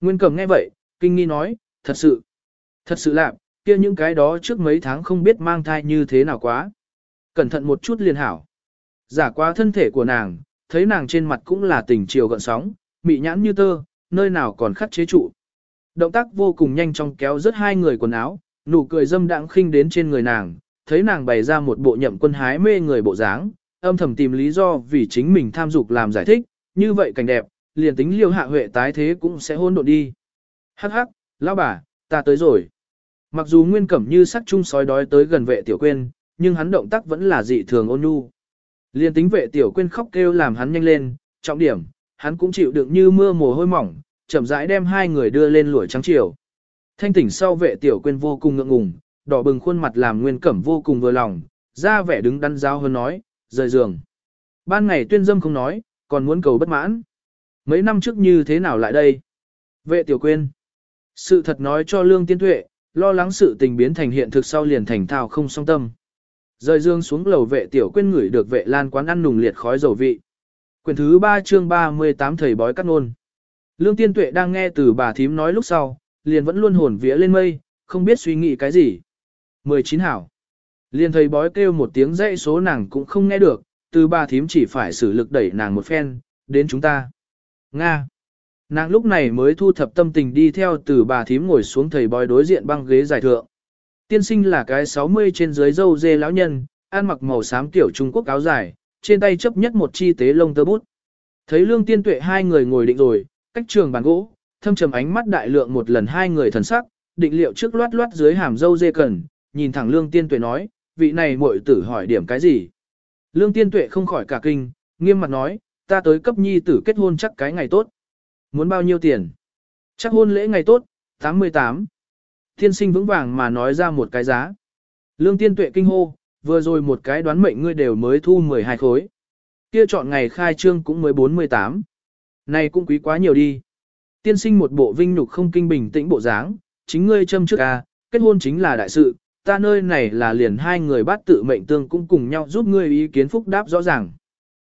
Nguyên Cẩm nghe vậy, kinh nghi nói, thật sự, thật sự lạc, kia những cái đó trước mấy tháng không biết mang thai như thế nào quá. Cẩn thận một chút liền hảo. Giả quá thân thể của nàng, thấy nàng trên mặt cũng là tình chiều gợn sóng, mị nhãn như tơ, nơi nào còn khắc chế trụ. Động tác vô cùng nhanh trong kéo rất hai người quần áo, nụ cười dâm đãng khinh đến trên người nàng, thấy nàng bày ra một bộ nhậm quân hái mê người bộ dáng, âm thầm tìm lý do vì chính mình tham dục làm giải thích, như vậy cảnh đẹp, liền tính liêu hạ huệ tái thế cũng sẽ hôn độn đi. Hắc hắc, lão bà, ta tới rồi. Mặc dù nguyên cẩm như sắc chung sói đói tới gần vệ tiểu quên, nhưng hắn động tác vẫn là dị thường ôn nhu. Liên tính vệ tiểu quên khóc kêu làm hắn nhanh lên, trọng điểm, hắn cũng chịu đựng như mưa mồ hôi mỏng, chậm rãi đem hai người đưa lên lũi trắng chiều. Thanh tỉnh sau vệ tiểu quên vô cùng ngượng ngùng, đỏ bừng khuôn mặt làm nguyên cẩm vô cùng vừa lòng, ra vẻ đứng đắn giáo hơn nói, rời giường. Ban ngày tuyên dâm không nói, còn muốn cầu bất mãn. Mấy năm trước như thế nào lại đây? Vệ tiểu quên. Sự thật nói cho lương tiên tuệ, lo lắng sự tình biến thành hiện thực sau liền thành thao không song tâm. Rời dương xuống lầu vệ tiểu quên ngửi được vệ lan quán ăn nùng liệt khói dầu vị. Quyển thứ 3 chương 38 thầy bói cắt nôn. Lương tiên tuệ đang nghe từ bà thím nói lúc sau, liền vẫn luôn hồn vía lên mây, không biết suy nghĩ cái gì. 19 hảo. Liền thầy bói kêu một tiếng dãy số nàng cũng không nghe được, từ bà thím chỉ phải xử lực đẩy nàng một phen, đến chúng ta. Nga. Nàng lúc này mới thu thập tâm tình đi theo từ bà thím ngồi xuống thầy bói đối diện băng ghế giải thượng. Tiên sinh là cái 60 trên dưới dâu dê lão nhân, ăn mặc màu xám tiểu Trung Quốc áo dài, trên tay chấp nhất một chi tế lông tơ bút. Thấy lương tiên tuệ hai người ngồi định rồi, cách trường bàn gỗ, thâm trầm ánh mắt đại lượng một lần hai người thần sắc, định liệu trước loát loát dưới hàm dâu dê cần, nhìn thẳng lương tiên tuệ nói, vị này muội tử hỏi điểm cái gì. Lương tiên tuệ không khỏi cả kinh, nghiêm mặt nói, ta tới cấp nhi tử kết hôn chắc cái ngày tốt. Muốn bao nhiêu tiền? Chắc hôn lễ ngày tốt, 88. Thiên sinh vững vàng mà nói ra một cái giá. Lương tiên tuệ kinh hô, vừa rồi một cái đoán mệnh ngươi đều mới thu 12 khối. Kia chọn ngày khai trương cũng mới 48. Này cũng quý quá nhiều đi. Tiên sinh một bộ vinh nhục không kinh bình tĩnh bộ dáng, chính ngươi châm trước à, kết hôn chính là đại sự, ta nơi này là liền hai người bắt tự mệnh tương cũng cùng nhau giúp ngươi ý kiến phúc đáp rõ ràng.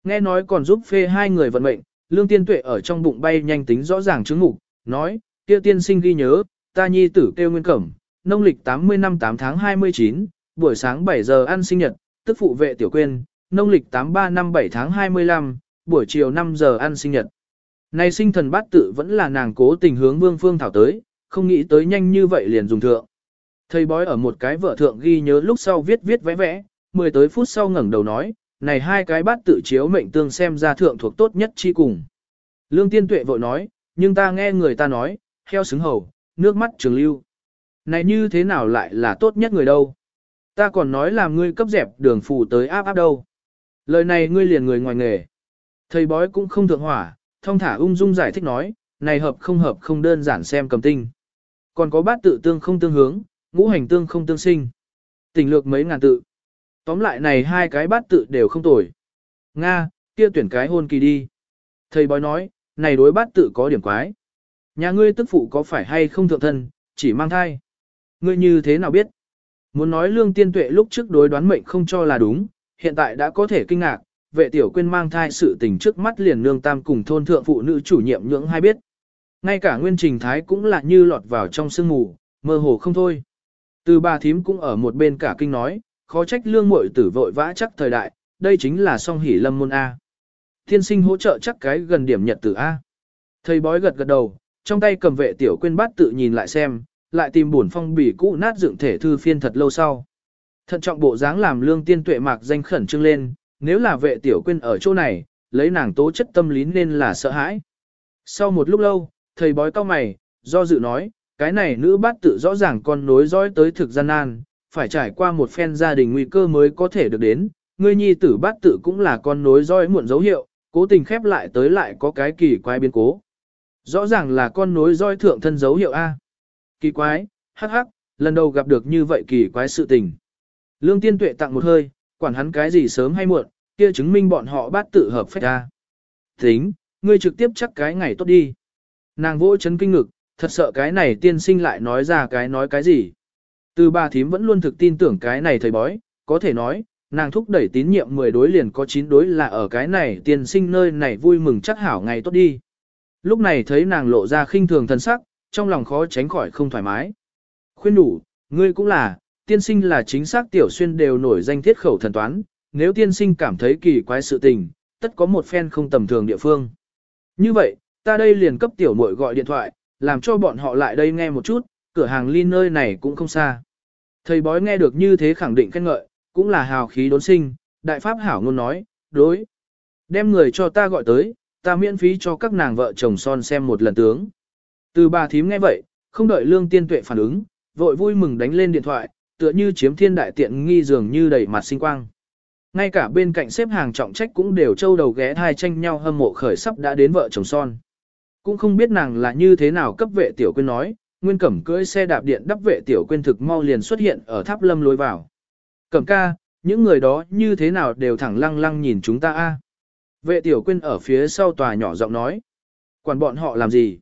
Nghe nói còn giúp phê hai người vận mệnh, lương tiên tuệ ở trong bụng bay nhanh tính rõ ràng chứng ngủ, nói, kia tiên sinh ghi nhớ, ta nhi tử kêu nguyên cẩm, nông lịch 80 năm 8 tháng 29, buổi sáng 7 giờ ăn sinh nhật, tức phụ vệ tiểu quên, nông lịch 83 năm 7 tháng 25, buổi chiều 5 giờ ăn sinh nhật. Này sinh thần bát tự vẫn là nàng cố tình hướng vương phương thảo tới, không nghĩ tới nhanh như vậy liền dùng thượng. Thầy bói ở một cái vợ thượng ghi nhớ lúc sau viết viết vẽ vẽ, mười tới phút sau ngẩng đầu nói, này hai cái bát tự chiếu mệnh tương xem ra thượng thuộc tốt nhất chi cùng. Lương tiên tuệ vội nói, nhưng ta nghe người ta nói, heo xứng hầu, nước mắt trường lưu. Này như thế nào lại là tốt nhất người đâu? Ta còn nói là ngươi cấp dẹp đường phù tới áp áp đâu. Lời này ngươi liền người ngoài nghề. Thầy bói cũng không thượng hỏa, thông thả ung dung giải thích nói, này hợp không hợp không đơn giản xem cầm tinh. Còn có bát tự tương không tương hướng, ngũ hành tương không tương sinh. Tình lược mấy ngàn tự. Tóm lại này hai cái bát tự đều không tồi. Nga, kia tuyển cái hôn kỳ đi. Thầy bói nói, này đối bát tự có điểm quái. Nhà ngươi tức phụ có phải hay không thượng thân, chỉ mang thai. Ngươi như thế nào biết? Muốn nói lương tiên tuệ lúc trước đối đoán mệnh không cho là đúng, hiện tại đã có thể kinh ngạc, vệ tiểu quên mang thai sự tình trước mắt liền nương tam cùng thôn thượng phụ nữ chủ nhiệm nhưỡng hai biết. Ngay cả nguyên trình thái cũng là như lọt vào trong sương mù, mơ hồ không thôi. Từ bà thím cũng ở một bên cả kinh nói, khó trách lương muội tử vội vã chắc thời đại, đây chính là song hỷ lâm môn A. Thiên sinh hỗ trợ chắc cái gần điểm nhật tử A. Thầy bói gật gật đầu, trong tay cầm vệ tiểu quên bát tự nhìn lại xem, lại tìm buồn phong bì cũ nát dựng thể thư phiên thật lâu sau. Thận trọng bộ dáng làm lương tiên tuệ mạc danh khẩn trương lên, nếu là vệ tiểu quên ở chỗ này, lấy nàng tố chất tâm lý nên là sợ hãi. Sau một lúc lâu, thầy bói cao mày, do dự nói, cái này nữ bát tự rõ ràng con nối dõi tới thực gian nan, phải trải qua một phen gia đình nguy cơ mới có thể được đến, ngươi nhi tử bát tự cũng là con nối roi muộn dấu hiệu, cố tình khép lại tới lại có cái kỳ quái biến cố. Rõ ràng là con nối roi thượng thân dấu hiệu A. Kỳ quái, hắc hắc, lần đầu gặp được như vậy kỳ quái sự tình. Lương tiên tuệ tặng một hơi, quản hắn cái gì sớm hay muộn, kia chứng minh bọn họ bát tự hợp phách A. Tính, ngươi trực tiếp chắc cái ngày tốt đi. Nàng vỗ chấn kinh ngực, thật sợ cái này tiên sinh lại nói ra cái nói cái gì. Từ bà thím vẫn luôn thực tin tưởng cái này thầy bói, có thể nói, nàng thúc đẩy tín nhiệm 10 đối liền có 9 đối là ở cái này tiên sinh nơi này vui mừng chắc hảo ngày tốt đi. Lúc này thấy nàng lộ ra khinh thường thân sắc, trong lòng khó tránh khỏi không thoải mái. Khuyên đủ, ngươi cũng là, tiên sinh là chính xác tiểu xuyên đều nổi danh thiết khẩu thần toán, nếu tiên sinh cảm thấy kỳ quái sự tình, tất có một phen không tầm thường địa phương. Như vậy, ta đây liền cấp tiểu muội gọi điện thoại, làm cho bọn họ lại đây nghe một chút, cửa hàng ly nơi này cũng không xa. Thầy bói nghe được như thế khẳng định khen ngợi, cũng là hào khí đốn sinh, đại pháp hảo ngôn nói, đối. Đem người cho ta gọi tới, ta miễn phí cho các nàng vợ chồng son xem một lần tướng. Từ bà thím nghe vậy, không đợi lương tiên tuệ phản ứng, vội vui mừng đánh lên điện thoại, tựa như chiếm thiên đại tiện nghi dường như đầy mặt sinh quang. Ngay cả bên cạnh xếp hàng trọng trách cũng đều trâu đầu ghé thai tranh nhau hâm mộ khởi sắp đã đến vợ chồng son. Cũng không biết nàng là như thế nào cấp vệ tiểu quyên nói, nguyên cẩm cưỡi xe đạp điện đắp vệ tiểu quên thực mau liền xuất hiện ở tháp lâm lối vào. Cẩm ca, những người đó như thế nào đều thẳng lăng lăng nhìn chúng ta a. Vệ tiểu quên ở phía sau tòa nhỏ giọng nói. Quản bọn họ làm gì?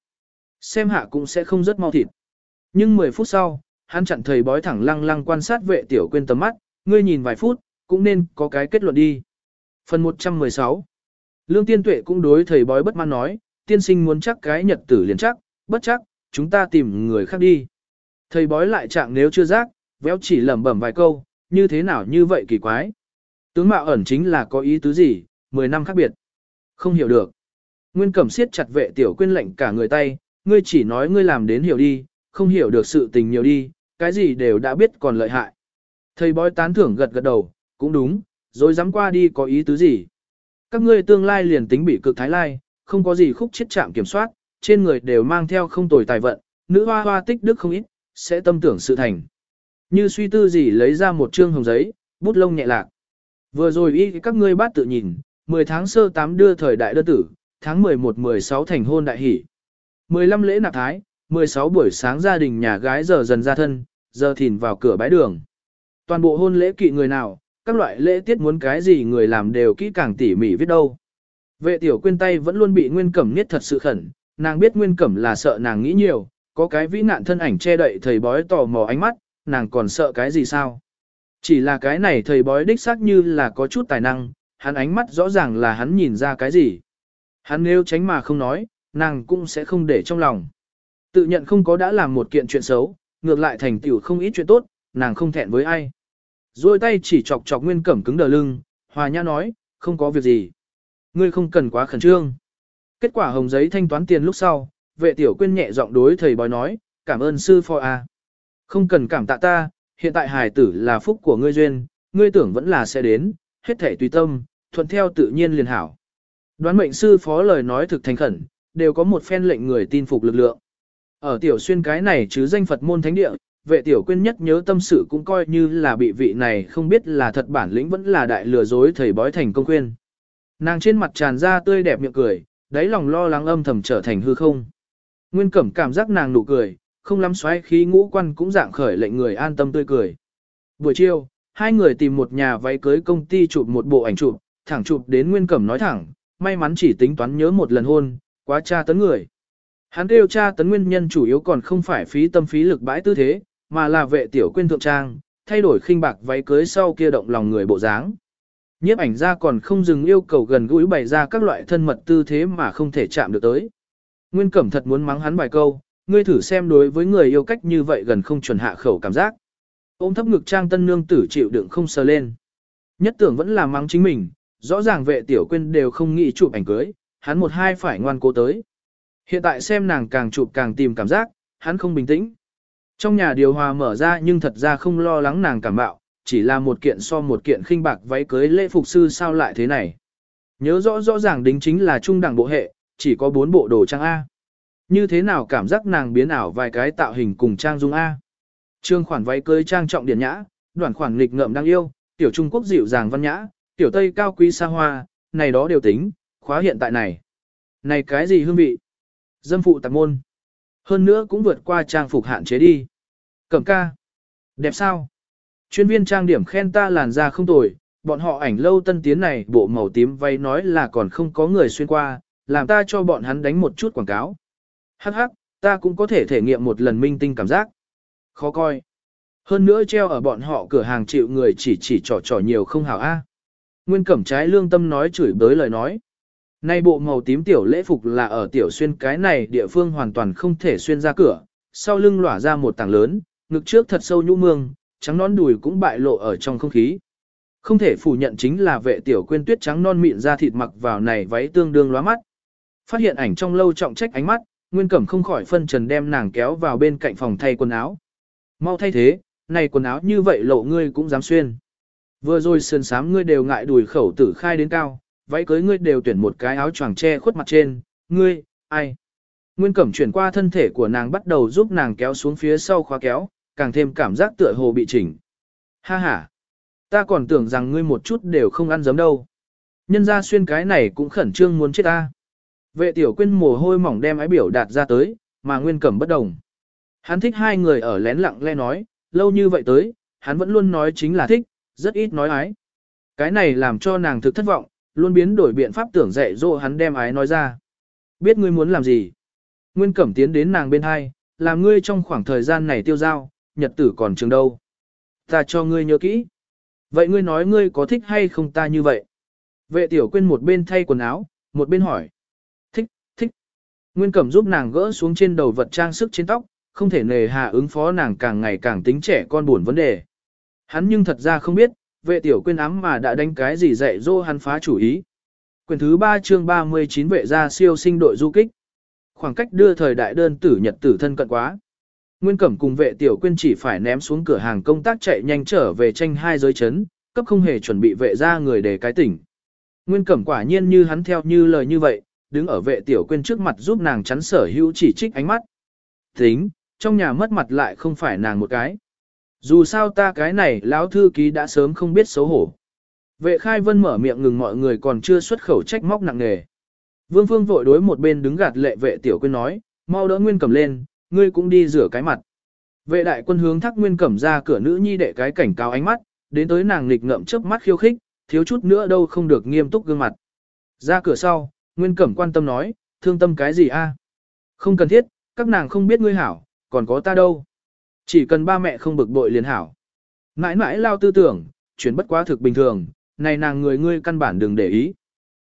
Xem hạ cũng sẽ không rất mau thịt. Nhưng 10 phút sau, hắn chặn thầy bói thẳng lăng lăng quan sát vệ tiểu quên tầm mắt, ngươi nhìn vài phút, cũng nên có cái kết luận đi. Phần 116 Lương tiên tuệ cũng đối thầy bói bất mãn nói, tiên sinh muốn chắc cái nhật tử liền chắc, bất chắc, chúng ta tìm người khác đi. Thầy bói lại trạng nếu chưa giác, véo chỉ lẩm bẩm vài câu, như thế nào như vậy kỳ quái. Tướng mạo ẩn chính là có ý tứ gì, 10 năm khác biệt. Không hiểu được. Nguyên cẩm siết chặt vệ tiểu quyên lệnh cả người tay, ngươi chỉ nói ngươi làm đến hiểu đi, không hiểu được sự tình nhiều đi, cái gì đều đã biết còn lợi hại. Thầy bói tán thưởng gật gật đầu, cũng đúng, rồi dám qua đi có ý tứ gì. Các ngươi tương lai liền tính bị cực thái lai, không có gì khúc chết chạm kiểm soát, trên người đều mang theo không tồi tài vận, nữ hoa hoa tích đức không ít, sẽ tâm tưởng sự thành. Như suy tư gì lấy ra một trương hồng giấy, bút lông nhẹ lạc. Vừa rồi y các ngươi bát tự nhìn, 10 tháng sơ 8 đưa thời đại đơn tử, tháng 11-16 thành hôn đại hỷ. 15 lễ nạp thái, 16 buổi sáng gia đình nhà gái giờ dần ra thân, giờ thìn vào cửa bãi đường. Toàn bộ hôn lễ kỵ người nào, các loại lễ tiết muốn cái gì người làm đều kỹ càng tỉ mỉ viết đâu. Vệ tiểu quyên tay vẫn luôn bị Nguyên Cẩm niết thật sự khẩn, nàng biết Nguyên Cẩm là sợ nàng nghĩ nhiều, có cái vĩ nạn thân ảnh che đậy thầy bói tò mò ánh mắt, nàng còn sợ cái gì sao? Chỉ là cái này thầy bói đích xác như là có chút tài năng, hắn ánh mắt rõ ràng là hắn nhìn ra cái gì. Hắn nếu tránh mà không nói, nàng cũng sẽ không để trong lòng. Tự nhận không có đã làm một kiện chuyện xấu, ngược lại thành tiểu không ít chuyện tốt, nàng không thẹn với ai. Rồi tay chỉ chọc chọc nguyên cẩm cứng đờ lưng, hòa nhã nói, không có việc gì. Ngươi không cần quá khẩn trương. Kết quả hồng giấy thanh toán tiền lúc sau, vệ tiểu quyên nhẹ giọng đối thầy bói nói, cảm ơn sư phò a. Không cần cảm tạ ta, hiện tại hài tử là phúc của ngươi duyên, ngươi tưởng vẫn là sẽ đến, hết thể tùy tâm, thuận theo tự nhiên liền hảo. Đoán mệnh sư phó lời nói thực thành khẩn, đều có một phen lệnh người tin phục lực lượng. Ở tiểu xuyên cái này chứ danh Phật môn thánh địa, vệ tiểu quyên nhất nhớ tâm sự cũng coi như là bị vị này không biết là thật bản lĩnh vẫn là đại lừa dối thầy bói thành công quyên. Nàng trên mặt tràn ra tươi đẹp miệng cười, đáy lòng lo lắng âm thầm trở thành hư không. Nguyên cẩm cảm giác nàng nụ cười, không lắm xoáy khí ngũ quan cũng dạng khởi lệnh người an tâm tươi cười. Buổi chiều, hai người tìm một nhà váy cưới công ty chụp một bộ ảnh chụp, thẳng chụp đến Nguyên Cẩm nói thẳng, may mắn chỉ tính toán nhớ một lần hôn, quá tra tấn người. Hắn kêu tra tấn nguyên nhân chủ yếu còn không phải phí tâm phí lực bãi tư thế, mà là vệ tiểu quên thượng trang, thay đổi khinh bạc váy cưới sau kia động lòng người bộ dáng. Nhiếp ảnh gia còn không dừng yêu cầu gần gũi bày ra các loại thân mật tư thế mà không thể chạm được tới. Nguyên Cẩm thật muốn mắng hắn vài câu, ngươi thử xem đối với người yêu cách như vậy gần không chuẩn hạ khẩu cảm giác. Ôm thấp ngực trang tân nương tử chịu đựng không sờ lên. Nhất tưởng vẫn là mắng chính mình, rõ ràng vệ tiểu quên đều không nghĩ chụp ảnh cưới, hắn một hai phải ngoan cố tới. Hiện tại xem nàng càng chụp càng tìm cảm giác, hắn không bình tĩnh. Trong nhà điều hòa mở ra nhưng thật ra không lo lắng nàng cảm bạo, chỉ là một kiện so một kiện khinh bạc váy cưới lễ phục sư sao lại thế này. Nhớ rõ rõ ràng đính chính là trung đẳng bộ hệ, chỉ có bốn bộ đồ trang A. Như thế nào cảm giác nàng biến ảo vài cái tạo hình cùng trang dung A. Trương khoản váy cưới trang trọng điển nhã, đoạn khoản nghịch ngợm đang yêu, tiểu Trung Quốc dịu dàng văn nhã, tiểu Tây cao quý xa hoa, này đó đều tính, khóa hiện tại này. Này cái gì hương vị? Dâm phụ tạc môn. Hơn nữa cũng vượt qua trang phục hạn chế đi. Cẩm ca. Đẹp sao? Chuyên viên trang điểm khen ta làn da không tồi, bọn họ ảnh lâu tân tiến này bộ màu tím vay nói là còn không có người xuyên qua, làm ta cho bọn hắn đánh một chút quảng cáo. Hắc hắc, ta cũng có thể thể nghiệm một lần minh tinh cảm giác. Khó coi. Hơn nữa treo ở bọn họ cửa hàng chịu người chỉ chỉ trò trò nhiều không hảo a. Nguyên cẩm trái lương tâm nói chửi bới lời nói. Nay bộ màu tím tiểu lễ phục là ở tiểu xuyên cái này địa phương hoàn toàn không thể xuyên ra cửa, sau lưng lỏa ra một tảng lớn, ngực trước thật sâu nhũ mương, trắng non đùi cũng bại lộ ở trong không khí. Không thể phủ nhận chính là vệ tiểu quên tuyết trắng non mịn ra thịt mặc vào này váy tương đương lóa mắt. Phát hiện ảnh trong lâu trọng trách ánh mắt, Nguyên Cẩm không khỏi phân trần đem nàng kéo vào bên cạnh phòng thay quần áo. Mau thay thế, này quần áo như vậy lộ ngươi cũng dám xuyên. Vừa rồi sườn sám ngươi đều ngại đùi khẩu tử khai đến cao, váy cưới ngươi đều tuyển một cái áo choàng che khuất mặt trên, ngươi, ai. Nguyên Cẩm chuyển qua thân thể của nàng bắt đầu giúp nàng kéo xuống phía sau khóa kéo, càng thêm cảm giác tựa hồ bị chỉnh. Ha ha, ta còn tưởng rằng ngươi một chút đều không ăn giấm đâu. Nhân ra xuyên cái này cũng khẩn trương muốn chết ta. Vệ tiểu quyên mồ hôi mỏng đem ái biểu đạt ra tới, mà Nguyên Cẩm bất đồng. Hắn thích hai người ở lén lặng le nói, lâu như vậy tới, hắn vẫn luôn nói chính là thích, rất ít nói ái. Cái này làm cho nàng thực thất vọng, luôn biến đổi biện pháp tưởng dạy dỗ hắn đem ái nói ra. Biết ngươi muốn làm gì? Nguyên Cẩm tiến đến nàng bên hai, làm ngươi trong khoảng thời gian này tiêu giao, nhật tử còn trường đâu. Ta cho ngươi nhớ kỹ. Vậy ngươi nói ngươi có thích hay không ta như vậy? Vệ tiểu quên một bên thay quần áo, một bên hỏi. Thích, thích. Nguyên Cẩm giúp nàng gỡ xuống trên đầu vật trang sức trên tóc, không thể nề hà ứng phó nàng càng ngày càng tính trẻ con buồn vấn đề. Hắn nhưng thật ra không biết, vệ tiểu quên ám mà đã đánh cái gì dạy dỗ hắn phá chủ ý. Quyền thứ 3 chương 39 vệ gia siêu sinh đội du kích. Khoảng cách đưa thời đại đơn tử nhật tử thân cận quá. Nguyên Cẩm cùng vệ tiểu quyên chỉ phải ném xuống cửa hàng công tác chạy nhanh trở về tranh hai giới chấn, cấp không hề chuẩn bị vệ ra người để cái tỉnh. Nguyên Cẩm quả nhiên như hắn theo như lời như vậy, đứng ở vệ tiểu quyên trước mặt giúp nàng chắn sở hữu chỉ trích ánh mắt. Tính, trong nhà mất mặt lại không phải nàng một cái. Dù sao ta cái này lão thư ký đã sớm không biết xấu hổ. Vệ khai vân mở miệng ngừng mọi người còn chưa xuất khẩu trách móc nặng nề. Vương Phương vội đối một bên đứng gạt lệ vệ tiểu quyên nói, mau đỡ Nguyên Cẩm lên, ngươi cũng đi rửa cái mặt. Vệ đại quân hướng thác Nguyên Cẩm ra cửa nữ nhi đệ cái cảnh cáo ánh mắt, đến tới nàng nghịch ngậm chớp mắt khiêu khích, thiếu chút nữa đâu không được nghiêm túc gương mặt. Ra cửa sau, Nguyên Cẩm quan tâm nói, thương tâm cái gì a? Không cần thiết, các nàng không biết ngươi hảo, còn có ta đâu. Chỉ cần ba mẹ không bực bội liền hảo. Mãi mãi lao tư tưởng, chuyển bất quá thực bình thường, này nàng người ngươi căn bản đừng để ý.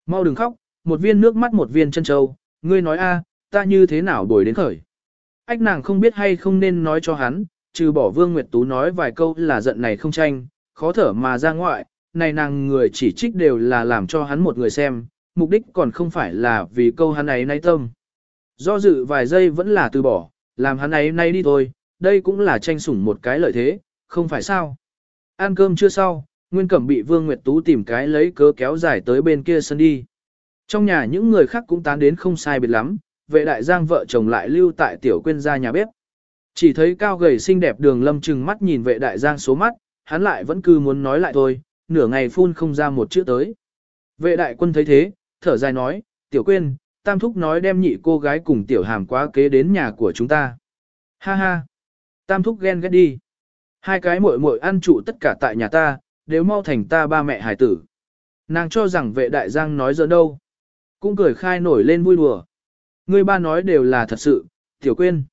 Mau đừng khóc, một viên nước mắt một viên chân châu, ngươi nói a, ta như thế nào đổi đến khởi. Ách nàng không biết hay không nên nói cho hắn, trừ bỏ Vương Nguyệt Tú nói vài câu là giận này không tranh, khó thở mà ra ngoại, này nàng người chỉ trích đều là làm cho hắn một người xem, mục đích còn không phải là vì câu hắn ấy nay tâm. Do dự vài giây vẫn là từ bỏ, làm hắn ấy nay đi thôi, đây cũng là tranh sủng một cái lợi thế, không phải sao. Ăn cơm chưa sau, Nguyên Cẩm bị Vương Nguyệt Tú tìm cái lấy cớ kéo dài tới bên kia sân đi. Trong nhà những người khác cũng tán đến không sai biệt lắm, vệ đại giang vợ chồng lại lưu tại tiểu quên gia nhà bếp. Chỉ thấy cao gầy xinh đẹp đường lâm chừng mắt nhìn vệ đại giang số mắt, hắn lại vẫn cứ muốn nói lại thôi, nửa ngày phun không ra một chữ tới. Vệ đại quân thấy thế, thở dài nói, tiểu quên, tam thúc nói đem nhị cô gái cùng tiểu hàm quá kế đến nhà của chúng ta. Ha ha, tam thúc ghen ghét đi. Hai cái muội muội ăn trụ tất cả tại nhà ta, đều mau thành ta ba mẹ hải tử. Nàng cho rằng vệ đại giang nói giỡn đâu. Cũng cười khai nổi lên vui đùa. Ngươi ba nói đều là thật sự, tiểu quên.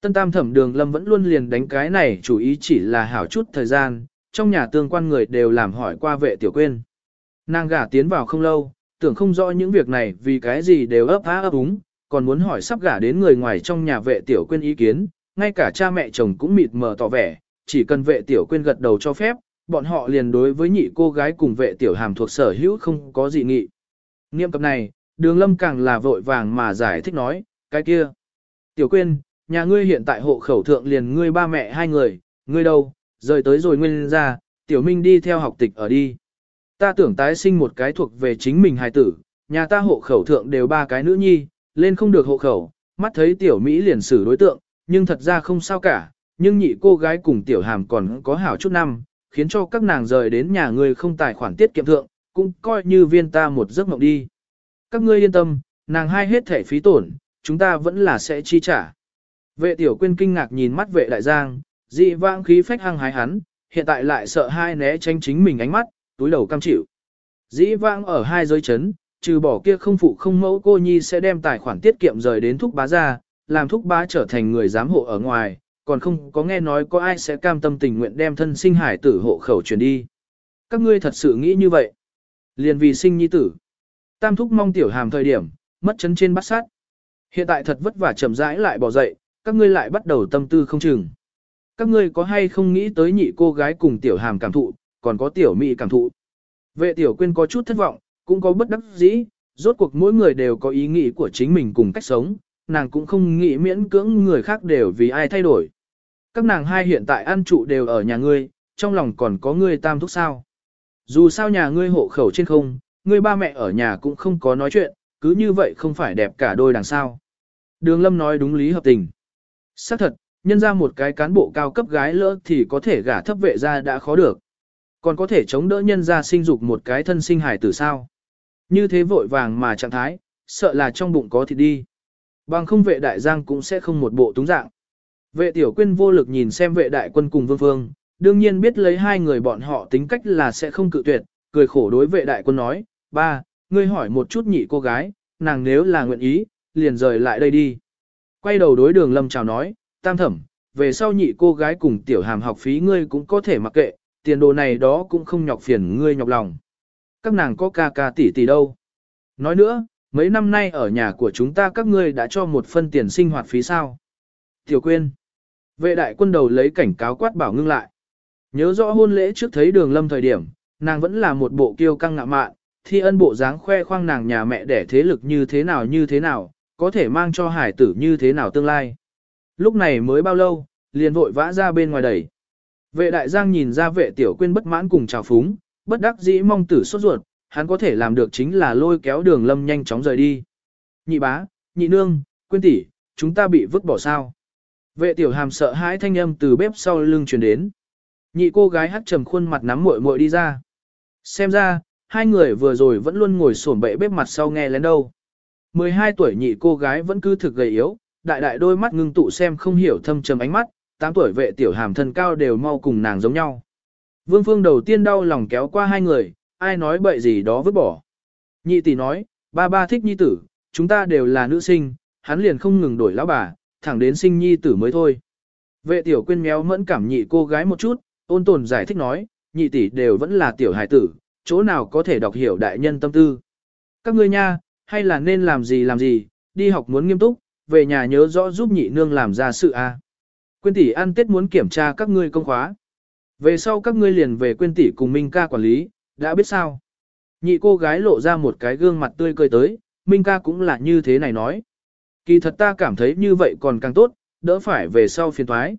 Tân tam thẩm đường lâm vẫn luôn liền đánh cái này chủ ý chỉ là hảo chút thời gian, trong nhà tương quan người đều làm hỏi qua vệ tiểu quên. Nàng gả tiến vào không lâu, tưởng không rõ những việc này vì cái gì đều ấp á ấp úng, còn muốn hỏi sắp gả đến người ngoài trong nhà vệ tiểu quên ý kiến, ngay cả cha mẹ chồng cũng mịt mờ tỏ vẻ, chỉ cần vệ tiểu quên gật đầu cho phép, bọn họ liền đối với nhị cô gái cùng vệ tiểu hàm thuộc sở hữu không có gì nghị. Niệm cập này, đường lâm càng là vội vàng mà giải thích nói, cái kia. Tiểu quên, nhà ngươi hiện tại hộ khẩu thượng liền ngươi ba mẹ hai người, ngươi đâu, rời tới rồi nguyên ra, tiểu minh đi theo học tịch ở đi. Ta tưởng tái sinh một cái thuộc về chính mình hài tử, nhà ta hộ khẩu thượng đều ba cái nữ nhi, lên không được hộ khẩu, mắt thấy tiểu Mỹ liền xử đối tượng, nhưng thật ra không sao cả, nhưng nhị cô gái cùng tiểu hàm còn có hảo chút năm, khiến cho các nàng rời đến nhà ngươi không tài khoản tiết kiệm thượng, cũng coi như viên ta một giấc mộng đi. Các ngươi yên tâm, nàng hai hết thể phí tổn, chúng ta vẫn là sẽ chi trả. Vệ tiểu quyên kinh ngạc nhìn mắt vệ đại giang, dị vãng khí phách hăng hái hắn, hiện tại lại sợ hai né tránh chính mình ánh mắt, túi đầu cam chịu. Dĩ vãng ở hai giới chấn, trừ bỏ kia không phụ không mẫu cô nhi sẽ đem tài khoản tiết kiệm rời đến thúc bá ra, làm thúc bá trở thành người giám hộ ở ngoài, còn không có nghe nói có ai sẽ cam tâm tình nguyện đem thân sinh hải tử hộ khẩu chuyển đi. Các ngươi thật sự nghĩ như vậy. Liền vì sinh nhi tử. Tam thúc mong tiểu hàm thời điểm, mất chấn trên bắt sát. Hiện tại thật vất vả chậm rãi lại bỏ dậy, các ngươi lại bắt đầu tâm tư không chừng. Các ngươi có hay không nghĩ tới nhị cô gái cùng tiểu hàm cảm thụ, còn có tiểu mỹ cảm thụ. Vệ tiểu quyên có chút thất vọng, cũng có bất đắc dĩ, rốt cuộc mỗi người đều có ý nghĩ của chính mình cùng cách sống, nàng cũng không nghĩ miễn cưỡng người khác đều vì ai thay đổi. Các nàng hai hiện tại ăn trụ đều ở nhà ngươi, trong lòng còn có ngươi tam thúc sao. Dù sao nhà ngươi hộ khẩu trên không, ngươi ba mẹ ở nhà cũng không có nói chuyện, cứ như vậy không phải đẹp cả đôi đằng sao. Đường Lâm nói đúng lý hợp tình. Xác thật, nhân ra một cái cán bộ cao cấp gái lỡ thì có thể gả thấp vệ ra đã khó được. Còn có thể chống đỡ nhân ra sinh dục một cái thân sinh hải tử sao. Như thế vội vàng mà trạng thái, sợ là trong bụng có thịt đi. Bằng không vệ đại giang cũng sẽ không một bộ túng dạng. Vệ tiểu quyên vô lực nhìn xem vệ đại quân cùng vương phương, đương nhiên biết lấy hai người bọn họ tính cách là sẽ không cự tuyệt, cười khổ đối vệ đại quân nói, ba, ngươi hỏi một chút nhị cô gái, nàng nếu là nguyện ý, liền rời lại đây đi. Quay đầu đối đường lâm chào nói, tam thẩm, về sau nhị cô gái cùng tiểu hàm học phí ngươi cũng có thể mặc kệ, tiền đồ này đó cũng không nhọc phiền ngươi nhọc lòng. Các nàng có ca ca tỷ tỷ đâu. Nói nữa, mấy năm nay ở nhà của chúng ta các ngươi đã cho một phân tiền sinh hoạt phí sao. Tiểu quyên. Vệ đại quân đầu lấy cảnh cáo quát bảo ngưng lại. Nhớ rõ hôn lễ trước thấy đường lâm thời điểm, nàng vẫn là một bộ kiêu căng ngạ mạn, thi ân bộ dáng khoe khoang nàng nhà mẹ đẻ thế lực như thế nào như thế nào, có thể mang cho hải tử như thế nào tương lai. Lúc này mới bao lâu, liền vội vã ra bên ngoài đẩy. Vệ đại giang nhìn ra vệ tiểu quyên bất mãn cùng chào phúng, bất đắc dĩ mong tử sốt ruột, hắn có thể làm được chính là lôi kéo đường lâm nhanh chóng rời đi. Nhị bá, nhị nương, quyên tỷ, chúng ta bị vứt bỏ sao. Vệ tiểu hàm sợ hãi thanh âm từ bếp sau lưng truyền đến. Nhị cô gái hắt trầm khuôn mặt nắm muội muội đi ra. Xem ra, hai người vừa rồi vẫn luôn ngồi xổm bệ bếp mặt sau nghe lén đâu. 12 tuổi nhị cô gái vẫn cứ thực gầy yếu, đại đại đôi mắt ngưng tụ xem không hiểu thâm trầm ánh mắt, 8 tuổi vệ tiểu hàm thân cao đều mau cùng nàng giống nhau. Vương Phương đầu tiên đau lòng kéo qua hai người, ai nói bậy gì đó vứt bỏ. Nhị tỷ nói, ba ba thích nhi tử, chúng ta đều là nữ sinh, hắn liền không ngừng đổi lão bà, thẳng đến sinh nhi tử mới thôi. Vệ tiểu quyên méo mẫn cảm nhị cô gái một chút, ôn tồn giải thích nói, nhị tỷ đều vẫn là tiểu hài tử, chỗ nào có thể đọc hiểu đại nhân tâm tư. Các ngươi nha, hay là nên làm gì làm gì, đi học muốn nghiêm túc, về nhà nhớ rõ giúp nhị nương làm ra sự a. Quyên tỷ ăn tết muốn kiểm tra các ngươi công khóa. Về sau các ngươi liền về quyên tỷ cùng Minh ca quản lý, đã biết sao. Nhị cô gái lộ ra một cái gương mặt tươi cười tới, Minh ca cũng là như thế này nói. Kỳ thật ta cảm thấy như vậy còn càng tốt, đỡ phải về sau phiền thoái.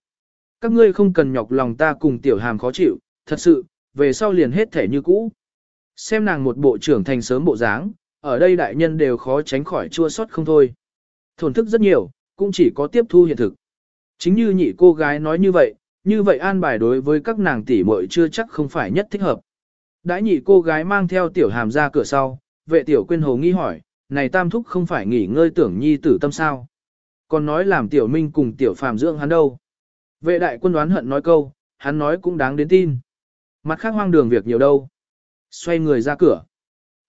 Các ngươi không cần nhọc lòng ta cùng tiểu hàm khó chịu, thật sự, về sau liền hết thể như cũ. Xem nàng một bộ trưởng thành sớm bộ dáng, ở đây đại nhân đều khó tránh khỏi chua sót không thôi. Thổn thức rất nhiều, cũng chỉ có tiếp thu hiện thực. Chính như nhị cô gái nói như vậy, như vậy an bài đối với các nàng tỷ muội chưa chắc không phải nhất thích hợp. Đãi nhị cô gái mang theo tiểu hàm ra cửa sau, vệ tiểu quyên hồ nghi hỏi, này tam thúc không phải nghỉ ngơi tưởng nhi tử tâm sao. Còn nói làm tiểu minh cùng tiểu phàm dưỡng hắn đâu. Vệ đại quân đoán hận nói câu, hắn nói cũng đáng đến tin. Mặt khác hoang đường việc nhiều đâu. Xoay người ra cửa.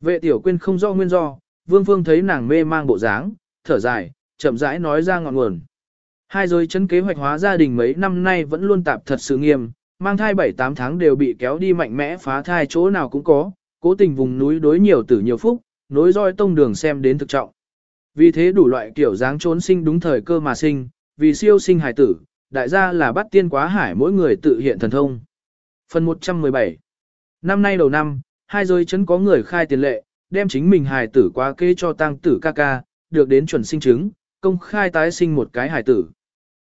Vệ tiểu quyên không do nguyên do, vương phương thấy nàng mê mang bộ dáng, thở dài, chậm rãi nói ra ngọn nguồn. Hai rồi chân kế hoạch hóa gia đình mấy năm nay vẫn luôn tạp thật sự nghiêm, mang thai 7-8 tháng đều bị kéo đi mạnh mẽ phá thai chỗ nào cũng có, cố tình vùng núi đối nhiều tử nhiều phúc, nối roi tông đường xem đến thực trọng. Vì thế đủ loại kiểu dáng trốn sinh đúng thời cơ mà sinh, vì siêu sinh hải tử, đại gia là bắt tiên quá hải mỗi người tự hiện thần thông. Phần 117 Năm nay đầu năm, hai giới chấn có người khai tiền lệ, đem chính mình hài tử qua kê cho tăng tử ca ca, được đến chuẩn sinh chứng, công khai tái sinh một cái hài tử.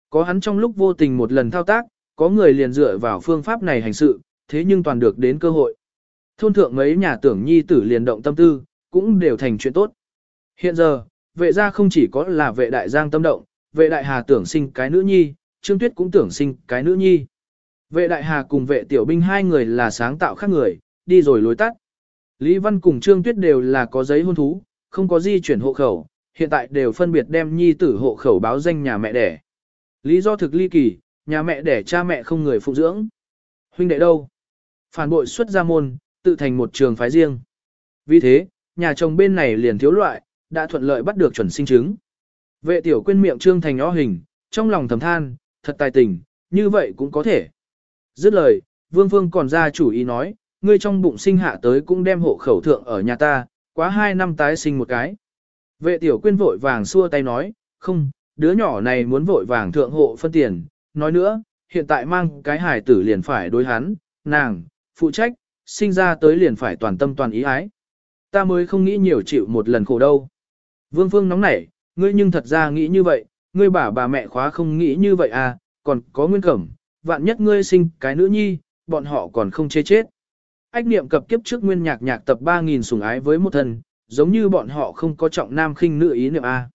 Có hắn trong lúc vô tình một lần thao tác, có người liền dựa vào phương pháp này hành sự, thế nhưng toàn được đến cơ hội. Thôn thượng mấy nhà tưởng nhi tử liền động tâm tư, cũng đều thành chuyện tốt. Hiện giờ, vệ gia không chỉ có là vệ đại giang tâm động, vệ đại hà tưởng sinh cái nữ nhi, trương tuyết cũng tưởng sinh cái nữ nhi. Vệ đại hà cùng vệ tiểu binh hai người là sáng tạo khác người, đi rồi lối tắt. Lý Văn cùng Trương Tuyết đều là có giấy hôn thú, không có di chuyển hộ khẩu, hiện tại đều phân biệt đem nhi tử hộ khẩu báo danh nhà mẹ đẻ. Lý do thực ly kỳ, nhà mẹ đẻ cha mẹ không người phụ dưỡng. Huynh đệ đâu? Phản bội xuất gia môn, tự thành một trường phái riêng. Vì thế, nhà chồng bên này liền thiếu loại, đã thuận lợi bắt được chuẩn sinh chứng. Vệ tiểu quên miệng trương thành ó hình, trong lòng thầm than, thật tài tình, như vậy cũng có thể. Dứt lời, Vương Phương còn ra chủ ý nói, ngươi trong bụng sinh hạ tới cũng đem hộ khẩu thượng ở nhà ta, quá hai năm tái sinh một cái. Vệ tiểu quyên vội vàng xua tay nói, không, đứa nhỏ này muốn vội vàng thượng hộ phân tiền, nói nữa, hiện tại mang cái hài tử liền phải đối hắn, nàng, phụ trách, sinh ra tới liền phải toàn tâm toàn ý ái. Ta mới không nghĩ nhiều chịu một lần khổ đâu. Vương Phương nóng nảy, ngươi nhưng thật ra nghĩ như vậy, ngươi bà bà mẹ khóa không nghĩ như vậy à, còn có nguyên cẩm, vạn nhất ngươi sinh cái nữ nhi, bọn họ còn không chê chết. Ách niệm cập kiếp trước nguyên nhạc nhạc tập 3.000 sủng ái với một thần, giống như bọn họ không có trọng nam khinh nữ ý niệm A.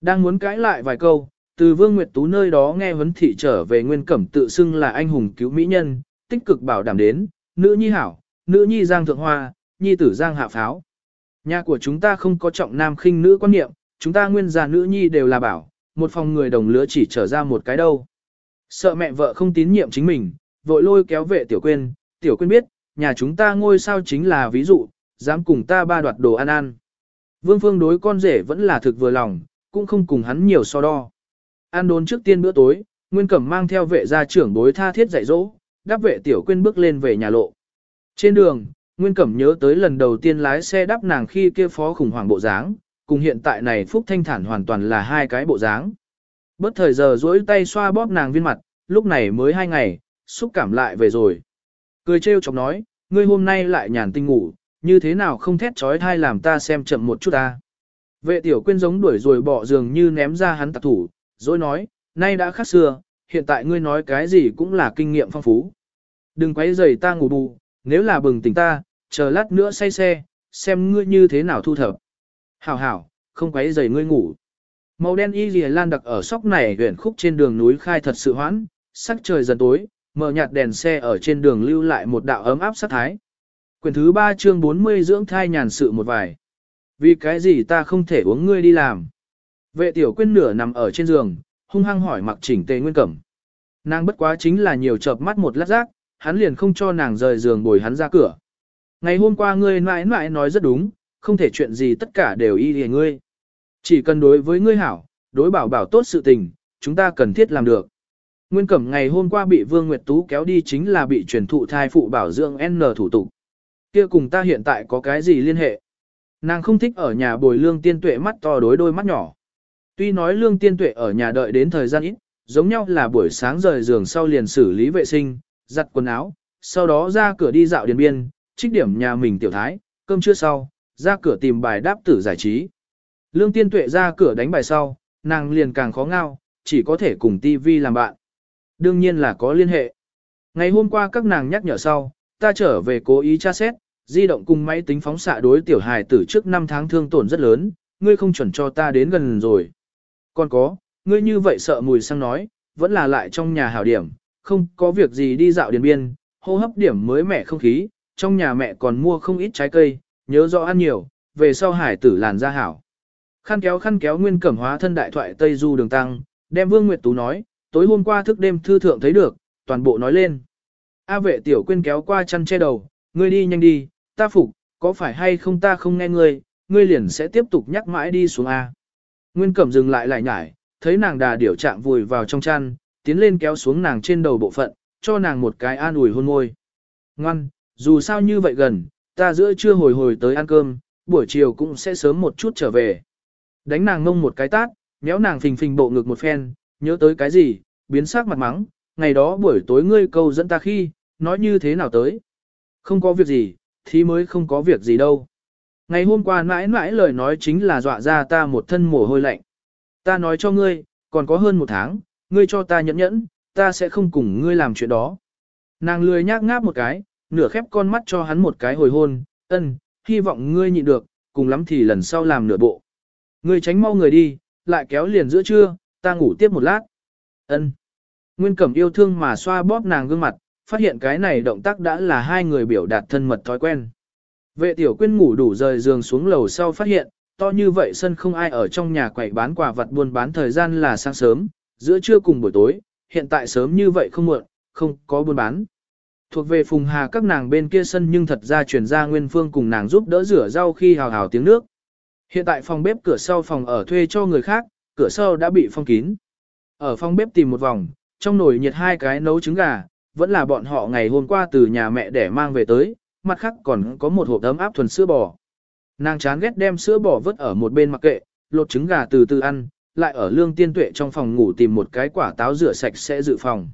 Đang muốn cãi lại vài câu, từ Vương Nguyệt Tú nơi đó nghe huấn thị trở về nguyên cẩm tự xưng là anh hùng cứu mỹ nhân, tích cực bảo đảm đến, nữ nhi hảo, nữ nhi giang thượng hoa, nhi tử giang hạ pháo. Nhà của chúng ta không có trọng nam khinh nữ quan niệm, chúng ta nguyên già nữ nhi đều là bảo, một phòng người đồng lứa chỉ trở ra một cái đâu. Sợ mẹ vợ không tín nhiệm chính mình, vội lôi kéo vệ tiểu quên, tiểu quên biết, nhà chúng ta ngôi sao chính là ví dụ, dám cùng ta ba đoạt đồ ăn ăn. Vương Phương đối con rể vẫn là thực vừa lòng, cũng không cùng hắn nhiều so đo. Ăn đốn trước tiên bữa tối, Nguyên Cẩm mang theo vệ gia trưởng bối tha thiết dạy dỗ, đáp vệ tiểu quên bước lên về nhà lộ. Trên đường, Nguyên Cẩm nhớ tới lần đầu tiên lái xe đáp nàng khi kia phó khủng hoảng bộ dáng, cùng hiện tại này Phúc Thanh Thản hoàn toàn là hai cái bộ dáng. Bất thời giờ duỗi tay xoa bóp nàng viên mặt, lúc này mới hai ngày, xúc cảm lại về rồi. Cười trêu chọc nói, ngươi hôm nay lại nhàn tinh ngủ, như thế nào không thét trói thai làm ta xem chậm một chút ta. Vệ tiểu quyên giống đuổi rồi bỏ giường như ném ra hắn tạc thủ, rồi nói, nay đã khác xưa, hiện tại ngươi nói cái gì cũng là kinh nghiệm phong phú. Đừng quấy rầy ta ngủ bù, nếu là bừng tỉnh ta, chờ lát nữa say xe, xem ngươi như thế nào thu thập. Hảo hảo, không quấy rầy ngươi ngủ. Màu đen y lìa lan đặc ở sóc này huyện khúc trên đường núi khai thật sự hoãn, sắc trời dần tối, mở nhạt đèn xe ở trên đường lưu lại một đạo ấm áp sát thái. Quyển thứ 3 chương 40 dưỡng thai nhàn sự một vài. Vì cái gì ta không thể uống ngươi đi làm? Vệ tiểu quyên nửa nằm ở trên giường, hung hăng hỏi mặc chỉnh tề nguyên cẩm. Nàng bất quá chính là nhiều chợp mắt một lát rác, hắn liền không cho nàng rời giường bồi hắn ra cửa. Ngày hôm qua ngươi mãi mãi nói rất đúng, không thể chuyện gì tất cả đều y lìa ngươi. Chỉ cần đối với ngươi hảo, đối bảo bảo tốt sự tình, chúng ta cần thiết làm được. Nguyên Cẩm ngày hôm qua bị Vương Nguyệt Tú kéo đi chính là bị truyền thụ thai phụ bảo dưỡng N thủ tục. Kia cùng ta hiện tại có cái gì liên hệ? Nàng không thích ở nhà bồi lương tiên tuệ mắt to đối đôi mắt nhỏ. Tuy nói lương tiên tuệ ở nhà đợi đến thời gian ít, giống nhau là buổi sáng rời giường sau liền xử lý vệ sinh, giặt quần áo, sau đó ra cửa đi dạo điền biên, trích điểm nhà mình tiểu thái, cơm trưa sau, ra cửa tìm bài đáp tử giải trí. Lương tiên tuệ ra cửa đánh bài sau, nàng liền càng khó ngao, chỉ có thể cùng tivi làm bạn. Đương nhiên là có liên hệ. Ngày hôm qua các nàng nhắc nhở sau, ta trở về cố ý tra xét, di động cùng máy tính phóng xạ đối tiểu hài tử trước 5 tháng thương tổn rất lớn, ngươi không chuẩn cho ta đến gần rồi. Còn có, ngươi như vậy sợ mùi sang nói, vẫn là lại trong nhà hảo điểm, không có việc gì đi dạo điền biên, hô hấp điểm mới mẻ không khí, trong nhà mẹ còn mua không ít trái cây, nhớ rõ ăn nhiều, về sau hải tử làn da hảo. Khăn kéo khăn kéo nguyên cẩm hóa thân đại thoại Tây Du đường tăng, đem Vương Nguyệt Tú nói, tối hôm qua thức đêm thư thượng thấy được, toàn bộ nói lên. A vệ tiểu quên kéo qua chăn che đầu, ngươi đi nhanh đi, ta phục, có phải hay không ta không nghe ngươi, ngươi liền sẽ tiếp tục nhắc mãi đi xuống A. Nguyên cẩm dừng lại lại nhải, thấy nàng đà điểu trạng vùi vào trong chăn, tiến lên kéo xuống nàng trên đầu bộ phận, cho nàng một cái an ủi hôn môi. Ngoan, dù sao như vậy gần, ta giữa trưa hồi hồi tới ăn cơm, buổi chiều cũng sẽ sớm một chút trở về. Đánh nàng ngông một cái tát, méo nàng phình phình bộ ngực một phen, nhớ tới cái gì, biến sắc mặt mắng, ngày đó buổi tối ngươi câu dẫn ta khi, nói như thế nào tới. Không có việc gì, thì mới không có việc gì đâu. Ngày hôm qua mãi mãi lời nói chính là dọa ra ta một thân mồ hôi lạnh. Ta nói cho ngươi, còn có hơn một tháng, ngươi cho ta nhẫn nhẫn, ta sẽ không cùng ngươi làm chuyện đó. Nàng lười nhác ngáp một cái, nửa khép con mắt cho hắn một cái hồi hôn, ân, hy vọng ngươi nhịn được, cùng lắm thì lần sau làm nửa bộ. Ngươi tránh mau người đi, lại kéo liền giữa trưa, ta ngủ tiếp một lát. Ân. Nguyên Cẩm yêu thương mà xoa bóp nàng gương mặt, phát hiện cái này động tác đã là hai người biểu đạt thân mật thói quen. Vệ tiểu quyên ngủ đủ rời giường xuống lầu sau phát hiện, to như vậy sân không ai ở trong nhà quẩy bán quả vật buôn bán thời gian là sáng sớm, giữa trưa cùng buổi tối, hiện tại sớm như vậy không muộn, không có buôn bán. Thuộc về phùng hà các nàng bên kia sân nhưng thật ra chuyển ra nguyên phương cùng nàng giúp đỡ rửa rau khi hào hào tiếng nước. Hiện tại phòng bếp cửa sau phòng ở thuê cho người khác, cửa sau đã bị phong kín. Ở phòng bếp tìm một vòng, trong nồi nhiệt hai cái nấu trứng gà, vẫn là bọn họ ngày hôm qua từ nhà mẹ để mang về tới, mặt khác còn có một hộp ấm áp thuần sữa bò. Nàng chán ghét đem sữa bò vớt ở một bên mặc kệ, lột trứng gà từ từ ăn, lại ở lương tiên tuệ trong phòng ngủ tìm một cái quả táo rửa sạch sẽ dự phòng.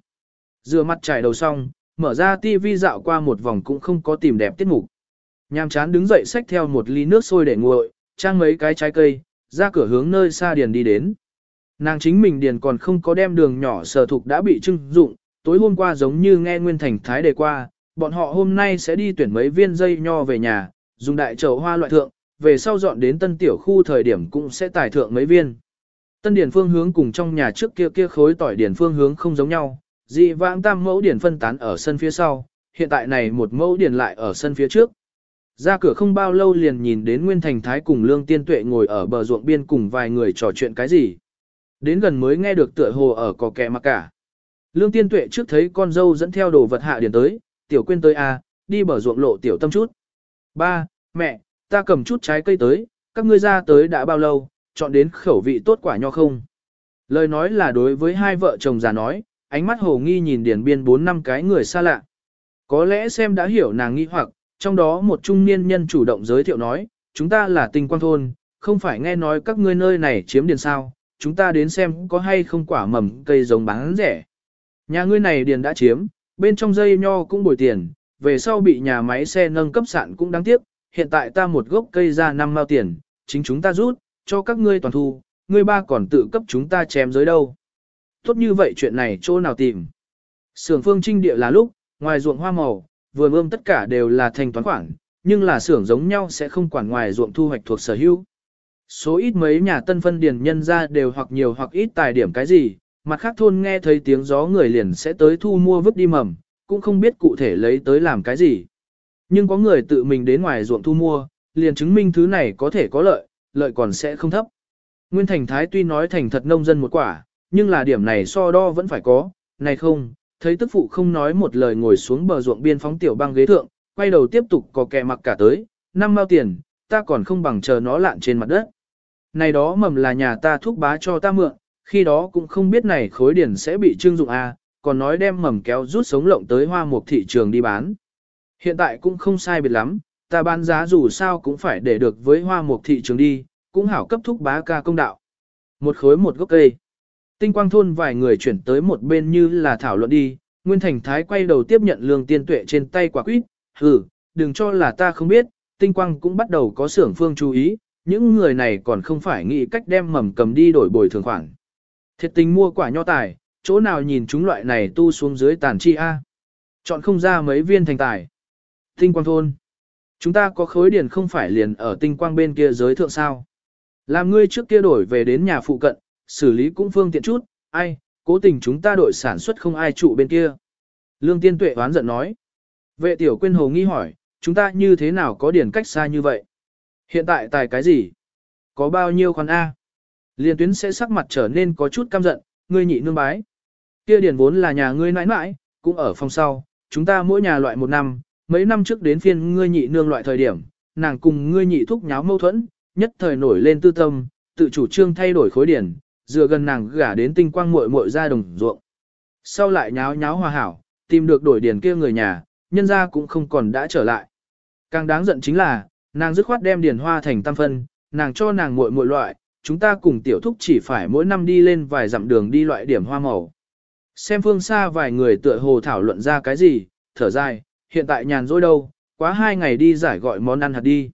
Rửa mặt trải đầu xong, mở ra tivi dạo qua một vòng cũng không có tìm đẹp tiết mục. Nhàm chán đứng dậy xách theo một ly nước sôi để nguội, trang mấy cái trái cây, ra cửa hướng nơi xa điền đi đến. Nàng chính mình điền còn không có đem đường nhỏ sở thục đã bị trưng dụng, tối hôm qua giống như nghe Nguyên Thành Thái đề qua, bọn họ hôm nay sẽ đi tuyển mấy viên dây nho về nhà, dùng đại chậu hoa loại thượng, về sau dọn đến tân tiểu khu thời điểm cũng sẽ tài thượng mấy viên. Tân điển phương hướng cùng trong nhà trước kia kia khối tỏi điển phương hướng không giống nhau, dị vãng tam mẫu điển phân tán ở sân phía sau, hiện tại này một mẫu điển lại ở sân phía trước. Ra cửa không bao lâu liền nhìn đến Nguyên Thành Thái cùng Lương Tiên Tuệ ngồi ở bờ ruộng biên cùng vài người trò chuyện cái gì. Đến gần mới nghe được tựa hồ ở cò kẹ mà cả. Lương Tiên Tuệ trước thấy con dâu dẫn theo đồ vật hạ điển tới, tiểu quên tới a, đi bờ ruộng lộ tiểu tâm chút. Ba, mẹ, ta cầm chút trái cây tới, các ngươi ra tới đã bao lâu, chọn đến khẩu vị tốt quả nho không. Lời nói là đối với hai vợ chồng già nói, ánh mắt hồ nghi nhìn điển biên bốn năm cái người xa lạ. Có lẽ xem đã hiểu nàng nghi hoặc, trong đó một trung niên nhân chủ động giới thiệu nói, chúng ta là tinh quang thôn, không phải nghe nói các ngươi nơi này chiếm điền sao, chúng ta đến xem có hay không quả mầm cây giống bán rẻ. Nhà ngươi này điền đã chiếm, bên trong dây nho cũng bồi tiền, về sau bị nhà máy xe nâng cấp sạn cũng đáng tiếc, hiện tại ta một gốc cây ra năm mao tiền, chính chúng ta rút, cho các ngươi toàn thu, ngươi ba còn tự cấp chúng ta chém giới đâu. Tốt như vậy chuyện này chỗ nào tìm. Sưởng phương trinh địa là lúc, ngoài ruộng hoa màu, vừa ươm tất cả đều là thành toán khoản, nhưng là xưởng giống nhau sẽ không quản ngoài ruộng thu hoạch thuộc sở hữu. Số ít mấy nhà tân phân điền nhân ra đều hoặc nhiều hoặc ít tài điểm cái gì, mặt khác thôn nghe thấy tiếng gió người liền sẽ tới thu mua vứt đi mầm, cũng không biết cụ thể lấy tới làm cái gì. Nhưng có người tự mình đến ngoài ruộng thu mua, liền chứng minh thứ này có thể có lợi, lợi còn sẽ không thấp. Nguyên Thành Thái tuy nói thành thật nông dân một quả, nhưng là điểm này so đo vẫn phải có, này không, thấy tức phụ không nói một lời ngồi xuống bờ ruộng biên phóng tiểu băng ghế thượng, quay đầu tiếp tục có kẻ mặc cả tới, năm mao tiền, ta còn không bằng chờ nó lạn trên mặt đất. Này đó mầm là nhà ta thúc bá cho ta mượn, khi đó cũng không biết này khối điển sẽ bị trưng dụng à, còn nói đem mầm kéo rút sống lộng tới hoa mục thị trường đi bán. Hiện tại cũng không sai biệt lắm, ta bán giá dù sao cũng phải để được với hoa mục thị trường đi, cũng hảo cấp thúc bá ca công đạo. Một khối một gốc cây. Tinh quang thôn vài người chuyển tới một bên như là thảo luận đi, Nguyên Thành Thái quay đầu tiếp nhận lương tiên tuệ trên tay quả quýt, hừ, đừng cho là ta không biết, tinh quang cũng bắt đầu có xưởng phương chú ý, những người này còn không phải nghĩ cách đem mầm cầm đi đổi bồi thường khoản. Thiệt tình mua quả nho tài, chỗ nào nhìn chúng loại này tu xuống dưới tàn chi a Chọn không ra mấy viên thành tài. Tinh quang thôn. Chúng ta có khối điển không phải liền ở tinh quang bên kia giới thượng sao. Làm ngươi trước kia đổi về đến nhà phụ cận, xử lý cũng phương tiện chút, ai, cố tình chúng ta đội sản xuất không ai trụ bên kia. Lương Tiên Tuệ oán giận nói. Vệ tiểu quyên hồ nghi hỏi, chúng ta như thế nào có điển cách xa như vậy? Hiện tại tài cái gì? Có bao nhiêu khoản A? Liên tuyến sẽ sắc mặt trở nên có chút căm giận, ngươi nhị nương bái. Kia điển vốn là nhà ngươi nãi nãi, cũng ở phòng sau, chúng ta mỗi nhà loại một năm, mấy năm trước đến phiên ngươi nhị nương loại thời điểm, nàng cùng ngươi nhị thúc nháo mâu thuẫn, nhất thời nổi lên tư tâm, tự chủ trương thay đổi khối điển, dựa gần nàng gả đến tinh quang muội muội ra đồng ruộng. Sau lại nháo nháo hòa hảo, tìm được đổi điền kia người nhà, nhân ra cũng không còn đã trở lại. Càng đáng giận chính là, nàng dứt khoát đem điền hoa thành tam phân, nàng cho nàng muội muội loại, chúng ta cùng tiểu thúc chỉ phải mỗi năm đi lên vài dặm đường đi loại điểm hoa màu. Xem phương xa vài người tựa hồ thảo luận ra cái gì, thở dài, hiện tại nhàn rỗi đâu, quá hai ngày đi giải gọi món ăn hạt đi.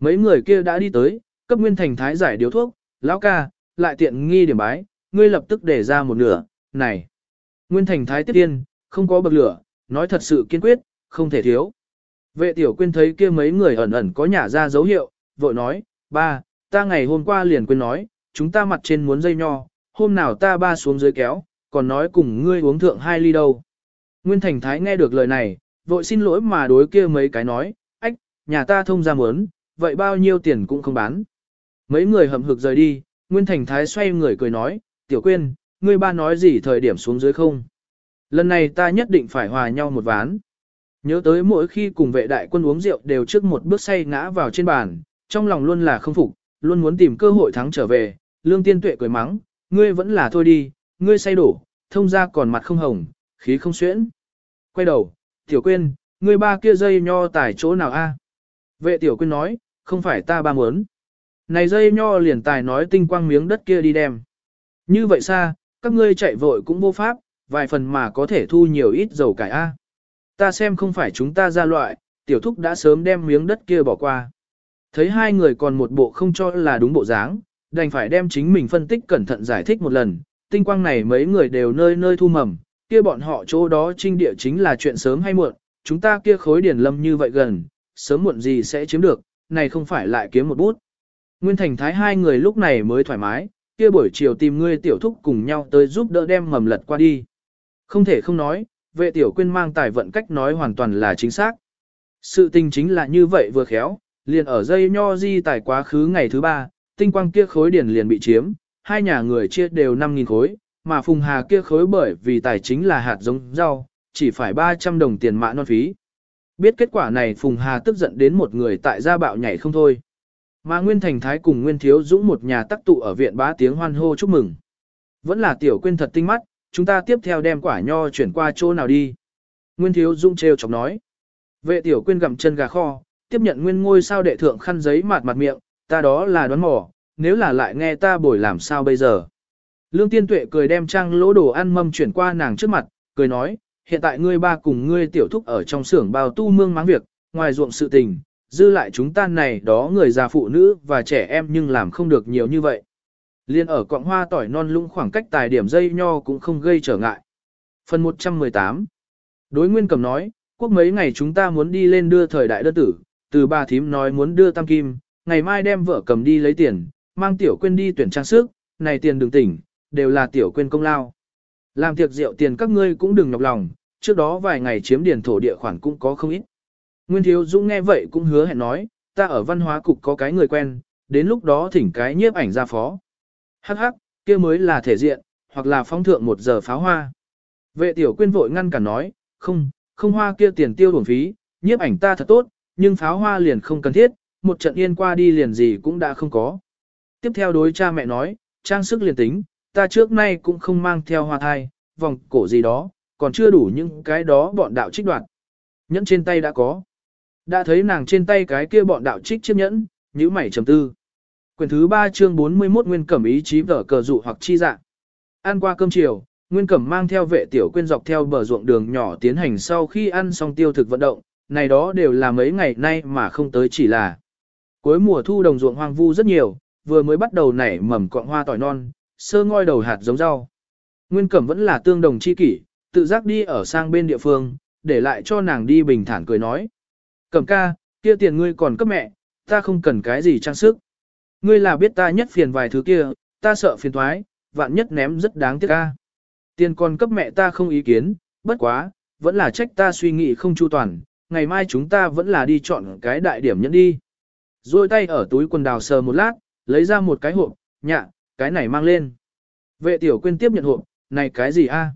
Mấy người kia đã đi tới, cấp nguyên thành thái giải điếu thuốc, lão ca, lại tiện nghi điểm bái, ngươi lập tức để ra một nửa, này. Nguyên thành thái tiếp tiên, không có bậc lửa, nói thật sự kiên quyết, không thể thiếu. Vệ tiểu quyên thấy kia mấy người ẩn ẩn có nhả ra dấu hiệu, vội nói, ba, ta ngày hôm qua liền quên nói, chúng ta mặt trên muốn dây nho, hôm nào ta ba xuống dưới kéo, còn nói cùng ngươi uống thượng hai ly đâu. Nguyên Thành Thái nghe được lời này, vội xin lỗi mà đối kia mấy cái nói, ách, nhà ta thông ra muốn, vậy bao nhiêu tiền cũng không bán. Mấy người hậm hực rời đi, Nguyên Thành Thái xoay người cười nói, tiểu quyên, ngươi ba nói gì thời điểm xuống dưới không? Lần này ta nhất định phải hòa nhau một ván. Nhớ tới mỗi khi cùng vệ đại quân uống rượu đều trước một bước say ngã vào trên bàn, trong lòng luôn là không phục, luôn muốn tìm cơ hội thắng trở về, lương tiên tuệ cười mắng, ngươi vẫn là thôi đi, ngươi say đổ, thông ra còn mặt không hồng, khí không xuyễn. Quay đầu, tiểu quyên, ngươi ba kia dây nho tải chỗ nào a? Vệ tiểu quyên nói, không phải ta ba muốn. Này dây nho liền tài nói tinh quang miếng đất kia đi đem. Như vậy xa, các ngươi chạy vội cũng vô pháp, vài phần mà có thể thu nhiều ít dầu cải A. Ta xem không phải chúng ta ra loại, tiểu thúc đã sớm đem miếng đất kia bỏ qua. Thấy hai người còn một bộ không cho là đúng bộ dáng, đành phải đem chính mình phân tích cẩn thận giải thích một lần, tinh quang này mấy người đều nơi nơi thu mầm, kia bọn họ chỗ đó trinh địa chính là chuyện sớm hay muộn, chúng ta kia khối điển lâm như vậy gần, sớm muộn gì sẽ chiếm được, này không phải lại kiếm một bút. Nguyên Thành Thái hai người lúc này mới thoải mái, kia buổi chiều tìm ngươi tiểu thúc cùng nhau tới giúp đỡ đem mầm lật qua đi. Không thể không nói, vệ tiểu quyên mang tài vận cách nói hoàn toàn là chính xác. Sự tình chính là như vậy vừa khéo, liền ở dây nho di tài quá khứ ngày thứ ba, tinh quang kia khối điển liền bị chiếm, hai nhà người chia đều 5.000 khối, mà Phùng Hà kia khối bởi vì tài chính là hạt giống rau, chỉ phải 300 đồng tiền mạ non phí. Biết kết quả này Phùng Hà tức giận đến một người tại gia bạo nhảy không thôi. Mà Nguyên Thành Thái cùng Nguyên Thiếu Dũng một nhà tắc tụ ở viện bá tiếng hoan hô chúc mừng. Vẫn là tiểu quên thật tinh mắt, chúng ta tiếp theo đem quả nho chuyển qua chỗ nào đi. Nguyên Thiếu Dũng trêu chọc nói. Vệ tiểu quên gặm chân gà kho, tiếp nhận nguyên ngôi sao đệ thượng khăn giấy mạt mặt miệng, ta đó là đoán mò, nếu là lại nghe ta bồi làm sao bây giờ. Lương Tiên Tuệ cười đem trang lỗ đồ ăn mâm chuyển qua nàng trước mặt, cười nói, hiện tại ngươi ba cùng ngươi tiểu thúc ở trong xưởng bao tu mương máng việc, ngoài ruộng sự tình, dư lại chúng ta này đó người già phụ nữ và trẻ em nhưng làm không được nhiều như vậy. Liên ở quạng hoa tỏi non lũng khoảng cách tài điểm dây nho cũng không gây trở ngại. Phần 118 Đối Nguyên Cầm nói, quốc mấy ngày chúng ta muốn đi lên đưa thời đại đơn tử, từ bà thím nói muốn đưa tam kim, ngày mai đem vợ cầm đi lấy tiền, mang tiểu quên đi tuyển trang sức, này tiền đừng tỉnh, đều là tiểu quên công lao. Làm tiệc rượu tiền các ngươi cũng đừng nhọc lòng, trước đó vài ngày chiếm điền thổ địa khoản cũng có không ít. Nguyên Thiếu Dũng nghe vậy cũng hứa hẹn nói, ta ở văn hóa cục có cái người quen, đến lúc đó thỉnh cái nhiếp ảnh ra phó. Hắc hắc, kia mới là thể diện, hoặc là phong thượng một giờ pháo hoa. Vệ tiểu quyên vội ngăn cả nói, không, không hoa kia tiền tiêu bổng phí, nhiếp ảnh ta thật tốt, nhưng pháo hoa liền không cần thiết, một trận yên qua đi liền gì cũng đã không có. Tiếp theo đối cha mẹ nói, trang sức liền tính, ta trước nay cũng không mang theo hoa thai, vòng cổ gì đó, còn chưa đủ những cái đó bọn đạo trích đoạt. Nhẫn trên tay đã có. Đã thấy nàng trên tay cái kia bọn đạo trích chiếc nhẫn, nhíu mảy trầm tư. Quyển thứ 3 chương 41 Nguyên Cẩm ý chí vở cờ dụ hoặc chi dạng. Ăn qua cơm chiều, Nguyên Cẩm mang theo vệ tiểu quyên dọc theo bờ ruộng đường nhỏ tiến hành sau khi ăn xong tiêu thực vận động, này đó đều là mấy ngày nay mà không tới chỉ là. Cuối mùa thu đồng ruộng hoang vu rất nhiều, vừa mới bắt đầu nảy mầm cọng hoa tỏi non, sơ ngoi đầu hạt giống rau. Nguyên Cẩm vẫn là tương đồng chi kỷ, tự giác đi ở sang bên địa phương, để lại cho nàng đi bình thản cười nói. Cẩm ca, kia tiền ngươi còn cấp mẹ, ta không cần cái gì trang sức. Ngươi là biết ta nhất phiền vài thứ kia, ta sợ phiền thoái, vạn nhất ném rất đáng tiếc ca. Tiền còn cấp mẹ ta không ý kiến, bất quá, vẫn là trách ta suy nghĩ không chu toàn, ngày mai chúng ta vẫn là đi chọn cái đại điểm nhẫn đi. Rồi tay ở túi quần đào sờ một lát, lấy ra một cái hộp, nhạ, cái này mang lên. Vệ tiểu quyên tiếp nhận hộp, này cái gì a?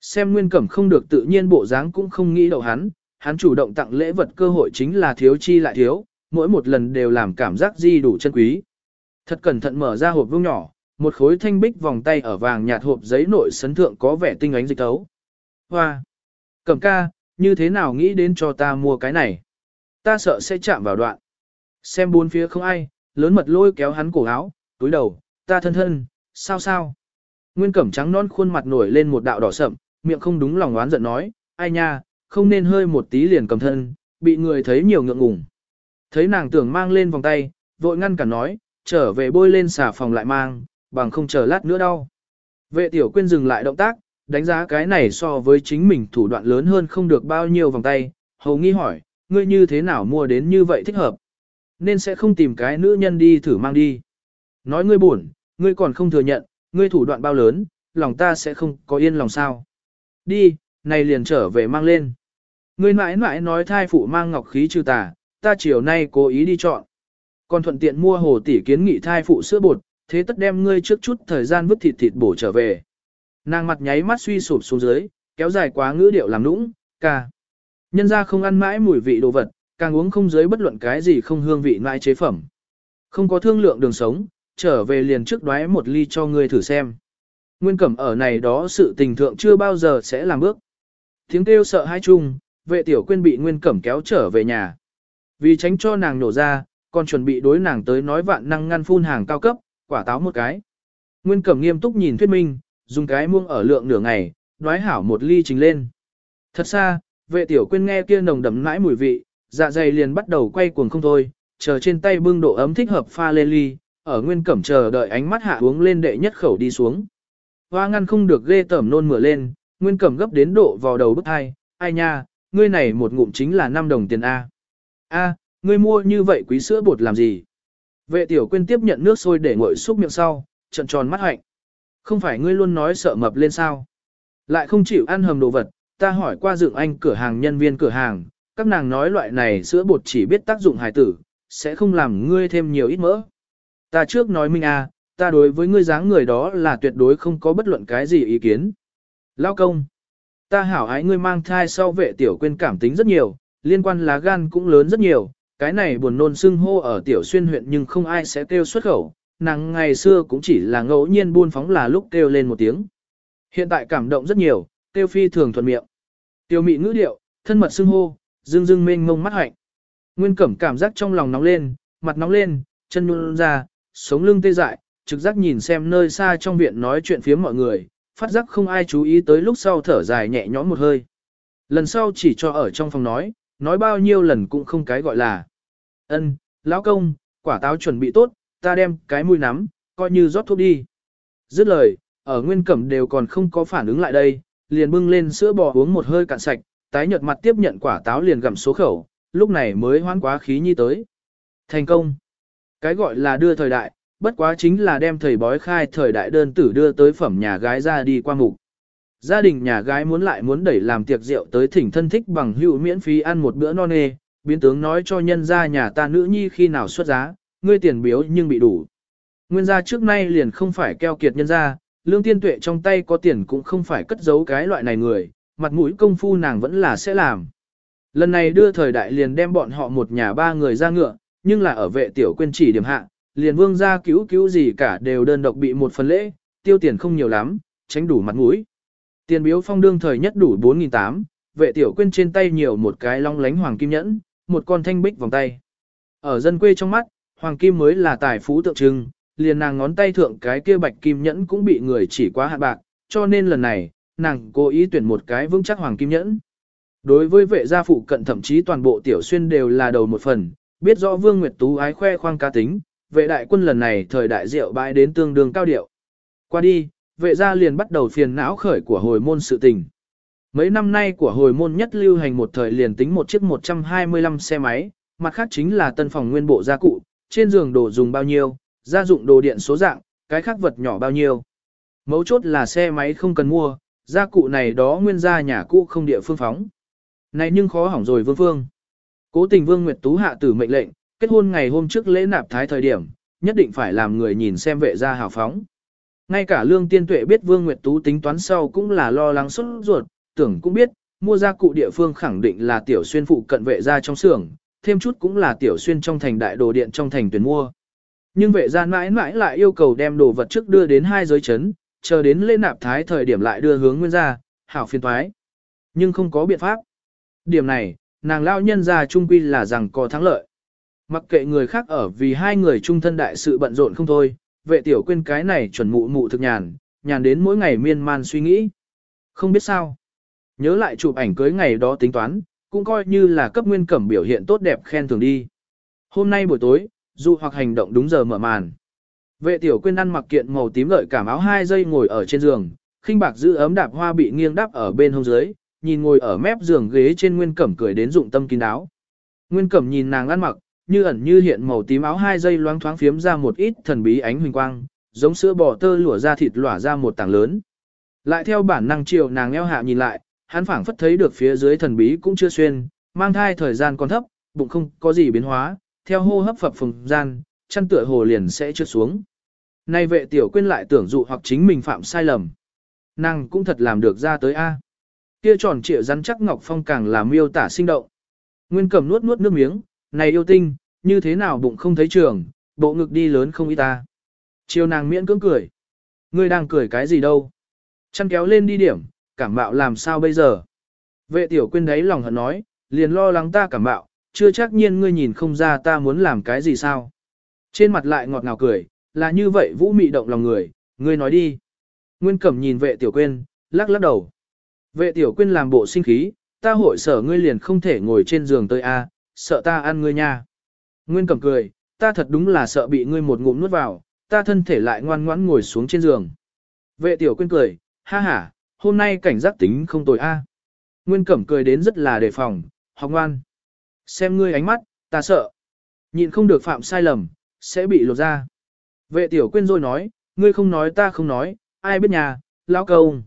Xem nguyên cẩm không được tự nhiên bộ dáng cũng không nghĩ đậu hắn, hắn chủ động tặng lễ vật cơ hội chính là thiếu chi lại thiếu, mỗi một lần đều làm cảm giác di đủ chân quý. Thật cẩn thận mở ra hộp vuông nhỏ, một khối thanh bích vòng tay ở vàng nhạt hộp giấy nội sấn thượng có vẻ tinh ánh dịch tấu. Hoa! Cẩm ca, như thế nào nghĩ đến cho ta mua cái này? Ta sợ sẽ chạm vào đoạn. Xem bốn phía không ai, lớn mật lôi kéo hắn cổ áo, túi đầu, ta thân thân, sao sao? Nguyên cẩm trắng non khuôn mặt nổi lên một đạo đỏ sậm, miệng không đúng lòng oán giận nói, ai nha, không nên hơi một tí liền cầm thân, bị người thấy nhiều ngượng ngùng. Thấy nàng tưởng mang lên vòng tay, vội ngăn cản nói, trở về bôi lên xà phòng lại mang, bằng không chờ lát nữa đau. Vệ tiểu quyên dừng lại động tác, đánh giá cái này so với chính mình thủ đoạn lớn hơn không được bao nhiêu vòng tay, hầu nghi hỏi, ngươi như thế nào mua đến như vậy thích hợp. Nên sẽ không tìm cái nữ nhân đi thử mang đi. Nói ngươi buồn, ngươi còn không thừa nhận, ngươi thủ đoạn bao lớn, lòng ta sẽ không có yên lòng sao. Đi, này liền trở về mang lên. Ngươi mãi mãi nói thai phụ mang ngọc khí trừ tà, ta chiều nay cố ý đi chọn. Còn thuận tiện mua hồ tỷ kiến nghị thai phụ sữa bột, thế tất đem ngươi trước chút thời gian vứt thịt thịt bổ trở về. Nàng mặt nháy mắt suy sụp xuống dưới, kéo dài quá ngữ điệu làm nũng, ca. Nhân ra không ăn mãi mùi vị đồ vật, càng uống không dưới bất luận cái gì không hương vị mãi chế phẩm. Không có thương lượng đường sống, trở về liền trước đoái một ly cho ngươi thử xem. Nguyên cẩm ở này đó sự tình thượng chưa bao giờ sẽ làm bước. Tiếng kêu sợ hai chung, vệ tiểu quyên bị nguyên cẩm kéo trở về nhà. Vì tránh cho nàng nổ ra, còn chuẩn bị đối nàng tới nói vạn năng ngăn phun hàng cao cấp, quả táo một cái. Nguyên Cẩm nghiêm túc nhìn thuyết minh, dùng cái muông ở lượng nửa ngày, đoái hảo một ly trình lên. Thật xa, vệ tiểu quên nghe kia nồng đậm nãi mùi vị, dạ dày liền bắt đầu quay cuồng không thôi, chờ trên tay bưng độ ấm thích hợp pha lên ly, ở Nguyên Cẩm chờ đợi ánh mắt hạ uống lên đệ nhất khẩu đi xuống. Hoa ngăn không được ghê tẩm nôn mửa lên, Nguyên Cẩm gấp đến độ vào đầu bức hai, ai nha, ngươi này một ngụm chính là 5 đồng tiền A. A, ngươi mua như vậy quý sữa bột làm gì? Vệ tiểu quyên tiếp nhận nước sôi để nguội xúc miệng sau, trận tròn mắt hạnh. Không phải ngươi luôn nói sợ mập lên sao? Lại không chịu ăn hầm đồ vật, ta hỏi qua dựng anh cửa hàng nhân viên cửa hàng, các nàng nói loại này sữa bột chỉ biết tác dụng hài tử, sẽ không làm ngươi thêm nhiều ít mỡ. Ta trước nói minh a, ta đối với ngươi dáng người đó là tuyệt đối không có bất luận cái gì ý kiến. Lao công, ta hảo ái ngươi mang thai sau vệ tiểu quên cảm tính rất nhiều, liên quan lá gan cũng lớn rất nhiều, cái này buồn nôn xưng hô ở tiểu xuyên huyện nhưng không ai sẽ kêu xuất khẩu, nàng ngày xưa cũng chỉ là ngẫu nhiên buôn phóng là lúc kêu lên một tiếng. Hiện tại cảm động rất nhiều, kêu phi thường thuận miệng. Tiểu mị ngữ điệu, thân mật xưng hô, dương dương mênh mông mắt hạnh. Nguyên cẩm cảm giác trong lòng nóng lên, mặt nóng lên, chân nhún ra, sống lưng tê dại, trực giác nhìn xem nơi xa trong viện nói chuyện phía mọi người, phát giác không ai chú ý tới lúc sau thở dài nhẹ nhõm một hơi. Lần sau chỉ cho ở trong phòng nói, nói bao nhiêu lần cũng không cái gọi là. Ân, lão công, quả táo chuẩn bị tốt, ta đem cái mùi nắm, coi như rót thuốc đi. Dứt lời, ở nguyên cẩm đều còn không có phản ứng lại đây, liền bưng lên sữa bò uống một hơi cạn sạch, tái nhợt mặt tiếp nhận quả táo liền gặm số khẩu, lúc này mới hoán quá khí nhi tới. Thành công. Cái gọi là đưa thời đại, bất quá chính là đem thầy bói khai thời đại đơn tử đưa tới phẩm nhà gái ra đi qua mục. Gia đình nhà gái muốn lại muốn đẩy làm tiệc rượu tới thỉnh thân thích bằng hữu miễn phí ăn một bữa non nê, biến tướng nói cho nhân gia nhà ta nữ nhi khi nào xuất giá, ngươi tiền biếu nhưng bị đủ. Nguyên gia trước nay liền không phải keo kiệt nhân gia, lương tiên tuệ trong tay có tiền cũng không phải cất giấu cái loại này người, mặt mũi công phu nàng vẫn là sẽ làm. Lần này đưa thời đại liền đem bọn họ một nhà ba người ra ngựa, nhưng là ở vệ tiểu quên chỉ điểm hạ, liền vương gia cứu cứu gì cả đều đơn độc bị một phần lễ, tiêu tiền không nhiều lắm, tránh đủ mặt mũi. Tiền biếu phong đương thời nhất đủ 4.800, vệ tiểu quên trên tay nhiều một cái long lánh hoàng kim nhẫn, một con thanh bích vòng tay. Ở dân quê trong mắt, hoàng kim mới là tài phú tượng trưng, liền nàng ngón tay thượng cái kia bạch kim nhẫn cũng bị người chỉ quá hạn bạc, cho nên lần này, nàng cố ý tuyển một cái vững chắc hoàng kim nhẫn. Đối với vệ gia phụ cận thậm chí toàn bộ tiểu xuyên đều là đầu một phần, biết rõ Vương Nguyệt Tú ái khoe khoang cá tính, vệ đại quân lần này thời đại rượu bãi đến tương đương cao điệu. Qua đi, vệ gia liền bắt đầu phiền não khởi của hồi môn sự tình. Mấy năm nay của hồi môn nhất lưu hành một thời liền tính một chiếc 125 xe máy, mặt khác chính là tân phòng nguyên bộ gia cụ, trên giường đồ dùng bao nhiêu, gia dụng đồ điện số dạng, cái khác vật nhỏ bao nhiêu. Mấu chốt là xe máy không cần mua, gia cụ này đó nguyên gia nhà cũ không địa phương phóng. Này nhưng khó hỏng rồi vương phương. Cố tình vương Nguyệt Tú hạ tử mệnh lệnh, kết hôn ngày hôm trước lễ nạp thái thời điểm, nhất định phải làm người nhìn xem vệ gia hào phóng. Ngay cả lương tiên tuệ biết vương Nguyệt Tú tính toán sau cũng là lo lắng xuất ruột, tưởng cũng biết, mua gia cụ địa phương khẳng định là tiểu xuyên phụ cận vệ gia trong xưởng, thêm chút cũng là tiểu xuyên trong thành đại đồ điện trong thành tuyển mua. Nhưng vệ gia mãi mãi lại yêu cầu đem đồ vật trước đưa đến hai giới chấn, chờ đến lễ nạp thái thời điểm lại đưa hướng nguyên gia, hảo phiên thoái. Nhưng không có biện pháp. Điểm này, nàng lao nhân gia trung quy là rằng có thắng lợi. Mặc kệ người khác ở vì hai người trung thân đại sự bận rộn không thôi, vệ tiểu quên cái này chuẩn mụ mụ thực nhàn, nhàn đến mỗi ngày miên man suy nghĩ. Không biết sao. Nhớ lại chụp ảnh cưới ngày đó tính toán, cũng coi như là cấp nguyên cẩm biểu hiện tốt đẹp khen thường đi. Hôm nay buổi tối, dù hoặc hành động đúng giờ mở màn. Vệ tiểu quên ăn mặc kiện màu tím lợi cảm áo hai giây ngồi ở trên giường, khinh bạc giữ ấm đạp hoa bị nghiêng đắp ở bên hông dưới, nhìn ngồi ở mép giường ghế trên Nguyên Cẩm cười đến dụng tâm kín đáo. Nguyên Cẩm nhìn nàng ăn mặc, như ẩn như hiện màu tím áo hai dây loáng thoáng phiếm ra một ít thần bí ánh huỳnh quang, giống sữa bò tơ lụa ra thịt lỏa ra một tảng lớn. Lại theo bản năng chiều nàng eo hạ nhìn lại, hắn phảng phất thấy được phía dưới thần bí cũng chưa xuyên, mang thai thời gian còn thấp, bụng không có gì biến hóa, theo hô hấp phập phồng gian, chân tựa hồ liền sẽ trượt xuống. Nay vệ tiểu quên lại tưởng dụ hoặc chính mình phạm sai lầm. Nàng cũng thật làm được ra tới A. Kia tròn trịa rắn chắc ngọc phong càng là miêu tả sinh động. Nguyên cầm nuốt nuốt nước miếng, này yêu tinh, như thế nào bụng không thấy trường, bộ ngực đi lớn không ít ta. Chiều nàng miễn cưỡng cười. Ngươi đang cười cái gì đâu? Chăn kéo lên đi điểm, cảm mạo làm sao bây giờ? Vệ tiểu quên đấy lòng hận nói, liền lo lắng ta cảm mạo, chưa chắc nhiên ngươi nhìn không ra ta muốn làm cái gì sao. Trên mặt lại ngọt ngào cười, là như vậy vũ mị động lòng người, ngươi nói đi. Nguyên Cẩm nhìn vệ tiểu quyên, lắc lắc đầu. Vệ tiểu quyên làm bộ sinh khí, ta hội sở ngươi liền không thể ngồi trên giường tới a, sợ ta ăn ngươi nha. Nguyên Cẩm cười, ta thật đúng là sợ bị ngươi một ngụm nuốt vào, ta thân thể lại ngoan ngoãn ngồi xuống trên giường. Vệ tiểu quyên cười, ha ha, hôm nay cảnh giác tính không tồi a. Nguyên Cẩm cười đến rất là đề phòng, học ngoan. Xem ngươi ánh mắt, ta sợ. Nhịn không được phạm sai lầm, sẽ bị lột ra. Vệ tiểu quyên rồi nói, ngươi không nói ta không nói, ai biết nhà, lão câu.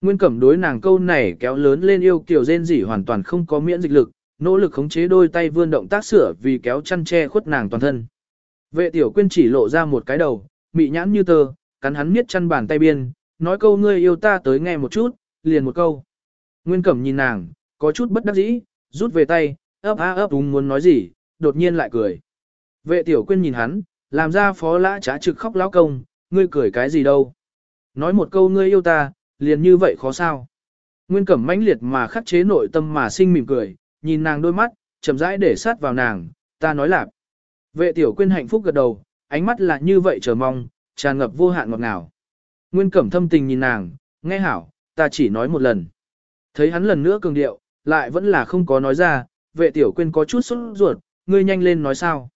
Nguyên Cẩm đối nàng câu này kéo lớn lên yêu kiểu rên rỉ hoàn toàn không có miễn dịch lực, nỗ lực khống chế đôi tay vươn động tác sửa vì kéo chăn che khuất nàng toàn thân. Vệ tiểu quyên chỉ lộ ra một cái đầu, mị nhãn như tờ, cắn hắn miết chăn bàn tay biên, nói câu ngươi yêu ta tới nghe một chút, liền một câu. Nguyên Cẩm nhìn nàng, có chút bất đắc dĩ, rút về tay, ấp a ấp đúng muốn nói gì, đột nhiên lại cười. Vệ tiểu quyên nhìn hắn, làm ra phó lã trá trực khóc lão công, ngươi cười cái gì đâu. Nói một câu ngươi yêu ta, liền như vậy khó sao. Nguyên Cẩm mãnh liệt mà khắc chế nội tâm mà sinh mỉm cười, nhìn nàng đôi mắt, chậm rãi để sát vào nàng, ta nói lạp. Vệ tiểu quyên hạnh phúc gật đầu, ánh mắt là như vậy chờ mong, tràn ngập vô hạn ngọt ngào. Nguyên Cẩm thâm tình nhìn nàng, nghe hảo, ta chỉ nói một lần. Thấy hắn lần nữa cường điệu, lại vẫn là không có nói ra, vệ tiểu quyên có chút sốt ruột, ngươi nhanh lên nói sao.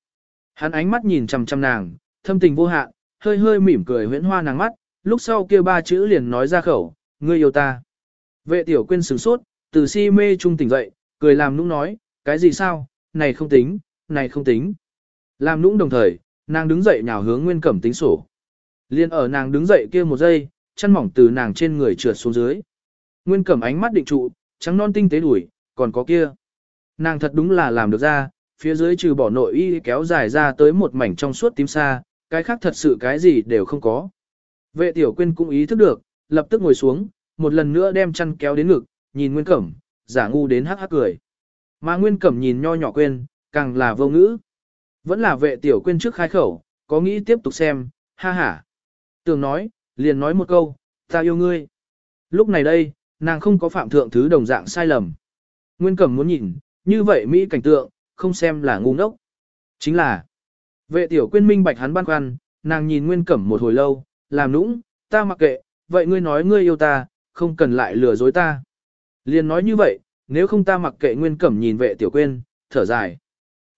Hắn ánh mắt nhìn chằm chằm nàng, thâm tình vô hạn, hơi hơi mỉm cười huyễn hoa nàng mắt, lúc sau kia ba chữ liền nói ra khẩu, ngươi yêu ta. Vệ tiểu quyên sửng sốt, từ si mê trung tỉnh dậy, cười làm nũng nói, cái gì sao, này không tính, này không tính. Làm nũng đồng thời, nàng đứng dậy nhào hướng nguyên cẩm tính sổ. Liên ở nàng đứng dậy kia một giây, chân mỏng từ nàng trên người trượt xuống dưới. Nguyên cẩm ánh mắt định trụ, trắng non tinh tế đuổi, còn có kia. Nàng thật đúng là làm được ra, phía dưới trừ bỏ nội y kéo dài ra tới một mảnh trong suốt tím xa, cái khác thật sự cái gì đều không có. Vệ tiểu quyên cũng ý thức được, lập tức ngồi xuống, một lần nữa đem chăn kéo đến ngực, nhìn Nguyên Cẩm, giả ngu đến hắc hắc cười. Mà Nguyên Cẩm nhìn nho nhỏ quên, càng là vô ngữ. Vẫn là vệ tiểu quên trước khai khẩu, có nghĩ tiếp tục xem, ha ha. Tường nói, liền nói một câu, ta yêu ngươi. Lúc này đây, nàng không có phạm thượng thứ đồng dạng sai lầm. Nguyên Cẩm muốn nhìn, như vậy Mỹ cảnh tượng, không xem là ngu ngốc. Chính là, vệ tiểu quên minh bạch hắn băn khoăn, nàng nhìn Nguyên Cẩm một hồi lâu, làm nũng, ta mặc kệ, vậy ngươi nói ngươi yêu ta, không cần lại lừa dối ta. Liền nói như vậy, nếu không ta mặc kệ Nguyên Cẩm nhìn vệ tiểu quyên, thở dài.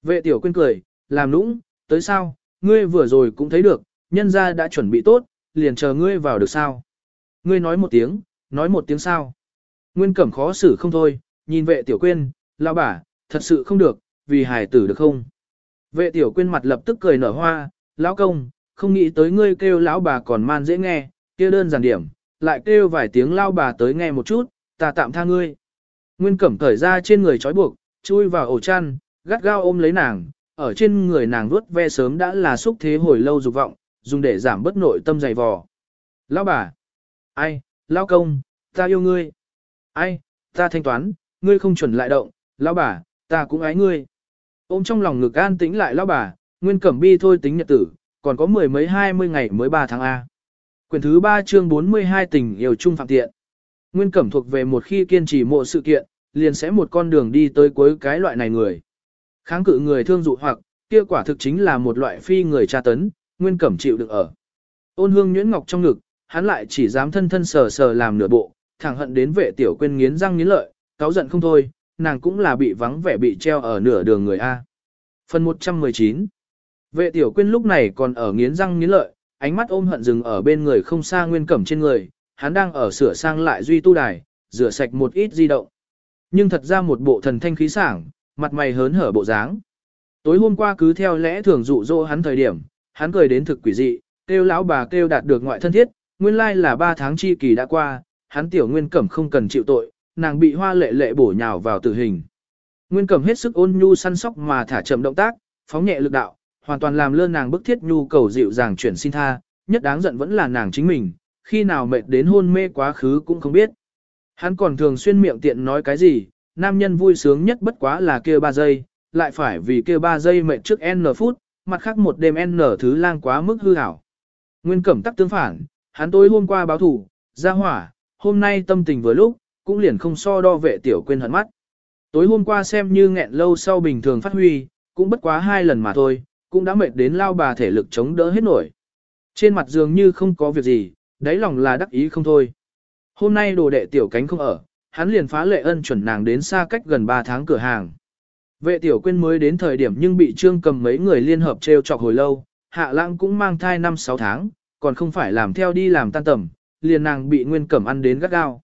Vệ tiểu quyên cười, làm nũng, tới sao, ngươi vừa rồi cũng thấy được, nhân gia đã chuẩn bị tốt, liền chờ ngươi vào được sao. Ngươi nói một tiếng, nói một tiếng sao. Nguyên Cẩm khó xử không thôi, nhìn vệ tiểu quyên, lao bả, thật sự không được, vì hài tử được không? Vệ tiểu quyên mặt lập tức cười nở hoa, lão công, không nghĩ tới ngươi kêu lão bà còn man dễ nghe, kia đơn giản điểm, lại kêu vài tiếng lao bà tới nghe một chút, ta tạm tha ngươi. Nguyên cẩm cởi ra trên người trói buộc, chui vào ổ chăn, gắt gao ôm lấy nàng, ở trên người nàng vuốt ve sớm đã là xúc thế hồi lâu dục vọng, dùng để giảm bất nội tâm dày vò. Lão bà, ai, lão công, ta yêu ngươi. Ai, ta thanh toán, ngươi không chuẩn lại động, lão bà, ta cũng ái ngươi. Ôm trong lòng ngực an tĩnh lại lão bà, nguyên cẩm bi thôi tính nhật tử, còn có mười mấy hai mươi ngày mới ba tháng A. Quyển thứ 3 chương 42 tình yêu chung phạm tiện. Nguyên cẩm thuộc về một khi kiên trì mộ sự kiện, liền sẽ một con đường đi tới cuối cái loại này người. Kháng cự người thương dụ hoặc, kia quả thực chính là một loại phi người tra tấn, nguyên cẩm chịu được ở. Ôn hương nhuyễn ngọc trong ngực, hắn lại chỉ dám thân thân sờ sờ làm nửa bộ, thẳng hận đến vệ tiểu quên nghiến răng nghiến lợi, cáo giận không thôi, nàng cũng là bị vắng vẻ bị treo ở nửa đường người A. Phần 119 Vệ tiểu quên lúc này còn ở nghiến răng nghiến lợi, ánh mắt ôm hận dừng ở bên người không xa nguyên cẩm trên người, hắn đang ở sửa sang lại duy tu đài, rửa sạch một ít di động. Nhưng thật ra một bộ thần thanh khí sảng, mặt mày hớn hở bộ dáng. Tối hôm qua cứ theo lẽ thường dụ dỗ hắn thời điểm, hắn cười đến thực quỷ dị, kêu lão bà kêu đạt được ngoại thân thiết, nguyên lai là 3 tháng chi kỳ đã qua, hắn tiểu nguyên cẩm không cần chịu tội, nàng bị hoa lệ lệ bổ nhào vào tử hình. Nguyên cẩm hết sức ôn nhu săn sóc mà thả chậm động tác, phóng nhẹ lực đạo, hoàn toàn làm lơ nàng bức thiết nhu cầu dịu dàng chuyển xin tha, nhất đáng giận vẫn là nàng chính mình, khi nào mệt đến hôn mê quá khứ cũng không biết. Hắn còn thường xuyên miệng tiện nói cái gì, nam nhân vui sướng nhất bất quá là kia 3 giây, lại phải vì kia 3 giây mệt trước N phút, mặt khác một đêm N thứ lang quá mức hư hảo. Nguyên cẩm tắc tương phản, hắn tối hôm qua báo thủ, ra hỏa, hôm nay tâm tình vừa lúc, cũng liền không so đo vệ tiểu quên hận mắt. Tối hôm qua xem như nghẹn lâu sau bình thường phát huy, cũng bất quá hai lần mà thôi, cũng đã mệt đến lao bà thể lực chống đỡ hết nổi. Trên mặt dường như không có việc gì, đáy lòng là đắc ý không thôi. Hôm nay đồ đệ tiểu cánh không ở, hắn liền phá lệ ân chuẩn nàng đến xa cách gần 3 tháng cửa hàng. Vệ tiểu quên mới đến thời điểm nhưng bị trương cầm mấy người liên hợp treo chọc hồi lâu, hạ lãng cũng mang thai 5-6 tháng, còn không phải làm theo đi làm tan tầm, liền nàng bị nguyên cẩm ăn đến gắt gao.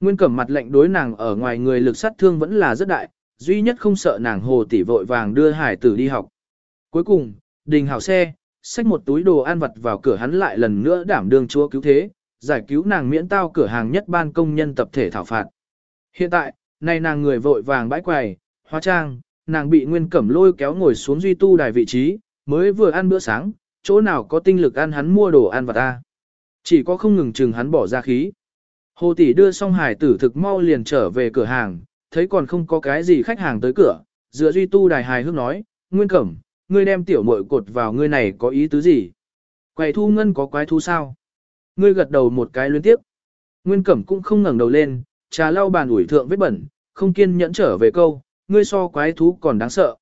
Nguyên cẩm mặt lệnh đối nàng ở ngoài người lực sát thương vẫn là rất đại, duy nhất không sợ nàng hồ tỷ vội vàng đưa hải tử đi học. Cuối cùng, đình hảo xe, xách một túi đồ ăn vặt vào cửa hắn lại lần nữa đảm đương chúa cứu thế, giải cứu nàng miễn tao cửa hàng nhất ban công nhân tập thể thảo phạt. Hiện tại, nay nàng người vội vàng bãi quầy, hóa trang, nàng bị nguyên cẩm lôi kéo ngồi xuống duy tu đài vị trí, mới vừa ăn bữa sáng, chỗ nào có tinh lực ăn hắn mua đồ ăn vặt ta. Chỉ có không ngừng chừng hắn bỏ ra khí. Hồ tỷ đưa xong hải tử thực mau liền trở về cửa hàng, thấy còn không có cái gì khách hàng tới cửa, dựa duy tu đài hài hước nói, Nguyên Cẩm, ngươi đem tiểu muội cột vào ngươi này có ý tứ gì? Quầy thu ngân có quái thu sao? Ngươi gật đầu một cái liên tiếp. Nguyên Cẩm cũng không ngẩng đầu lên, trà lau bàn ủi thượng vết bẩn, không kiên nhẫn trở về câu, ngươi so quái thú còn đáng sợ.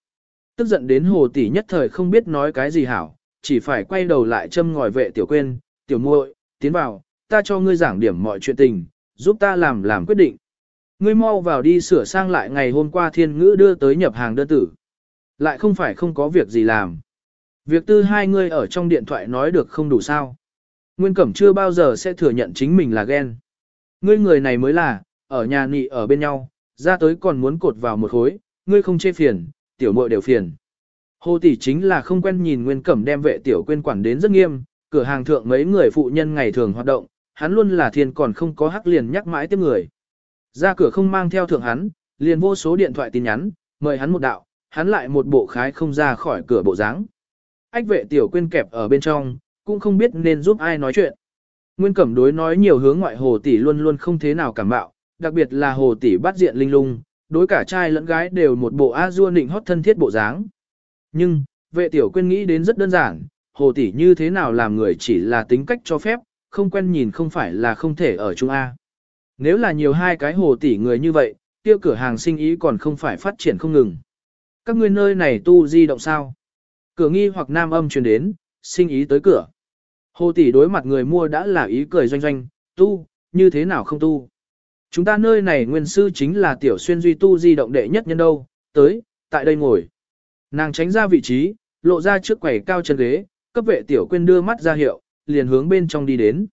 Tức giận đến hồ tỷ nhất thời không biết nói cái gì hảo, chỉ phải quay đầu lại châm ngòi vệ tiểu quên, tiểu muội, tiến vào, ta cho ngươi giảng điểm mọi chuyện tình, giúp ta làm làm quyết định. Ngươi mau vào đi sửa sang lại ngày hôm qua thiên ngữ đưa tới nhập hàng đơn tử. Lại không phải không có việc gì làm. Việc tư hai ngươi ở trong điện thoại nói được không đủ sao. Nguyên Cẩm chưa bao giờ sẽ thừa nhận chính mình là ghen. Ngươi người này mới là, ở nhà nị ở bên nhau, ra tới còn muốn cột vào một khối, ngươi không chê phiền, tiểu muội đều phiền. Hồ tỷ chính là không quen nhìn Nguyên Cẩm đem vệ tiểu quên quản đến rất nghiêm, cửa hàng thượng mấy người phụ nhân ngày thường hoạt động, hắn luôn là thiên còn không có hắc liền nhắc mãi tiếp người. Ra cửa không mang theo thượng hắn, liền vô số điện thoại tin nhắn, mời hắn một đạo, hắn lại một bộ khái không ra khỏi cửa bộ dáng. Ách vệ tiểu quên kẹp ở bên trong, cũng không biết nên giúp ai nói chuyện. Nguyên Cẩm đối nói nhiều hướng ngoại hồ tỷ luôn luôn không thế nào cảm bạo, đặc biệt là hồ tỷ bắt diện linh lung, đối cả trai lẫn gái đều một bộ a du nịnh hót thân thiết bộ dáng. Nhưng, vệ tiểu quên nghĩ đến rất đơn giản, hồ tỷ như thế nào làm người chỉ là tính cách cho phép, không quen nhìn không phải là không thể ở chung A. Nếu là nhiều hai cái hồ tỷ người như vậy, tiêu cửa hàng sinh ý còn không phải phát triển không ngừng. Các ngươi nơi này tu di động sao? Cửa nghi hoặc nam âm truyền đến, sinh ý tới cửa. Hồ tỷ đối mặt người mua đã là ý cười doanh doanh, tu, như thế nào không tu? Chúng ta nơi này nguyên sư chính là tiểu xuyên duy tu di động đệ nhất nhân đâu, tới, tại đây ngồi. Nàng tránh ra vị trí, lộ ra trước quầy cao chân ghế, cấp vệ tiểu quên đưa mắt ra hiệu, liền hướng bên trong đi đến.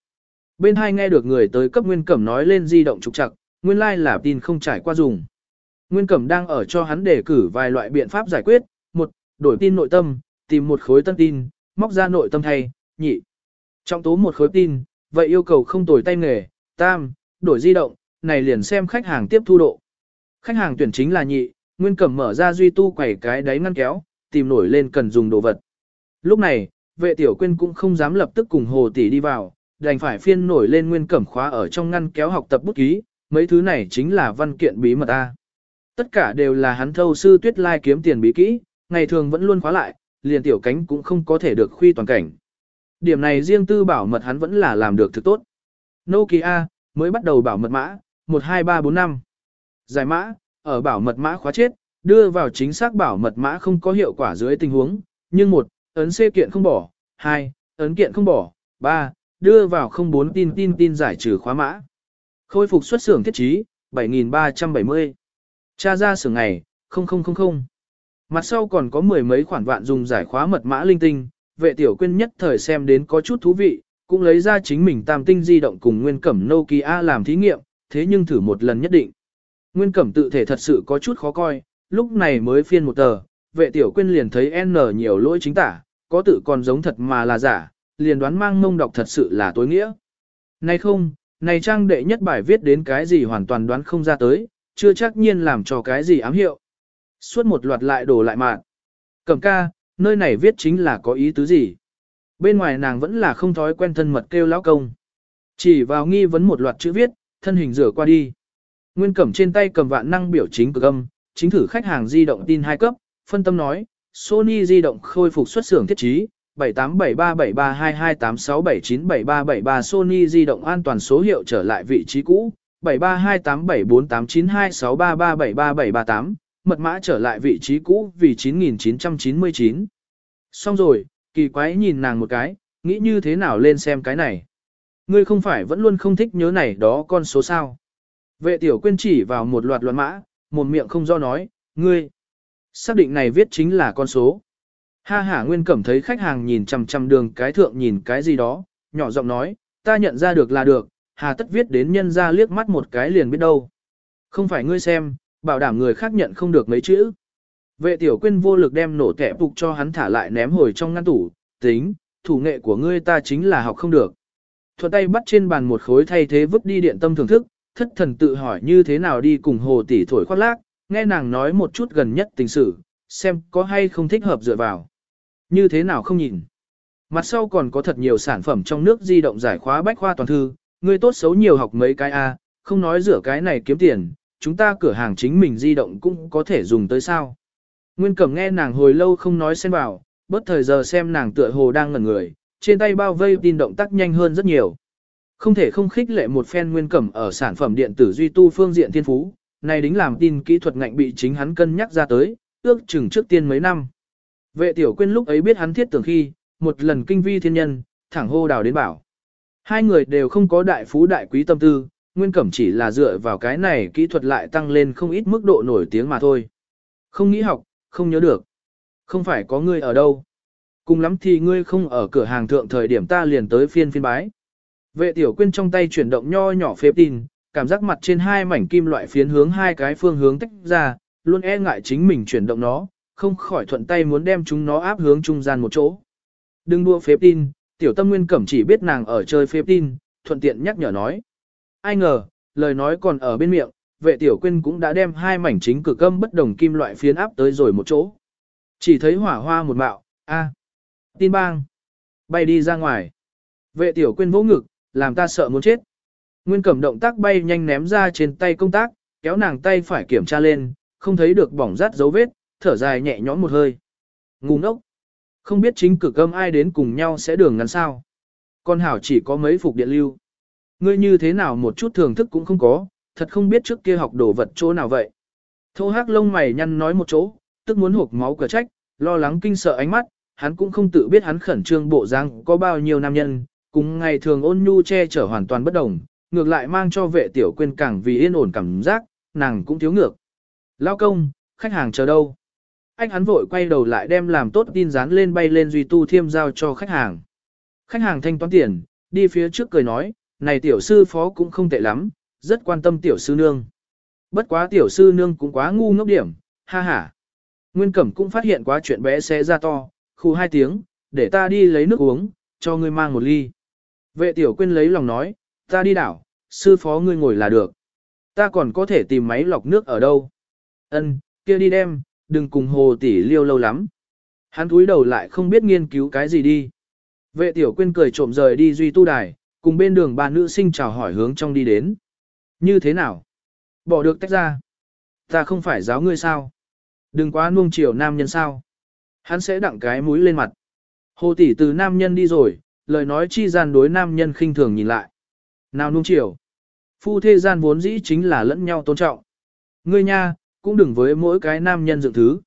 Bên hai nghe được người tới cấp Nguyên Cẩm nói lên di động trục trặc, nguyên lai like là tin không trải qua dùng. Nguyên Cẩm đang ở cho hắn đề cử vài loại biện pháp giải quyết, một, đổi tin nội tâm, tìm một khối tân tin, móc ra nội tâm thay, nhị. trong tố một khối tin, vậy yêu cầu không tồi tay nghề, tam, đổi di động, này liền xem khách hàng tiếp thu độ. Khách hàng tuyển chính là nhị, Nguyên Cẩm mở ra duy tu quẩy cái đáy ngăn kéo, tìm nổi lên cần dùng đồ vật. Lúc này, vệ tiểu quyên cũng không dám lập tức cùng hồ tỷ đi vào, đành phải phiên nổi lên Nguyên Cẩm khóa ở trong ngăn kéo học tập bút ký, mấy thứ này chính là văn kiện bí mật A. Tất cả đều là hắn thâu sư tuyết lai kiếm tiền bí kỹ, ngày thường vẫn luôn khóa lại, liền tiểu cánh cũng không có thể được khuy toàn cảnh. Điểm này riêng tư bảo mật hắn vẫn là làm được thực tốt. Nokia, mới bắt đầu bảo mật mã, 12345. Giải mã, ở bảo mật mã khóa chết, đưa vào chính xác bảo mật mã không có hiệu quả dưới tình huống, nhưng một, ấn C kiện không bỏ, 2, ấn kiện không bỏ, 3, đưa vào không bốn tin tin tin giải trừ khóa mã. Khôi phục xuất xưởng thiết trí, 7370. Tra ra sửa ngày, 0000. Mặt sau còn có mười mấy khoản vạn dùng giải khóa mật mã linh tinh, vệ tiểu quyên nhất thời xem đến có chút thú vị, cũng lấy ra chính mình tam tinh di động cùng nguyên cẩm Nokia làm thí nghiệm, thế nhưng thử một lần nhất định. Nguyên cẩm tự thể thật sự có chút khó coi, lúc này mới phiên một tờ, vệ tiểu quyên liền thấy N nhiều lỗi chính tả, có tự còn giống thật mà là giả, liền đoán mang mông đọc thật sự là tối nghĩa. Này không, này trang đệ nhất bài viết đến cái gì hoàn toàn đoán không ra tới, chưa chắc nhiên làm cho cái gì ám hiệu. Suốt một loạt lại đổ lại mạng. Cẩm ca, nơi này viết chính là có ý tứ gì. Bên ngoài nàng vẫn là không thói quen thân mật kêu lão công. Chỉ vào nghi vấn một loạt chữ viết, thân hình rửa qua đi. Nguyên cẩm trên tay cầm vạn năng biểu chính cực âm, chính thử khách hàng di động tin hai cấp, phân tâm nói, Sony di động khôi phục xuất xưởng thiết trí, 7873732286797373 Sony di động an toàn số hiệu trở lại vị trí cũ, 732874892633737738, mật mã trở lại vị trí cũ vì 9999. Xong rồi, kỳ quái nhìn nàng một cái, nghĩ như thế nào lên xem cái này. Ngươi không phải vẫn luôn không thích nhớ này đó con số sao. Vệ tiểu quên chỉ vào một loạt loạn mã, một miệng không do nói, ngươi. Xác định này viết chính là con số. Ha ha nguyên cẩm thấy khách hàng nhìn chằm chằm đường cái thượng nhìn cái gì đó, nhỏ giọng nói, ta nhận ra được là được, hà tất viết đến nhân ra liếc mắt một cái liền biết đâu. Không phải ngươi xem, bảo đảm người khác nhận không được mấy chữ. Vệ tiểu quyên vô lực đem nổ kẻ phục cho hắn thả lại ném hồi trong ngăn tủ, tính, thủ nghệ của ngươi ta chính là học không được. Thuận tay bắt trên bàn một khối thay thế vứt đi điện tâm thưởng thức, thất thần tự hỏi như thế nào đi cùng hồ tỷ thổi khoác lác, nghe nàng nói một chút gần nhất tình sự, xem có hay không thích hợp dựa vào. Như thế nào không nhìn. Mặt sau còn có thật nhiều sản phẩm trong nước di động giải khóa bách khoa toàn thư, ngươi tốt xấu nhiều học mấy cái A, không nói rửa cái này kiếm tiền, chúng ta cửa hàng chính mình di động cũng có thể dùng tới sao. Nguyên Cẩm nghe nàng hồi lâu không nói xen vào, bất thời giờ xem nàng tựa hồ đang ngẩn người, trên tay bao vây tin động tác nhanh hơn rất nhiều. Không thể không khích lệ một phen Nguyên Cẩm ở sản phẩm điện tử duy tu phương diện thiên phú, này đính làm tin kỹ thuật ngạnh bị chính hắn cân nhắc ra tới, ước chừng trước tiên mấy năm. Vệ tiểu quyên lúc ấy biết hắn thiết tưởng khi, một lần kinh vi thiên nhân, thẳng hô đào đến bảo. Hai người đều không có đại phú đại quý tâm tư, Nguyên Cẩm chỉ là dựa vào cái này kỹ thuật lại tăng lên không ít mức độ nổi tiếng mà thôi. Không nghĩ học, không nhớ được. Không phải có ngươi ở đâu. Cùng lắm thì ngươi không ở cửa hàng thượng thời điểm ta liền tới phiên phiên bái. Vệ tiểu quyên trong tay chuyển động nho nhỏ phép tin, cảm giác mặt trên hai mảnh kim loại phiến hướng hai cái phương hướng tách ra, luôn e ngại chính mình chuyển động nó, không khỏi thuận tay muốn đem chúng nó áp hướng trung gian một chỗ. Đừng đua phép tin, tiểu tâm nguyên cẩm chỉ biết nàng ở chơi phê tin, thuận tiện nhắc nhở nói. Ai ngờ, lời nói còn ở bên miệng, vệ tiểu quyên cũng đã đem hai mảnh chính cực âm bất đồng kim loại phiến áp tới rồi một chỗ. Chỉ thấy hỏa hoa một mạo, a, à, tin bang, bay đi ra ngoài. Vệ tiểu quyên vỗ ngực, làm ta sợ muốn chết. Nguyên cẩm động tác bay nhanh ném ra trên tay công tác, kéo nàng tay phải kiểm tra lên, không thấy được bỏng rát dấu vết, thở dài nhẹ nhõm một hơi. Ngu ngốc. Không biết chính cực âm ai đến cùng nhau sẽ đường ngắn sao. Con hảo chỉ có mấy phục điện lưu. Ngươi như thế nào một chút thưởng thức cũng không có, thật không biết trước kia học đồ vật chỗ nào vậy. Thô hắc lông mày nhăn nói một chỗ, tức muốn hộp máu cờ trách, lo lắng kinh sợ ánh mắt, hắn cũng không tự biết hắn khẩn trương bộ dáng có bao nhiêu nam nhân, cùng ngày thường ôn nhu che chở hoàn toàn bất đồng, ngược lại mang cho vệ tiểu quên càng vì yên ổn cảm giác, nàng cũng thiếu ngược. Lao công, khách hàng chờ đâu? Anh hắn vội quay đầu lại đem làm tốt tin dán lên bay lên duy tu thiêm giao cho khách hàng. Khách hàng thanh toán tiền, đi phía trước cười nói, này tiểu sư phó cũng không tệ lắm, rất quan tâm tiểu sư nương. Bất quá tiểu sư nương cũng quá ngu ngốc điểm, ha ha. Nguyên Cẩm cũng phát hiện quá chuyện bé sẽ ra to, khu hai tiếng, để ta đi lấy nước uống, cho ngươi mang một ly. Vệ tiểu quên lấy lòng nói, ta đi đảo, sư phó ngươi ngồi là được. Ta còn có thể tìm máy lọc nước ở đâu. Ân, kia đi đem, đừng cùng hồ tỷ liêu lâu lắm. Hắn cúi đầu lại không biết nghiên cứu cái gì đi. Vệ tiểu quyên cười trộm rời đi duy tu đài, cùng bên đường ba nữ sinh chào hỏi hướng trong đi đến. Như thế nào? Bỏ được tách ra. Ta không phải giáo ngươi sao? Đừng quá nuông chiều nam nhân sao? Hắn sẽ đặng cái mũi lên mặt. Hồ tỷ từ nam nhân đi rồi, lời nói chi gian đối nam nhân khinh thường nhìn lại. Nào nuông chiều. Phu thế gian vốn dĩ chính là lẫn nhau tôn trọng. Ngươi nha, cũng đừng với mỗi cái nam nhân dựng thứ.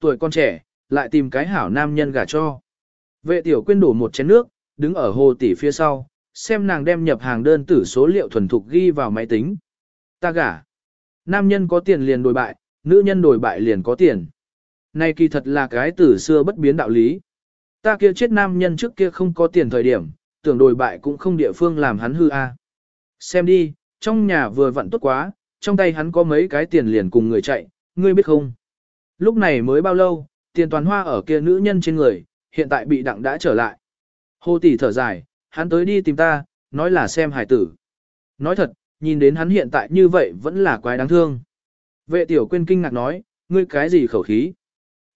Tuổi con trẻ, lại tìm cái hảo nam nhân gả cho. Vệ tiểu quyên đổ một chén nước, đứng ở hồ tỷ phía sau, xem nàng đem nhập hàng đơn tử số liệu thuần thục ghi vào máy tính. Ta gả. Nam nhân có tiền liền đổi bại, nữ nhân đổi bại liền có tiền. Này kỳ thật là cái từ xưa bất biến đạo lý. Ta kia chết nam nhân trước kia không có tiền thời điểm, tưởng đổi bại cũng không địa phương làm hắn hư a. Xem đi, trong nhà vừa vặn tốt quá, trong tay hắn có mấy cái tiền liền cùng người chạy, ngươi biết không? Lúc này mới bao lâu, tiền toàn hoa ở kia nữ nhân trên người, hiện tại bị đặng đã trở lại. Hồ tỷ thở dài, hắn tới đi tìm ta, nói là xem hải tử. Nói thật, nhìn đến hắn hiện tại như vậy vẫn là quái đáng thương. Vệ tiểu quên kinh ngạc nói, ngươi cái gì khẩu khí?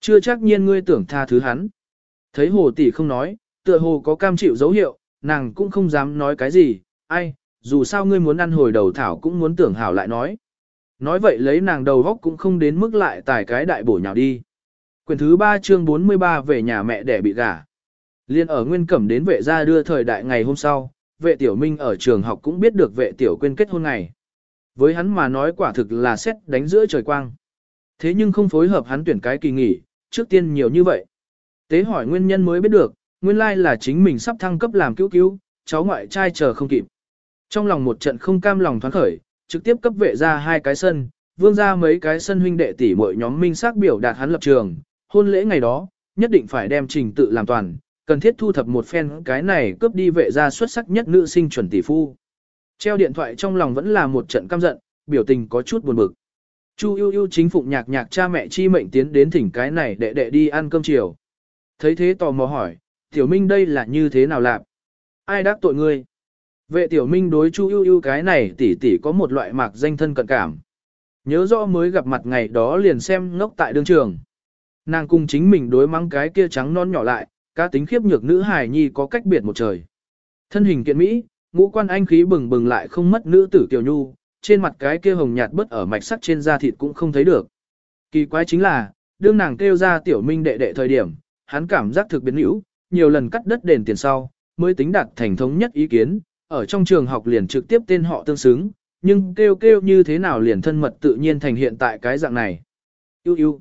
Chưa chắc nhiên ngươi tưởng tha thứ hắn. Thấy hồ tỷ không nói, tựa hồ có cam chịu dấu hiệu, nàng cũng không dám nói cái gì, ai, dù sao ngươi muốn ăn hồi đầu thảo cũng muốn tưởng hảo lại nói. Nói vậy lấy nàng đầu góc cũng không đến mức lại tài cái đại bổ nhào đi. Quyền thứ 3 chương 43 về nhà mẹ để bị gả. Liên ở Nguyên Cẩm đến vệ gia đưa thời đại ngày hôm sau, vệ tiểu minh ở trường học cũng biết được vệ tiểu quên kết hôn ngày. Với hắn mà nói quả thực là xét đánh giữa trời quang. Thế nhưng không phối hợp hắn tuyển cái kỳ nghỉ, trước tiên nhiều như vậy. Tế hỏi nguyên nhân mới biết được, nguyên lai là chính mình sắp thăng cấp làm cứu cứu, cháu ngoại trai chờ không kịp. Trong lòng một trận không cam lòng thoáng khởi, trực tiếp cấp vệ ra hai cái sân, vương ra mấy cái sân huynh đệ tỷ mỗi nhóm minh xác biểu đạt hắn lập trường, hôn lễ ngày đó, nhất định phải đem trình tự làm toàn, cần thiết thu thập một phen cái này cướp đi vệ ra xuất sắc nhất nữ sinh chuẩn tỷ phu. Treo điện thoại trong lòng vẫn là một trận căm giận, biểu tình có chút buồn bực. Chu yêu yêu chính phụng nhạc nhạc cha mẹ chi mệnh tiến đến thỉnh cái này để đệ đi ăn cơm chiều. Thấy thế tò mò hỏi, tiểu minh đây là như thế nào làm? Ai đáp tội ngươi? Vệ tiểu minh đối chu yêu yêu cái này tỷ tỷ có một loại mạc danh thân cận cảm. Nhớ rõ mới gặp mặt ngày đó liền xem ngốc tại đương trường. Nàng cùng chính mình đối mắng cái kia trắng non nhỏ lại, cá tính khiếp nhược nữ hài nhi có cách biệt một trời. Thân hình kiện Mỹ, ngũ quan anh khí bừng bừng lại không mất nữ tử kiều nhu, trên mặt cái kia hồng nhạt bớt ở mạch sắc trên da thịt cũng không thấy được. Kỳ quái chính là, đương nàng kêu ra tiểu minh đệ đệ thời điểm, hắn cảm giác thực biến hữu, nhiều lần cắt đất đền tiền sau, mới tính đạt thành thống nhất ý kiến, ở trong trường học liền trực tiếp tên họ tương xứng, nhưng kêu kêu như thế nào liền thân mật tự nhiên thành hiện tại cái dạng này. Yêu yêu.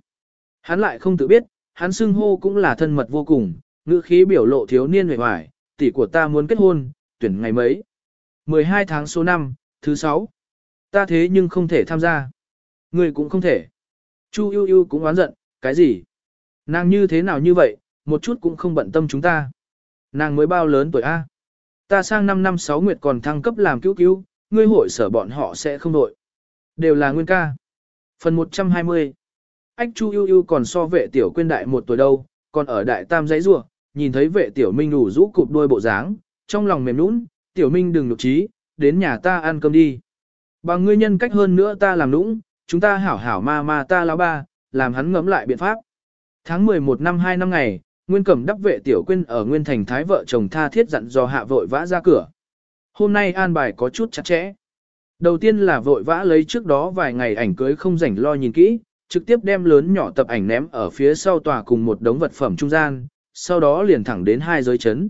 Hắn lại không tự biết, hắn xưng hô cũng là thân mật vô cùng, ngữ khí biểu lộ thiếu niên vẻ hoài tỷ của ta muốn kết hôn, tuyển ngày mấy. 12 tháng số 5, thứ 6. Ta thế nhưng không thể tham gia. Người cũng không thể. Chu yêu yêu cũng oán giận, cái gì? Nàng như thế nào như vậy, một chút cũng không bận tâm chúng ta. Nàng mới bao lớn tuổi A. Ta sang 5 năm 6 nguyệt còn thăng cấp làm cứu cứu, ngươi hội sở bọn họ sẽ không đội. Đều là nguyên ca. Phần 120. Ách Chu yêu yêu còn so vệ tiểu quên đại một tuổi đâu, còn ở đại tam giấy rùa, nhìn thấy vệ tiểu minh đủ rũ cụp đôi bộ dáng, trong lòng mềm nũng, tiểu minh đừng nhục trí, đến nhà ta ăn cơm đi. Bằng ngươi nhân cách hơn nữa ta làm nũng, chúng ta hảo hảo ma ma ta lão ba, làm hắn ngấm lại biện pháp. Tháng 11 năm 2 năm ngày, Nguyên Cẩm đắp vệ tiểu quên ở Nguyên Thành Thái vợ chồng tha thiết dặn dò hạ vội vã ra cửa. Hôm nay an bài có chút chặt chẽ. Đầu tiên là vội vã lấy trước đó vài ngày ảnh cưới không rảnh lo nhìn kỹ, trực tiếp đem lớn nhỏ tập ảnh ném ở phía sau tòa cùng một đống vật phẩm trung gian, sau đó liền thẳng đến hai giới chấn.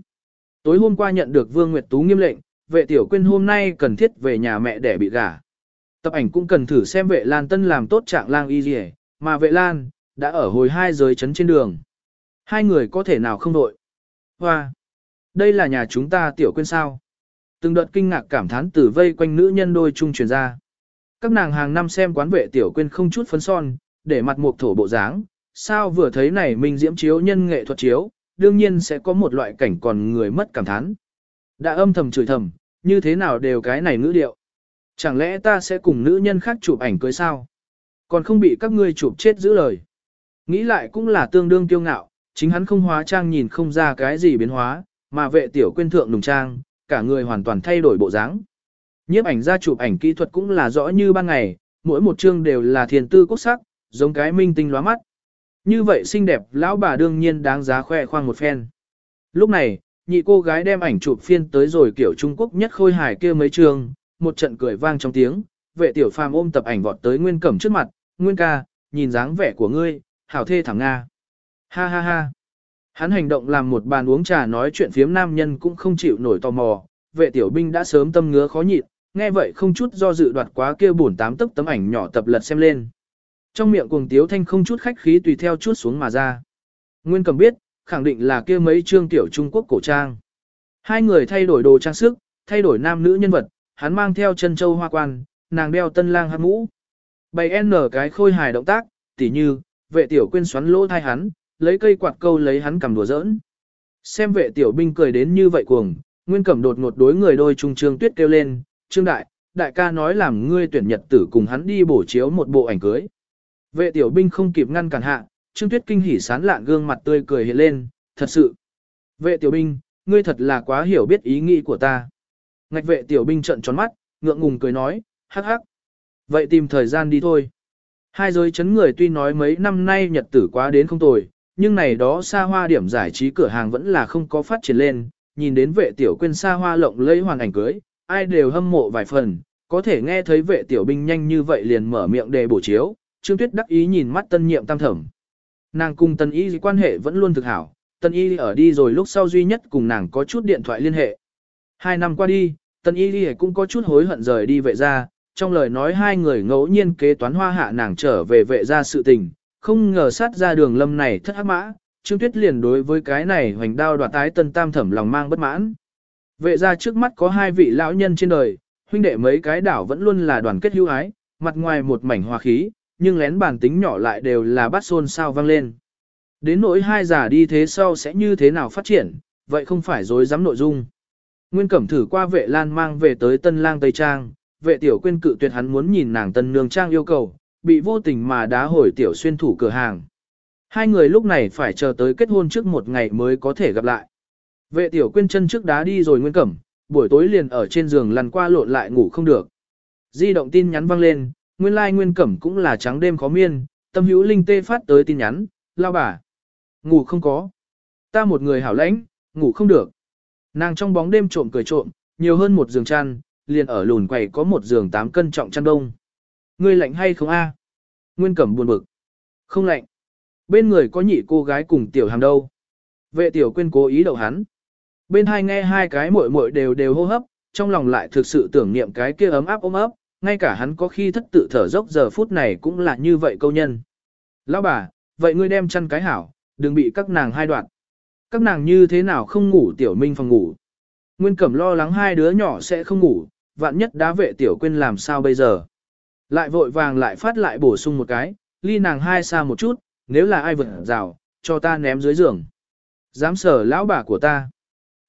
Tối hôm qua nhận được Vương Nguyệt Tú nghiêm lệnh, vệ tiểu quên hôm nay cần thiết về nhà mẹ để bị gả. Tập ảnh cũng cần thử xem vệ Lan Tân làm tốt trạng lang y gì, mà vệ Lan, đã ở hồi hai giới chấn trên đường. Hai người có thể nào không đội. Hoa! Đây là nhà chúng ta tiểu quên sao. Từng đợt kinh ngạc cảm thán từ vây quanh nữ nhân đôi chung truyền ra. Các nàng hàng năm xem quán vệ tiểu quên không chút phấn son, để mặt một thổ bộ dáng, sao vừa thấy này mình diễm chiếu nhân nghệ thuật chiếu, đương nhiên sẽ có một loại cảnh còn người mất cảm thán. Đã âm thầm chửi thầm, như thế nào đều cái này ngữ điệu. Chẳng lẽ ta sẽ cùng nữ nhân khác chụp ảnh cưới sao? Còn không bị các ngươi chụp chết giữ lời. Nghĩ lại cũng là tương đương kiêu ngạo, chính hắn không hóa trang nhìn không ra cái gì biến hóa, mà vệ tiểu quên thượng nùng trang, cả người hoàn toàn thay đổi bộ dáng. Nhiếp ảnh ra chụp ảnh kỹ thuật cũng là rõ như ban ngày, mỗi một chương đều là thiền tư quốc sắc, giống cái minh tinh lóa mắt. Như vậy xinh đẹp, lão bà đương nhiên đáng giá khoe khoang một phen. Lúc này, nhị cô gái đem ảnh chụp phiên tới rồi kiểu Trung Quốc nhất khôi hài kia mấy trường, một trận cười vang trong tiếng, vệ tiểu phàm ôm tập ảnh vọt tới Nguyên Cẩm trước mặt, Nguyên ca, nhìn dáng vẻ của ngươi, hảo thê thẳng Nga. Ha ha ha. Hắn hành động làm một bàn uống trà nói chuyện phiếm nam nhân cũng không chịu nổi tò mò, vệ tiểu binh đã sớm tâm ngứa khó nhịn, nghe vậy không chút do dự đoạt quá kia bổn tám tức tấm ảnh nhỏ tập lật xem lên. Trong miệng cuồng tiếu thanh không chút khách khí tùy theo chút xuống mà ra. Nguyên cầm biết, khẳng định là kia mấy trương tiểu Trung Quốc cổ trang. Hai người thay đổi đồ trang sức, thay đổi nam nữ nhân vật, hắn mang theo chân châu hoa quan, nàng đeo tân lang hát mũ. Bày N cái khôi hài động tác, tỉ như, vệ tiểu quên xoắn lỗ thai hắn, lấy cây quạt câu lấy hắn cầm đùa giỡn. Xem vệ tiểu binh cười đến như vậy cuồng, nguyên cẩm đột ngột đối người đôi trung trương tuyết kêu lên, trương đại, đại ca nói làm ngươi tuyển nhật tử cùng hắn đi bổ chiếu một bộ ảnh cưới. Vệ tiểu binh không kịp ngăn cản hạ, trương tuyết kinh hỉ sán lạn gương mặt tươi cười hiện lên, thật sự. Vệ tiểu binh, ngươi thật là quá hiểu biết ý nghĩ của ta. Ngạch vệ tiểu binh trợn tròn mắt, ngượng ngùng cười nói, hắc hắc. Vậy tìm thời gian đi thôi. Hai giới chấn người tuy nói mấy năm nay nhật tử quá đến không tồi, nhưng này đó xa hoa điểm giải trí cửa hàng vẫn là không có phát triển lên, nhìn đến vệ tiểu quên xa hoa lộng lẫy hoàn ảnh cưới, ai đều hâm mộ vài phần, có thể nghe thấy vệ tiểu binh nhanh như vậy liền mở miệng đề bổ chiếu, Trương Tuyết đắc ý nhìn mắt tân nhiệm tam thẩm. Nàng cùng tân y quan hệ vẫn luôn thực hảo, tân y ở đi rồi lúc sau duy nhất cùng nàng có chút điện thoại liên hệ. Hai năm qua đi, tân y cũng có chút hối hận rời đi vệ gia trong lời nói hai người ngẫu nhiên kế toán hoa hạ nàng trở về vệ gia sự tình, không ngờ sát ra đường lâm này thất hắc mã, Trương Tuyết liền đối với cái này hoành đao đoạt tái tân tam thẩm lòng mang bất mãn. Vệ ra trước mắt có hai vị lão nhân trên đời, huynh đệ mấy cái đảo vẫn luôn là đoàn kết hữu ái, mặt ngoài một mảnh hòa khí, nhưng lén bản tính nhỏ lại đều là bát xôn sao vang lên. Đến nỗi hai giả đi thế sau sẽ như thế nào phát triển, vậy không phải dối dám nội dung. Nguyên Cẩm thử qua vệ lan mang về tới tân lang Tây Trang, vệ tiểu quên cự tuyệt hắn muốn nhìn nàng tân nương trang yêu cầu, bị vô tình mà đá hồi tiểu xuyên thủ cửa hàng. Hai người lúc này phải chờ tới kết hôn trước một ngày mới có thể gặp lại. Vệ tiểu quên chân trước đá đi rồi Nguyên Cẩm, buổi tối liền ở trên giường lăn qua lộn lại ngủ không được. Di động tin nhắn vang lên, nguyên lai like Nguyên Cẩm cũng là trắng đêm khó miên, tâm hữu linh tê phát tới tin nhắn, lao bà. Ngủ không có. Ta một người hảo lãnh, ngủ không được. Nàng trong bóng đêm trộm cười trộm, nhiều hơn một giường chăn, liền ở lùn quầy có một giường 8 cân trọng chăn đông. Ngươi lạnh hay không a? Nguyên Cẩm buồn bực. Không lạnh. Bên người có nhị cô gái cùng tiểu hàm đâu. Vệ tiểu quên cố ý đậu hắn. Bên hai nghe hai cái muội muội đều đều hô hấp, trong lòng lại thực sự tưởng niệm cái kia ấm áp ôm ấp, ngay cả hắn có khi thất tự thở dốc giờ phút này cũng là như vậy câu nhân. Lão bà, vậy ngươi đem chăn cái hảo, đừng bị các nàng hai đoạn. Các nàng như thế nào không ngủ tiểu minh phòng ngủ. Nguyên Cẩm lo lắng hai đứa nhỏ sẽ không ngủ, vạn nhất đá vệ tiểu quên làm sao bây giờ. Lại vội vàng lại phát lại bổ sung một cái, ly nàng hai xa một chút, nếu là ai vượt rào, cho ta ném dưới giường. Dám sở lão bà của ta.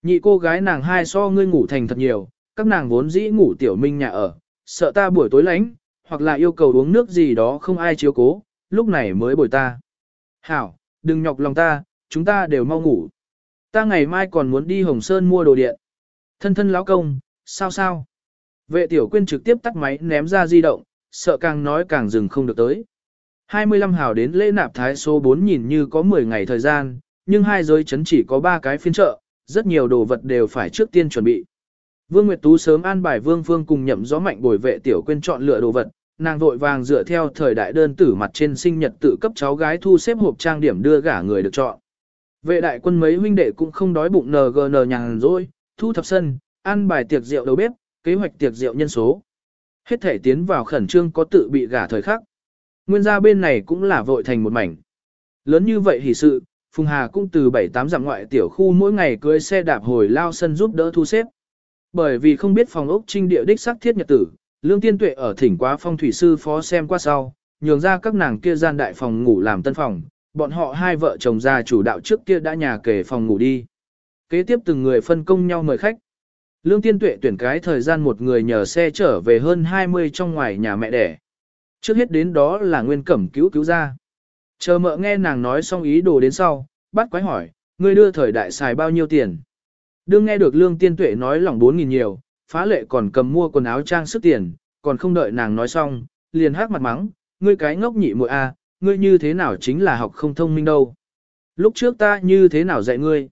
Nhị cô gái nàng hai so ngươi ngủ thành thật nhiều, các nàng vốn dĩ ngủ tiểu minh nhà ở, sợ ta buổi tối lánh, hoặc là yêu cầu uống nước gì đó không ai chiếu cố, lúc này mới bồi ta. Hảo, đừng nhọc lòng ta, chúng ta đều mau ngủ. Ta ngày mai còn muốn đi Hồng Sơn mua đồ điện. Thân thân lão công, sao sao? Vệ tiểu quyên trực tiếp tắt máy ném ra di động, sợ càng nói càng dừng không được tới. 25 hào đến lễ nạp thái số 4 nhìn như có 10 ngày thời gian, nhưng hai giới chấn chỉ có 3 cái phiên chợ, rất nhiều đồ vật đều phải trước tiên chuẩn bị. Vương Nguyệt Tú sớm an bài Vương Phương cùng nhậm gió mạnh bồi vệ tiểu quên chọn lựa đồ vật, nàng vội vàng dựa theo thời đại đơn tử mặt trên sinh nhật tự cấp cháu gái thu xếp hộp trang điểm đưa gả người được chọn. Vệ đại quân mấy huynh đệ cũng không đói bụng NGN nhàn rỗi, thu thập sân, ăn bài tiệc rượu đầu bếp, kế hoạch tiệc rượu nhân số. Hết thể tiến vào khẩn trương có tự bị gả thời khắc. Nguyên gia bên này cũng là vội thành một mảnh. Lớn như vậy hỉ sự, Phùng Hà cũng từ 7-8 dặm ngoại tiểu khu mỗi ngày cưới xe đạp hồi lao sân giúp đỡ thu xếp. Bởi vì không biết phòng ốc trinh địa đích xác thiết nhật tử, Lương Tiên Tuệ ở thỉnh quá phong thủy sư phó xem qua sau, nhường ra các nàng kia gian đại phòng ngủ làm tân phòng, bọn họ hai vợ chồng già chủ đạo trước kia đã nhà kể phòng ngủ đi. Kế tiếp từng người phân công nhau mời khách. Lương Tiên Tuệ tuyển cái thời gian một người nhờ xe trở về hơn 20 trong ngoài nhà mẹ đẻ. Trước hết đến đó là Nguyên Cẩm cứu cứu ra. Chờ mợ nghe nàng nói xong ý đồ đến sau, bắt quái hỏi, ngươi đưa thời đại xài bao nhiêu tiền. Đương nghe được Lương Tiên Tuệ nói lỏng 4.000 nhiều, phá lệ còn cầm mua quần áo trang sức tiền, còn không đợi nàng nói xong, liền hát mặt mắng, ngươi cái ngốc nhị muội a, ngươi như thế nào chính là học không thông minh đâu. Lúc trước ta như thế nào dạy ngươi?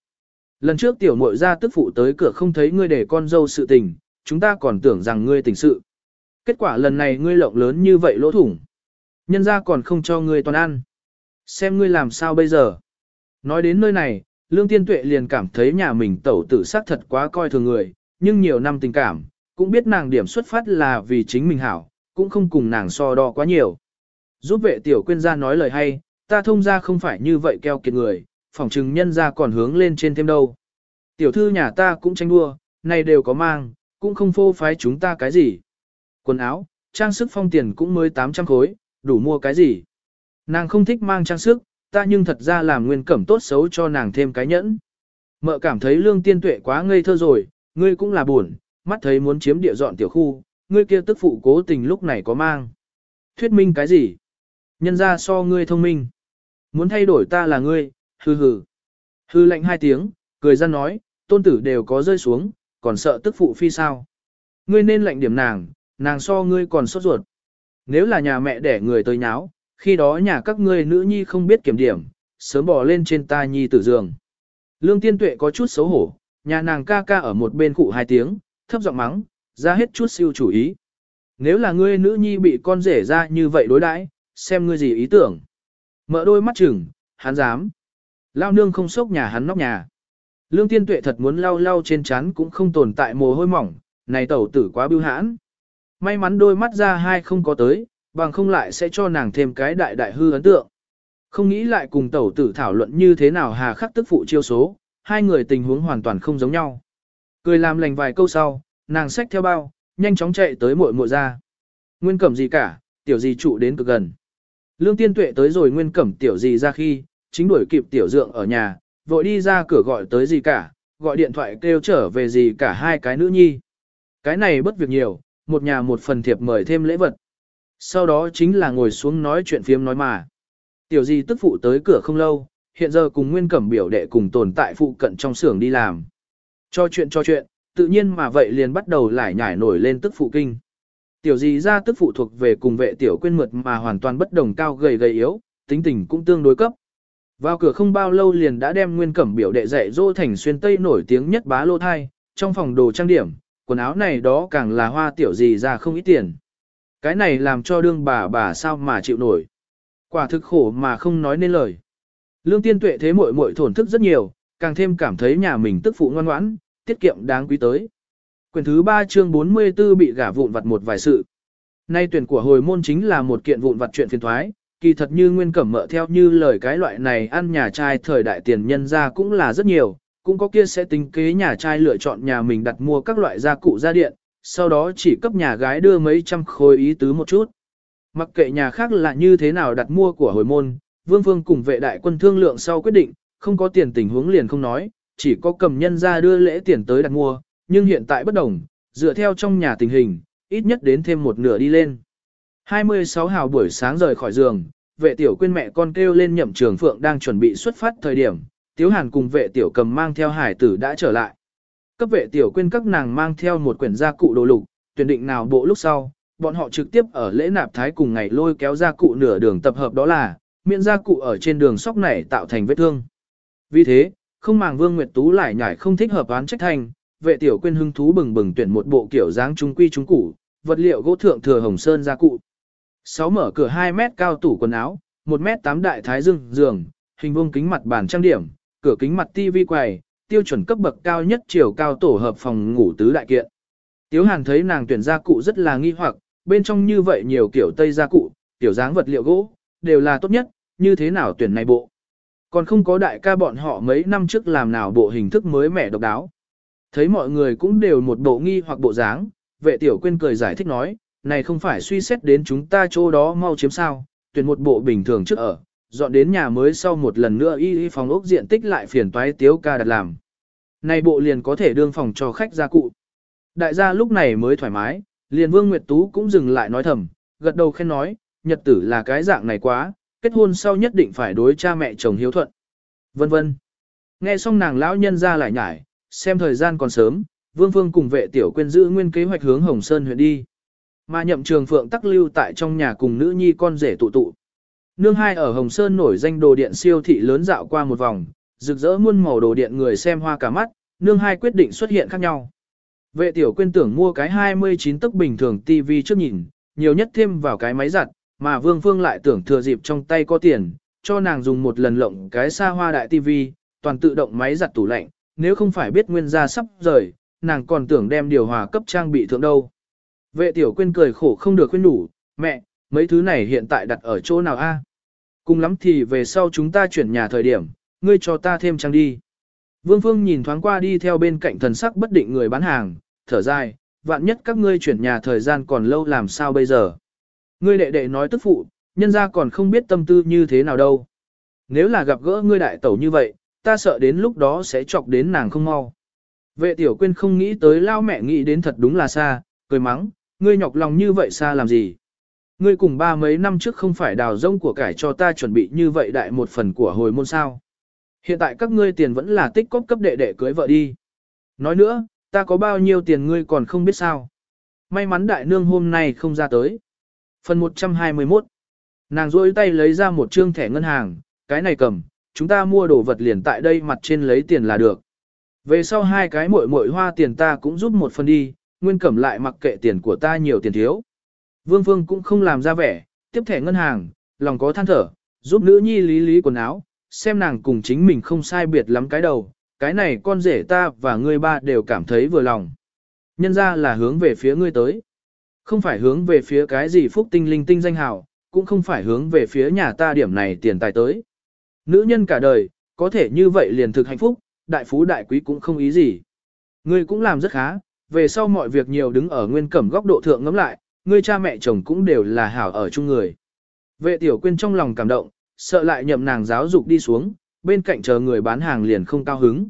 Lần trước tiểu muội ra tức phụ tới cửa không thấy ngươi để con dâu sự tình, chúng ta còn tưởng rằng ngươi tình sự. Kết quả lần này ngươi lộng lớn như vậy lỗ thủng. Nhân ra còn không cho ngươi toàn ăn. Xem ngươi làm sao bây giờ. Nói đến nơi này, Lương Tiên Tuệ liền cảm thấy nhà mình tẩu tử sát thật quá coi thường người, nhưng nhiều năm tình cảm, cũng biết nàng điểm xuất phát là vì chính mình hảo, cũng không cùng nàng so đo quá nhiều. Giúp vệ tiểu quyên ra nói lời hay, ta thông ra không phải như vậy keo kiệt người, phỏng chừng nhân ra còn hướng lên trên thêm đâu. Tiểu thư nhà ta cũng tranh đua, này đều có mang, cũng không phô phái chúng ta cái gì. Quần áo, trang sức phong tiền cũng mới 800 khối, đủ mua cái gì. Nàng không thích mang trang sức, ta nhưng thật ra làm nguyên cẩm tốt xấu cho nàng thêm cái nhẫn. Mợ cảm thấy lương tiên tuệ quá ngây thơ rồi, ngươi cũng là buồn, mắt thấy muốn chiếm địa dọn tiểu khu, ngươi kia tức phụ cố tình lúc này có mang. Thuyết minh cái gì? Nhân ra so ngươi thông minh. Muốn thay đổi ta là ngươi, hừ hừ. Hư lạnh hai tiếng, cười ra nói, tôn tử đều có rơi xuống, còn sợ tức phụ phi sao. Ngươi nên lạnh điểm nàng, nàng so ngươi còn sốt ruột. Nếu là nhà mẹ đẻ người tới nháo, khi đó nhà các ngươi nữ nhi không biết kiểm điểm, sớm bỏ lên trên ta nhi tử giường. Lương tiên tuệ có chút xấu hổ, nhà nàng ca ca ở một bên cụ hai tiếng, thấp giọng mắng, ra hết chút siêu chủ ý. Nếu là ngươi nữ nhi bị con rể ra như vậy đối đãi, xem ngươi gì ý tưởng. Mở đôi mắt chừng, hắn dám. Lao nương không sốc nhà hắn nóc nhà. Lương tiên tuệ thật muốn lau lau trên chán cũng không tồn tại mồ hôi mỏng, này tẩu tử quá bưu hãn. may mắn đôi mắt ra hai không có tới, bằng không lại sẽ cho nàng thêm cái đại đại hư ấn tượng. Không nghĩ lại cùng tẩu tử thảo luận như thế nào hà khắc tức phụ chiêu số, hai người tình huống hoàn toàn không giống nhau. Cười làm lành vài câu sau, nàng xách theo bao, nhanh chóng chạy tới muội muội ra. Nguyên cẩm gì cả, tiểu gì trụ đến cực gần. Lương tiên tuệ tới rồi nguyên cẩm tiểu gì ra khi, chính đuổi kịp tiểu dượng ở nhà, vội đi ra cửa gọi tới gì cả, gọi điện thoại kêu trở về gì cả hai cái nữ nhi. Cái này bất việc nhiều, một nhà một phần thiệp mời thêm lễ vật. Sau đó chính là ngồi xuống nói chuyện phiếm nói mà. Tiểu gì tức phụ tới cửa không lâu, hiện giờ cùng nguyên cẩm biểu đệ cùng tồn tại phụ cận trong xưởng đi làm. Cho chuyện cho chuyện, tự nhiên mà vậy liền bắt đầu lại nhảy nổi lên tức phụ kinh. Tiểu gì ra tức phụ thuộc về cùng vệ tiểu quên mượt mà hoàn toàn bất đồng cao gầy gầy yếu, tính tình cũng tương đối cấp. Vào cửa không bao lâu liền đã đem nguyên cẩm biểu đệ dạy dỗ thành xuyên tây nổi tiếng nhất bá lô thai, trong phòng đồ trang điểm, quần áo này đó càng là hoa tiểu gì ra không ít tiền. Cái này làm cho đương bà bà sao mà chịu nổi. Quả thực khổ mà không nói nên lời. Lương tiên tuệ thế muội muội thổn thức rất nhiều, càng thêm cảm thấy nhà mình tức phụ ngoan ngoãn, tiết kiệm đáng quý tới. Quyền thứ 3 chương 44 bị gả vụn vặt một vài sự. Nay tuyển của hồi môn chính là một kiện vụn vặt chuyện phiền thoái, kỳ thật như nguyên cẩm mợ theo như lời cái loại này ăn nhà trai thời đại tiền nhân ra cũng là rất nhiều, cũng có kia sẽ tính kế nhà trai lựa chọn nhà mình đặt mua các loại gia cụ gia điện, sau đó chỉ cấp nhà gái đưa mấy trăm khối ý tứ một chút. Mặc kệ nhà khác là như thế nào đặt mua của hồi môn, Vương Vương cùng vệ đại quân thương lượng sau quyết định, không có tiền tình huống liền không nói, chỉ có cầm nhân ra đưa lễ tiền tới đặt mua, nhưng hiện tại bất đồng, dựa theo trong nhà tình hình, ít nhất đến thêm một nửa đi lên. 26 hào buổi sáng rời khỏi giường, vệ tiểu quên mẹ con kêu lên nhậm trường phượng đang chuẩn bị xuất phát thời điểm, tiếu hàn cùng vệ tiểu cầm mang theo hải tử đã trở lại. Cấp vệ tiểu quên các nàng mang theo một quyển gia cụ đồ lục, tuyển định nào bộ lúc sau, bọn họ trực tiếp ở lễ nạp thái cùng ngày lôi kéo gia cụ nửa đường tập hợp đó là, miễn gia cụ ở trên đường sóc này tạo thành vết thương. Vì thế, không màng Vương Nguyệt Tú lại nhảy không thích hợp án trách thành, vệ tiểu quên hưng thú bừng bừng tuyển một bộ kiểu dáng trung quy trung củ, vật liệu gỗ thượng thừa hồng sơn gia cụ. Sáu mở cửa 2 mét cao tủ quần áo, 1 mét 8 đại thái dương giường, hình vuông kính mặt bàn trang điểm, cửa kính mặt tivi quầy, tiêu chuẩn cấp bậc cao nhất chiều cao tổ hợp phòng ngủ tứ đại kiện. Tiếu Hàn thấy nàng tuyển gia cụ rất là nghi hoặc, bên trong như vậy nhiều kiểu tây gia cụ, kiểu dáng vật liệu gỗ, đều là tốt nhất, như thế nào tuyển này bộ. Còn không có đại ca bọn họ mấy năm trước làm nào bộ hình thức mới mẻ độc đáo. Thấy mọi người cũng đều một bộ nghi hoặc bộ dáng, vệ tiểu quên cười giải thích nói, này không phải suy xét đến chúng ta chỗ đó mau chiếm sao, tuyển một bộ bình thường trước ở, dọn đến nhà mới sau một lần nữa y y phòng ốc diện tích lại phiền toái tiếu ca đặt làm. Này bộ liền có thể đương phòng cho khách gia cụ. Đại gia lúc này mới thoải mái, liền Vương Nguyệt Tú cũng dừng lại nói thầm, gật đầu khen nói, nhật tử là cái dạng này quá, kết hôn sau nhất định phải đối cha mẹ chồng hiếu thuận. Vân vân. Nghe xong nàng lão nhân ra lại nhải, xem thời gian còn sớm, Vương Phương cùng vệ tiểu quên giữ nguyên kế hoạch hướng Hồng Sơn huyện đi. Mà nhậm trường phượng tắc lưu tại trong nhà cùng nữ nhi con rể tụ tụ. Nương hai ở Hồng Sơn nổi danh đồ điện siêu thị lớn dạo qua một vòng, rực rỡ muôn màu đồ điện người xem hoa cả mắt, nương hai quyết định xuất hiện khác nhau. Vệ tiểu quên tưởng mua cái 29 tấc bình thường TV trước nhìn, nhiều nhất thêm vào cái máy giặt, mà Vương Phương lại tưởng thừa dịp trong tay có tiền, cho nàng dùng một lần lộng cái xa hoa đại TV, toàn tự động máy giặt tủ lạnh, nếu không phải biết nguyên gia sắp rời, nàng còn tưởng đem điều hòa cấp trang bị thượng đâu. Vệ tiểu quên cười khổ không được khuyên đủ, mẹ, mấy thứ này hiện tại đặt ở chỗ nào a? Cùng lắm thì về sau chúng ta chuyển nhà thời điểm, ngươi cho ta thêm trang đi. Vương Phương nhìn thoáng qua đi theo bên cạnh thần sắc bất định người bán hàng, thở dài, vạn nhất các ngươi chuyển nhà thời gian còn lâu làm sao bây giờ. Ngươi đệ đệ nói tức phụ, nhân ra còn không biết tâm tư như thế nào đâu. Nếu là gặp gỡ ngươi đại tẩu như vậy, ta sợ đến lúc đó sẽ chọc đến nàng không mau. Vệ tiểu quyên không nghĩ tới lao mẹ nghĩ đến thật đúng là xa, cười mắng, ngươi nhọc lòng như vậy xa làm gì. Ngươi cùng ba mấy năm trước không phải đào rông của cải cho ta chuẩn bị như vậy đại một phần của hồi môn sao. Hiện tại các ngươi tiền vẫn là tích cóp cấp đệ đệ cưới vợ đi. Nói nữa, ta có bao nhiêu tiền ngươi còn không biết sao. May mắn đại nương hôm nay không ra tới. Phần 121 Nàng rôi tay lấy ra một trương thẻ ngân hàng, cái này cầm, chúng ta mua đồ vật liền tại đây mặt trên lấy tiền là được. Về sau hai cái muội muội hoa tiền ta cũng giúp một phần đi, nguyên cẩm lại mặc kệ tiền của ta nhiều tiền thiếu. Vương Phương cũng không làm ra vẻ, tiếp thẻ ngân hàng, lòng có than thở, giúp nữ nhi lý lý quần áo, xem nàng cùng chính mình không sai biệt lắm cái đầu, cái này con rể ta và ngươi ba đều cảm thấy vừa lòng. Nhân ra là hướng về phía ngươi tới. Không phải hướng về phía cái gì phúc tinh linh tinh danh hào, cũng không phải hướng về phía nhà ta điểm này tiền tài tới. Nữ nhân cả đời, có thể như vậy liền thực hạnh phúc, đại phú đại quý cũng không ý gì. Ngươi cũng làm rất khá, về sau mọi việc nhiều đứng ở nguyên cẩm góc độ thượng ngắm lại, ngươi cha mẹ chồng cũng đều là hảo ở chung người. Vệ tiểu quyên trong lòng cảm động, sợ lại nhậm nàng giáo dục đi xuống, bên cạnh chờ người bán hàng liền không cao hứng.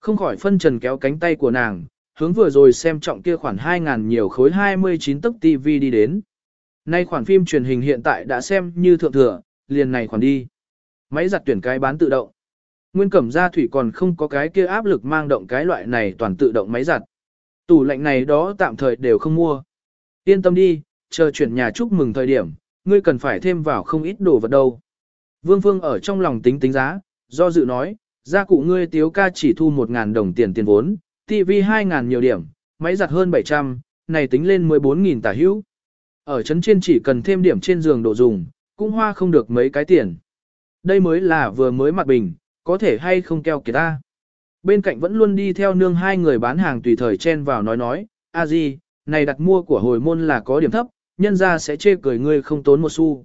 Không khỏi phân trần kéo cánh tay của nàng, hướng vừa rồi xem trọng kia khoản 2.000 nhiều khối 29 tấc TV đi đến. Nay khoản phim truyền hình hiện tại đã xem như thượng thừa, liền này khoản đi. Máy giặt tuyển cái bán tự động. Nguyên cẩm gia thủy còn không có cái kia áp lực mang động cái loại này toàn tự động máy giặt. Tủ lạnh này đó tạm thời đều không mua. Yên tâm đi, chờ chuyển nhà chúc mừng thời điểm, ngươi cần phải thêm vào không ít đồ vật đâu. Vương Phương ở trong lòng tính tính giá, do dự nói, gia cụ ngươi tiếu ca chỉ thu 1.000 đồng tiền tiền vốn, TV 2.000 nhiều điểm, máy giặt hơn 700, này tính lên 14.000 tả hữu. Ở trấn trên chỉ cần thêm điểm trên giường đồ dùng, cũng hoa không được mấy cái tiền. Đây mới là vừa mới mặt bình, có thể hay không keo kìa ta. Bên cạnh vẫn luôn đi theo nương hai người bán hàng tùy thời chen vào nói nói, a gì, này đặt mua của hồi môn là có điểm thấp, nhân ra sẽ chê cười ngươi không tốn một xu.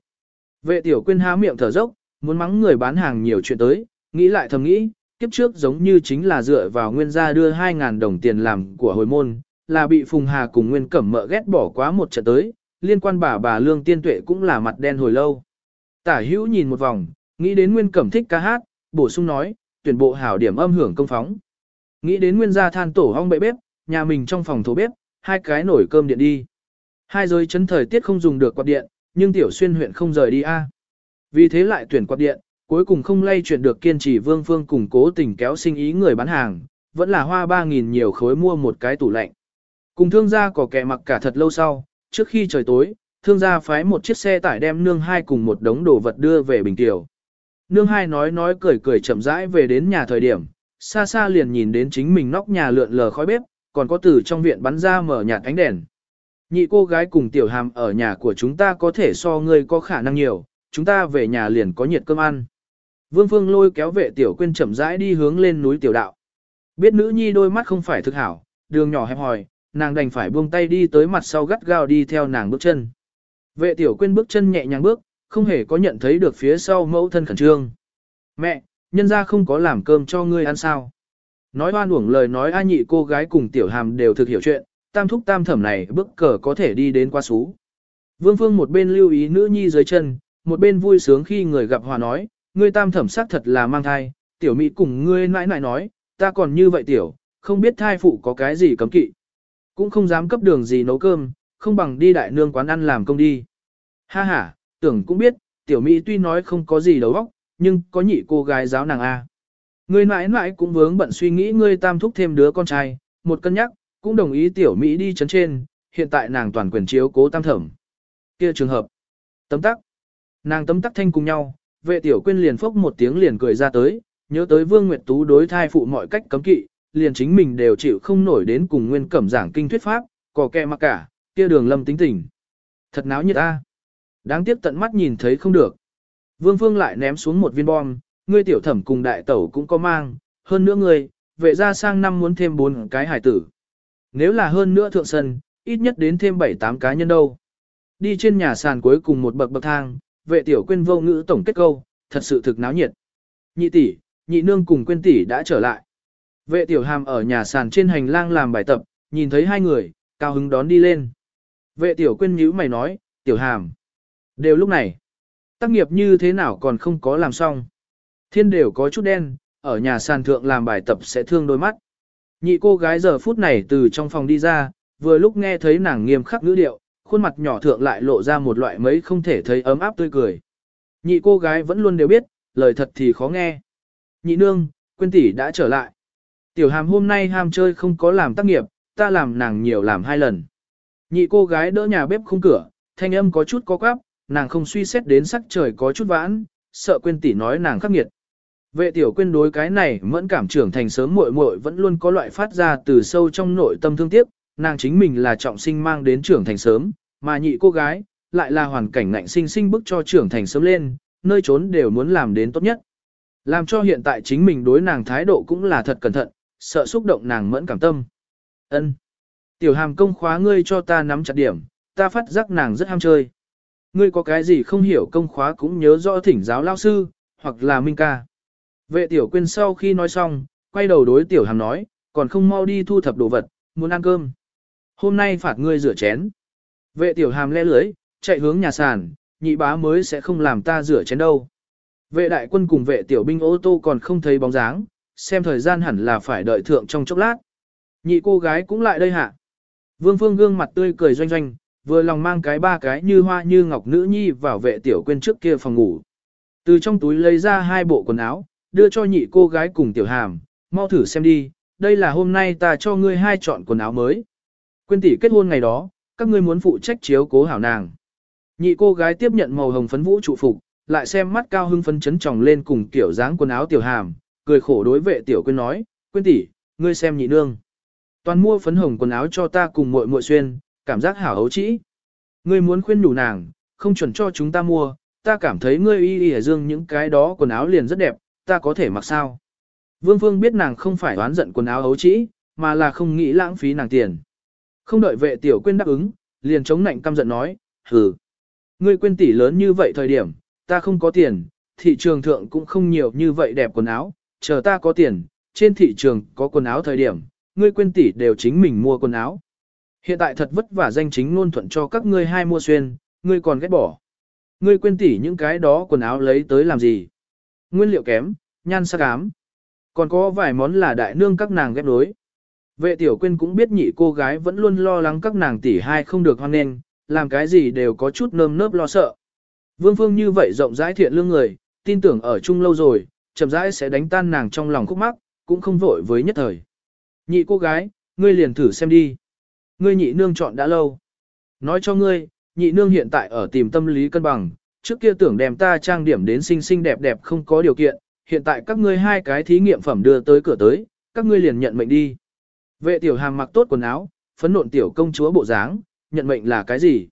Vệ tiểu quyên há miệng thở dốc, muốn mắng người bán hàng nhiều chuyện tới, nghĩ lại thầm nghĩ, kiếp trước giống như chính là dựa vào nguyên gia đưa 2.000 đồng tiền làm của hồi môn, là bị Phùng Hà cùng Nguyên Cẩm mợ ghét bỏ quá một trận tới, liên quan bà bà Lương Tiên Tuệ cũng là mặt đen hồi lâu. Tả hữu nhìn một vòng, nghĩ đến Nguyên Cẩm thích ca hát, bổ sung nói, tuyển bộ hảo điểm âm hưởng công phóng. Nghĩ đến Nguyên gia than tổ hong bệ bếp, nhà mình trong phòng thổ bếp, hai cái nổi cơm điện đi. Hai giới chấn thời tiết không dùng được quạt điện, nhưng tiểu xuyên huyện không rời đi a. Vì thế lại tuyển quạt điện, cuối cùng không lay chuyển được kiên trì vương phương cùng cố tình kéo sinh ý người bán hàng, vẫn là hoa 3.000 nhiều khối mua một cái tủ lạnh. Cùng thương gia có kẻ mặc cả thật lâu sau, trước khi trời tối, thương gia phái một chiếc xe tải đem nương hai cùng một đống đồ vật đưa về Bình Tiểu. Nương hai nói nói cười cười chậm rãi về đến nhà thời điểm, xa xa liền nhìn đến chính mình nóc nhà lượn lờ khói bếp, còn có từ trong viện bắn ra mở nhạt ánh đèn. Nhị cô gái cùng tiểu hàm ở nhà của chúng ta có thể so ngươi có khả năng nhiều, chúng ta về nhà liền có nhiệt cơm ăn. Vương Phương lôi kéo vệ tiểu quyên chậm rãi đi hướng lên núi tiểu đạo. Biết nữ nhi đôi mắt không phải thực hảo, đường nhỏ hẹp hòi, nàng đành phải buông tay đi tới mặt sau gắt gao đi theo nàng bước chân. Vệ tiểu quyên bước chân nhẹ nhàng bước, không hề có nhận thấy được phía sau mẫu thân khẩn trương. Mẹ, nhân ra không có làm cơm cho ngươi ăn sao. Nói hoan uổng lời nói a nhị cô gái cùng tiểu hàm đều thực hiểu chuyện, tam thúc tam thẩm này bước cờ có thể đi đến qua xú. Vương Phương một bên lưu ý nữ nhi dưới chân, một bên vui sướng khi người gặp hòa nói, ngươi tam thẩm xác thật là mang thai, tiểu mỹ cùng ngươi nãi nãi nói, ta còn như vậy tiểu, không biết thai phụ có cái gì cấm kỵ. Cũng không dám cấp đường gì nấu cơm, không bằng đi đại nương quán ăn làm công đi. Ha ha, tưởng cũng biết, tiểu mỹ tuy nói không có gì đầu óc, nhưng có nhị cô gái giáo nàng A. Người mãi mãi cũng vướng bận suy nghĩ ngươi tam thúc thêm đứa con trai, một cân nhắc, cũng đồng ý tiểu Mỹ đi chấn trên, hiện tại nàng toàn quyền chiếu cố tam thẩm. Kia trường hợp. Tấm tắc. Nàng tấm tắc thanh cùng nhau, vệ tiểu quyên liền phốc một tiếng liền cười ra tới, nhớ tới Vương Nguyệt Tú đối thai phụ mọi cách cấm kỵ, liền chính mình đều chịu không nổi đến cùng nguyên cẩm giảng kinh thuyết pháp, có kẹ mặc cả, kia đường lâm tính tình. Thật náo nhiệt a. Đáng tiếc tận mắt nhìn thấy không được. Vương Phương lại ném xuống một viên bom, ngươi tiểu thẩm cùng đại tẩu cũng có mang, hơn nữa ngươi, vệ ra sang năm muốn thêm bốn cái hải tử. Nếu là hơn nữa thượng sân, ít nhất đến thêm 7-8 cá nhân đâu. Đi trên nhà sàn cuối cùng một bậc bậc thang, vệ tiểu quên vô ngữ tổng kết câu, thật sự thực náo nhiệt. Nhị tỷ, nhị nương cùng quên tỷ đã trở lại. Vệ tiểu hàm ở nhà sàn trên hành lang làm bài tập, nhìn thấy hai người, cao hứng đón đi lên. Vệ tiểu quên nhíu mày nói, tiểu hàm. Đều lúc này, tác nghiệp như thế nào còn không có làm xong. Thiên đều có chút đen, ở nhà sàn thượng làm bài tập sẽ thương đôi mắt. Nhị cô gái giờ phút này từ trong phòng đi ra, vừa lúc nghe thấy nàng nghiêm khắc ngữ điệu, khuôn mặt nhỏ thượng lại lộ ra một loại mấy không thể thấy ấm áp tươi cười. Nhị cô gái vẫn luôn đều biết, lời thật thì khó nghe. Nhị nương, quên tỷ đã trở lại. Tiểu hàm hôm nay ham chơi không có làm tác nghiệp, ta làm nàng nhiều làm hai lần. Nhị cô gái đỡ nhà bếp không cửa, thanh âm có chút có quáp, nàng không suy xét đến sắc trời có chút vãn, sợ quên tỷ nói nàng khắc nghiệt. Vệ tiểu quên đối cái này mẫn cảm trưởng thành sớm muội muội vẫn luôn có loại phát ra từ sâu trong nội tâm thương tiếc, nàng chính mình là trọng sinh mang đến trưởng thành sớm, mà nhị cô gái, lại là hoàn cảnh ngạnh sinh sinh bức cho trưởng thành sớm lên, nơi trốn đều muốn làm đến tốt nhất. Làm cho hiện tại chính mình đối nàng thái độ cũng là thật cẩn thận, sợ xúc động nàng mẫn cảm tâm. Ân, Tiểu hàm công khóa ngươi cho ta nắm chặt điểm, ta phát giác nàng rất ham chơi. Ngươi có cái gì không hiểu công khóa cũng nhớ rõ thỉnh giáo lao sư, hoặc là minh ca. Vệ tiểu quyên sau khi nói xong, quay đầu đối tiểu hàm nói, còn không mau đi thu thập đồ vật, muốn ăn cơm. Hôm nay phạt ngươi rửa chén. Vệ tiểu hàm le lưới, chạy hướng nhà sàn, nhị bá mới sẽ không làm ta rửa chén đâu. Vệ đại quân cùng vệ tiểu binh ô tô còn không thấy bóng dáng, xem thời gian hẳn là phải đợi thượng trong chốc lát. Nhị cô gái cũng lại đây hạ. Vương Phương gương mặt tươi cười doanh doanh, vừa lòng mang cái ba cái như hoa như ngọc nữ nhi vào vệ tiểu quên trước kia phòng ngủ. Từ trong túi lấy ra hai bộ quần áo, đưa cho nhị cô gái cùng tiểu hàm, mau thử xem đi, đây là hôm nay ta cho ngươi hai chọn quần áo mới. Quyên tỷ kết hôn ngày đó, các ngươi muốn phụ trách chiếu cố hảo nàng. Nhị cô gái tiếp nhận màu hồng phấn vũ trụ phục, lại xem mắt cao hưng phấn chấn tròng lên cùng kiểu dáng quần áo tiểu hàm, cười khổ đối vệ tiểu quên nói, quên tỷ, ngươi xem nhị nương. Toàn mua phấn hồng quần áo cho ta cùng muội muội xuyên, cảm giác hảo hấu trĩ. Ngươi muốn khuyên đủ nàng, không chuẩn cho chúng ta mua, ta cảm thấy ngươi y y ở dương những cái đó quần áo liền rất đẹp, ta có thể mặc sao. Vương Phương biết nàng không phải oán giận quần áo hấu trĩ, mà là không nghĩ lãng phí nàng tiền. Không đợi vệ tiểu quên đáp ứng, liền chống nạnh căm giận nói, hừ. Ngươi quên tỷ lớn như vậy thời điểm, ta không có tiền, thị trường thượng cũng không nhiều như vậy đẹp quần áo, chờ ta có tiền, trên thị trường có quần áo thời điểm, ngươi quên tỷ đều chính mình mua quần áo. Hiện tại thật vất vả danh chính luôn thuận cho các ngươi hai mua xuyên, ngươi còn ghét bỏ. Ngươi quên tỉ những cái đó quần áo lấy tới làm gì? Nguyên liệu kém, nhan sắc ám. Còn có vài món là đại nương các nàng ghép đối. Vệ tiểu quyên cũng biết nhị cô gái vẫn luôn lo lắng các nàng tỷ hai không được hoan nghênh, làm cái gì đều có chút nơm nớp lo sợ. Vương Phương như vậy rộng rãi thiện lương người, tin tưởng ở chung lâu rồi, chậm rãi sẽ đánh tan nàng trong lòng khúc mắc, cũng không vội với nhất thời. Nhị cô gái, ngươi liền thử xem đi. Ngươi nhị nương chọn đã lâu. Nói cho ngươi, nhị nương hiện tại ở tìm tâm lý cân bằng, trước kia tưởng đem ta trang điểm đến xinh xinh đẹp đẹp không có điều kiện, hiện tại các ngươi hai cái thí nghiệm phẩm đưa tới cửa tới, các ngươi liền nhận mệnh đi. Vệ tiểu hàm mặc tốt quần áo, phấn nộn tiểu công chúa bộ dáng, nhận mệnh là cái gì?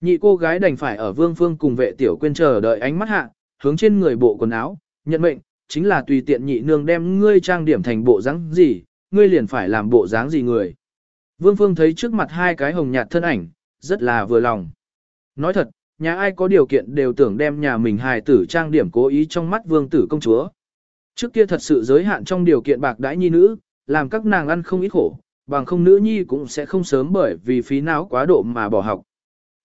Nhị cô gái đành phải ở vương phương cùng vệ tiểu quên chờ đợi ánh mắt hạ, hướng trên người bộ quần áo, nhận mệnh, chính là tùy tiện nhị nương đem ngươi trang điểm thành bộ dáng gì, ngươi liền phải làm bộ dáng gì người. Vương phương thấy trước mặt hai cái hồng nhạt thân ảnh, rất là vừa lòng. Nói thật, nhà ai có điều kiện đều tưởng đem nhà mình hài tử trang điểm cố ý trong mắt vương tử công chúa. Trước kia thật sự giới hạn trong điều kiện bạc đãi nhi nữ, làm các nàng ăn không ít khổ, bằng không nữ nhi cũng sẽ không sớm bởi vì phí não quá độ mà bỏ học.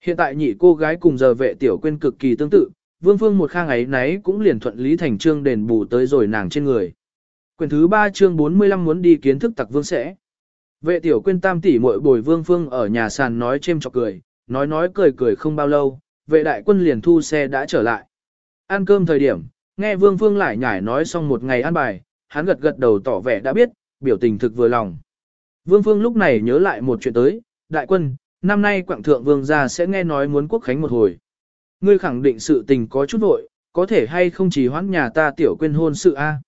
Hiện tại nhị cô gái cùng giờ vệ tiểu quên cực kỳ tương tự, vương phương một khang ấy nấy cũng liền thuận lý thành trương đền bù tới rồi nàng trên người. Quyền thứ 3 chương 45 muốn đi kiến thức tặc vương sẽ. Vệ tiểu quên tam tỷ muội bồi vương phương ở nhà sàn nói chêm chọc cười, nói nói cười cười không bao lâu, vệ đại quân liền thu xe đã trở lại. Ăn cơm thời điểm, nghe vương phương lại nhải nói xong một ngày ăn bài, hắn gật gật đầu tỏ vẻ đã biết, biểu tình thực vừa lòng. Vương phương lúc này nhớ lại một chuyện tới, đại quân, năm nay quảng thượng vương gia sẽ nghe nói muốn quốc khánh một hồi. Ngươi khẳng định sự tình có chút vội, có thể hay không chỉ hoãn nhà ta tiểu quên hôn sự a?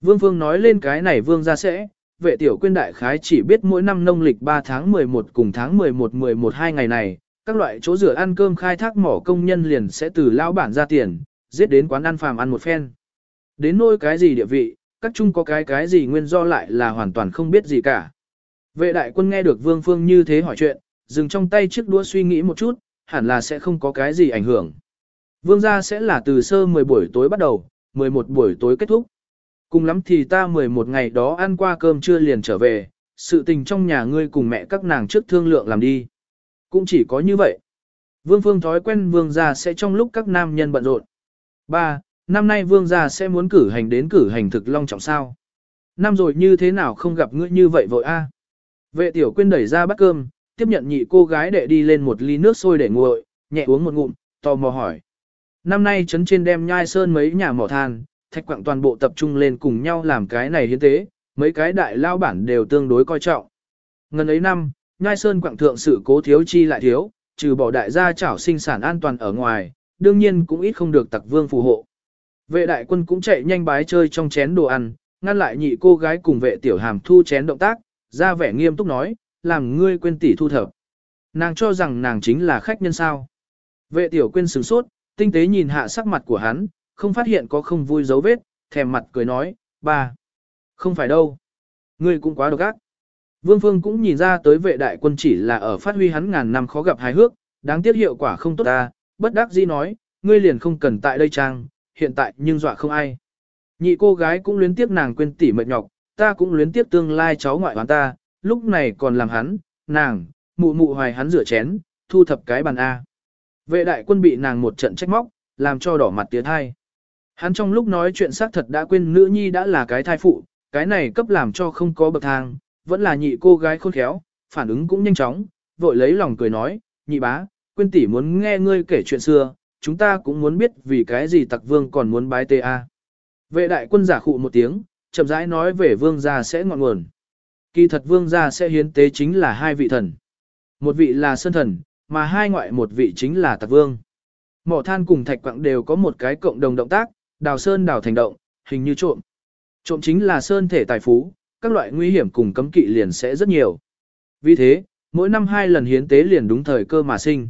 Vương phương nói lên cái này vương gia sẽ, vệ tiểu quyên đại khái chỉ biết mỗi năm nông lịch 3 tháng 11 cùng tháng 11-11 hai ngày này, các loại chỗ rửa ăn cơm khai thác mỏ công nhân liền sẽ từ lao bản ra tiền, giết đến quán ăn phàm ăn một phen. Đến nôi cái gì địa vị, các chung có cái cái gì nguyên do lại là hoàn toàn không biết gì cả. Vệ đại quân nghe được Vương Phương như thế hỏi chuyện, dừng trong tay chiếc đũa suy nghĩ một chút, hẳn là sẽ không có cái gì ảnh hưởng. Vương gia sẽ là từ sơ 10 buổi tối bắt đầu, 11 buổi tối kết thúc. Cùng lắm thì ta 11 ngày đó ăn qua cơm trưa liền trở về, sự tình trong nhà ngươi cùng mẹ các nàng trước thương lượng làm đi. Cũng chỉ có như vậy. Vương Phương thói quen vương gia sẽ trong lúc các nam nhân bận rộn. 3. Năm nay vương gia sẽ muốn cử hành đến cử hành thực long trọng sao. Năm rồi như thế nào không gặp ngươi như vậy vội a? Vệ tiểu quyên đẩy ra bát cơm, tiếp nhận nhị cô gái để đi lên một ly nước sôi để nguội, nhẹ uống một ngụm, tò mò hỏi. Năm nay trấn trên đem nhai sơn mấy nhà mỏ than, thạch quặng toàn bộ tập trung lên cùng nhau làm cái này hiến tế, mấy cái đại lao bản đều tương đối coi trọng. Ngân ấy năm, nhai sơn quặng thượng sự cố thiếu chi lại thiếu, trừ bỏ đại gia chảo sinh sản an toàn ở ngoài, đương nhiên cũng ít không được tặc vương phù hộ. Vệ đại quân cũng chạy nhanh bái chơi trong chén đồ ăn, ngăn lại nhị cô gái cùng vệ tiểu hàm thu chén động tác, ra vẻ nghiêm túc nói, làm ngươi quên tỷ thu thập. Nàng cho rằng nàng chính là khách nhân sao. Vệ tiểu quên sửng sốt, tinh tế nhìn hạ sắc mặt của hắn, không phát hiện có không vui dấu vết, thèm mặt cười nói, ba. Không phải đâu. Ngươi cũng quá độc ác. Vương Phương cũng nhìn ra tới vệ đại quân chỉ là ở phát huy hắn ngàn năm khó gặp hài hước, đáng tiếc hiệu quả không tốt ta, bất đắc dĩ nói, ngươi liền không cần tại đây trang, hiện tại nhưng dọa không ai. Nhị cô gái cũng luyến tiếc nàng quên tỉ mệt nhọc, ta cũng luyến tiếc tương lai cháu ngoại hoán ta, lúc này còn làm hắn, nàng, mụ mụ hoài hắn rửa chén, thu thập cái bàn A. Vệ đại quân bị nàng một trận trách móc, làm cho đỏ mặt tiến thai. Hắn trong lúc nói chuyện xác thật đã quên nữ nhi đã là cái thai phụ, cái này cấp làm cho không có bậc thang, vẫn là nhị cô gái khôn khéo, phản ứng cũng nhanh chóng, vội lấy lòng cười nói, nhị bá, quên tỷ muốn nghe ngươi kể chuyện xưa, chúng ta cũng muốn biết vì cái gì tặc vương còn muốn bái tê a. Vệ đại quân giả khụ một tiếng, chậm rãi nói về vương gia sẽ ngọn nguồn. Kỳ thật vương gia sẽ hiến tế chính là hai vị thần. Một vị là sơn thần, mà hai ngoại một vị chính là tặc vương. Mỏ than cùng thạch quặng đều có một cái cộng đồng động tác, đào sơn đào thành động, hình như trộm. Trộm chính là sơn thể tài phú, các loại nguy hiểm cùng cấm kỵ liền sẽ rất nhiều. Vì thế, mỗi năm hai lần hiến tế liền đúng thời cơ mà sinh.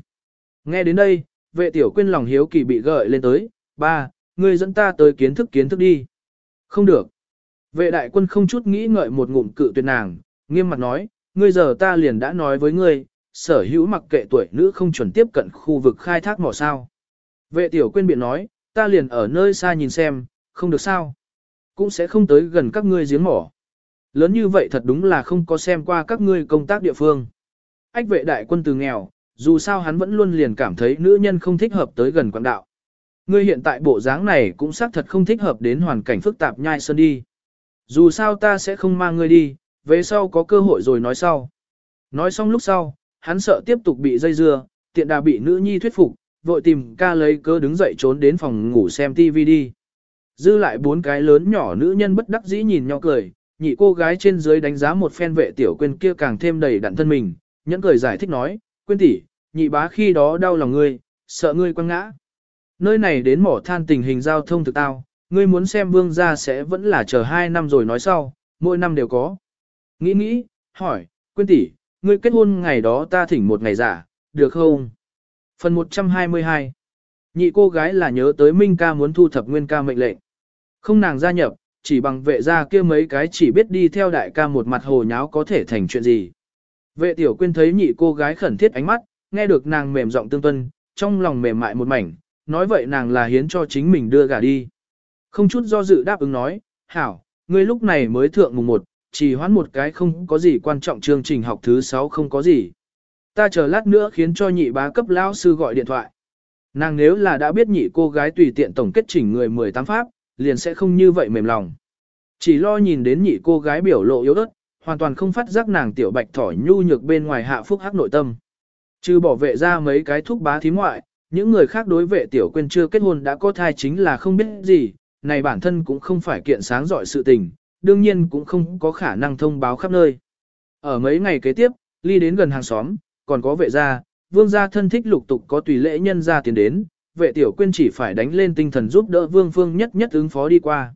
Nghe đến đây, vệ tiểu quyên lòng hiếu kỳ bị gợi lên tới, ba, ngươi dẫn ta tới kiến thức kiến thức đi. Không được. Vệ đại quân không chút nghĩ ngợi một ngụm cự tuyệt nàng, nghiêm mặt nói, ngươi giờ ta liền đã nói với ngươi, sở hữu mặc kệ tuổi nữ không chuẩn tiếp cận khu vực khai thác mỏ sao. Vệ tiểu quyên biện nói, ta liền ở nơi xa nhìn xem, không được sao. Cũng sẽ không tới gần các ngươi giếng mỏ. Lớn như vậy thật đúng là không có xem qua các ngươi công tác địa phương. Ách vệ đại quân từ nghèo, dù sao hắn vẫn luôn liền cảm thấy nữ nhân không thích hợp tới gần quảng đạo. Ngươi hiện tại bộ dáng này cũng xác thật không thích hợp đến hoàn cảnh phức tạp nhai sơn đi. Dù sao ta sẽ không mang ngươi đi, về sau có cơ hội rồi nói sau. Nói xong lúc sau, hắn sợ tiếp tục bị dây dưa, tiện đà bị nữ nhi thuyết phục, vội tìm ca lấy cơ đứng dậy trốn đến phòng ngủ xem TV đi. Dư lại bốn cái lớn nhỏ nữ nhân bất đắc dĩ nhìn nhau cười, nhị cô gái trên dưới đánh giá một phen vệ tiểu quên kia càng thêm đầy đặn thân mình, nhẫn cười giải thích nói, quên tỷ, nhị bá khi đó đau lòng ngươi, sợ ngươi quăng ngã. Nơi này đến mỏ than tình hình giao thông thực tao, ngươi muốn xem vương gia sẽ vẫn là chờ hai năm rồi nói sau, mỗi năm đều có. Nghĩ nghĩ, hỏi, quên tỷ, ngươi kết hôn ngày đó ta thỉnh một ngày giả, được không? Phần 122 Nhị cô gái là nhớ tới Minh ca muốn thu thập nguyên ca mệnh lệnh. Không nàng gia nhập, chỉ bằng vệ gia kia mấy cái chỉ biết đi theo đại ca một mặt hồ nháo có thể thành chuyện gì. Vệ tiểu quyên thấy nhị cô gái khẩn thiết ánh mắt, nghe được nàng mềm giọng tương tuân, trong lòng mềm mại một mảnh, nói vậy nàng là hiến cho chính mình đưa gà đi. Không chút do dự đáp ứng nói, hảo, ngươi lúc này mới thượng mùng một, chỉ hoãn một cái không có gì quan trọng chương trình học thứ sáu không có gì. Ta chờ lát nữa khiến cho nhị bá cấp lão sư gọi điện thoại. Nàng nếu là đã biết nhị cô gái tùy tiện tổng kết chỉnh người 18 pháp, liền sẽ không như vậy mềm lòng. Chỉ lo nhìn đến nhị cô gái biểu lộ yếu ớt, hoàn toàn không phát giác nàng tiểu bạch thỏ nhu nhược bên ngoài hạ phúc hắc nội tâm. Trừ bỏ vệ ra mấy cái thúc bá thím ngoại, những người khác đối vệ tiểu quên chưa kết hôn đã có thai chính là không biết gì, này bản thân cũng không phải kiện sáng giỏi sự tình, đương nhiên cũng không có khả năng thông báo khắp nơi. Ở mấy ngày kế tiếp, ly đến gần hàng xóm, còn có vệ gia, vương gia thân thích lục tục có tùy lễ nhân gia tiến đến, vệ tiểu quyên chỉ phải đánh lên tinh thần giúp đỡ vương phương nhất nhất ứng phó đi qua.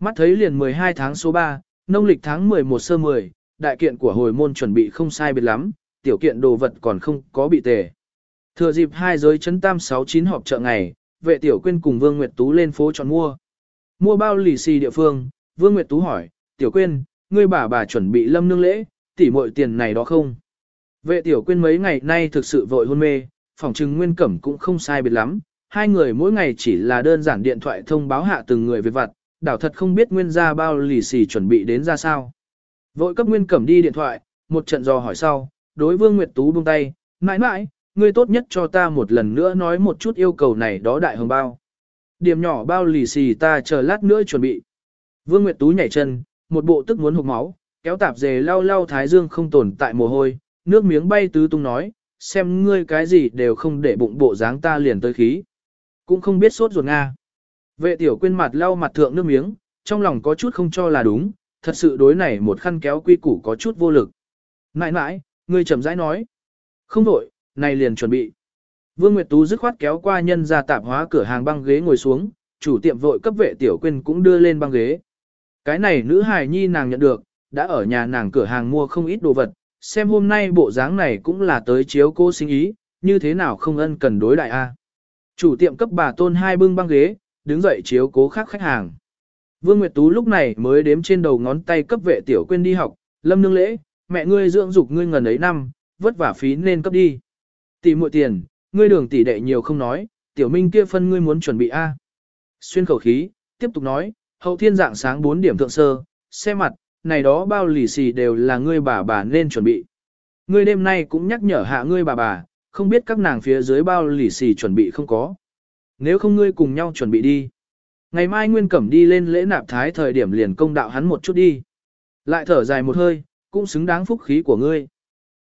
Mắt thấy liền 12 tháng số 3, nông lịch tháng 11 sơ 10, đại kiện của hồi môn chuẩn bị không sai biệt lắm, tiểu kiện đồ vật còn không có bị tề. Thừa dịp hai giới chấn tam 69 họp chợ ngày, vệ tiểu quyên cùng Vương Nguyệt Tú lên phố chọn mua. Mua bao lì xì địa phương, Vương Nguyệt Tú hỏi, tiểu quyên, ngươi bà bà chuẩn bị lâm nương lễ, tỉ muội tiền này đó không? Vệ tiểu quyên mấy ngày nay thực sự vội hôn mê, phòng trừng nguyên cẩm cũng không sai biệt lắm, hai người mỗi ngày chỉ là đơn giản điện thoại thông báo hạ từng người việc vặt, đảo thật không biết nguyên gia bao lì xì chuẩn bị đến ra sao. Vội cấp nguyên cẩm đi điện thoại, một trận dò hỏi sau, đối vương Nguyệt Tú buông tay, mãi mãi, ngươi tốt nhất cho ta một lần nữa nói một chút yêu cầu này đó đại hồng bao. Điểm nhỏ bao lì xì ta chờ lát nữa chuẩn bị. Vương Nguyệt Tú nhảy chân, một bộ tức muốn hụt máu, kéo tạp dề lau lau thái dương không tồn tại mồ hôi, nước miếng bay tứ tung nói, xem ngươi cái gì đều không để bụng bộ dáng ta liền tới khí. Cũng không biết sốt ruột Nga. Vệ tiểu quên mặt lau mặt thượng nước miếng, trong lòng có chút không cho là đúng, thật sự đối này một khăn kéo quy củ có chút vô lực. Nãi nãi, ngươi chậm rãi nói. Không đổi, này liền chuẩn bị. Vương Nguyệt Tú dứt khoát kéo qua nhân ra tạp hóa cửa hàng băng ghế ngồi xuống, chủ tiệm vội cấp vệ tiểu quên cũng đưa lên băng ghế. Cái này nữ hài nhi nàng nhận được, đã ở nhà nàng cửa hàng mua không ít đồ vật, xem hôm nay bộ dáng này cũng là tới chiếu cô sinh ý, như thế nào không ân cần đối đại a. Chủ tiệm cấp bà tôn hai bưng băng ghế, đứng dậy chiếu cố khác khách hàng. Vương Nguyệt Tú lúc này mới đếm trên đầu ngón tay cấp vệ tiểu quên đi học, lâm nương lễ, mẹ ngươi dưỡng dục ngươi ngần ấy năm, vất vả phí nên cấp đi. Tỷ muội tiền, ngươi đường tỷ đệ nhiều không nói, tiểu minh kia phân ngươi muốn chuẩn bị A. Xuyên khẩu khí, tiếp tục nói, hậu thiên dạng sáng 4 điểm thượng sơ, xe mặt, này đó bao lì xì đều là ngươi bà bà nên chuẩn bị. Ngươi đêm nay cũng nhắc nhở hạ ngươi bà bà, không biết các nàng phía dưới bao lì xì chuẩn bị không có. Nếu không ngươi cùng nhau chuẩn bị đi. Ngày mai Nguyên Cẩm đi lên lễ nạp thái thời điểm liền công đạo hắn một chút đi. Lại thở dài một hơi, cũng xứng đáng phúc khí của ngươi.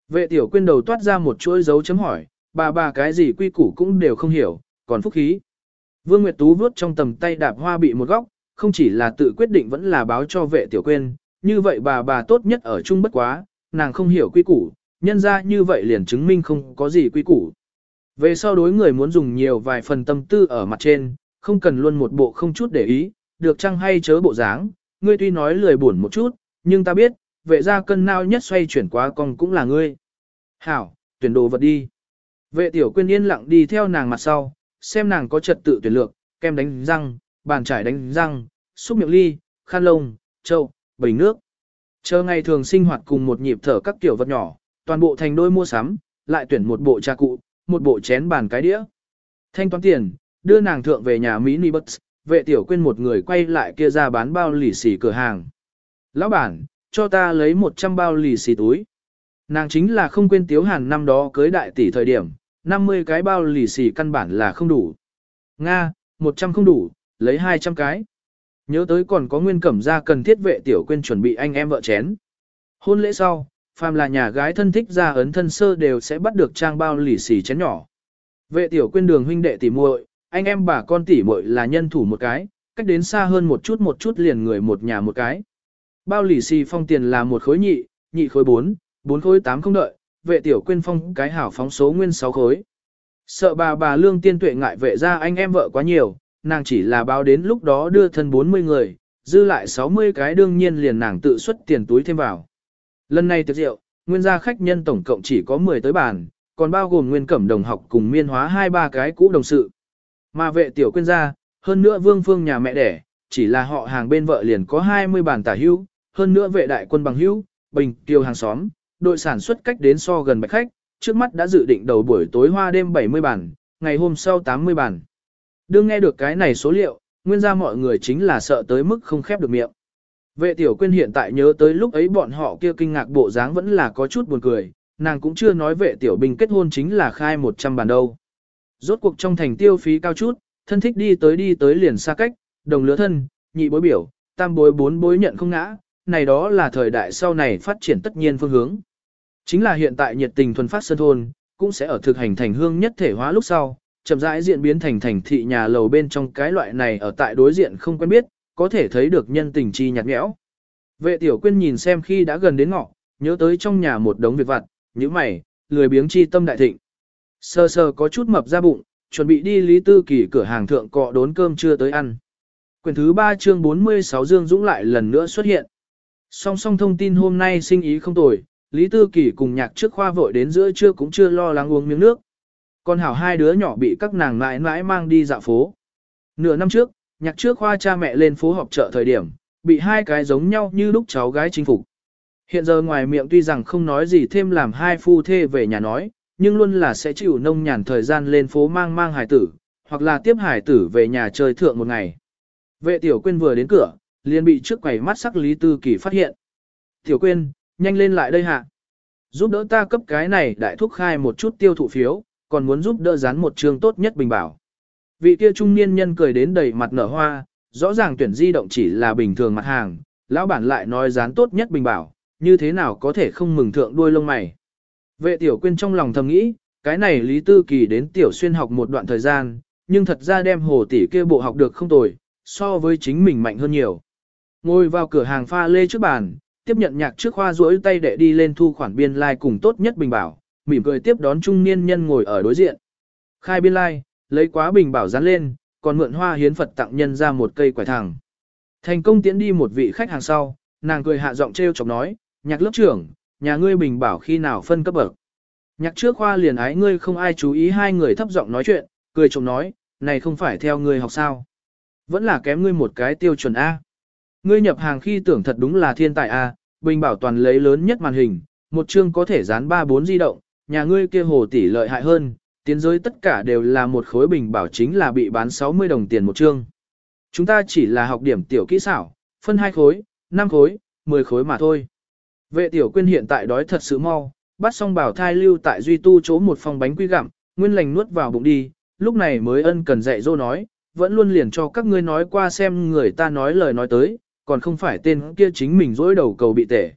Vệ tiểu quyên đầu toát ra một chuỗi dấu chấm hỏi, bà bà cái gì quy củ cũng đều không hiểu, còn phúc khí. Vương Nguyệt Tú vuốt trong tầm tay đạp hoa bị một góc, không chỉ là tự quyết định vẫn là báo cho vệ tiểu quyên, như vậy bà bà tốt nhất ở chung bất quá, nàng không hiểu quy củ, nhân ra như vậy liền chứng minh không có gì quy củ. Về sau đối người muốn dùng nhiều vài phần tâm tư ở mặt trên, không cần luôn một bộ không chút để ý, được chăng hay chớ bộ dáng, ngươi tuy nói lười buồn một chút, nhưng ta biết, vệ ra cân nao nhất xoay chuyển quá con cũng là ngươi. Hảo, tuyển đồ vật đi. Vệ tiểu quyên yên lặng đi theo nàng mặt sau, xem nàng có trật tự tuyển lược, kem đánh răng, bàn trải đánh răng, xúc miệng ly, khăn lông, châu, bình nước. Chờ ngày thường sinh hoạt cùng một nhịp thở các kiểu vật nhỏ, toàn bộ thành đôi mua sắm, lại tuyển một bộ trà cụ, một bộ chén bàn cái đĩa. Thanh toán tiền, đưa nàng thượng về nhà Mỹ bus, vệ tiểu quên một người quay lại kia ra bán bao lì xì cửa hàng. Lão bản, cho ta lấy 100 bao lì xì túi. Nàng chính là không quên tiếu hàn năm đó cưới đại tỷ thời điểm, 50 cái bao lì xì căn bản là không đủ. Nga, 100 không đủ, lấy 200 cái. Nhớ tới còn có nguyên cẩm gia cần thiết vệ tiểu quên chuẩn bị anh em vợ chén. Hôn lễ sau, phàm là nhà gái thân thích ra ấn thân sơ đều sẽ bắt được trang bao lì xì chén nhỏ. Vệ tiểu quên đường huynh đệ tỷ muội, anh em bà con tỷ muội là nhân thủ một cái, cách đến xa hơn một chút một chút liền người một nhà một cái. Bao lì xì phong tiền là một khối nhị, nhị khối bốn, bốn khối tám không đợi, vệ tiểu quên phong cái hảo phóng số nguyên sáu khối. Sợ bà bà lương tiên tuệ ngại vệ ra anh em vợ quá nhiều, nàng chỉ là báo đến lúc đó đưa thân 40 người, dư lại 60 cái đương nhiên liền nàng tự xuất tiền túi thêm vào. Lần này tiệc rượu, nguyên gia khách nhân tổng cộng chỉ có 10 tới bàn, còn bao gồm nguyên cẩm đồng học cùng miên hóa hai ba cái cũ đồng sự. Mà vệ tiểu quyên gia, hơn nữa vương phương nhà mẹ đẻ, chỉ là họ hàng bên vợ liền có 20 bàn tả hữu, hơn nữa vệ đại quân bằng hữu, bình tiêu hàng xóm, đội sản xuất cách đến so gần bạch khách, trước mắt đã dự định đầu buổi tối hoa đêm 70 bàn, ngày hôm sau 80 bàn. Đương nghe được cái này số liệu, nguyên ra mọi người chính là sợ tới mức không khép được miệng. Vệ tiểu quyên hiện tại nhớ tới lúc ấy bọn họ kia kinh ngạc bộ dáng vẫn là có chút buồn cười, nàng cũng chưa nói vệ tiểu bình kết hôn chính là khai 100 bàn đâu. Rốt cuộc trong thành tiêu phí cao chút, thân thích đi tới đi tới liền xa cách, đồng lứa thân, nhị bối biểu, tam bối bốn bối nhận không ngã, này đó là thời đại sau này phát triển tất nhiên phương hướng. Chính là hiện tại nhiệt tình thuần phát sơn thôn, cũng sẽ ở thực hành thành hương nhất thể hóa lúc sau, chậm rãi diễn biến thành thành thị nhà lầu bên trong cái loại này ở tại đối diện không quen biết, có thể thấy được nhân tình chi nhạt nhẽo. Vệ tiểu quyên nhìn xem khi đã gần đến ngọ, nhớ tới trong nhà một đống việc vặt, như mày, lười biếng chi tâm đại thịnh. Sơ sơ có chút mập ra bụng, chuẩn bị đi Lý Tư Kỳ cửa hàng thượng cọ đốn cơm trưa tới ăn. Quyển thứ 3 chương 46 Dương Dũng lại lần nữa xuất hiện. Song song thông tin hôm nay sinh ý không tồi, Lý Tư Kỳ cùng nhạc trước khoa vội đến giữa trưa cũng chưa lo lắng uống miếng nước. Còn hảo hai đứa nhỏ bị các nàng mãi mãi mang đi dạo phố. Nửa năm trước, nhạc trước khoa cha mẹ lên phố họp chợ thời điểm, bị hai cái giống nhau như lúc cháu gái chinh phục. Hiện giờ ngoài miệng tuy rằng không nói gì thêm làm hai phu thê về nhà nói, nhưng luôn là sẽ chịu nông nhàn thời gian lên phố mang mang hải tử, hoặc là tiếp hải tử về nhà chơi thượng một ngày. Vệ tiểu quyên vừa đến cửa, liền bị trước quầy mắt sắc Lý Tư Kỳ phát hiện. Tiểu quyên, nhanh lên lại đây hạ. Giúp đỡ ta cấp cái này đại thúc khai một chút tiêu thụ phiếu, còn muốn giúp đỡ dán một trường tốt nhất bình bảo. Vị kia trung niên nhân cười đến đầy mặt nở hoa, rõ ràng tuyển di động chỉ là bình thường mặt hàng, lão bản lại nói dán tốt nhất bình bảo, như thế nào có thể không mừng thượng đuôi lông mày. Vệ tiểu quyên trong lòng thầm nghĩ, cái này Lý Tư Kỳ đến tiểu xuyên học một đoạn thời gian, nhưng thật ra đem hồ tỷ kia bộ học được không tồi, so với chính mình mạnh hơn nhiều. Ngồi vào cửa hàng pha lê trước bàn, tiếp nhận nhạc trước khoa duỗi tay để đi lên thu khoản biên lai like cùng tốt nhất bình bảo, mỉm cười tiếp đón trung niên nhân ngồi ở đối diện. Khai biên lai, like, lấy quá bình bảo dán lên, còn mượn hoa hiến Phật tặng nhân ra một cây quải thẳng. Thành công tiến đi một vị khách hàng sau, nàng cười hạ giọng trêu chọc nói, nhạc lớp trưởng, nhà ngươi bình bảo khi nào phân cấp bậc. Nhạc trước khoa liền ái ngươi không ai chú ý hai người thấp giọng nói chuyện, cười chồng nói, này không phải theo ngươi học sao. Vẫn là kém ngươi một cái tiêu chuẩn A. Ngươi nhập hàng khi tưởng thật đúng là thiên tài A, bình bảo toàn lấy lớn nhất màn hình, một chương có thể dán 3-4 di động, nhà ngươi kia hồ tỷ lợi hại hơn, tiến giới tất cả đều là một khối bình bảo chính là bị bán 60 đồng tiền một chương. Chúng ta chỉ là học điểm tiểu kỹ xảo, phân hai khối, 5 khối, 10 khối mà thôi. Vệ tiểu quyên hiện tại đói thật sự mau, bắt xong bảo thai lưu tại duy tu chỗ một phòng bánh quy gặm, nguyên lành nuốt vào bụng đi, lúc này mới ân cần dạy dỗ nói, vẫn luôn liền cho các ngươi nói qua xem người ta nói lời nói tới, còn không phải tên kia chính mình dối đầu cầu bị tể.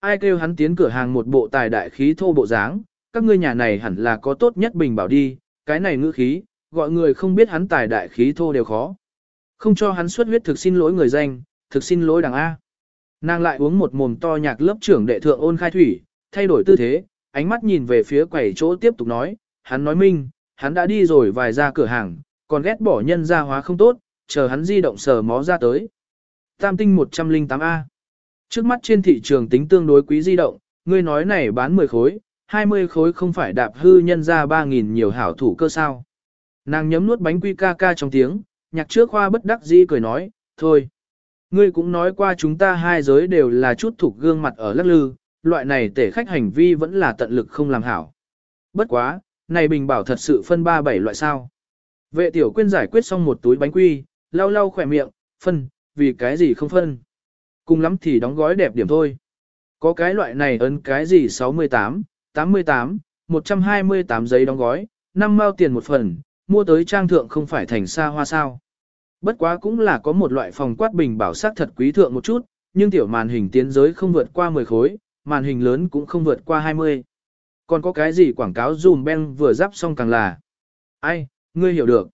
Ai kêu hắn tiến cửa hàng một bộ tài đại khí thô bộ dáng, các ngươi nhà này hẳn là có tốt nhất bình bảo đi, cái này ngữ khí, gọi người không biết hắn tài đại khí thô đều khó. Không cho hắn xuất huyết thực xin lỗi người danh, thực xin lỗi đằng A. Nàng lại uống một mồm to nhạc lớp trưởng đệ thượng ôn khai thủy, thay đổi tư thế, ánh mắt nhìn về phía quầy chỗ tiếp tục nói, hắn nói minh, hắn đã đi rồi vài ra cửa hàng, còn ghét bỏ nhân ra hóa không tốt, chờ hắn di động sờ mó ra tới. Tam tinh 108A. Trước mắt trên thị trường tính tương đối quý di động, ngươi nói này bán 10 khối, 20 khối không phải đạp hư nhân ra 3.000 nhiều hảo thủ cơ sao. Nàng nhấm nuốt bánh quy ca ca trong tiếng, nhạc trước khoa bất đắc dĩ cười nói, thôi. Ngươi cũng nói qua chúng ta hai giới đều là chút thuộc gương mặt ở lắc lư, loại này tể khách hành vi vẫn là tận lực không làm hảo. Bất quá, này bình bảo thật sự phân ba bảy loại sao. Vệ tiểu quyên giải quyết xong một túi bánh quy, lau lau khỏe miệng, phân, vì cái gì không phân. Cùng lắm thì đóng gói đẹp điểm thôi. Có cái loại này ấn cái gì 68, 88, 128 giấy đóng gói, 5 mao tiền một phần, mua tới trang thượng không phải thành xa hoa sao. Bất quá cũng là có một loại phòng quát bình bảo sắc thật quý thượng một chút, nhưng tiểu màn hình tiến giới không vượt qua 10 khối, màn hình lớn cũng không vượt qua 20. Còn có cái gì quảng cáo dùm ben vừa giáp xong càng là. Ai, ngươi hiểu được.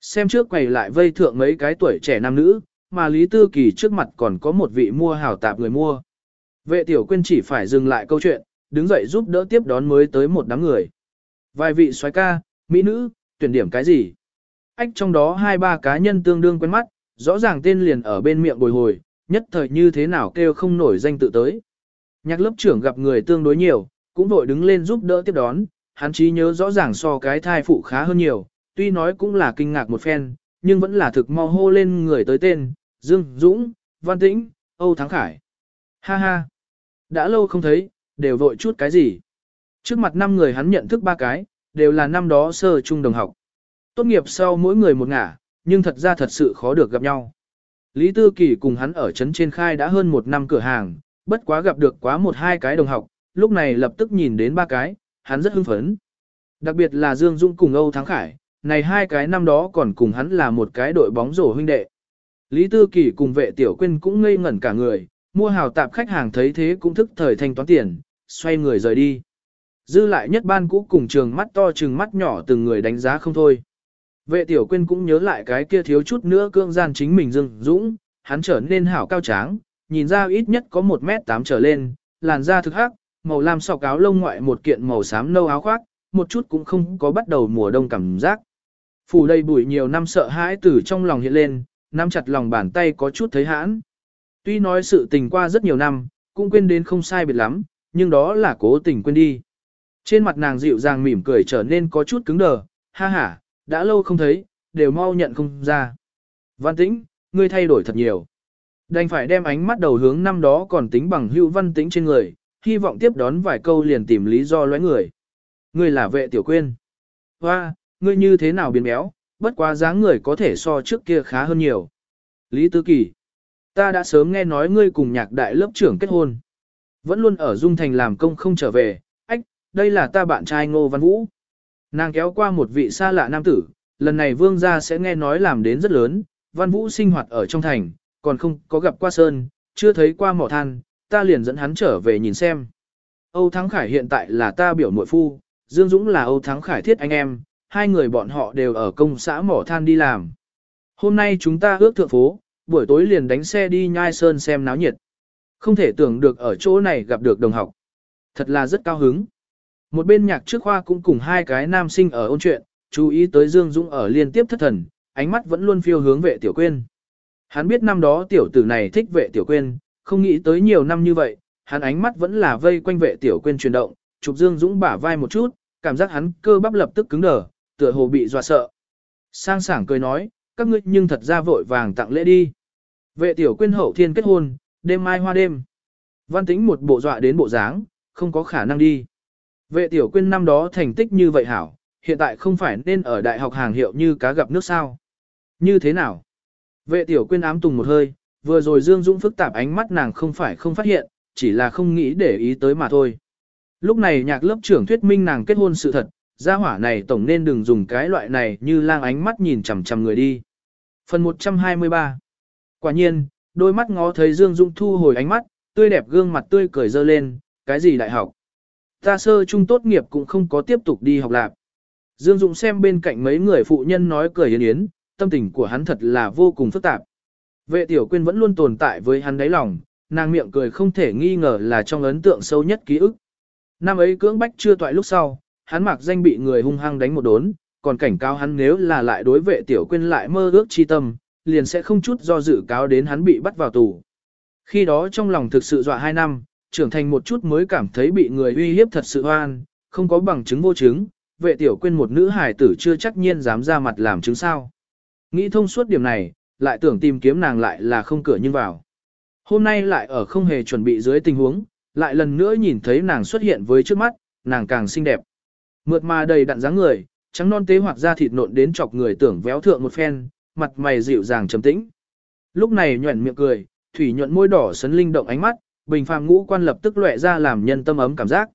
Xem trước quầy lại vây thượng mấy cái tuổi trẻ nam nữ, mà Lý Tư Kỳ trước mặt còn có một vị mua hảo tạp người mua. Vệ tiểu quên chỉ phải dừng lại câu chuyện, đứng dậy giúp đỡ tiếp đón mới tới một đám người. Vài vị soái ca, mỹ nữ, tuyển điểm cái gì? Ách trong đó hai ba cá nhân tương đương quen mắt, rõ ràng tên liền ở bên miệng bồi hồi, nhất thời như thế nào kêu không nổi danh tự tới. Nhạc lớp trưởng gặp người tương đối nhiều, cũng vội đứng lên giúp đỡ tiếp đón, hắn trí nhớ rõ ràng so cái thai phụ khá hơn nhiều, tuy nói cũng là kinh ngạc một phen, nhưng vẫn là thực mau hô lên người tới tên, Dương Dũng, Văn Tĩnh, Âu Thắng Khải. Ha ha, đã lâu không thấy, đều vội chút cái gì. Trước mặt năm người hắn nhận thức ba cái, đều là năm đó sơ trung đồng học. Tốt nghiệp sau mỗi người một ngả, nhưng thật ra thật sự khó được gặp nhau. Lý Tư Kỳ cùng hắn ở trấn trên khai đã hơn một năm cửa hàng, bất quá gặp được quá một hai cái đồng học, lúc này lập tức nhìn đến ba cái, hắn rất hưng phấn. Đặc biệt là Dương Dung cùng Âu Thắng Khải, này hai cái năm đó còn cùng hắn là một cái đội bóng rổ huynh đệ. Lý Tư Kỳ cùng vệ tiểu quyên cũng ngây ngẩn cả người, mua hào tạp khách hàng thấy thế cũng thức thời thanh toán tiền, xoay người rời đi. Dư lại nhất ban cũ cùng trường mắt to trừng mắt nhỏ từng người đánh giá không thôi. Vệ tiểu quyên cũng nhớ lại cái kia thiếu chút nữa cương gian chính mình dưng Dũng, hắn trở nên hảo cao tráng, nhìn ra ít nhất có 1 mét 8 trở lên, làn da thực hắc, màu lam sọc áo lông ngoại một kiện màu xám nâu áo khoác, một chút cũng không có bắt đầu mùa đông cảm giác. Phủ đầy bụi nhiều năm sợ hãi từ trong lòng hiện lên, nắm chặt lòng bàn tay có chút thấy hãn. Tuy nói sự tình qua rất nhiều năm, cũng quên đến không sai biệt lắm, nhưng đó là cố tình quên đi. Trên mặt nàng dịu dàng mỉm cười trở nên có chút cứng đờ, ha ha, đã lâu không thấy, đều mau nhận không ra. Văn tĩnh, ngươi thay đổi thật nhiều. Đành phải đem ánh mắt đầu hướng năm đó còn tính bằng hữu văn tĩnh trên người, hy vọng tiếp đón vài câu liền tìm lý do lóe người. Ngươi là vệ tiểu quyên. Hoa, ngươi như thế nào biến béo, bất quá dáng người có thể so trước kia khá hơn nhiều. Lý Tư Kỳ. Ta đã sớm nghe nói ngươi cùng nhạc đại lớp trưởng kết hôn. Vẫn luôn ở Dung Thành làm công không trở về, ách, đây là ta bạn trai Ngô Văn Vũ. Nàng kéo qua một vị xa lạ nam tử, lần này vương gia sẽ nghe nói làm đến rất lớn, Văn Vũ sinh hoạt ở trong thành, còn không có gặp qua Sơn, chưa thấy qua mỏ than, ta liền dẫn hắn trở về nhìn xem. Âu Thắng Khải hiện tại là ta biểu muội phu, Dương Dũng là Âu Thắng Khải thiết anh em, hai người bọn họ đều ở công xã mỏ than đi làm. Hôm nay chúng ta ước thượng phố, buổi tối liền đánh xe đi nhai sơn xem náo nhiệt. Không thể tưởng được ở chỗ này gặp được đồng học. Thật là rất cao hứng. Một bên nhạc trước khoa cũng cùng hai cái nam sinh ở ôn chuyện, chú ý tới Dương Dũng ở liên tiếp thất thần, ánh mắt vẫn luôn phiêu hướng vệ tiểu quên. Hắn biết năm đó tiểu tử này thích vệ tiểu quên, không nghĩ tới nhiều năm như vậy, hắn ánh mắt vẫn là vây quanh vệ tiểu quên chuyển động, chụp Dương Dũng bả vai một chút, cảm giác hắn cơ bắp lập tức cứng đờ, tựa hồ bị dọa sợ. Sang sảng cười nói, các ngươi nhưng thật ra vội vàng tặng lễ đi. Vệ tiểu quên hậu thiên kết hôn, đêm mai hoa đêm. Văn tính một bộ dọa đến bộ dáng, không có khả năng đi. Vệ tiểu quyên năm đó thành tích như vậy hảo, hiện tại không phải nên ở đại học hàng hiệu như cá gặp nước sao. Như thế nào? Vệ tiểu quyên ám tùng một hơi, vừa rồi Dương Dũng phức tạp ánh mắt nàng không phải không phát hiện, chỉ là không nghĩ để ý tới mà thôi. Lúc này nhạc lớp trưởng thuyết minh nàng kết hôn sự thật, gia hỏa này tổng nên đừng dùng cái loại này như lang ánh mắt nhìn chằm chằm người đi. Phần 123 Quả nhiên, đôi mắt ngó thấy Dương Dung thu hồi ánh mắt, tươi đẹp gương mặt tươi cười dơ lên, cái gì đại học. Ta sơ trung tốt nghiệp cũng không có tiếp tục đi học lạc. Dương Dung xem bên cạnh mấy người phụ nhân nói cười yến yến, tâm tình của hắn thật là vô cùng phức tạp. Vệ tiểu quyên vẫn luôn tồn tại với hắn đáy lòng, nàng miệng cười không thể nghi ngờ là trong ấn tượng sâu nhất ký ức. Năm ấy cưỡng bách chưa toại lúc sau, hắn mặc danh bị người hung hăng đánh một đốn, còn cảnh cáo hắn nếu là lại đối vệ tiểu quyên lại mơ ước chi tâm, liền sẽ không chút do dự cáo đến hắn bị bắt vào tù. Khi đó trong lòng thực sự dọa hai năm, trưởng thành một chút mới cảm thấy bị người uy hiếp thật sự oan, không có bằng chứng vô chứng, vệ tiểu quên một nữ hài tử chưa chắc nhiên dám ra mặt làm chứng sao. Nghĩ thông suốt điểm này, lại tưởng tìm kiếm nàng lại là không cửa nhưng vào. Hôm nay lại ở không hề chuẩn bị dưới tình huống, lại lần nữa nhìn thấy nàng xuất hiện với trước mắt, nàng càng xinh đẹp. Mượt mà đầy đặn dáng người, trắng non tế hoạt da thịt nộn đến chọc người tưởng véo thượng một phen, mặt mày dịu dàng trầm tĩnh. Lúc này nhuẩn miệng cười, thủy nhuận môi đỏ sấn linh động ánh mắt, bình phàm ngũ quan lập tức lóe ra làm nhân tâm ấm cảm giác.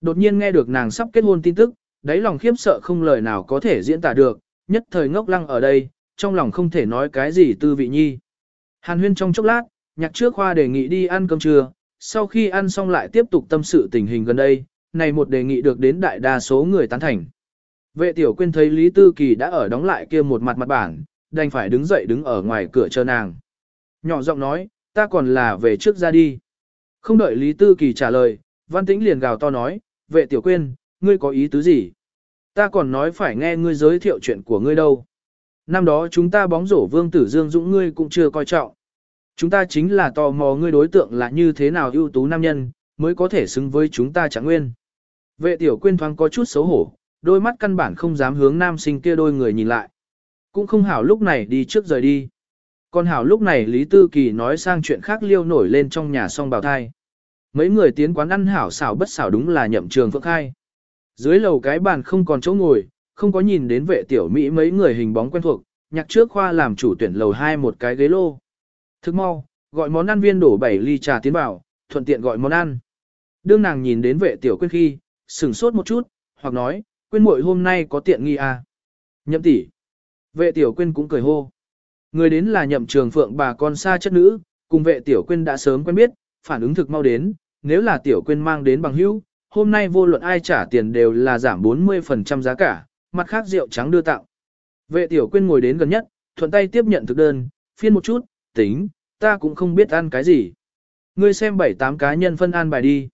Đột nhiên nghe được nàng sắp kết hôn tin tức, đáy lòng khiếp sợ không lời nào có thể diễn tả được, nhất thời ngốc lăng ở đây, trong lòng không thể nói cái gì tư vị nhi. Hàn huyên trong chốc lát, nhạc trước khoa đề nghị đi ăn cơm trưa, sau khi ăn xong lại tiếp tục tâm sự tình hình gần đây, này một đề nghị được đến đại đa số người tán thành. Vệ tiểu quyên thấy Lý Tư Kỳ đã ở đóng lại kia một mặt mặt bảng đành phải đứng dậy đứng ở ngoài cửa chờ nàng. Nhỏ giọng nói, ta còn là về trước ra đi. Không đợi Lý Tư Kỳ trả lời, Văn Tĩnh liền gào to nói, vệ tiểu quyên, ngươi có ý tứ gì? Ta còn nói phải nghe ngươi giới thiệu chuyện của ngươi đâu. Năm đó chúng ta bóng rổ vương tử Dương Dũng ngươi cũng chưa coi trọng. Chúng ta chính là tò mò ngươi đối tượng là như thế nào ưu tú nam nhân, mới có thể xứng với chúng ta chẳng nguyên. Vệ tiểu quyên thoáng có chút xấu hổ, đôi mắt căn bản không dám hướng nam sinh kia đôi người nhìn lại. Cũng không hảo lúc này đi trước rời đi. Còn hảo lúc này Lý Tư Kỳ nói sang chuyện khác liêu nổi lên trong nhà song bào thai. Mấy người tiến quán ăn hảo xảo bất xảo đúng là nhậm trường phượng khai. Dưới lầu cái bàn không còn chỗ ngồi, không có nhìn đến vệ tiểu Mỹ mấy người hình bóng quen thuộc, nhạc trước khoa làm chủ tuyển lầu hai một cái ghế lô. Thức mau, gọi món ăn viên đổ 7 ly trà tiến vào, thuận tiện gọi món ăn. Đương nàng nhìn đến vệ tiểu quyên khi, sửng sốt một chút, hoặc nói, quyên muội hôm nay có tiện nghi à. Nhậm tỷ. Vệ tiểu quyên cũng cười hô. Người đến là nhậm trường phượng bà con xa chất nữ, cùng vệ tiểu quyên đã sớm quen biết, phản ứng thực mau đến, nếu là tiểu quyên mang đến bằng hữu, hôm nay vô luận ai trả tiền đều là giảm 40% giá cả, mặt khác rượu trắng đưa tặng. Vệ tiểu quyên ngồi đến gần nhất, thuận tay tiếp nhận thực đơn, phiên một chút, tính, ta cũng không biết ăn cái gì. Ngươi xem bảy tám cá nhân phân ăn bài đi.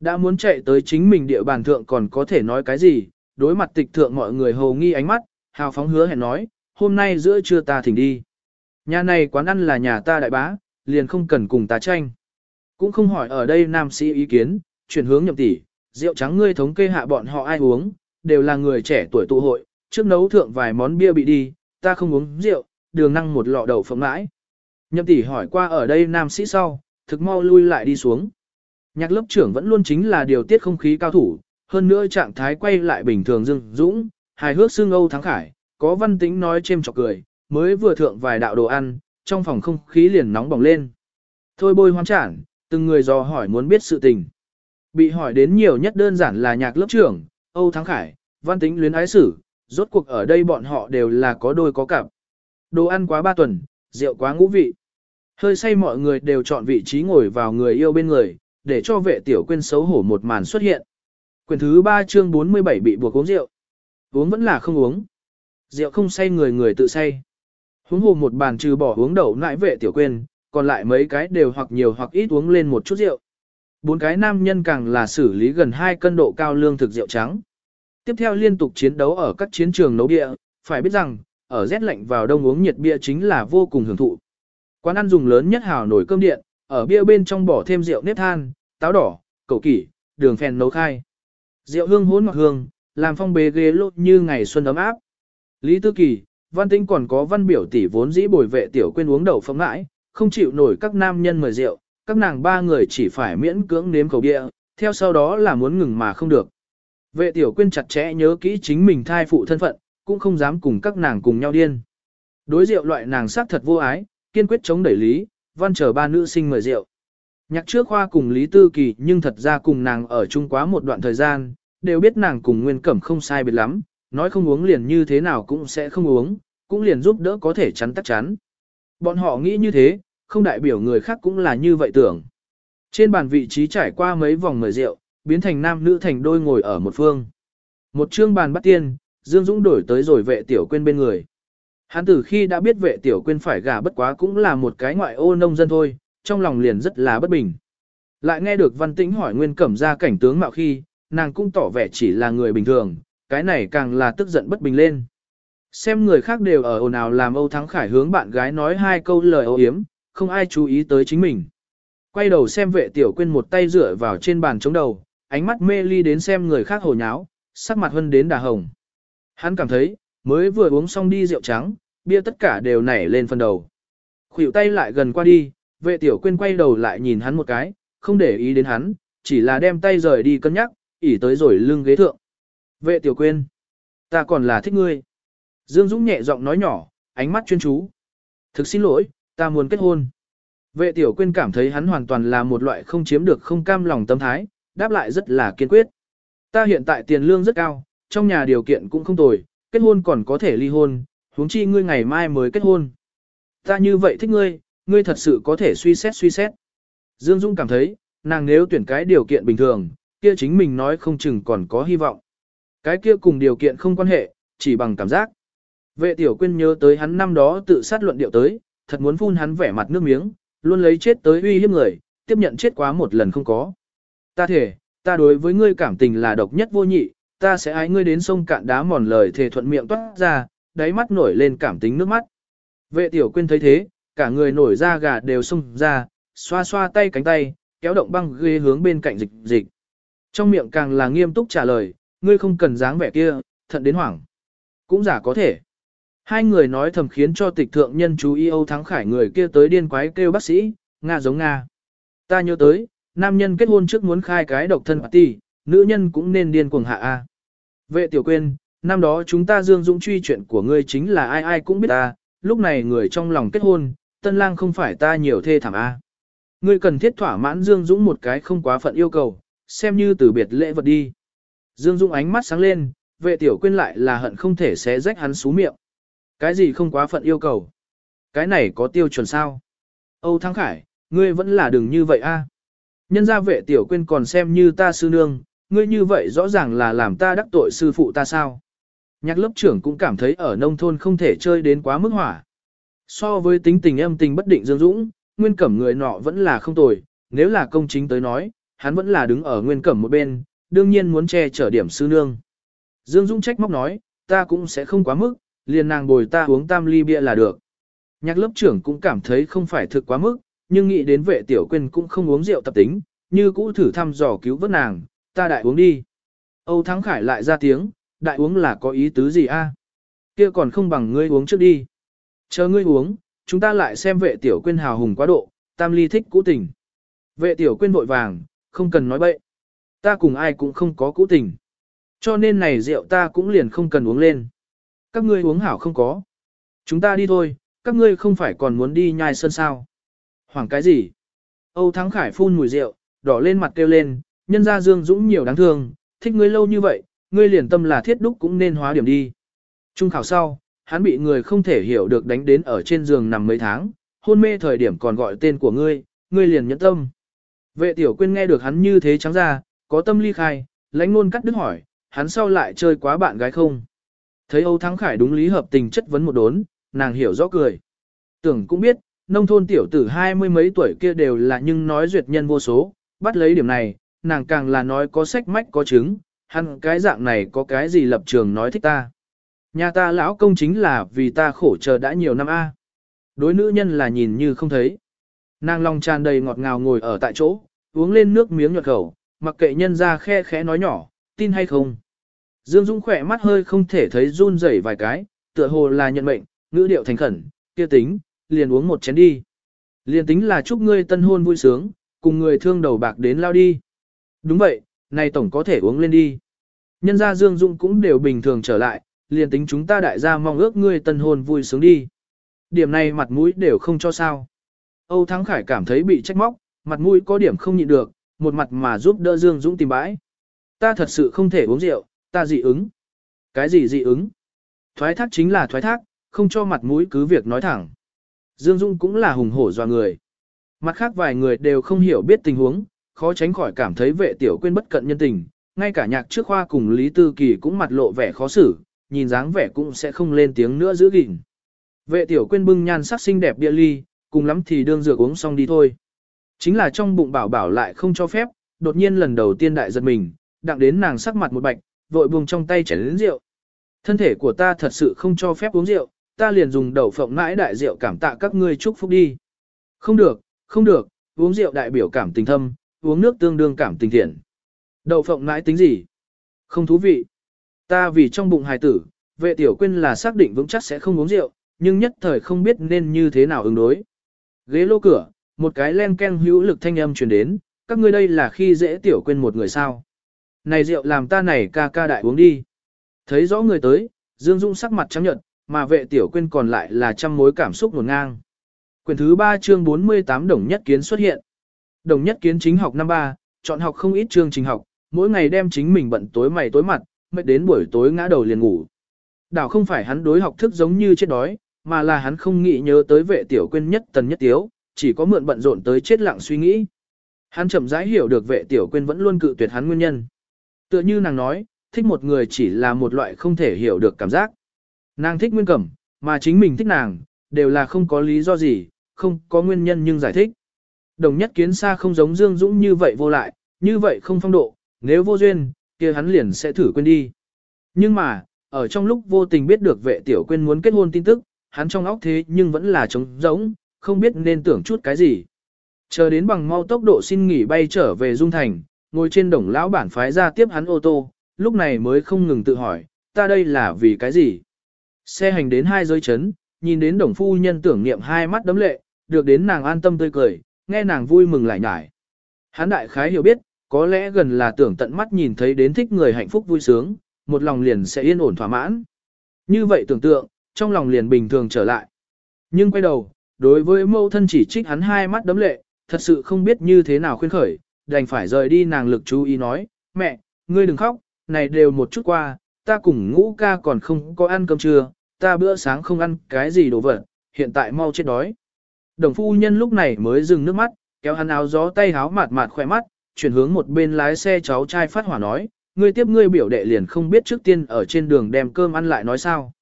Đã muốn chạy tới chính mình địa bàn thượng còn có thể nói cái gì, đối mặt tịch thượng mọi người hầu nghi ánh mắt, hào phóng hứa hẹn nói, hôm nay giữa trưa ta thỉnh đi. Nhà này quán ăn là nhà ta đại bá, liền không cần cùng ta tranh. Cũng không hỏi ở đây nam sĩ ý kiến, chuyển hướng nhậm tỷ, rượu trắng ngươi thống kê hạ bọn họ ai uống, đều là người trẻ tuổi tụ hội, trước nấu thượng vài món bia bị đi, ta không uống rượu, đường năng một lọ đầu phẩm mãi. Nhậm tỷ hỏi qua ở đây nam sĩ sau, thực mau lui lại đi xuống. Nhạc lớp trưởng vẫn luôn chính là điều tiết không khí cao thủ, hơn nữa trạng thái quay lại bình thường dưng dũng, hài hước xương Âu Thắng Khải, có văn tính nói chêm chọc cười, mới vừa thượng vài đạo đồ ăn, trong phòng không khí liền nóng bỏng lên. Thôi bôi hoang trản, từng người dò hỏi muốn biết sự tình. Bị hỏi đến nhiều nhất đơn giản là nhạc lớp trưởng, Âu Thắng Khải, văn tính luyến ái sử, rốt cuộc ở đây bọn họ đều là có đôi có cặp. Đồ ăn quá ba tuần, rượu quá ngũ vị. Hơi say mọi người đều chọn vị trí ngồi vào người yêu bên người, để cho vệ tiểu quên xấu hổ một màn xuất hiện. Quyền thứ 3 chương 47 bị buộc uống rượu. Uống vẫn là không uống. Rượu không say người người tự say. Huống hồ một bàn trừ bỏ uống đậu nãi vệ tiểu quên, còn lại mấy cái đều hoặc nhiều hoặc ít uống lên một chút rượu. Bốn cái nam nhân càng là xử lý gần 2 cân độ cao lương thực rượu trắng. Tiếp theo liên tục chiến đấu ở các chiến trường nấu địa, phải biết rằng, ở rét lạnh vào đông uống nhiệt bia chính là vô cùng hưởng thụ. Quán ăn dùng lớn nhất hào nổi cơm điện, ở bia bên trong bỏ thêm rượu nếp than, táo đỏ, cầu kỷ, đường phèn nấu khai. Rượu hương hỗn ngọt hương, làm phong bế ghế lốt như ngày xuân ấm áp. Lý Tư Kỳ, Văn Tinh còn có văn biểu tỷ vốn dĩ bồi vệ tiểu quên uống đầu phong ngãi, không chịu nổi các nam nhân mời rượu, các nàng ba người chỉ phải miễn cưỡng nếm khẩu địa, theo sau đó là muốn ngừng mà không được. Vệ tiểu quên chặt chẽ nhớ kỹ chính mình thai phụ thân phận, cũng không dám cùng các nàng cùng nhau điên. Đối rượu loại nàng sắc thật vô ái, kiên quyết chống đẩy lý, văn chờ ba nữ sinh mời rượu. Nhạc trước khoa cùng Lý Tư Kỳ nhưng thật ra cùng nàng ở chung quá một đoạn thời gian, đều biết nàng cùng Nguyên Cẩm không sai biệt lắm, nói không uống liền như thế nào cũng sẽ không uống, cũng liền giúp đỡ có thể chắn tắc chắn. Bọn họ nghĩ như thế, không đại biểu người khác cũng là như vậy tưởng. Trên bàn vị trí trải qua mấy vòng mời rượu, biến thành nam nữ thành đôi ngồi ở một phương. Một chương bàn bắt tiên, Dương Dũng đổi tới rồi vệ tiểu quên bên người. Hắn từ khi đã biết vệ tiểu quên phải gả bất quá cũng là một cái ngoại ô nông dân thôi, trong lòng liền rất là bất bình. Lại nghe được văn tĩnh hỏi nguyên cẩm ra cảnh tướng mạo khi, nàng cũng tỏ vẻ chỉ là người bình thường, cái này càng là tức giận bất bình lên. Xem người khác đều ở ồn ào làm Âu Thắng Khải hướng bạn gái nói hai câu lời âu yếm, không ai chú ý tới chính mình. Quay đầu xem vệ tiểu quên một tay dựa vào trên bàn chống đầu, ánh mắt mê ly đến xem người khác hồ nháo, sắc mặt hơn đến đà hồng. Hắn cảm thấy, mới vừa uống xong đi rượu trắng, bia tất cả đều nảy lên phần đầu. Khuỷu tay lại gần qua đi, vệ tiểu quên quay đầu lại nhìn hắn một cái, không để ý đến hắn, chỉ là đem tay rời đi cân nhắc, ỉ tới rồi lưng ghế thượng. Vệ tiểu quên, ta còn là thích ngươi. Dương Dũng nhẹ giọng nói nhỏ, ánh mắt chuyên chú. Thực xin lỗi, ta muốn kết hôn. Vệ tiểu quên cảm thấy hắn hoàn toàn là một loại không chiếm được không cam lòng tâm thái, đáp lại rất là kiên quyết. Ta hiện tại tiền lương rất cao, trong nhà điều kiện cũng không tồi, kết hôn còn có thể ly hôn, huống chi ngươi ngày mai mới kết hôn. Ta như vậy thích ngươi, ngươi thật sự có thể suy xét suy xét. Dương Dung cảm thấy, nàng nếu tuyển cái điều kiện bình thường, kia chính mình nói không chừng còn có hy vọng. Cái kia cùng điều kiện không quan hệ, chỉ bằng cảm giác. Vệ tiểu quyên nhớ tới hắn năm đó tự sát luận điệu tới, thật muốn phun hắn vẻ mặt nước miếng, luôn lấy chết tới uy hiếp người, tiếp nhận chết quá một lần không có. Ta thể, ta đối với ngươi cảm tình là độc nhất vô nhị, ta sẽ ái ngươi đến sông cạn đá mòn lời thề thuận miệng toát ra, đáy mắt nổi lên cảm tính nước mắt. Vệ tiểu quyên thấy thế, cả người nổi da gà đều sung ra, xoa xoa tay cánh tay, kéo động băng ghế hướng bên cạnh dịch dịch. Trong miệng càng là nghiêm túc trả lời, ngươi không cần dáng vẻ kia, thận đến hoảng. Cũng giả có thể. Hai người nói thầm khiến cho tịch thượng nhân chú ý Âu Thắng Khải người kia tới điên quái kêu bác sĩ, Nga giống Nga. Ta nhớ tới, nam nhân kết hôn trước muốn khai cái độc thân party, nữ nhân cũng nên điên cuồng hạ A. Vệ tiểu quên, năm đó chúng ta dương dũng truy chuyện của ngươi chính là ai ai cũng biết ta, lúc này người trong lòng kết hôn, tân lang không phải ta nhiều thê thảm A. Ngươi cần thiết thỏa mãn Dương Dũng một cái không quá phận yêu cầu, xem như từ biệt lễ vật đi. Dương Dung ánh mắt sáng lên, vệ tiểu quên lại là hận không thể xé rách hắn xú miệng. Cái gì không quá phận yêu cầu? Cái này có tiêu chuẩn sao? Âu Thắng Khải, ngươi vẫn là đừng như vậy a. Nhân gia vệ tiểu quên còn xem như ta sư nương, ngươi như vậy rõ ràng là làm ta đắc tội sư phụ ta sao? Nhạc lớp trưởng cũng cảm thấy ở nông thôn không thể chơi đến quá mức hỏa. So với tính tình âm tình bất định Dương Dũng, nguyên cẩm người nọ vẫn là không tồi, nếu là công chính tới nói, hắn vẫn là đứng ở nguyên cẩm một bên, đương nhiên muốn che chở điểm sư nương. Dương Dũng trách móc nói, ta cũng sẽ không quá mức, liền nàng bồi ta uống tam ly bia là được. Nhạc lớp trưởng cũng cảm thấy không phải thực quá mức, nhưng nghĩ đến vệ tiểu quên cũng không uống rượu tập tính, như cũ thử thăm dò cứu vớt nàng, ta đại uống đi. Âu Thắng Khải lại ra tiếng, đại uống là có ý tứ gì a? Kia còn không bằng ngươi uống trước đi. Chờ ngươi uống, chúng ta lại xem vệ tiểu quyên hào hùng quá độ, tam ly thích cũ tình. Vệ tiểu quyên vội vàng, không cần nói bậy. Ta cùng ai cũng không có cũ tình. Cho nên này rượu ta cũng liền không cần uống lên. Các ngươi uống hảo không có. Chúng ta đi thôi, các ngươi không phải còn muốn đi nhai sơn sao. Hoảng cái gì? Âu Thắng Khải phun mùi rượu, đỏ lên mặt kêu lên, nhân ra Dương Dũng nhiều đáng thương, thích ngươi lâu như vậy, ngươi liền tâm là thiết đúc cũng nên hóa điểm đi. Trung khảo sau, hắn bị người không thể hiểu được đánh đến ở trên giường nằm mấy tháng, hôn mê thời điểm còn gọi tên của ngươi, ngươi liền nhẫn tâm. Vệ tiểu quyên nghe được hắn như thế trắng ra, có tâm ly khai, lãnh luôn cắt đứt hỏi, hắn sau lại chơi quá bạn gái không? Thấy Âu Thắng Khải đúng lý hợp tình chất vấn một đốn, nàng hiểu rõ cười. Tưởng cũng biết, nông thôn tiểu tử hai mươi mấy tuổi kia đều là nhưng nói duyệt nhân vô số, bắt lấy điểm này, nàng càng là nói có sách mách có chứng, hắn cái dạng này có cái gì lập trường nói thích ta. Nhà ta lão công chính là vì ta khổ chờ đã nhiều năm a. Đối nữ nhân là nhìn như không thấy. Nàng lòng tràn đầy ngọt ngào ngồi ở tại chỗ, uống lên nước miếng nhuật khẩu, mặc kệ nhân ra khe khẽ nói nhỏ, tin hay không. Dương Dung khỏe mắt hơi không thể thấy run rẩy vài cái, tựa hồ là nhận mệnh, ngữ điệu thành khẩn, kia tính, liền uống một chén đi. Liền tính là chúc ngươi tân hôn vui sướng, cùng người thương đầu bạc đến lao đi. Đúng vậy, này tổng có thể uống lên đi. Nhân gia Dương Dung cũng đều bình thường trở lại, liền tính chúng ta đại gia mong ước ngươi tân hôn vui sướng đi. Điểm này mặt mũi đều không cho sao. Âu Thắng Khải cảm thấy bị trách móc, mặt mũi có điểm không nhịn được, một mặt mà giúp đỡ Dương Dũng tìm bãi. Ta thật sự không thể uống rượu, ta dị ứng. Cái gì dị ứng? Thoái thác chính là thoái thác, không cho mặt mũi cứ việc nói thẳng. Dương Dung cũng là hùng hổ doa người. Mặt khác vài người đều không hiểu biết tình huống, khó tránh khỏi cảm thấy vệ tiểu quên bất cận nhân tình, ngay cả nhạc trước khoa cùng Lý Tư Kỳ cũng mặt lộ vẻ khó xử, nhìn dáng vẻ cũng sẽ không lên tiếng nữa giữ gìn. Vệ tiểu quên bưng nhan sắc xinh đẹp bia ly, cùng lắm thì đương dược uống xong đi thôi. Chính là trong bụng bảo bảo lại không cho phép, đột nhiên lần đầu tiên đại giật mình, đặng đến nàng sắc mặt một bạch, vội buông trong tay chảy đến rượu. Thân thể của ta thật sự không cho phép uống rượu, ta liền dùng đầu phộng mãi đại rượu cảm tạ các ngươi chúc phúc đi. Không được, không được, uống rượu đại biểu cảm tình thâm, uống nước tương đương cảm tình thiện. Đậu phộng mãi tính gì? Không thú vị. Ta vì trong bụng hài tử, vệ tiểu quyên là xác định vững chắc sẽ không uống rượu, nhưng nhất thời không biết nên như thế nào ứng đối. Ghế lô cửa, một cái len ken hữu lực thanh âm truyền đến, các ngươi đây là khi dễ tiểu quên một người sao. Này rượu làm ta này ca ca đại uống đi. Thấy rõ người tới, Dương Dung sắc mặt trắng nhợt, mà vệ tiểu quên còn lại là trăm mối cảm xúc nguồn ngang. Quyển thứ 3 chương 48 Đồng Nhất Kiến xuất hiện. Đồng Nhất Kiến chính học năm 3, chọn học không ít chương trình học, mỗi ngày đem chính mình bận tối mày tối mặt, mệt đến buổi tối ngã đầu liền ngủ. Đảo không phải hắn đối học thức giống như chết đói, mà là hắn không nghĩ nhớ tới vệ tiểu quên nhất tần nhất tiếu, chỉ có mượn bận rộn tới chết lặng suy nghĩ. Hắn chậm rãi hiểu được vệ tiểu quên vẫn luôn cự tuyệt hắn nguyên nhân. Tựa như nàng nói, thích một người chỉ là một loại không thể hiểu được cảm giác. Nàng thích nguyên cẩm, mà chính mình thích nàng, đều là không có lý do gì, không có nguyên nhân nhưng giải thích. Đồng nhất kiến xa không giống Dương Dũng như vậy vô lại, như vậy không phong độ, nếu vô duyên, kia hắn liền sẽ thử quên đi. Nhưng mà, ở trong lúc vô tình biết được vệ tiểu quên muốn kết hôn tin tức, hắn trong óc thế nhưng vẫn là trống rỗng, không biết nên tưởng chút cái gì. Chờ đến bằng mau tốc độ xin nghỉ bay trở về Dung Thành, ngồi trên đồng lão bản phái ra tiếp hắn ô tô, lúc này mới không ngừng tự hỏi, ta đây là vì cái gì? Xe hành đến hai giới chấn, nhìn đến đồng phu nhân tưởng niệm hai mắt đấm lệ, được đến nàng an tâm tươi cười, nghe nàng vui mừng lại nhải. Hắn đại khái hiểu biết, có lẽ gần là tưởng tận mắt nhìn thấy đến thích người hạnh phúc vui sướng, một lòng liền sẽ yên ổn thỏa mãn. Như vậy tưởng tượng, trong lòng liền bình thường trở lại. Nhưng quay đầu, đối với mẫu thân chỉ trích hắn hai mắt đấm lệ, thật sự không biết như thế nào khuyên khởi, đành phải rời đi nàng lực chú ý nói, mẹ, ngươi đừng khóc, này đều một chút qua, ta cùng ngũ ca còn không có ăn cơm trưa, ta bữa sáng không ăn cái gì đồ vật, hiện tại mau chết đói. Đồng phu nhân lúc này mới dừng nước mắt, kéo hắn áo gió tay háo mạt mạt khỏe mắt, chuyển hướng một bên lái xe cháu trai phát hỏa nói, ngươi tiếp ngươi biểu đệ liền không biết trước tiên ở trên đường đem cơm ăn lại nói sao.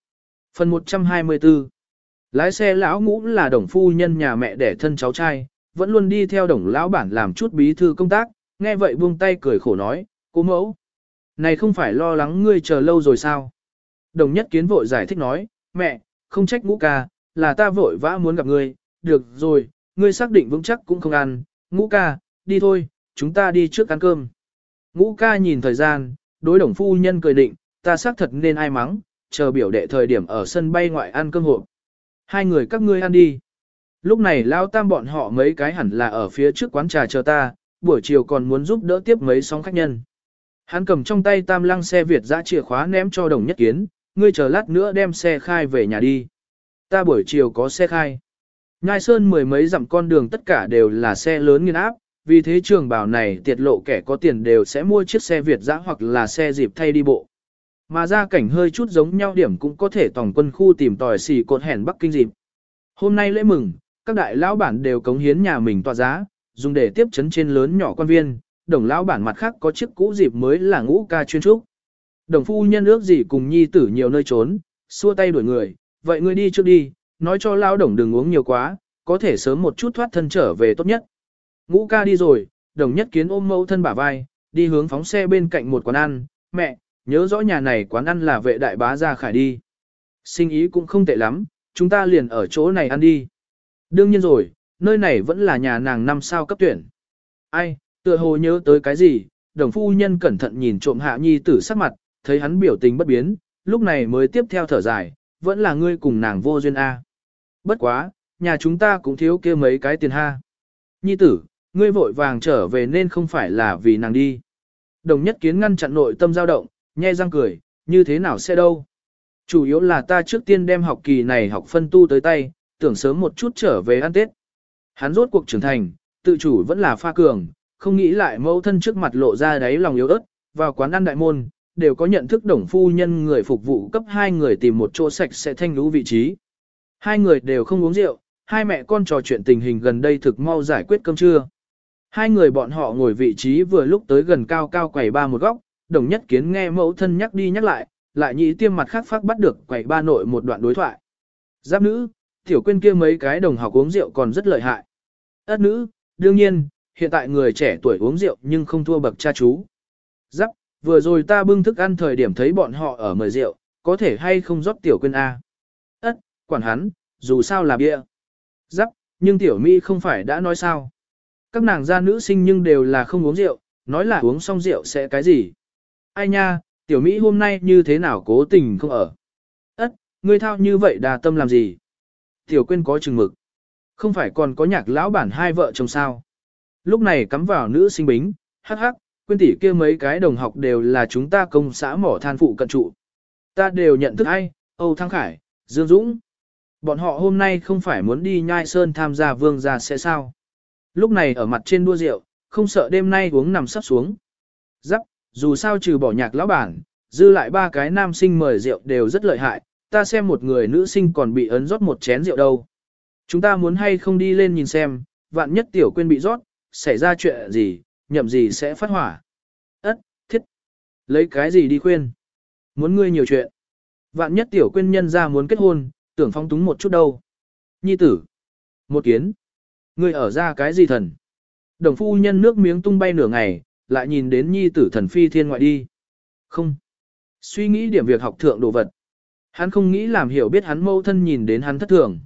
Phần 124 Lái xe lão ngũ là đồng phu nhân nhà mẹ đẻ thân cháu trai, vẫn luôn đi theo đồng lão bản làm chút bí thư công tác, nghe vậy buông tay cười khổ nói, cô mẫu. Này không phải lo lắng ngươi chờ lâu rồi sao? Đồng nhất kiến vội giải thích nói, mẹ, không trách ngũ ca, là ta vội vã muốn gặp ngươi, được rồi, ngươi xác định vững chắc cũng không ăn, ngũ ca, đi thôi, chúng ta đi trước ăn cơm. Ngũ ca nhìn thời gian, đối đồng phu nhân cười định, ta xác thật nên ai mắng, chờ biểu đệ thời điểm ở sân bay ngoại ăn cơm hộp. Hai người các ngươi ăn đi. Lúc này lao tam bọn họ mấy cái hẳn là ở phía trước quán trà chờ ta, buổi chiều còn muốn giúp đỡ tiếp mấy sóng khách nhân. Hắn cầm trong tay tam lăng xe Việt ra chìa khóa ném cho đồng nhất kiến, ngươi chờ lát nữa đem xe khai về nhà đi. Ta buổi chiều có xe khai. Nhai sơn mười mấy dặm con đường tất cả đều là xe lớn nghiên áp, vì thế trường bảo này tiệt lộ kẻ có tiền đều sẽ mua chiếc xe Việt dã hoặc là xe dịp thay đi bộ. Mà ra cảnh hơi chút giống nhau điểm cũng có thể tổng quân khu tìm tòi xì cột hẻn Bắc Kinh dịp. Hôm nay lễ mừng, các đại lão bản đều cống hiến nhà mình tòa giá, dùng để tiếp chấn trên lớn nhỏ quan viên, đồng lão bản mặt khác có chiếc cũ dịp mới là ngũ ca chuyên trúc. Đồng phu nhân ước gì cùng nhi tử nhiều nơi trốn, xua tay đuổi người, vậy ngươi đi trước đi, nói cho lão đồng đừng uống nhiều quá, có thể sớm một chút thoát thân trở về tốt nhất. Ngũ ca đi rồi, đồng nhất kiến ôm mẫu thân bả vai, đi hướng phóng xe bên cạnh một quán ăn, mẹ, nhớ rõ nhà này quán ăn là vệ đại bá ra khải đi. Sinh ý cũng không tệ lắm, chúng ta liền ở chỗ này ăn đi. Đương nhiên rồi, nơi này vẫn là nhà nàng năm sao cấp tuyển. Ai, tựa hồ nhớ tới cái gì, đồng phu nhân cẩn thận nhìn trộm hạ nhi tử sắc mặt, thấy hắn biểu tình bất biến, lúc này mới tiếp theo thở dài, vẫn là ngươi cùng nàng vô duyên A. Bất quá, nhà chúng ta cũng thiếu kia mấy cái tiền ha. Nhi tử, ngươi vội vàng trở về nên không phải là vì nàng đi. Đồng nhất kiến ngăn chặn nội tâm dao động, nhe răng cười, như thế nào sẽ đâu. Chủ yếu là ta trước tiên đem học kỳ này học phân tu tới tay, tưởng sớm một chút trở về ăn Tết. Hắn rốt cuộc trưởng thành, tự chủ vẫn là pha cường, không nghĩ lại mẫu thân trước mặt lộ ra đáy lòng yếu ớt, vào quán ăn đại môn, đều có nhận thức đồng phu nhân người phục vụ cấp hai người tìm một chỗ sạch sẽ thanh lũ vị trí. Hai người đều không uống rượu, hai mẹ con trò chuyện tình hình gần đây thực mau giải quyết cơm trưa. Hai người bọn họ ngồi vị trí vừa lúc tới gần cao cao quầy ba một góc, đồng nhất kiến nghe mẫu thân nhắc đi nhắc lại, lại nhị tiêm mặt khác phát bắt được quầy ba nội một đoạn đối thoại. Giáp nữ, tiểu quên kia mấy cái đồng học uống rượu còn rất lợi hại. Ất nữ, đương nhiên, hiện tại người trẻ tuổi uống rượu nhưng không thua bậc cha chú. Giáp, vừa rồi ta bưng thức ăn thời điểm thấy bọn họ ở mời rượu, có thể hay không rót tiểu quên A. Ất, quản hắn, dù sao là bia. Giáp, nhưng tiểu mỹ không phải đã nói sao. Các nàng gia nữ sinh nhưng đều là không uống rượu, nói là uống xong rượu sẽ cái gì. Ai nha, tiểu Mỹ hôm nay như thế nào cố tình không ở. Ất, ngươi thao như vậy đà tâm làm gì? Tiểu quên có chừng mực. Không phải còn có nhạc lão bản hai vợ chồng sao. Lúc này cắm vào nữ sinh bính, hắc hắc, quên tỷ kia mấy cái đồng học đều là chúng ta công xã mỏ than phụ cận trụ. Ta đều nhận thức ai, Âu Thăng Khải, Dương Dũng. Bọn họ hôm nay không phải muốn đi nhai sơn tham gia vương gia sẽ sao. Lúc này ở mặt trên đua rượu, không sợ đêm nay uống nằm sắp xuống. Giắc, dù sao trừ bỏ nhạc lão bản, dư lại ba cái nam sinh mời rượu đều rất lợi hại, ta xem một người nữ sinh còn bị ấn rót một chén rượu đâu. Chúng ta muốn hay không đi lên nhìn xem, vạn nhất tiểu quên bị rót, xảy ra chuyện gì, nhậm gì sẽ phát hỏa. Ất, thiết. Lấy cái gì đi khuyên? Muốn ngươi nhiều chuyện. Vạn nhất tiểu quên nhân ra muốn kết hôn, tưởng phong túng một chút đâu. Nhi tử. Một kiến. Ngươi ở ra cái gì thần? Đồng phu nhân nước miếng tung bay nửa ngày, lại nhìn đến nhi tử thần phi thiên ngoại đi. Không. Suy nghĩ điểm việc học thượng đồ vật. Hắn không nghĩ làm hiểu biết hắn mâu thân nhìn đến hắn thất thường.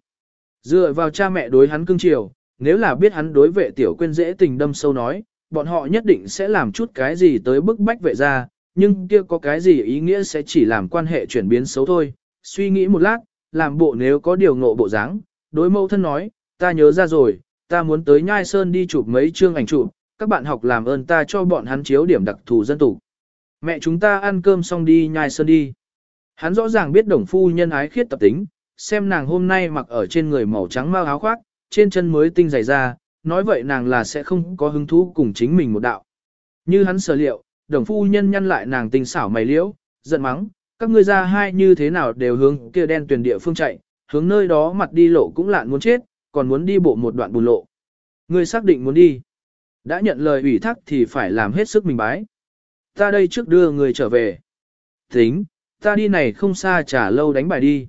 Dựa vào cha mẹ đối hắn cưng chiều, nếu là biết hắn đối vệ tiểu quên dễ tình đâm sâu nói, bọn họ nhất định sẽ làm chút cái gì tới bức bách vệ ra, nhưng kia có cái gì ý nghĩa sẽ chỉ làm quan hệ chuyển biến xấu thôi. Suy nghĩ một lát, làm bộ nếu có điều ngộ bộ dáng, đối mâu thân nói, ta nhớ ra rồi, ta muốn tới Nhai Sơn đi chụp mấy chương ảnh chụp, các bạn học làm ơn ta cho bọn hắn chiếu điểm đặc thù dân tộc. Mẹ chúng ta ăn cơm xong đi Nhai Sơn đi. Hắn rõ ràng biết đồng phu nhân ái khiết tập tính, xem nàng hôm nay mặc ở trên người màu trắng mau áo khoác, trên chân mới tinh dày ra, nói vậy nàng là sẽ không có hứng thú cùng chính mình một đạo. Như hắn sở liệu, đồng phu nhân nhăn lại nàng tinh xảo mày liễu, giận mắng, các ngươi ra hai như thế nào đều hướng kia đen tuyển địa phương chạy, hướng nơi đó mặt đi lộ cũng lạn muốn chết, còn muốn đi bộ một đoạn bùn lộ. Ngươi xác định muốn đi. Đã nhận lời ủy thác thì phải làm hết sức mình bái. Ta đây trước đưa người trở về. Tính, ta đi này không xa trả lâu đánh bài đi.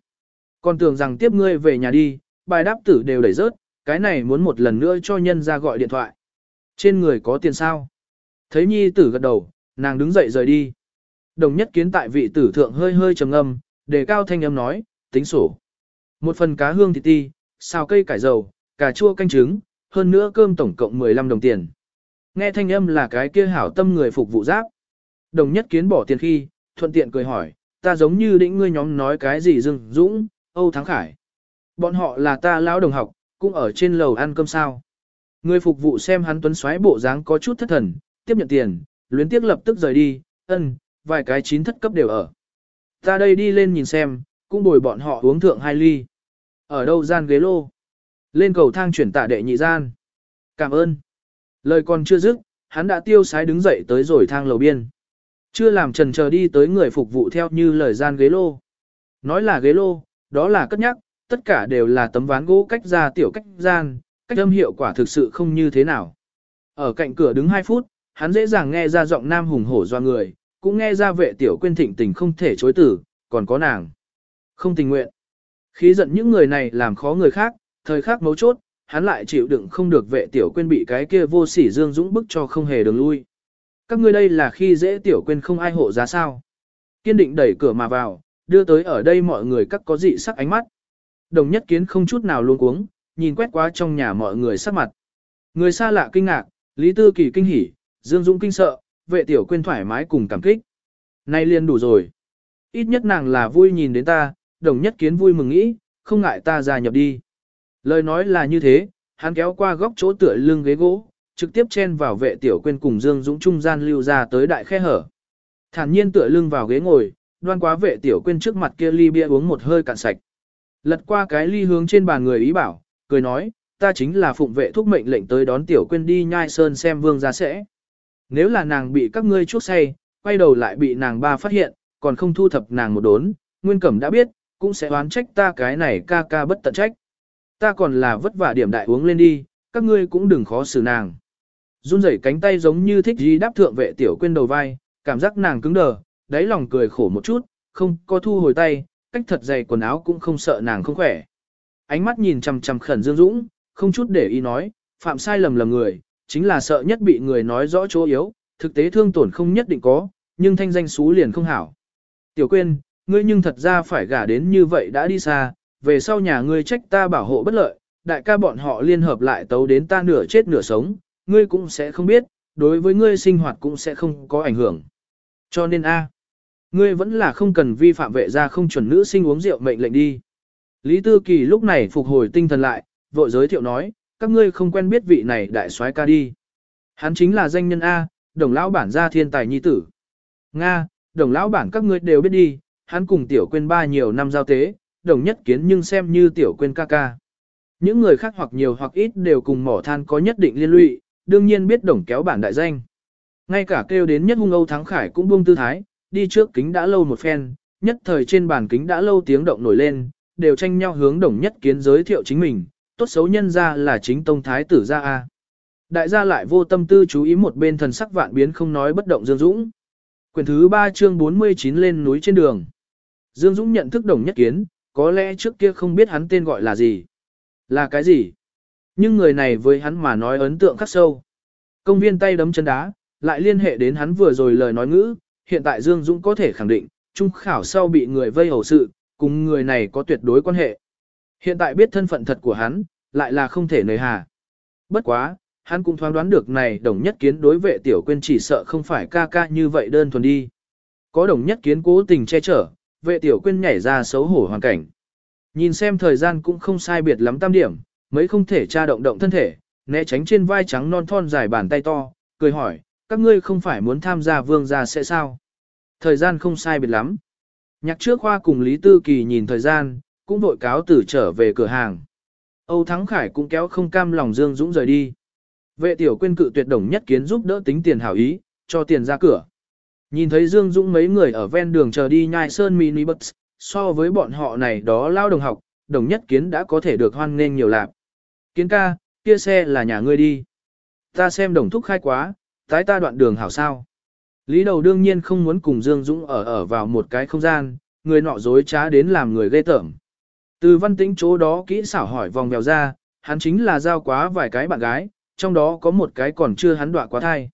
Còn tưởng rằng tiếp ngươi về nhà đi, bài đáp tử đều đẩy rớt, cái này muốn một lần nữa cho nhân ra gọi điện thoại. Trên người có tiền sao? Thấy nhi tử gật đầu, nàng đứng dậy rời đi. Đồng nhất kiến tại vị tử thượng hơi hơi trầm âm, đề cao thanh âm nói, tính sổ. Một phần cá hương thịt ti, xào cây cải dầu, cà chua canh trứng, hơn nữa cơm tổng cộng 15 đồng tiền. Nghe thanh âm là cái kia hảo tâm người phục vụ giáp. Đồng nhất kiến bỏ tiền khi, thuận tiện cười hỏi, ta giống như đĩnh ngươi nhóm nói cái gì dừng Dũng, Âu Thắng Khải. Bọn họ là ta lão đồng học, cũng ở trên lầu ăn cơm sao. Người phục vụ xem hắn tuấn xoáy bộ dáng có chút thất thần, tiếp nhận tiền, luyến tiếc lập tức rời đi, ân, vài cái chín thất cấp đều ở. Ta đây đi lên nhìn xem, cũng bồi bọn họ uống thượng hai ly. Ở đâu gian ghế lô? Lên cầu thang chuyển tạ đệ nhị gian. Cảm ơn. Lời còn chưa dứt, hắn đã tiêu sái đứng dậy tới rồi thang lầu biên. Chưa làm trần chờ đi tới người phục vụ theo như lời gian ghế lô. Nói là ghế lô, đó là cất nhắc, tất cả đều là tấm ván gỗ cách ra tiểu cách gian, cách âm hiệu quả thực sự không như thế nào. Ở cạnh cửa đứng 2 phút, hắn dễ dàng nghe ra giọng nam hùng hổ do người, cũng nghe ra vệ tiểu quên thịnh tình không thể chối tử, còn có nàng. Không tình nguyện. Khí giận những người này làm khó người khác, thời khắc mấu chốt, hắn lại chịu đựng không được vệ tiểu quên bị cái kia vô sỉ Dương Dũng bức cho không hề đường lui. Các ngươi đây là khi dễ tiểu quên không ai hộ giá sao. Kiên định đẩy cửa mà vào, đưa tới ở đây mọi người các có dị sắc ánh mắt. Đồng nhất kiến không chút nào luôn cuống, nhìn quét qua trong nhà mọi người sắc mặt. Người xa lạ kinh ngạc, Lý Tư Kỳ kinh hỉ, Dương Dũng kinh sợ, vệ tiểu quên thoải mái cùng cảm kích. Nay liền đủ rồi. Ít nhất nàng là vui nhìn đến ta, đồng nhất kiến vui mừng nghĩ, không ngại ta gia nhập đi. Lời nói là như thế, hắn kéo qua góc chỗ tựa lưng ghế gỗ, trực tiếp chen vào vệ tiểu quên cùng Dương Dũng trung gian lưu ra tới đại khe hở. Thản nhiên tựa lưng vào ghế ngồi, đoan quá vệ tiểu quên trước mặt kia ly bia uống một hơi cạn sạch. Lật qua cái ly hướng trên bàn người ý bảo, cười nói, ta chính là phụng vệ thúc mệnh lệnh tới đón tiểu quên đi nhai sơn xem vương gia sẽ. Nếu là nàng bị các ngươi chuốc say, quay đầu lại bị nàng ba phát hiện, còn không thu thập nàng một đốn, nguyên cẩm đã biết, cũng sẽ oán trách ta cái này ca ca bất tận trách. Ta còn là vất vả điểm đại uống lên đi, các ngươi cũng đừng khó xử nàng. Run rẩy cánh tay giống như thích gì đáp thượng vệ tiểu quên đầu vai, cảm giác nàng cứng đờ, đáy lòng cười khổ một chút, không có thu hồi tay, cách thật dày quần áo cũng không sợ nàng không khỏe. Ánh mắt nhìn chằm chằm khẩn Dương Dũng, không chút để ý nói, phạm sai lầm lầm người, chính là sợ nhất bị người nói rõ chỗ yếu, thực tế thương tổn không nhất định có, nhưng thanh danh xú liền không hảo. Tiểu quên, ngươi nhưng thật ra phải gả đến như vậy đã đi xa, về sau nhà ngươi trách ta bảo hộ bất lợi, đại ca bọn họ liên hợp lại tấu đến ta nửa chết nửa sống, ngươi cũng sẽ không biết, đối với ngươi sinh hoạt cũng sẽ không có ảnh hưởng. Cho nên a, ngươi vẫn là không cần vi phạm vệ gia không chuẩn nữ sinh uống rượu mệnh lệnh đi. Lý Tư Kỳ lúc này phục hồi tinh thần lại, vội giới thiệu nói, các ngươi không quen biết vị này đại soái ca đi. Hắn chính là danh nhân A, đồng lão bản gia thiên tài nhi tử. Nga, đồng lão bản các ngươi đều biết đi, hắn cùng tiểu quên ba nhiều năm giao tế, đồng nhất kiến nhưng xem như tiểu quên ca ca. Những người khác hoặc nhiều hoặc ít đều cùng mỏ than có nhất định liên lụy, đương nhiên biết đồng kéo bản đại danh. Ngay cả kêu đến nhất hung Âu Thắng Khải cũng buông tư thái, đi trước kính đã lâu một phen, nhất thời trên bàn kính đã lâu tiếng động nổi lên, đều tranh nhau hướng đồng nhất kiến giới thiệu chính mình, tốt xấu nhân ra là chính tông thái tử gia A. Đại gia lại vô tâm tư chú ý một bên thần sắc vạn biến không nói bất động Dương Dũng. Quyển thứ 3 chương 49 lên núi trên đường. Dương Dũng nhận thức đồng nhất kiến, có lẽ trước kia không biết hắn tên gọi là gì. Là cái gì? Nhưng người này với hắn mà nói ấn tượng khắc sâu. Công viên tay đấm chân đá, lại liên hệ đến hắn vừa rồi lời nói ngữ, hiện tại Dương Dũng có thể khẳng định, trung khảo sau bị người vây hầu sự, cùng người này có tuyệt đối quan hệ. Hiện tại biết thân phận thật của hắn, lại là không thể nời hà. Bất quá, hắn cũng thoáng đoán được này đồng nhất kiến đối vệ tiểu quên chỉ sợ không phải ca ca như vậy đơn thuần đi. Có đồng nhất kiến cố tình che chở, vệ tiểu Quyên nhảy ra xấu hổ hoàn cảnh. Nhìn xem thời gian cũng không sai biệt lắm tam điểm, mấy không thể tra động động thân thể, né tránh trên vai trắng non thon dài bàn tay to, cười hỏi, các ngươi không phải muốn tham gia vương gia sẽ sao? Thời gian không sai biệt lắm. Nhạc trước khoa cùng Lý Tư Kỳ nhìn thời gian, cũng vội cáo tử trở về cửa hàng. Âu Thắng Khải cũng kéo không cam lòng Dương Dũng rời đi. Vệ tiểu quên cự tuyệt đồng nhất kiến giúp đỡ tính tiền hảo ý, cho tiền ra cửa. Nhìn thấy Dương Dũng mấy người ở ven đường chờ đi nhai sơn mini bus, so với bọn họ này đó lao đồng học, đồng nhất kiến đã có thể được hoan nghênh nhiều lạc. Kiến ca, kia xe là nhà ngươi đi. Ta xem đồng thúc khai quá, tái ta đoạn đường hảo sao. Lý đầu đương nhiên không muốn cùng Dương Dũng ở ở vào một cái không gian, người nọ dối trá đến làm người ghê tởm. Từ văn tĩnh chỗ đó kỹ xảo hỏi vòng mèo ra, hắn chính là giao quá vài cái bạn gái, trong đó có một cái còn chưa hắn đọa quá thai.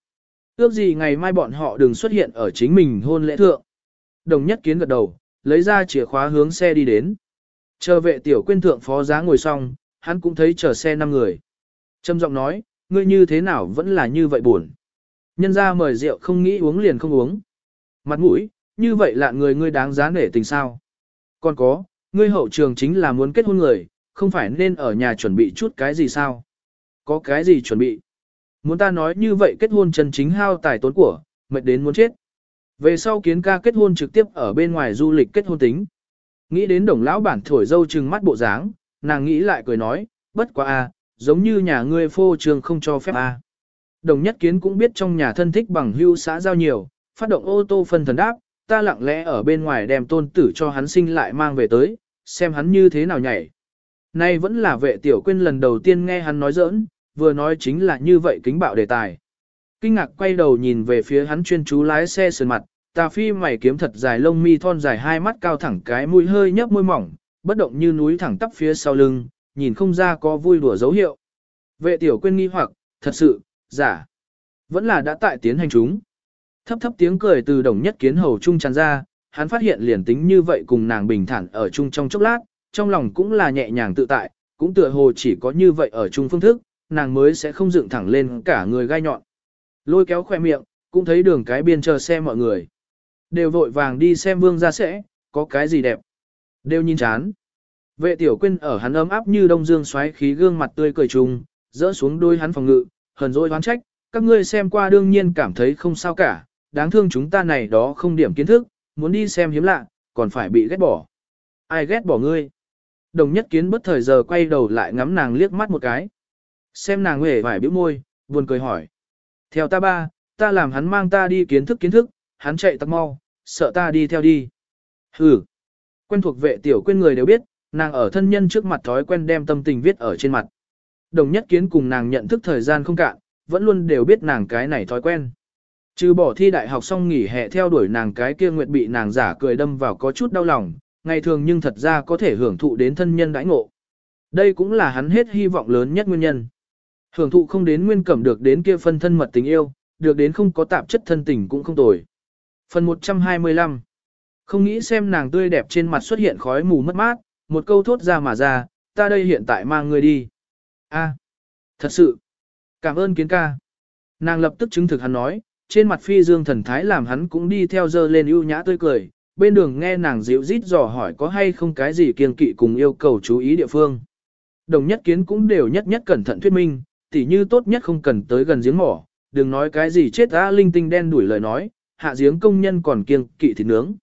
Ước gì ngày mai bọn họ đừng xuất hiện ở chính mình hôn lễ thượng. Đồng nhất kiến gật đầu, lấy ra chìa khóa hướng xe đi đến. Chờ vệ tiểu quyên thượng phó giá ngồi xong, hắn cũng thấy chờ xe năm người. Trâm giọng nói, ngươi như thế nào vẫn là như vậy buồn. Nhân ra mời rượu không nghĩ uống liền không uống. Mặt mũi, như vậy là người ngươi đáng giá nể tình sao. Còn có, ngươi hậu trường chính là muốn kết hôn người, không phải nên ở nhà chuẩn bị chút cái gì sao. Có cái gì chuẩn bị? Muốn ta nói như vậy kết hôn chân chính hao tài tốn của, mệt đến muốn chết. Về sau kiến ca kết hôn trực tiếp ở bên ngoài du lịch kết hôn tính. Nghĩ đến đồng lão bản thổi dâu trừng mắt bộ dáng, nàng nghĩ lại cười nói, bất quá a, giống như nhà ngươi phô trường không cho phép a. Đồng nhất kiến cũng biết trong nhà thân thích bằng hưu xã giao nhiều, phát động ô tô phân thần đáp, ta lặng lẽ ở bên ngoài đem tôn tử cho hắn sinh lại mang về tới, xem hắn như thế nào nhảy. Nay vẫn là vệ tiểu quên lần đầu tiên nghe hắn nói giỡn, vừa nói chính là như vậy kính bạo đề tài. Kinh ngạc quay đầu nhìn về phía hắn chuyên chú lái xe sườn mặt, tà phi mày kiếm thật dài lông mi thon dài hai mắt cao thẳng cái mũi hơi nhấp môi mỏng, bất động như núi thẳng tắp phía sau lưng, nhìn không ra có vui đùa dấu hiệu. Vệ tiểu quên nghi hoặc, thật sự, giả. Vẫn là đã tại tiến hành chúng. Thấp thấp tiếng cười từ đồng nhất kiến hầu trung tràn ra, hắn phát hiện liền tính như vậy cùng nàng bình thản ở chung trong chốc lát, trong lòng cũng là nhẹ nhàng tự tại, cũng tựa hồ chỉ có như vậy ở chung phương thức, nàng mới sẽ không dựng thẳng lên cả người gai nhọn. Lôi kéo khoe miệng, cũng thấy đường cái biên chờ xe mọi người. Đều vội vàng đi xem vương ra sẽ, có cái gì đẹp. Đều nhìn chán. Vệ tiểu quyên ở hắn ấm áp như đông dương xoáy khí gương mặt tươi cười trùng, dỡ xuống đôi hắn phòng ngự, hờn dỗi oán trách, các ngươi xem qua đương nhiên cảm thấy không sao cả, đáng thương chúng ta này đó không điểm kiến thức, muốn đi xem hiếm lạ, còn phải bị ghét bỏ. Ai ghét bỏ ngươi? Đồng nhất kiến bất thời giờ quay đầu lại ngắm nàng liếc mắt một cái. Xem nàng nguệ vải bĩu môi, buồn cười hỏi. Theo ta ba, ta làm hắn mang ta đi kiến thức kiến thức, hắn chạy tắc mau, sợ ta đi theo đi. Hừ. Quen thuộc vệ tiểu quên người đều biết, nàng ở thân nhân trước mặt thói quen đem tâm tình viết ở trên mặt. Đồng nhất kiến cùng nàng nhận thức thời gian không cạn, vẫn luôn đều biết nàng cái này thói quen. Trừ bỏ thi đại học xong nghỉ hè theo đuổi nàng cái kia nguyện bị nàng giả cười đâm vào có chút đau lòng, ngày thường nhưng thật ra có thể hưởng thụ đến thân nhân đãi ngộ. Đây cũng là hắn hết hy vọng lớn nhất nguyên nhân. Hưởng thụ không đến nguyên cẩm được đến kia phân thân mật tình yêu, được đến không có tạp chất thân tình cũng không tồi. Phần 125 Không nghĩ xem nàng tươi đẹp trên mặt xuất hiện khói mù mất mát, một câu thốt ra mà ra, ta đây hiện tại mang người đi. a thật sự, cảm ơn kiến ca. Nàng lập tức chứng thực hắn nói, trên mặt phi dương thần thái làm hắn cũng đi theo dơ lên ưu nhã tươi cười, bên đường nghe nàng dịu rít dò hỏi có hay không cái gì kiêng kỵ cùng yêu cầu chú ý địa phương. Đồng nhất kiến cũng đều nhất nhất cẩn thận thuyết minh, tỉ như tốt nhất không cần tới gần giếng mỏ, đừng nói cái gì chết ta linh tinh đen đuổi lời nói, hạ giếng công nhân còn kiêng kỵ thịt nướng.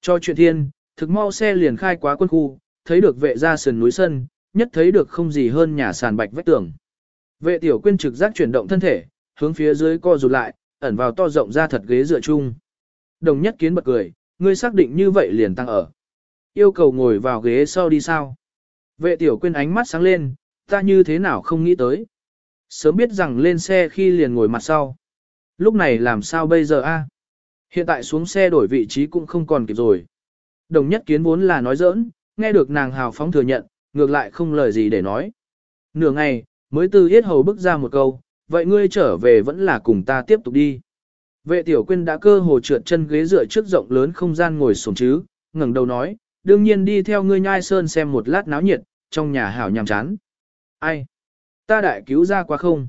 Cho chuyện thiên, thực mau xe liền khai quá quân khu, thấy được vệ ra sườn núi sân, nhất thấy được không gì hơn nhà sàn bạch vách tường. Vệ tiểu quyên trực giác chuyển động thân thể, hướng phía dưới co rụt lại, ẩn vào to rộng ra thật ghế dựa chung. Đồng nhất kiến bật cười, ngươi xác định như vậy liền tăng ở. Yêu cầu ngồi vào ghế sau đi sao? Vệ tiểu quyên ánh mắt sáng lên, ta như thế nào không nghĩ tới. Sớm biết rằng lên xe khi liền ngồi mặt sau. Lúc này làm sao bây giờ a? Hiện tại xuống xe đổi vị trí cũng không còn kịp rồi. Đồng nhất kiến vốn là nói giỡn, nghe được nàng hào phóng thừa nhận, ngược lại không lời gì để nói. Nửa ngày, mới từ yết hầu bước ra một câu, vậy ngươi trở về vẫn là cùng ta tiếp tục đi. Vệ tiểu quyên đã cơ hồ trượt chân ghế dựa trước rộng lớn không gian ngồi xuống chứ, ngẩng đầu nói, đương nhiên đi theo ngươi nhai sơn xem một lát náo nhiệt, trong nhà hảo nhàm chán. Ai? Ta đại cứu ra qua không?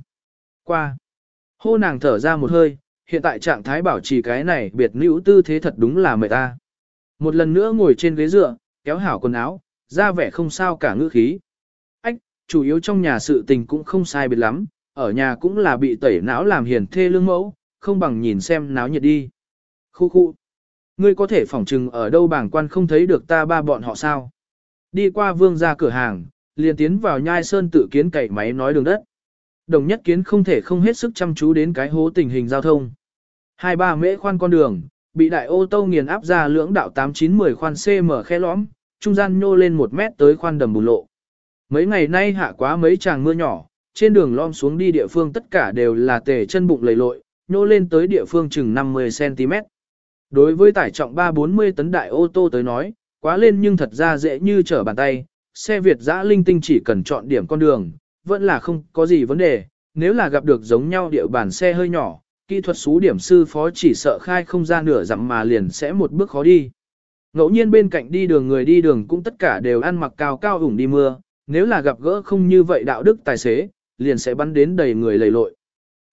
Qua. Hô nàng thở ra một hơi, hiện tại trạng thái bảo trì cái này biệt nữ tư thế thật đúng là mệt ta. Một lần nữa ngồi trên ghế dựa, kéo hảo quần áo, ra vẻ không sao cả ngữ khí. Ách, chủ yếu trong nhà sự tình cũng không sai biệt lắm, ở nhà cũng là bị tẩy não làm hiền thê lương mẫu, không bằng nhìn xem náo nhiệt đi. Khu khu. Ngươi có thể phỏng trừng ở đâu bảng quan không thấy được ta ba bọn họ sao. Đi qua vương ra cửa hàng, liền tiến vào nhai sơn tự kiến cậy máy nói đường đất. Đồng nhất kiến không thể không hết sức chăm chú đến cái hố tình hình giao thông. Hai ba mễ khoan con đường, bị đại ô tô nghiền áp ra lưỡng đạo 8910 khoan CM khe lõm, trung gian nhô lên một mét tới khoan đầm bùn lộ. Mấy ngày nay hạ quá mấy tràng mưa nhỏ, trên đường lom xuống đi địa phương tất cả đều là tề chân bụng lầy lội, nhô lên tới địa phương chừng 50cm. Đối với tải trọng 3-40 tấn đại ô tô tới nói, quá lên nhưng thật ra dễ như trở bàn tay, xe Việt dã linh tinh chỉ cần chọn điểm con đường, vẫn là không có gì vấn đề, nếu là gặp được giống nhau địa bàn xe hơi nhỏ, kỹ thuật số điểm sư phó chỉ sợ khai không ra nửa dặm mà liền sẽ một bước khó đi. Ngẫu nhiên bên cạnh đi đường người đi đường cũng tất cả đều ăn mặc cao cao ủng đi mưa, nếu là gặp gỡ không như vậy đạo đức tài xế, liền sẽ bắn đến đầy người lầy lội.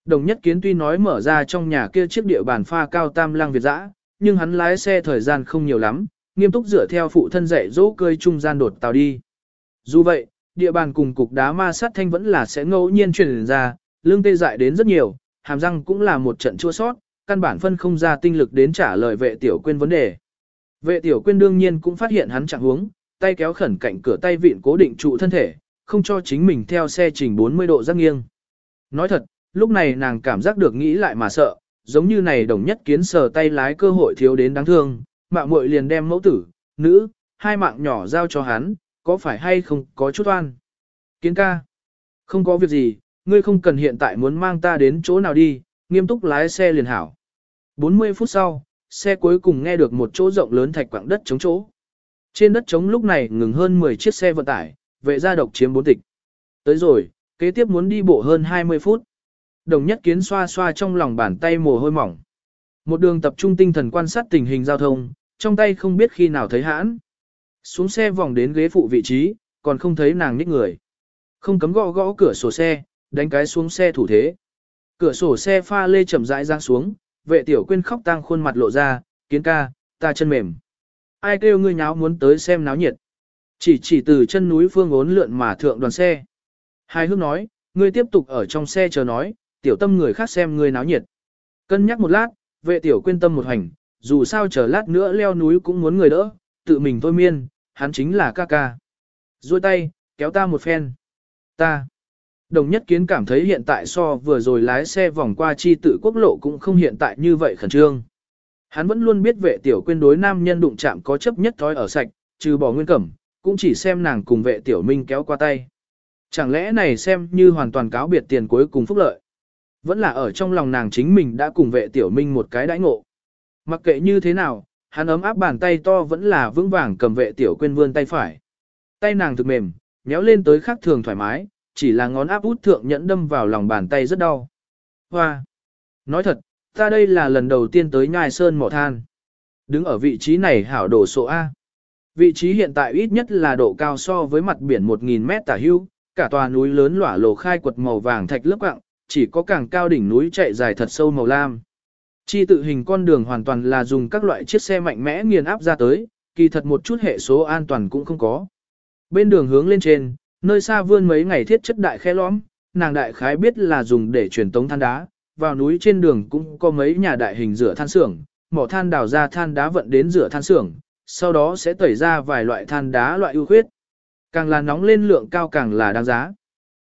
Đồng nhất kiến tuy nói mở ra trong nhà kia chiếc địa bàn pha cao tam lang Việt dã, nhưng hắn lái xe thời gian không nhiều lắm, nghiêm túc dựa theo phụ thân dạy dỗ cơi trung gian đột tàu đi. Dù vậy, địa bàn cùng cục đá ma sát thanh vẫn là sẽ ngẫu nhiên truyền ra, lương tê dại đến rất nhiều, hàm răng cũng là một trận chua sót, căn bản phân không ra tinh lực đến trả lời vệ tiểu quên vấn đề. Vệ tiểu quên đương nhiên cũng phát hiện hắn trạng huống, tay kéo khẩn cạnh cửa tay vịn cố định trụ thân thể, không cho chính mình theo xe trình 40 độ giác nghiêng. Nói thật, lúc này nàng cảm giác được nghĩ lại mà sợ, giống như này đồng nhất kiến sờ tay lái cơ hội thiếu đến đáng thương, mạo muội liền đem mẫu tử, nữ, hai mạng nhỏ giao cho hắn, có phải hay không có chút oan. Kiến ca, không có việc gì, ngươi không cần hiện tại muốn mang ta đến chỗ nào đi, nghiêm túc lái xe liền hảo. 40 phút sau, xe cuối cùng nghe được một chỗ rộng lớn thạch quảng đất chống chỗ. Trên đất trống lúc này ngừng hơn 10 chiếc xe vận tải, vệ gia độc chiếm bốn tịch. Tới rồi, kế tiếp muốn đi bộ hơn 20 phút. Đồng nhất kiến xoa xoa trong lòng bàn tay mồ hôi mỏng. Một đường tập trung tinh thần quan sát tình hình giao thông, trong tay không biết khi nào thấy hãn. Xuống xe vòng đến ghế phụ vị trí, còn không thấy nàng nít người. Không cấm gõ gõ cửa sổ xe, đánh cái xuống xe thủ thế. Cửa sổ xe pha lê chậm rãi ra xuống, vệ tiểu quyên khóc tang khuôn mặt lộ ra, kiến ca, ta chân mềm. Ai kêu ngươi nháo muốn tới xem náo nhiệt. Chỉ chỉ từ chân núi phương ốn lượn mà thượng đoàn xe. Hai hước nói, ngươi tiếp tục ở trong xe chờ nói, tiểu tâm người khác xem ngươi náo nhiệt. Cân nhắc một lát, vệ tiểu quyên tâm một hành, dù sao chờ lát nữa leo núi cũng muốn người đỡ, tự mình thôi miên, hắn chính là ca ca. Rồi tay, kéo ta một phen. Ta. Đồng nhất kiến cảm thấy hiện tại so vừa rồi lái xe vòng qua chi tự quốc lộ cũng không hiện tại như vậy khẩn trương. Hắn vẫn luôn biết vệ tiểu quyên đối nam nhân đụng chạm có chấp nhất thói ở sạch, trừ bỏ nguyên cẩm, cũng chỉ xem nàng cùng vệ tiểu minh kéo qua tay. Chẳng lẽ này xem như hoàn toàn cáo biệt tiền cuối cùng phúc lợi. Vẫn là ở trong lòng nàng chính mình đã cùng vệ tiểu minh một cái đãi ngộ. Mặc kệ như thế nào, hắn ấm áp bàn tay to vẫn là vững vàng cầm vệ tiểu quên vươn tay phải. Tay nàng thực mềm, nhéo lên tới khác thường thoải mái, chỉ là ngón áp út thượng nhẫn đâm vào lòng bàn tay rất đau. Hoa! Nói thật, ta đây là lần đầu tiên tới nhai sơn mỏ than. Đứng ở vị trí này hảo đổ sổ A. Vị trí hiện tại ít nhất là độ cao so với mặt biển 1.000 mét tả hưu, cả tòa núi lớn lỏa lồ khai quật màu vàng thạch lớp quạng, chỉ có càng cao đỉnh núi chạy dài thật sâu màu lam. Chi tự hình con đường hoàn toàn là dùng các loại chiếc xe mạnh mẽ nghiền áp ra tới, kỳ thật một chút hệ số an toàn cũng không có. Bên đường hướng lên trên, nơi xa vươn mấy ngày thiết chất đại khe lõm, nàng đại khái biết là dùng để truyền tống than đá, vào núi trên đường cũng có mấy nhà đại hình rửa than xưởng, mỏ than đào ra than đá vận đến rửa than xưởng, sau đó sẽ tẩy ra vài loại than đá loại ưu khuyết. Càng là nóng lên lượng cao càng là đáng giá.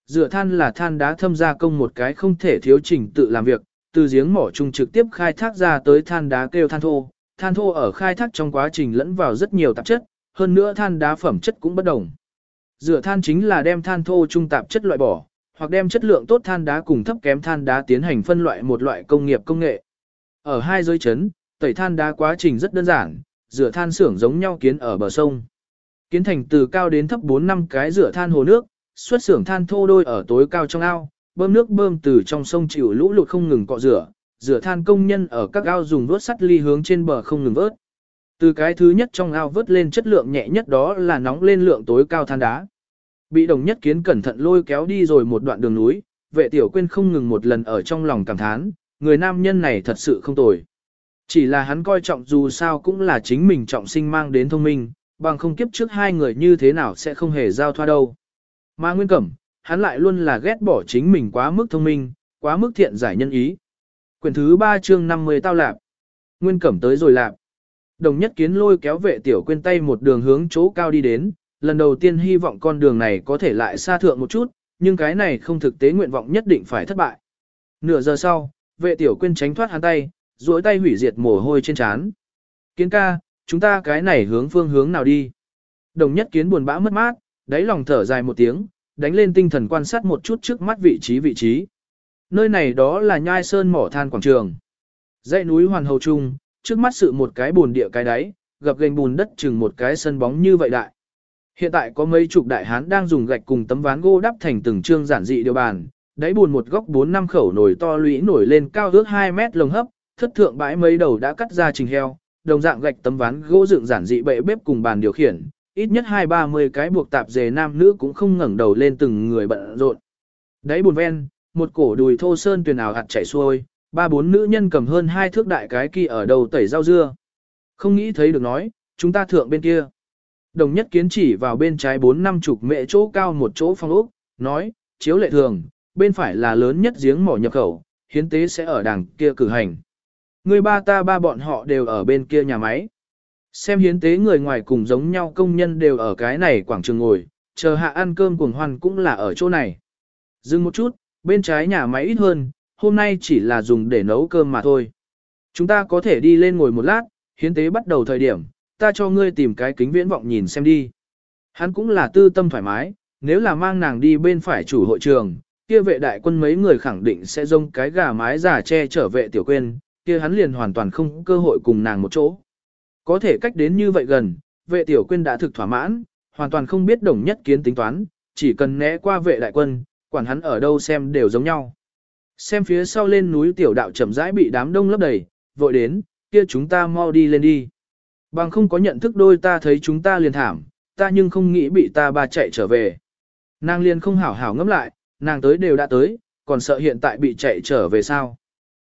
Rửa than là than đá thâm gia công một cái không thể thiếu trình tự làm việc, từ giếng mỏ chung trực tiếp khai thác ra tới than đá kêu than thô. Than thô ở khai thác trong quá trình lẫn vào rất nhiều tạp chất, hơn nữa than đá phẩm chất cũng bất đồng. Rửa than chính là đem than thô trung tạp chất loại bỏ, hoặc đem chất lượng tốt than đá cùng thấp kém than đá tiến hành phân loại một loại công nghiệp công nghệ. Ở hai giới chấn, tẩy than đá quá trình rất đơn giản, rửa than xưởng giống nhau kiến ở bờ sông. Kiến thành từ cao đến thấp 4 năm cái rửa than hồ nước, xuất xưởng than thô đôi ở tối cao trong ao, bơm nước bơm từ trong sông chịu lũ lụt không ngừng cọ rửa, rửa than công nhân ở các ao dùng vớt sắt ly hướng trên bờ không ngừng vớt. Từ cái thứ nhất trong ao vớt lên chất lượng nhẹ nhất đó là nóng lên lượng tối cao than đá. Bị đồng nhất kiến cẩn thận lôi kéo đi rồi một đoạn đường núi, vệ tiểu quên không ngừng một lần ở trong lòng cảm thán, người nam nhân này thật sự không tồi. Chỉ là hắn coi trọng dù sao cũng là chính mình trọng sinh mang đến thông minh, bằng không kiếp trước hai người như thế nào sẽ không hề giao thoa đâu. Mà Nguyên Cẩm, hắn lại luôn là ghét bỏ chính mình quá mức thông minh, quá mức thiện giải nhân ý. Quyển thứ 3 chương 50 tao lạp. Nguyên Cẩm tới rồi lạp. Đồng nhất kiến lôi kéo vệ tiểu quên tay một đường hướng chỗ cao đi đến, lần đầu tiên hy vọng con đường này có thể lại xa thượng một chút, nhưng cái này không thực tế nguyện vọng nhất định phải thất bại. Nửa giờ sau, vệ tiểu quên tránh thoát hắn tay, duỗi tay hủy diệt mồ hôi trên trán. Kiến ca, chúng ta cái này hướng phương hướng nào đi? Đồng nhất kiến buồn bã mất mát, đáy lòng thở dài một tiếng, đánh lên tinh thần quan sát một chút trước mắt vị trí vị trí. Nơi này đó là nhai sơn mỏ than quảng trường. Dãy núi hoàn hầu trung, trước mắt sự một cái bùn địa cái đáy, gặp gành bùn đất chừng một cái sân bóng như vậy đại. Hiện tại có mấy chục đại hán đang dùng gạch cùng tấm ván gỗ đắp thành từng trương giản dị điều bàn, đáy bùn một góc 4 năm khẩu nồi to lũy nổi lên cao ước 2 mét lồng hấp, thất thượng bãi mấy đầu đã cắt ra trình heo, đồng dạng gạch tấm ván gỗ dựng giản dị bệ bếp cùng bàn điều khiển, ít nhất hai ba mươi cái buộc tạp dề nam nữ cũng không ngẩng đầu lên từng người bận rộn. Đấy buồn ven, một cổ đùi thô sơn tuyền ảo hạt chảy xuôi, ba bốn nữ nhân cầm hơn hai thước đại cái kỳ ở đầu tẩy rau dưa. Không nghĩ thấy được nói, chúng ta thượng bên kia. Đồng nhất kiến chỉ vào bên trái bốn năm chục mệ chỗ cao một chỗ phong ốc, nói, chiếu lệ thường, bên phải là lớn nhất giếng mỏ nhập khẩu, hiến tế sẽ ở đằng kia cử hành. Người ba ta ba bọn họ đều ở bên kia nhà máy. Xem hiến tế người ngoài cùng giống nhau công nhân đều ở cái này quảng trường ngồi, chờ hạ ăn cơm cuồng hoan cũng là ở chỗ này. Dừng một chút, bên trái nhà máy ít hơn, hôm nay chỉ là dùng để nấu cơm mà thôi. Chúng ta có thể đi lên ngồi một lát, hiến tế bắt đầu thời điểm, ta cho ngươi tìm cái kính viễn vọng nhìn xem đi. Hắn cũng là tư tâm thoải mái, nếu là mang nàng đi bên phải chủ hội trường, kia vệ đại quân mấy người khẳng định sẽ dông cái gà mái giả che trở vệ tiểu quên, kia hắn liền hoàn toàn không cơ hội cùng nàng một chỗ. Có thể cách đến như vậy gần, vệ tiểu quyên đã thực thỏa mãn, hoàn toàn không biết đồng nhất kiến tính toán, chỉ cần né qua vệ đại quân, quản hắn ở đâu xem đều giống nhau. Xem phía sau lên núi tiểu đạo chậm rãi bị đám đông lấp đầy, vội đến, kia chúng ta mau đi lên đi. Bằng không có nhận thức đôi ta thấy chúng ta liền thảm, ta nhưng không nghĩ bị ta ba chạy trở về. Nàng liền không hảo hảo ngẫm lại, nàng tới đều đã tới, còn sợ hiện tại bị chạy trở về sao.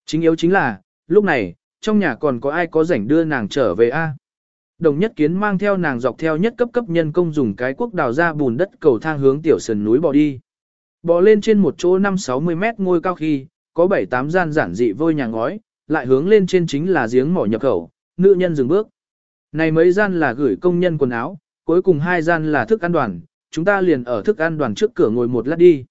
Chính yếu chính là, lúc này, trong nhà còn có ai có rảnh đưa nàng trở về a? Đồng nhất kiến mang theo nàng dọc theo nhất cấp cấp nhân công dùng cái quốc đào ra bùn đất cầu thang hướng tiểu sườn núi bò đi. Bò lên trên một chỗ 5-60 mét ngôi cao khi, có 7-8 gian giản dị vôi nhà ngói, lại hướng lên trên chính là giếng mỏ nhập khẩu, nữ nhân dừng bước. Này mấy gian là gửi công nhân quần áo, cuối cùng hai gian là thức ăn đoàn, chúng ta liền ở thức ăn đoàn trước cửa ngồi một lát đi.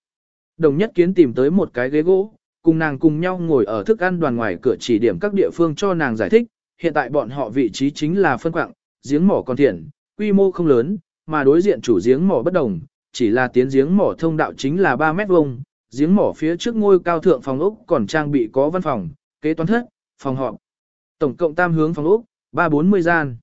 Đồng nhất kiến tìm tới một cái ghế gỗ, cùng nàng cùng nhau ngồi ở thức ăn đoàn ngoài cửa chỉ điểm các địa phương cho nàng giải thích, hiện tại bọn họ vị trí chính là phân quạng, giếng mỏ còn thiện, quy mô không lớn, mà đối diện chủ giếng mỏ bất đồng, chỉ là tiến giếng mỏ thông đạo chính là 3 mét vuông, giếng mỏ phía trước ngôi cao thượng phòng ốc còn trang bị có văn phòng, kế toán thất, phòng họp. Tổng cộng tam hướng phòng ốc, 340 gian.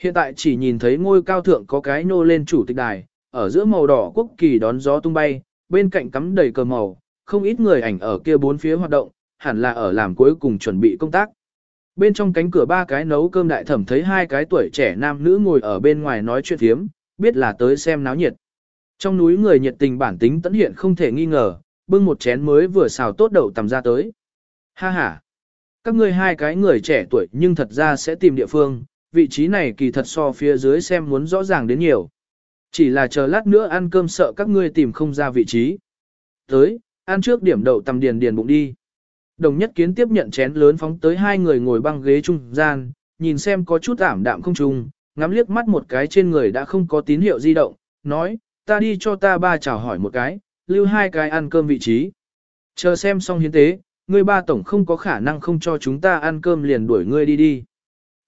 Hiện tại chỉ nhìn thấy ngôi cao thượng có cái nô lên chủ tịch đài, ở giữa màu đỏ quốc kỳ đón gió tung bay, bên cạnh cắm đầy cờ màu, không ít người ảnh ở kia bốn phía hoạt động, hẳn là ở làm cuối cùng chuẩn bị công tác. Bên trong cánh cửa ba cái nấu cơm đại thẩm thấy hai cái tuổi trẻ nam nữ ngồi ở bên ngoài nói chuyện thiếm, biết là tới xem náo nhiệt. Trong núi người nhiệt tình bản tính tận hiện không thể nghi ngờ, bưng một chén mới vừa xào tốt đậu tầm ra tới. Ha ha! Các ngươi hai cái người trẻ tuổi nhưng thật ra sẽ tìm địa phương, vị trí này kỳ thật so phía dưới xem muốn rõ ràng đến nhiều. Chỉ là chờ lát nữa ăn cơm sợ các ngươi tìm không ra vị trí. Tới, ăn trước điểm đậu tầm điền điền bụng đi. Đồng nhất kiến tiếp nhận chén lớn phóng tới hai người ngồi băng ghế trung gian, nhìn xem có chút ảm đạm không trùng, ngắm liếc mắt một cái trên người đã không có tín hiệu di động, nói, ta đi cho ta ba chào hỏi một cái, lưu hai cái ăn cơm vị trí. Chờ xem xong hiến tế, ngươi ba tổng không có khả năng không cho chúng ta ăn cơm liền đuổi ngươi đi đi.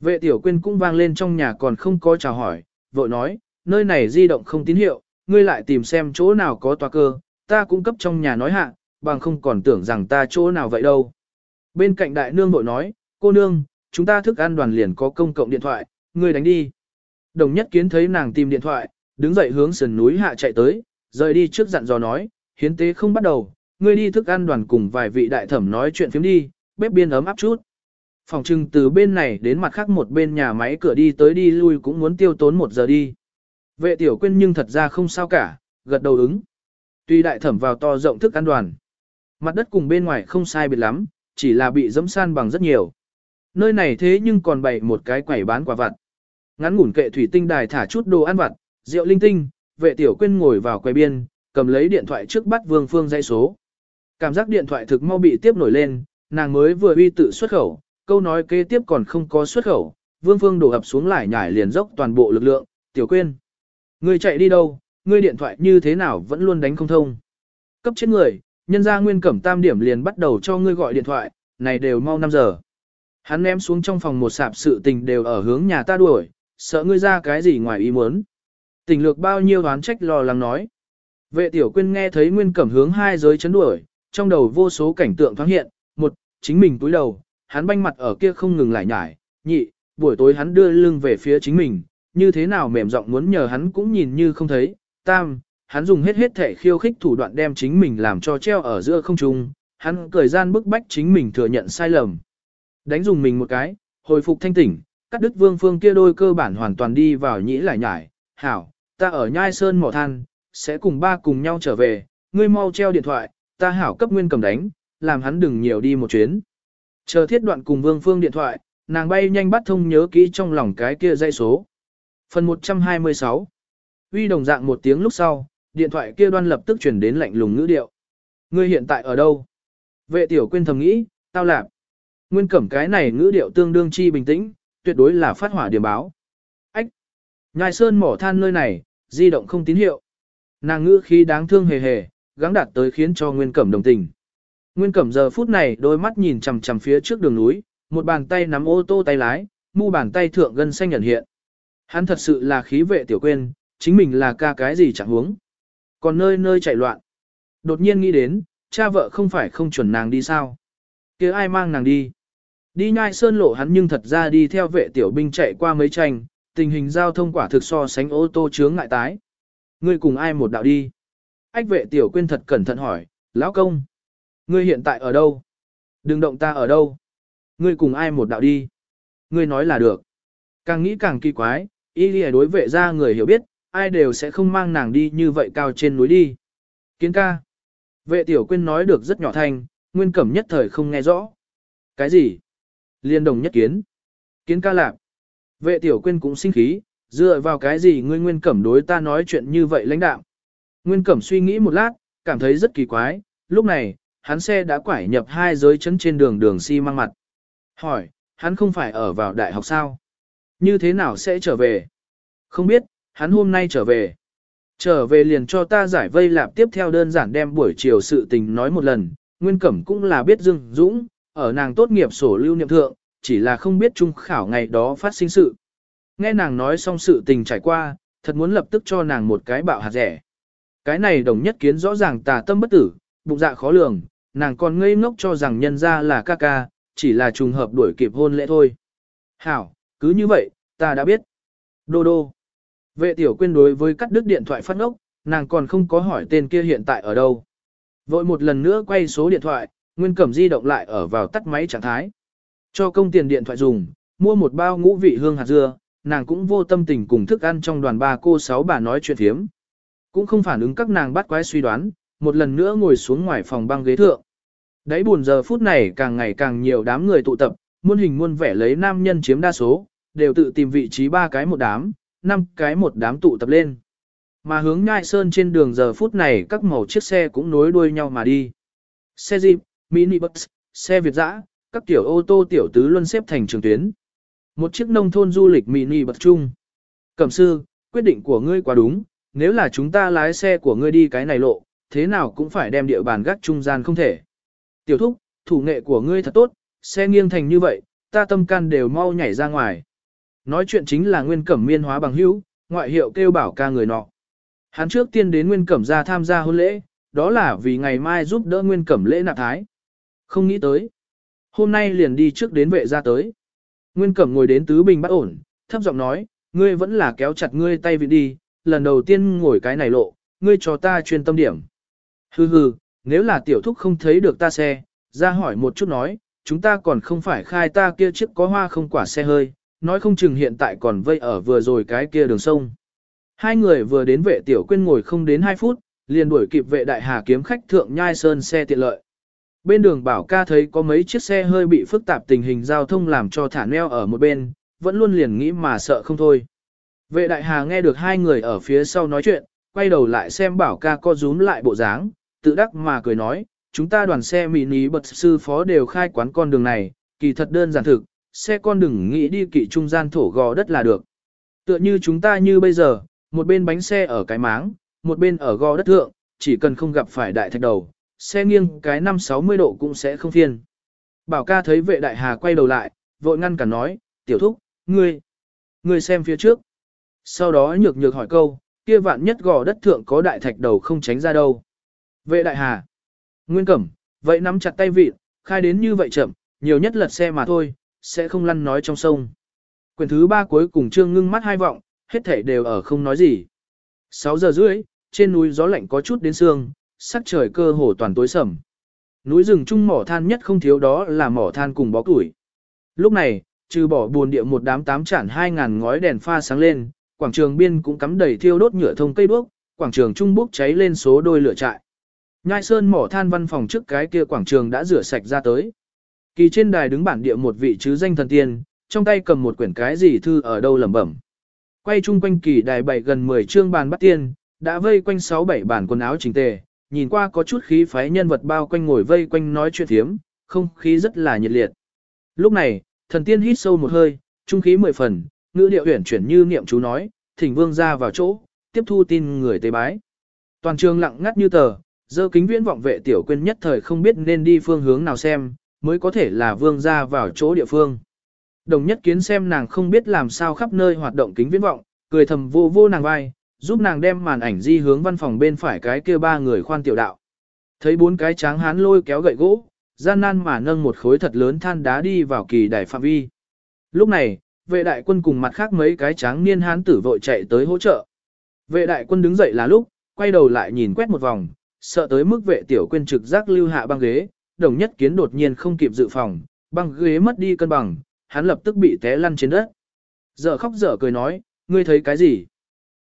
Vệ tiểu quyên cũng vang lên trong nhà còn không có chào hỏi, vội nói, nơi này di động không tín hiệu, ngươi lại tìm xem chỗ nào có tòa cơ, ta cũng cấp trong nhà nói hạ, bằng không còn tưởng rằng ta chỗ nào vậy đâu. Bên cạnh đại nương bội nói, cô nương, chúng ta thức ăn đoàn liền có công cộng điện thoại, ngươi đánh đi. Đồng nhất kiến thấy nàng tìm điện thoại, đứng dậy hướng sườn núi hạ chạy tới, rời đi trước dặn dò nói, hiến tế không bắt đầu, ngươi đi thức ăn đoàn cùng vài vị đại thẩm nói chuyện phiếm đi, bếp biên ấm áp chút. Phòng trưng từ bên này đến mặt khác một bên nhà máy cửa đi tới đi lui cũng muốn tiêu tốn một giờ đi. Vệ tiểu quên nhưng thật ra không sao cả, gật đầu ứng. Tuy đại thẩm vào to rộng thức ăn đoàn. Mặt đất cùng bên ngoài không sai biệt lắm, chỉ là bị dẫm san bằng rất nhiều. Nơi này thế nhưng còn bày một cái quầy bán quả vặt. Ngắn ngủn kệ thủy tinh đài thả chút đồ ăn vặt, rượu linh tinh, vệ tiểu quyên ngồi vào quầy biên, cầm lấy điện thoại trước bắt vương phương dây số. Cảm giác điện thoại thực mau bị tiếp nổi lên, nàng mới vừa uy tự xuất khẩu, câu nói kế tiếp còn không có xuất khẩu, vương phương đổ ập xuống lại nhảy liền dốc toàn bộ lực lượng, tiểu quyên. người chạy đi đâu, ngươi điện thoại như thế nào vẫn luôn đánh không thông. Cấp chết người, nhân ra nguyên cẩm tam điểm liền bắt đầu cho ngươi gọi điện thoại, này đều mau 5 giờ. Hắn ném xuống trong phòng một sạp sự tình đều ở hướng nhà ta đuổi, sợ ngươi ra cái gì ngoài ý muốn. Tình lược bao nhiêu đoán trách lo lắng nói. Vệ tiểu quyên nghe thấy nguyên cẩm hướng hai giới chấn đuổi, trong đầu vô số cảnh tượng thoáng hiện, một, chính mình túi đầu, hắn banh mặt ở kia không ngừng lại nhải, nhị, buổi tối hắn đưa lưng về phía chính mình, như thế nào mềm giọng muốn nhờ hắn cũng nhìn như không thấy, tam, hắn dùng hết hết thể khiêu khích thủ đoạn đem chính mình làm cho treo ở giữa không trung, hắn cười gian bức bách chính mình thừa nhận sai lầm. Đánh dùng mình một cái, hồi phục thanh tỉnh, cắt đứt vương phương kia đôi cơ bản hoàn toàn đi vào nhĩ lại nhải, hảo, ta ở nhai sơn mỏ than, sẽ cùng ba cùng nhau trở về, ngươi mau treo điện thoại, ta hảo cấp nguyên cầm đánh, làm hắn đừng nhiều đi một chuyến. Chờ thiết đoạn cùng vương phương điện thoại, nàng bay nhanh bắt thông nhớ kỹ trong lòng cái kia dây số. Phần 126 Uy đồng dạng một tiếng lúc sau, điện thoại kia đoan lập tức chuyển đến lạnh lùng ngữ điệu. Ngươi hiện tại ở đâu? Vệ tiểu quên thầm nghĩ, tao lạp. Nguyên cẩm cái này ngữ điệu tương đương chi bình tĩnh, tuyệt đối là phát hỏa điểm báo. Ách! Nhai sơn mỏ than nơi này, di động không tín hiệu. Nàng ngữ khí đáng thương hề hề, gắng đạt tới khiến cho Nguyên Cẩm đồng tình. Nguyên Cẩm giờ phút này đôi mắt nhìn chằm chằm phía trước đường núi, một bàn tay nắm ô tô tay lái, mu bàn tay thượng gân xanh nhận hiện. Hắn thật sự là khí vệ tiểu quên, chính mình là ca cái gì chẳng huống. Còn nơi nơi chạy loạn. Đột nhiên nghĩ đến, cha vợ không phải không chuẩn nàng đi sao. kia ai mang nàng đi. Đi nhai sơn lộ hắn nhưng thật ra đi theo vệ tiểu binh chạy qua mấy tranh, tình hình giao thông quả thực so sánh ô tô chướng ngại tái. Ngươi cùng ai một đạo đi? Ách vệ tiểu quên thật cẩn thận hỏi, lão công. Ngươi hiện tại ở đâu? Đừng động ta ở đâu? Ngươi cùng ai một đạo đi? Ngươi nói là được. Càng nghĩ càng kỳ quái, y lìa đối vệ ra người hiểu biết, ai đều sẽ không mang nàng đi như vậy cao trên núi đi. Kiến ca. Vệ tiểu quyên nói được rất nhỏ thanh, nguyên cẩm nhất thời không nghe rõ. Cái gì? Liên đồng nhất kiến. Kiến ca lạp. Vệ tiểu quyên cũng sinh khí, dựa vào cái gì ngươi nguyên cẩm đối ta nói chuyện như vậy lãnh đạo. Nguyên cẩm suy nghĩ một lát, cảm thấy rất kỳ quái, lúc này, hắn xe đã quải nhập hai giới chấn trên đường đường xi si mang mặt. Hỏi, hắn không phải ở vào đại học sao? Như thế nào sẽ trở về? Không biết, hắn hôm nay trở về. Trở về liền cho ta giải vây lạp tiếp theo đơn giản đem buổi chiều sự tình nói một lần, Nguyên Cẩm cũng là biết Dương Dũng, ở nàng tốt nghiệp sổ lưu niệm thượng, chỉ là không biết trung khảo ngày đó phát sinh sự. Nghe nàng nói xong sự tình trải qua, thật muốn lập tức cho nàng một cái bạo hạt rẻ. Cái này đồng nhất kiến rõ ràng tà tâm bất tử, bụng dạ khó lường, nàng còn ngây ngốc cho rằng nhân ra là ca ca, chỉ là trùng hợp đuổi kịp hôn lễ thôi. Hảo, cứ như vậy, ta đã biết. Đô đô. Vệ tiểu quyên đối với cắt đứt điện thoại phát ngốc, nàng còn không có hỏi tên kia hiện tại ở đâu. Vội một lần nữa quay số điện thoại, Nguyên Cẩm di động lại ở vào tắt máy trạng thái. Cho công tiền điện thoại dùng, mua một bao ngũ vị hương hạt dưa, nàng cũng vô tâm tình cùng thức ăn trong đoàn ba cô sáu bà nói chuyện thiếm. Cũng không phản ứng các nàng bắt quái suy đoán, một lần nữa ngồi xuống ngoài phòng băng ghế thượng. Đấy buồn giờ phút này càng ngày càng nhiều đám người tụ tập, muôn hình muôn vẻ lấy nam nhân chiếm đa số, đều tự tìm vị trí ba cái một đám, năm cái một đám tụ tập lên. Mà hướng ngai sơn trên đường giờ phút này các màu chiếc xe cũng nối đuôi nhau mà đi. Xe Jeep, minibus, xe Việt dã, các tiểu ô tô tiểu tứ luân xếp thành trường tuyến. Một chiếc nông thôn du lịch mini bật chung. Cẩm sư, quyết định của ngươi quá đúng, nếu là chúng ta lái xe của ngươi đi cái này lộ, thế nào cũng phải đem địa bàn gác trung gian không thể. Tiểu thúc, thủ nghệ của ngươi thật tốt, xe nghiêng thành như vậy, ta tâm can đều mau nhảy ra ngoài. Nói chuyện chính là nguyên cẩm miên hóa bằng hữu, ngoại hiệu kêu bảo ca người nọ. Hắn trước tiên đến nguyên cẩm gia tham gia hôn lễ, đó là vì ngày mai giúp đỡ nguyên cẩm lễ nạp thái. Không nghĩ tới. Hôm nay liền đi trước đến vệ gia tới. Nguyên cẩm ngồi đến tứ bình bắt ổn, thấp giọng nói, ngươi vẫn là kéo chặt ngươi tay vị đi, lần đầu tiên ngồi cái này lộ, ngươi cho ta chuyên tâm điểm. Hừ hừ, nếu là tiểu thúc không thấy được ta xe, ra hỏi một chút nói, chúng ta còn không phải khai ta kia chiếc có hoa không quả xe hơi, nói không chừng hiện tại còn vây ở vừa rồi cái kia đường sông. Hai người vừa đến vệ tiểu quyên ngồi không đến 2 phút, liền đuổi kịp vệ đại hà kiếm khách thượng nhai sơn xe tiện lợi. Bên đường bảo ca thấy có mấy chiếc xe hơi bị phức tạp tình hình giao thông làm cho thả neo ở một bên, vẫn luôn liền nghĩ mà sợ không thôi. Vệ đại hà nghe được hai người ở phía sau nói chuyện, quay đầu lại xem bảo ca co rúm lại bộ dáng, tự đắc mà cười nói, chúng ta đoàn xe mini bật sư phó đều khai quán con đường này, kỳ thật đơn giản thực, xe con đừng nghĩ đi kỵ trung gian thổ gò đất là được. Tựa như chúng ta như bây giờ, một bên bánh xe ở cái máng, một bên ở gò đất thượng, chỉ cần không gặp phải đại thạch đầu, xe nghiêng cái 5-60 độ cũng sẽ không phiên. Bảo ca thấy vệ đại hà quay đầu lại, vội ngăn cả nói, tiểu thúc, ngươi, ngươi xem phía trước. Sau đó nhược nhược hỏi câu, kia vạn nhất gò đất thượng có đại thạch đầu không tránh ra đâu. Vệ đại hà, nguyên cẩm, vậy nắm chặt tay vị, khai đến như vậy chậm, nhiều nhất lật xe mà thôi, sẽ không lăn nói trong sông. Quyển thứ ba cuối cùng trương ngưng mắt hai vọng, hết thể đều ở không nói gì. 6 giờ rưỡi, trên núi gió lạnh có chút đến sương, sắc trời cơ hồ toàn tối sầm. Núi rừng trung mỏ than nhất không thiếu đó là mỏ than cùng bó củi. Lúc này, trừ bỏ buồn địa một đám tám chản hai ngàn ngói đèn pha sáng lên, quảng trường biên cũng cắm đầy thiêu đốt nhựa thông cây đuốc, quảng trường trung bốc cháy lên số đôi lửa trại. Nhai sơn mỏ than văn phòng trước cái kia quảng trường đã rửa sạch ra tới. Kỳ trên đài đứng bản địa một vị chứ danh thần tiên, trong tay cầm một quyển cái gì thư ở đâu lẩm bẩm. Quay chung quanh kỳ đài bảy gần 10 chương bàn bắt tiên, đã vây quanh 6-7 bản quần áo chỉnh tề, nhìn qua có chút khí phái nhân vật bao quanh ngồi vây quanh nói chuyện thiếm, không khí rất là nhiệt liệt. Lúc này, thần tiên hít sâu một hơi, trung khí mười phần, ngữ điệu uyển chuyển như niệm chú nói, thỉnh vương ra vào chỗ, tiếp thu tin người tế bái. Toàn trường lặng ngắt như tờ, dơ kính viễn vọng vệ tiểu quên nhất thời không biết nên đi phương hướng nào xem, mới có thể là vương gia vào chỗ địa phương. Đồng nhất kiến xem nàng không biết làm sao khắp nơi hoạt động kính viễn vọng, cười thầm vô vô nàng vai, giúp nàng đem màn ảnh di hướng văn phòng bên phải cái kia ba người khoan tiểu đạo. Thấy bốn cái tráng hán lôi kéo gậy gỗ, gian nan mà nâng một khối thật lớn than đá đi vào kỳ đài phạm vi. Lúc này, vệ đại quân cùng mặt khác mấy cái tráng niên hán tử vội chạy tới hỗ trợ. Vệ đại quân đứng dậy là lúc, quay đầu lại nhìn quét một vòng, sợ tới mức vệ tiểu quên trực giác lưu hạ băng ghế, đồng nhất kiến đột nhiên không kịp dự phòng, băng ghế mất đi cân bằng, hắn lập tức bị té lăn trên đất. Dở khóc dở cười nói, ngươi thấy cái gì?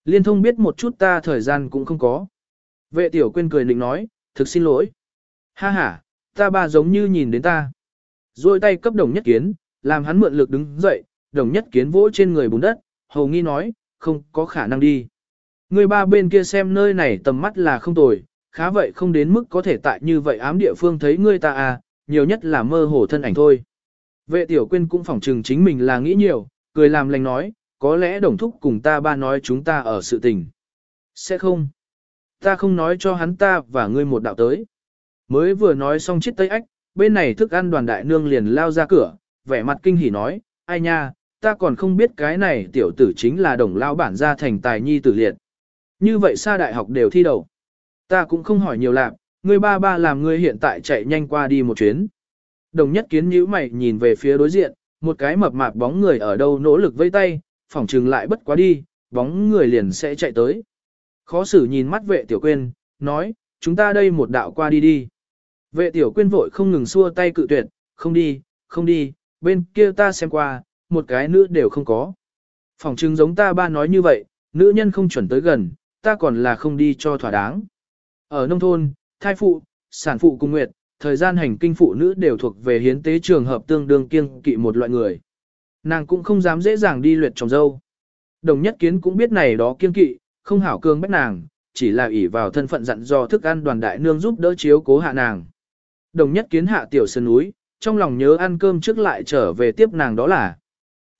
Liên thông biết một chút ta thời gian cũng không có. Vệ tiểu quên cười định nói, thực xin lỗi. Ha ha, ta ba giống như nhìn đến ta. Rồi tay cấp đồng nhất kiến, làm hắn mượn lực đứng dậy, đồng nhất kiến vỗ trên người bùn đất, hầu nghi nói, không có khả năng đi. Người ba bên kia xem nơi này tầm mắt là không tồi, khá vậy không đến mức có thể tại như vậy ám địa phương thấy ngươi ta à, nhiều nhất là mơ hồ thân ảnh thôi. Vệ tiểu quyên cũng phỏng trừng chính mình là nghĩ nhiều, cười làm lành nói, có lẽ đồng thúc cùng ta ba nói chúng ta ở sự tình. Sẽ không. Ta không nói cho hắn ta và ngươi một đạo tới. Mới vừa nói xong chiếc tây ách, bên này thức ăn đoàn đại nương liền lao ra cửa, vẻ mặt kinh hỉ nói, ai nha, ta còn không biết cái này tiểu tử chính là đồng lao bản gia thành tài nhi tử liệt. Như vậy xa đại học đều thi đầu. Ta cũng không hỏi nhiều lạc, ngươi ba ba làm ngươi hiện tại chạy nhanh qua đi một chuyến. Đồng nhất kiến nhíu mày nhìn về phía đối diện, một cái mập mạp bóng người ở đâu nỗ lực vây tay, phỏng trừng lại bất quá đi, bóng người liền sẽ chạy tới. Khó xử nhìn mắt vệ tiểu quên, nói, chúng ta đây một đạo qua đi đi. Vệ tiểu quyên vội không ngừng xua tay cự tuyệt, không đi, không đi, bên kia ta xem qua, một cái nữa đều không có. Phỏng trừng giống ta ba nói như vậy, nữ nhân không chuẩn tới gần, ta còn là không đi cho thỏa đáng. Ở nông thôn, thai phụ, sản phụ cùng nguyệt, thời gian hành kinh phụ nữ đều thuộc về hiến tế trường hợp tương đương kiêng kỵ một loại người. Nàng cũng không dám dễ dàng đi luyện trồng dâu. Đồng nhất kiến cũng biết này đó kiêng kỵ, không hảo cương bách nàng, chỉ là ỷ vào thân phận dặn do thức ăn đoàn đại nương giúp đỡ chiếu cố hạ nàng. Đồng nhất kiến hạ tiểu sơn núi, trong lòng nhớ ăn cơm trước lại trở về tiếp nàng đó là.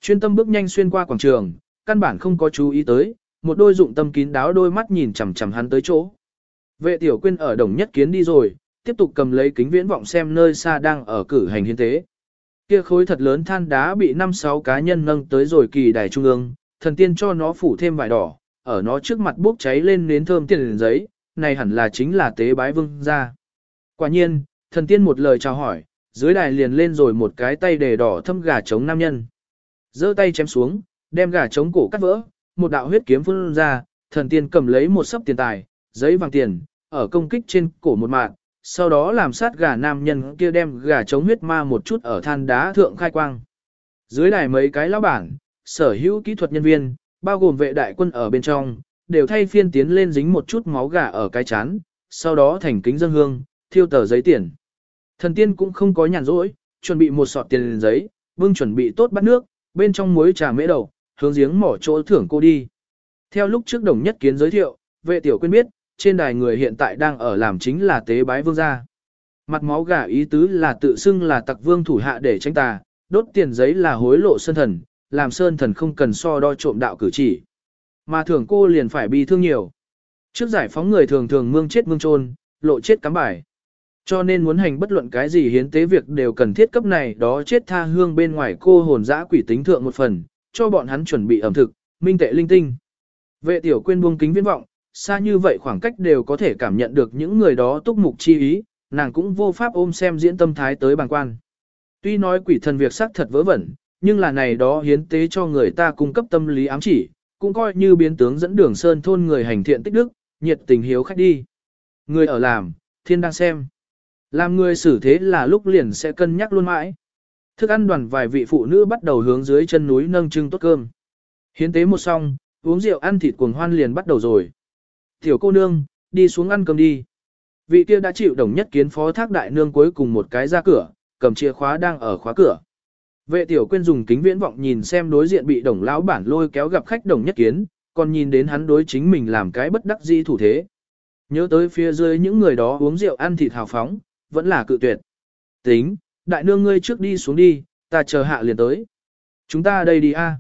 Chuyên tâm bước nhanh xuyên qua quảng trường, căn bản không có chú ý tới, một đôi dụng tâm kín đáo đôi mắt nhìn chằm chằm hắn tới chỗ. Vệ tiểu quyên ở đồng nhất kiến đi rồi, tiếp tục cầm lấy kính viễn vọng xem nơi xa đang ở cử hành hiến tế. Kia khối thật lớn than đá bị năm sáu cá nhân nâng tới rồi kỳ đài trung ương, thần tiên cho nó phủ thêm vải đỏ, ở nó trước mặt bốc cháy lên nến thơm tiền giấy, này hẳn là chính là tế bái vương gia. Quả nhiên, thần tiên một lời chào hỏi, dưới đài liền lên rồi một cái tay đề đỏ thâm gà trống nam nhân. giơ tay chém xuống, đem gà trống cổ cắt vỡ, một đạo huyết kiếm phun ra, thần tiên cầm lấy một sấp tiền tài, giấy vàng tiền, ở công kích trên cổ một mạng, sau đó làm sát gà nam nhân kia đem gà chống huyết ma một chút ở than đá thượng khai quang. Dưới đài mấy cái lão bản, sở hữu kỹ thuật nhân viên, bao gồm vệ đại quân ở bên trong, đều thay phiên tiến lên dính một chút máu gà ở cái chán, sau đó thành kính dân hương, thiêu tờ giấy tiền. Thần tiên cũng không có nhàn rỗi, chuẩn bị một sọt tiền giấy, vương chuẩn bị tốt bắt nước, bên trong muối trà mễ đầu, hướng giếng mỏ chỗ thưởng cô đi. Theo lúc trước đồng nhất kiến giới thiệu, vệ tiểu quyên biết, trên đài người hiện tại đang ở làm chính là tế bái vương gia. Mặt máu gà ý tứ là tự xưng là tặc vương thủ hạ để tranh tà, đốt tiền giấy là hối lộ sơn thần, làm sơn thần không cần so đo trộm đạo cử chỉ. Mà thường cô liền phải bị thương nhiều. Trước giải phóng người thường thường mương chết mương trôn, lộ chết cắm bài. Cho nên muốn hành bất luận cái gì hiến tế việc đều cần thiết cấp này đó chết tha hương bên ngoài cô hồn dã quỷ tính thượng một phần, cho bọn hắn chuẩn bị ẩm thực, minh tệ linh tinh. Vệ tiểu quên buông kính viễn vọng, xa như vậy khoảng cách đều có thể cảm nhận được những người đó túc mục chi ý, nàng cũng vô pháp ôm xem diễn tâm thái tới bàng quan. Tuy nói quỷ thần việc xác thật vớ vẩn, nhưng là này đó hiến tế cho người ta cung cấp tâm lý ám chỉ, cũng coi như biến tướng dẫn đường sơn thôn người hành thiện tích đức, nhiệt tình hiếu khách đi. Người ở làm, thiên đang xem. Làm người xử thế là lúc liền sẽ cân nhắc luôn mãi. Thức ăn đoàn vài vị phụ nữ bắt đầu hướng dưới chân núi nâng trưng tốt cơm. Hiến tế một xong, uống rượu ăn thịt cuồng hoan liền bắt đầu rồi. Tiểu cô nương, đi xuống ăn cơm đi. Vị kia đã chịu đồng nhất kiến phó thác đại nương cuối cùng một cái ra cửa, cầm chìa khóa đang ở khóa cửa. Vệ tiểu quyên dùng kính viễn vọng nhìn xem đối diện bị đồng lão bản lôi kéo gặp khách đồng nhất kiến, còn nhìn đến hắn đối chính mình làm cái bất đắc dĩ thủ thế. Nhớ tới phía dưới những người đó uống rượu ăn thịt hào phóng, vẫn là cự tuyệt. Tính, đại nương ngươi trước đi xuống đi, ta chờ hạ liền tới. Chúng ta đây đi a.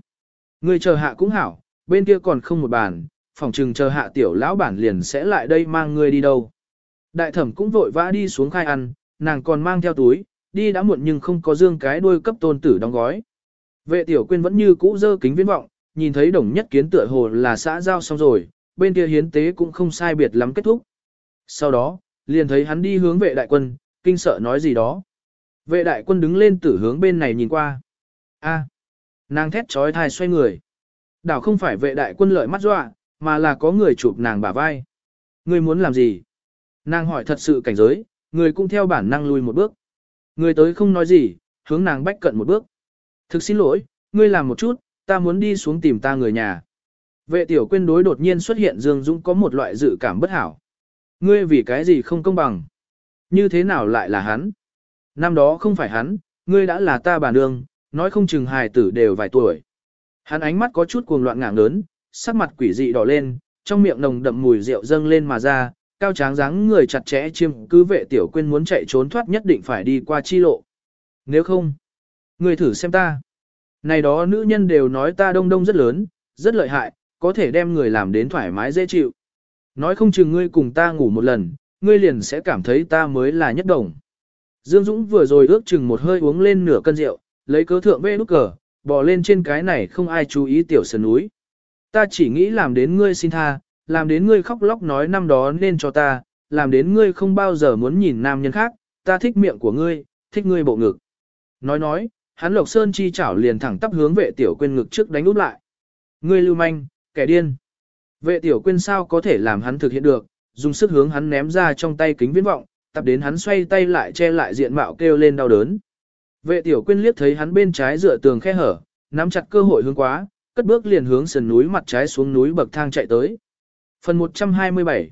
Ngươi chờ hạ cũng hảo, bên kia còn không một bàn, phòng trừng chờ hạ tiểu lão bản liền sẽ lại đây mang ngươi đi đâu. Đại thẩm cũng vội vã đi xuống khai ăn, nàng còn mang theo túi, đi đã muộn nhưng không có dương cái đuôi cấp tôn tử đóng gói. Vệ tiểu quyên vẫn như cũ dơ kính viễn vọng, nhìn thấy đồng nhất kiến tựa hồ là xã giao xong rồi, bên kia hiến tế cũng không sai biệt lắm kết thúc. Sau đó, liền thấy hắn đi hướng vệ đại quân, kinh sợ nói gì đó. Vệ đại quân đứng lên tử hướng bên này nhìn qua. a nàng thét trói thai xoay người. Đảo không phải vệ đại quân lợi mắt dọa, mà là có người chụp nàng bả vai. Ngươi muốn làm gì? Nàng hỏi thật sự cảnh giới, người cũng theo bản năng lui một bước. Người tới không nói gì, hướng nàng bách cận một bước. Thực xin lỗi, ngươi làm một chút, ta muốn đi xuống tìm ta người nhà. Vệ tiểu quyên đối đột nhiên xuất hiện Dương Dũng có một loại dự cảm bất hảo. Ngươi vì cái gì không công bằng? Như thế nào lại là hắn? Năm đó không phải hắn, ngươi đã là ta bà nương, nói không chừng hài tử đều vài tuổi. Hắn ánh mắt có chút cuồng loạn ngạng lớn, sắc mặt quỷ dị đỏ lên, trong miệng nồng đậm mùi rượu dâng lên mà ra, cao tráng dáng người chặt chẽ chiêm cứ vệ tiểu quên muốn chạy trốn thoát nhất định phải đi qua chi lộ. Nếu không, người thử xem ta. Này đó nữ nhân đều nói ta đông đông rất lớn, rất lợi hại, có thể đem người làm đến thoải mái dễ chịu. Nói không chừng ngươi cùng ta ngủ một lần, ngươi liền sẽ cảm thấy ta mới là nhất đồng. Dương Dũng vừa rồi ước chừng một hơi uống lên nửa cân rượu, lấy cớ thượng bê nút cờ, bò lên trên cái này không ai chú ý tiểu sườn núi. Ta chỉ nghĩ làm đến ngươi xin tha, làm đến ngươi khóc lóc nói năm đó nên cho ta, làm đến ngươi không bao giờ muốn nhìn nam nhân khác, ta thích miệng của ngươi, thích ngươi bộ ngực. Nói nói, hắn Lộc Sơn chi chảo liền thẳng tắp hướng vệ tiểu quên ngực trước đánh úp lại. Ngươi lưu manh, kẻ điên. Vệ tiểu quên sao có thể làm hắn thực hiện được, dùng sức hướng hắn ném ra trong tay kính viễn vọng, tập đến hắn xoay tay lại che lại diện mạo kêu lên đau đớn. Vệ tiểu quên liếc thấy hắn bên trái dựa tường khe hở, nắm chặt cơ hội hướng quá, cất bước liền hướng sườn núi mặt trái xuống núi bậc thang chạy tới. Phần 127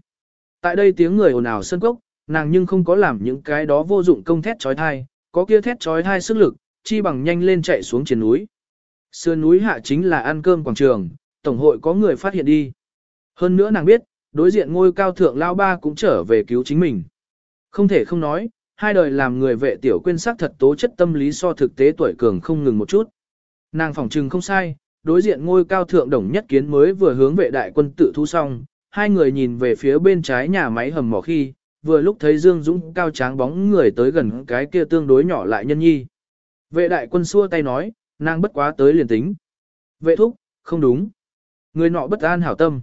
Tại đây tiếng người ồn ào sân cốc, nàng nhưng không có làm những cái đó vô dụng công thét trói thai, có kia thét trói thai sức lực, chi bằng nhanh lên chạy xuống trên núi. Sườn núi hạ chính là ăn cơm quảng trường, tổng hội có người phát hiện đi. Hơn nữa nàng biết, đối diện ngôi cao thượng lao ba cũng trở về cứu chính mình. Không thể không nói, hai đời làm người vệ tiểu quên sắc thật tố chất tâm lý so thực tế tuổi cường không ngừng một chút. Nàng phỏng trừng không sai, đối diện ngôi cao thượng đồng nhất kiến mới vừa hướng vệ đại quân tự thu xong, hai người nhìn về phía bên trái nhà máy hầm mỏ khi, vừa lúc thấy Dương Dũng cao tráng bóng người tới gần cái kia tương đối nhỏ lại nhân nhi. Vệ đại quân xua tay nói, nàng bất quá tới liền tính. Vệ thúc, không đúng. Người nọ bất an hảo tâm.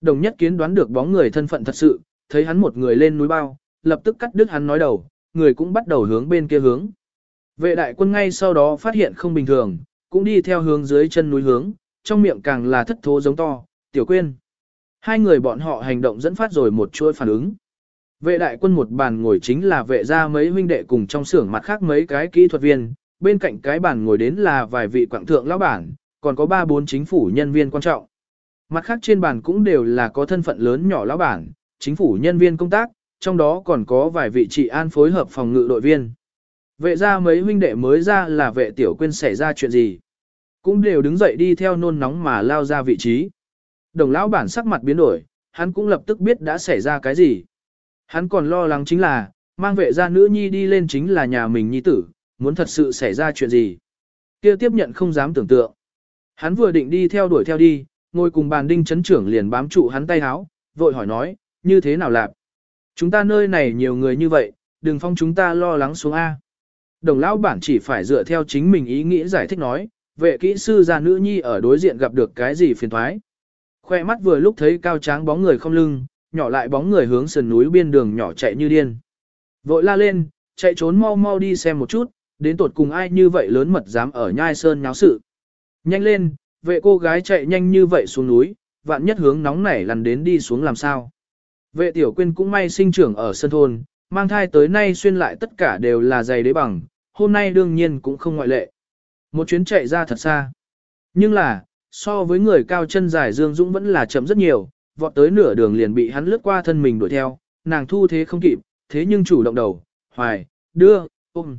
Đồng nhất kiến đoán được bóng người thân phận thật sự, thấy hắn một người lên núi bao, lập tức cắt đứt hắn nói đầu, người cũng bắt đầu hướng bên kia hướng. Vệ đại quân ngay sau đó phát hiện không bình thường, cũng đi theo hướng dưới chân núi hướng, trong miệng càng là thất thố giống to, tiểu quên. Hai người bọn họ hành động dẫn phát rồi một chuỗi phản ứng. Vệ đại quân một bàn ngồi chính là vệ ra mấy huynh đệ cùng trong xưởng mặt khác mấy cái kỹ thuật viên, bên cạnh cái bàn ngồi đến là vài vị quảng thượng lão bản, còn có ba bốn chính phủ nhân viên quan trọng. Mặt khác trên bàn cũng đều là có thân phận lớn nhỏ lão bản, chính phủ nhân viên công tác, trong đó còn có vài vị trị an phối hợp phòng ngự đội viên. Vệ ra mấy huynh đệ mới ra là vệ tiểu quên xảy ra chuyện gì. Cũng đều đứng dậy đi theo nôn nóng mà lao ra vị trí. Đồng lão bản sắc mặt biến đổi, hắn cũng lập tức biết đã xảy ra cái gì. Hắn còn lo lắng chính là, mang vệ gia nữ nhi đi lên chính là nhà mình nhi tử, muốn thật sự xảy ra chuyện gì. kia tiếp nhận không dám tưởng tượng. Hắn vừa định đi theo đuổi theo đi, ngồi cùng bàn đinh chấn trưởng liền bám trụ hắn tay háo, vội hỏi nói, như thế nào lạp? Chúng ta nơi này nhiều người như vậy, đừng phong chúng ta lo lắng xuống A. Đồng lão bản chỉ phải dựa theo chính mình ý nghĩ giải thích nói, vệ kỹ sư gia nữ nhi ở đối diện gặp được cái gì phiền thoái. Khoe mắt vừa lúc thấy cao tráng bóng người không lưng, nhỏ lại bóng người hướng sườn núi biên đường nhỏ chạy như điên. Vội la lên, chạy trốn mau mau đi xem một chút, đến tột cùng ai như vậy lớn mật dám ở nhai sơn nháo sự. Nhanh lên, vệ cô gái chạy nhanh như vậy xuống núi, vạn nhất hướng nóng nảy lằn đến đi xuống làm sao. Vệ tiểu quyên cũng may sinh trưởng ở sân thôn, mang thai tới nay xuyên lại tất cả đều là giày đế bằng, hôm nay đương nhiên cũng không ngoại lệ. Một chuyến chạy ra thật xa. Nhưng là, so với người cao chân dài Dương Dũng vẫn là chậm rất nhiều, vọt tới nửa đường liền bị hắn lướt qua thân mình đuổi theo, nàng thu thế không kịp, thế nhưng chủ động đầu, hoài, đưa, ôm.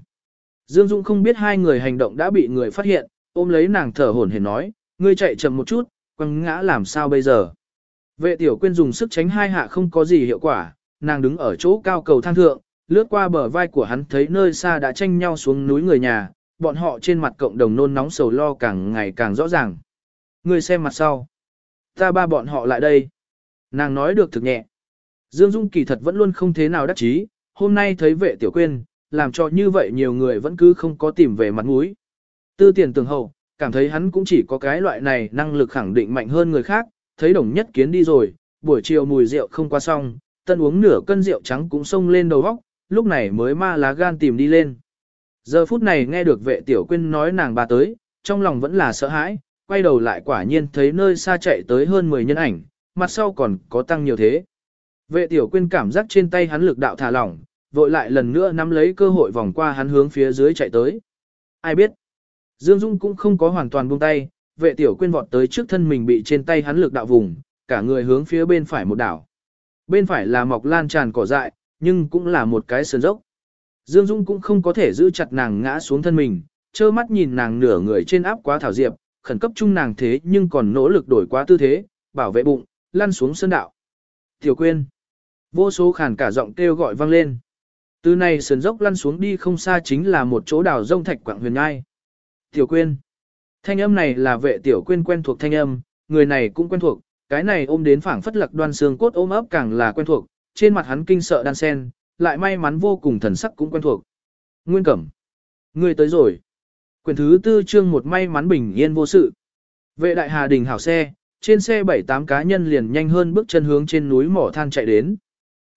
Dương Dũng không biết hai người hành động đã bị người phát hiện, ôm lấy nàng thở hổn hển nói, ngươi chạy chậm một chút, quăng ngã làm sao bây giờ. Vệ tiểu quyên dùng sức tránh hai hạ không có gì hiệu quả, nàng đứng ở chỗ cao cầu thang thượng, lướt qua bờ vai của hắn thấy nơi xa đã tranh nhau xuống núi người nhà, bọn họ trên mặt cộng đồng nôn nóng sầu lo càng ngày càng rõ ràng. Người xem mặt sau. Ta ba bọn họ lại đây. Nàng nói được thực nhẹ. Dương Dung kỳ thật vẫn luôn không thế nào đắc chí, hôm nay thấy vệ tiểu quyên, làm cho như vậy nhiều người vẫn cứ không có tìm về mặt mũi. Tư tiền tường hậu, cảm thấy hắn cũng chỉ có cái loại này năng lực khẳng định mạnh hơn người khác, thấy đồng nhất kiến đi rồi, buổi chiều mùi rượu không qua xong, tân uống nửa cân rượu trắng cũng xông lên đầu vóc, lúc này mới ma lá gan tìm đi lên. Giờ phút này nghe được vệ tiểu quyên nói nàng bà tới, trong lòng vẫn là sợ hãi, quay đầu lại quả nhiên thấy nơi xa chạy tới hơn 10 nhân ảnh, mặt sau còn có tăng nhiều thế. Vệ tiểu quyên cảm giác trên tay hắn lực đạo thả lỏng, vội lại lần nữa nắm lấy cơ hội vòng qua hắn hướng phía dưới chạy tới. Ai biết? Dương Dung cũng không có hoàn toàn buông tay, vệ tiểu quyên vọt tới trước thân mình bị trên tay hắn lực đạo vùng, cả người hướng phía bên phải một đảo. Bên phải là mọc lan tràn cỏ dại, nhưng cũng là một cái sườn dốc. Dương Dung cũng không có thể giữ chặt nàng ngã xuống thân mình, trơ mắt nhìn nàng nửa người trên áp quá thảo diệp, khẩn cấp chung nàng thế nhưng còn nỗ lực đổi quá tư thế, bảo vệ bụng, lăn xuống sơn đạo. Tiểu quyên. Vô số khàn cả giọng kêu gọi vang lên. Từ này sườn dốc lăn xuống đi không xa chính là một chỗ đảo rông thạch quạng huyền ngai. Tiểu Quyên. Thanh âm này là vệ Tiểu Quyên quen thuộc thanh âm, người này cũng quen thuộc, cái này ôm đến phảng phất lạc đoan xương cốt ôm ấp càng là quen thuộc, trên mặt hắn kinh sợ đan sen, lại may mắn vô cùng thần sắc cũng quen thuộc. Nguyên Cẩm. Người tới rồi. Quyền thứ tư chương một may mắn bình yên vô sự. Vệ đại hà đình hảo xe, trên xe bảy tám cá nhân liền nhanh hơn bước chân hướng trên núi mỏ than chạy đến.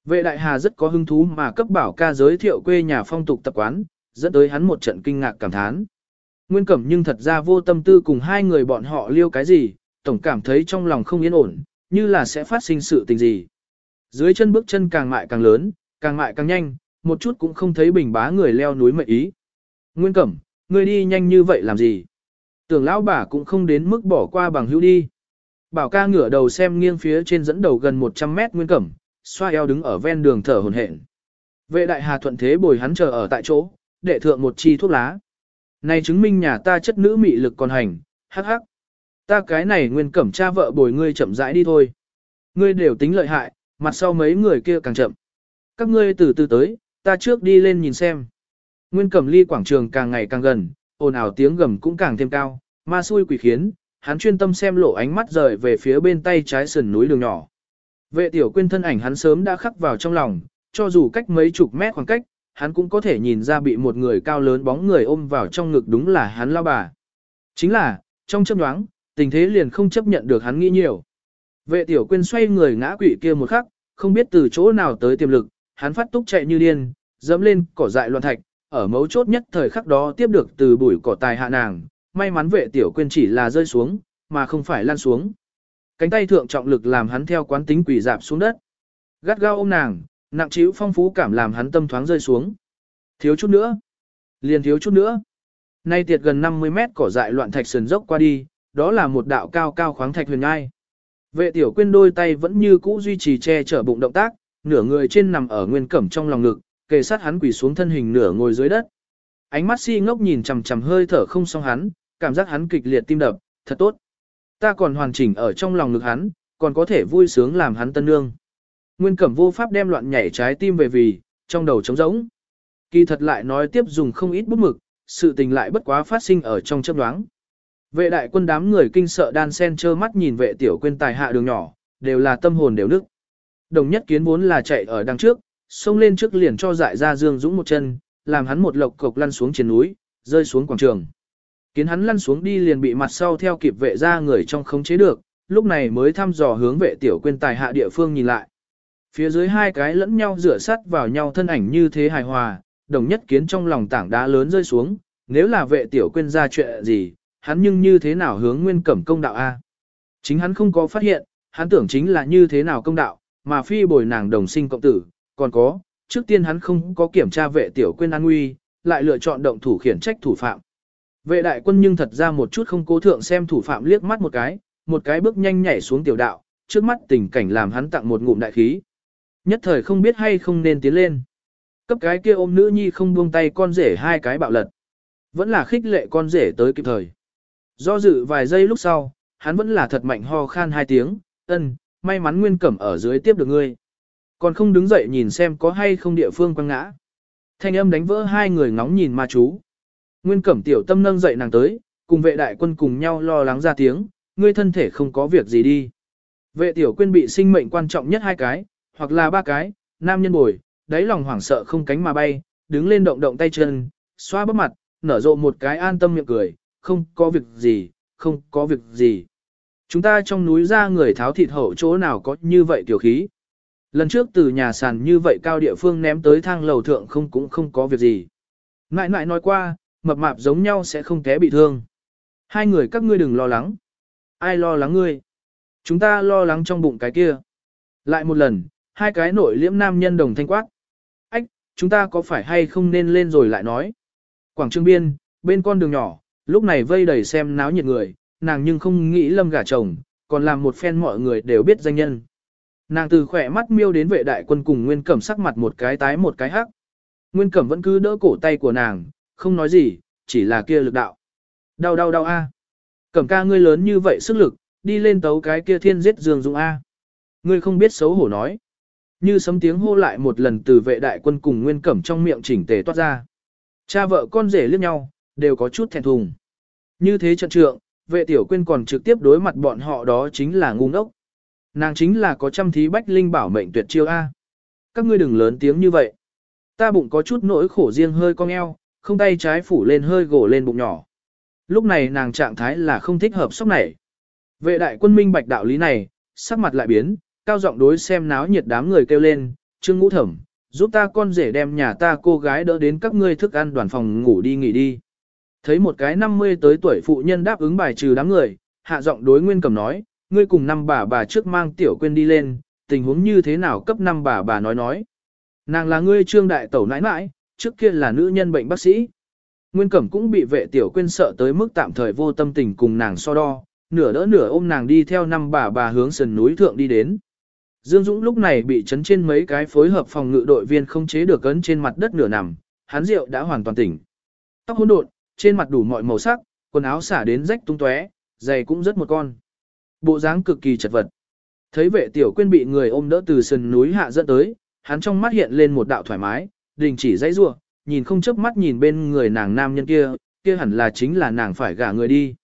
Vệ đại hà rất có hứng thú mà cấp bảo ca giới thiệu quê nhà phong tục tập quán, dẫn tới hắn một trận kinh ngạc cảm thán. Nguyên Cẩm nhưng thật ra vô tâm tư cùng hai người bọn họ liêu cái gì, tổng cảm thấy trong lòng không yên ổn, như là sẽ phát sinh sự tình gì. Dưới chân bước chân càng mại càng lớn, càng mại càng nhanh, một chút cũng không thấy bình bá người leo núi mệnh ý. Nguyên Cẩm, ngươi đi nhanh như vậy làm gì? Tưởng lão bà cũng không đến mức bỏ qua bằng hữu đi. Bảo ca ngửa đầu xem nghiêng phía trên dẫn đầu gần 100 mét Nguyên Cẩm, xoa eo đứng ở ven đường thở hổn hển. Vệ đại hà thuận thế bồi hắn chờ ở tại chỗ, đệ thượng một chi thuốc lá. Này chứng minh nhà ta chất nữ mị lực còn hành, hắc hắc. Ta cái này nguyên cẩm cha vợ bồi ngươi chậm rãi đi thôi. Ngươi đều tính lợi hại, mặt sau mấy người kia càng chậm. Các ngươi từ từ tới, ta trước đi lên nhìn xem. Nguyên cẩm ly quảng trường càng ngày càng gần, ồn ào tiếng gầm cũng càng thêm cao, ma xui quỷ khiến, hắn chuyên tâm xem lộ ánh mắt rời về phía bên tay trái sườn núi đường nhỏ. Vệ tiểu quyên thân ảnh hắn sớm đã khắc vào trong lòng, cho dù cách mấy chục mét khoảng cách, hắn cũng có thể nhìn ra bị một người cao lớn bóng người ôm vào trong ngực đúng là hắn lao bà. Chính là, trong chấp nhoáng, tình thế liền không chấp nhận được hắn nghĩ nhiều. Vệ tiểu quyên xoay người ngã quỵ kia một khắc, không biết từ chỗ nào tới tiềm lực, hắn phát túc chạy như điên, dẫm lên cỏ dại loạn thạch, ở mấu chốt nhất thời khắc đó tiếp được từ bụi cỏ tài hạ nàng, may mắn vệ tiểu quyên chỉ là rơi xuống, mà không phải lăn xuống. Cánh tay thượng trọng lực làm hắn theo quán tính quỷ dạp xuống đất. Gắt gao ôm nàng, nặng trĩu phong phú cảm làm hắn tâm thoáng rơi xuống. Thiếu chút nữa. Liền thiếu chút nữa. Nay tiệt gần 50 mét cỏ dại loạn thạch sườn dốc qua đi, đó là một đạo cao cao khoáng thạch huyền ngai. Vệ tiểu quyên đôi tay vẫn như cũ duy trì che chở bụng động tác, nửa người trên nằm ở nguyên cẩm trong lòng ngực, kề sát hắn quỳ xuống thân hình nửa ngồi dưới đất. Ánh mắt si ngốc nhìn chằm chằm hơi thở không xong hắn, cảm giác hắn kịch liệt tim đập, thật tốt. Ta còn hoàn chỉnh ở trong lòng ngực hắn, còn có thể vui sướng làm hắn tân nương. Nguyên cẩm vô pháp đem loạn nhảy trái tim về vì, trong đầu trống rỗng. Kỳ thật lại nói tiếp dùng không ít bút mực, sự tình lại bất quá phát sinh ở trong chấp đoáng. Vệ đại quân đám người kinh sợ đan sen trơ mắt nhìn vệ tiểu quên tài hạ đường nhỏ, đều là tâm hồn đều nức. Đồng nhất kiến vốn là chạy ở đằng trước, xông lên trước liền cho dại ra Dương Dũng một chân, làm hắn một lộc cộc lăn xuống trên núi, rơi xuống quảng trường. Kiến hắn lăn xuống đi liền bị mặt sau theo kịp vệ ra người trong khống chế được, lúc này mới thăm dò hướng vệ tiểu quên tài hạ địa phương nhìn lại. Phía dưới hai cái lẫn nhau rửa sắt vào nhau thân ảnh như thế hài hòa, đồng nhất kiến trong lòng tảng đá lớn rơi xuống, nếu là vệ tiểu quên ra chuyện gì, hắn nhưng như thế nào hướng nguyên cẩm công đạo A. Chính hắn không có phát hiện, hắn tưởng chính là như thế nào công đạo, mà phi bồi nàng đồng sinh cộng tử, còn có, trước tiên hắn không có kiểm tra vệ tiểu quên an nguy, lại lựa chọn động thủ khiển trách thủ phạm. Vệ đại quân nhưng thật ra một chút không cố thượng xem thủ phạm liếc mắt một cái, một cái bước nhanh nhảy xuống tiểu đạo, trước mắt tình cảnh làm hắn tặng một ngụm đại khí. Nhất thời không biết hay không nên tiến lên. Cấp cái kia ôm nữ nhi không buông tay con rể hai cái bạo lật. Vẫn là khích lệ con rể tới kịp thời. Do dự vài giây lúc sau, hắn vẫn là thật mạnh ho khan hai tiếng, ân, may mắn nguyên cẩm ở dưới tiếp được ngươi. Còn không đứng dậy nhìn xem có hay không địa phương quăng ngã. Thanh âm đánh vỡ hai người ngóng nhìn ma chú. Nguyên cẩm tiểu tâm nâng dậy nàng tới, cùng vệ đại quân cùng nhau lo lắng ra tiếng, ngươi thân thể không có việc gì đi. Vệ tiểu quyên bị sinh mệnh quan trọng nhất hai cái, hoặc là ba cái, nam nhân bồi, đáy lòng hoảng sợ không cánh mà bay, đứng lên động động tay chân, xoa bắp mặt, nở rộ một cái an tâm miệng cười, không có việc gì, không có việc gì. Chúng ta trong núi ra người tháo thịt hậu chỗ nào có như vậy tiểu khí. Lần trước từ nhà sàn như vậy cao địa phương ném tới thang lầu thượng không cũng không có việc gì. Ngại ngại nói qua, mập mạp giống nhau sẽ không té bị thương. Hai người các ngươi đừng lo lắng. Ai lo lắng ngươi? Chúng ta lo lắng trong bụng cái kia. Lại một lần, hai cái nội liễm nam nhân đồng thanh quát. Ách, chúng ta có phải hay không nên lên rồi lại nói. Quảng Trương biên, bên con đường nhỏ, lúc này vây đầy xem náo nhiệt người, nàng nhưng không nghĩ lâm gả chồng, còn làm một phen mọi người đều biết danh nhân. Nàng từ khỏe mắt miêu đến vệ đại quân cùng Nguyên Cẩm sắc mặt một cái tái một cái hắc. Nguyên Cẩm vẫn cứ đỡ cổ tay của nàng, không nói gì, chỉ là kia lực đạo. Đau đau đau a. Cẩm ca ngươi lớn như vậy sức lực, đi lên tấu cái kia thiên giết Dương Dung a. Ngươi không biết xấu hổ nói. Như sấm tiếng hô lại một lần từ vệ đại quân cùng Nguyên Cẩm trong miệng chỉnh tề toát ra. Cha vợ con rể liếc nhau, đều có chút thẹn thùng. Như thế trận trượng, vệ tiểu quyên còn trực tiếp đối mặt bọn họ đó chính là ngu ngốc. Nàng chính là có trăm thí bách linh bảo mệnh tuyệt chiêu A. Các ngươi đừng lớn tiếng như vậy. Ta bụng có chút nỗi khổ riêng hơi cong eo, không tay trái phủ lên hơi gồ lên bụng nhỏ. Lúc này nàng trạng thái là không thích hợp sốc này. Vệ đại quân minh bạch đạo lý này, sắc mặt lại biến, cao giọng đối xem náo nhiệt đám người kêu lên, trương ngũ thẩm, giúp ta con rể đem nhà ta cô gái đỡ đến các ngươi thức ăn đoàn phòng ngủ đi nghỉ đi. Thấy một cái 50 tới tuổi phụ nhân đáp ứng bài trừ đám người, hạ giọng đối nguyên cẩm nói, ngươi cùng năm bà bà trước mang tiểu quên đi lên, tình huống như thế nào cấp năm bà bà nói nói. Nàng là ngươi trương đại tẩu nãi nãi, trước kia là nữ nhân bệnh bác sĩ. Nguyên Cẩm cũng bị vệ tiểu quên sợ tới mức tạm thời vô tâm tình cùng nàng so đo, nửa đỡ nửa ôm nàng đi theo năm bà bà hướng sườn núi thượng đi đến. Dương Dũng lúc này bị chấn trên mấy cái phối hợp phòng ngự đội viên không chế được ấn trên mặt đất nửa nằm, hắn rượu đã hoàn toàn tỉnh. Tóc hỗn độn, trên mặt đủ mọi màu sắc, quần áo xả đến rách tung tóe, giày cũng rất một con. Bộ dáng cực kỳ chật vật. Thấy vệ tiểu quên bị người ôm đỡ từ sườn núi hạ dẫn tới, hắn trong mắt hiện lên một đạo thoải mái, đình chỉ dãy rua, nhìn không chớp mắt nhìn bên người nàng nam nhân kia, kia hẳn là chính là nàng phải gả người đi.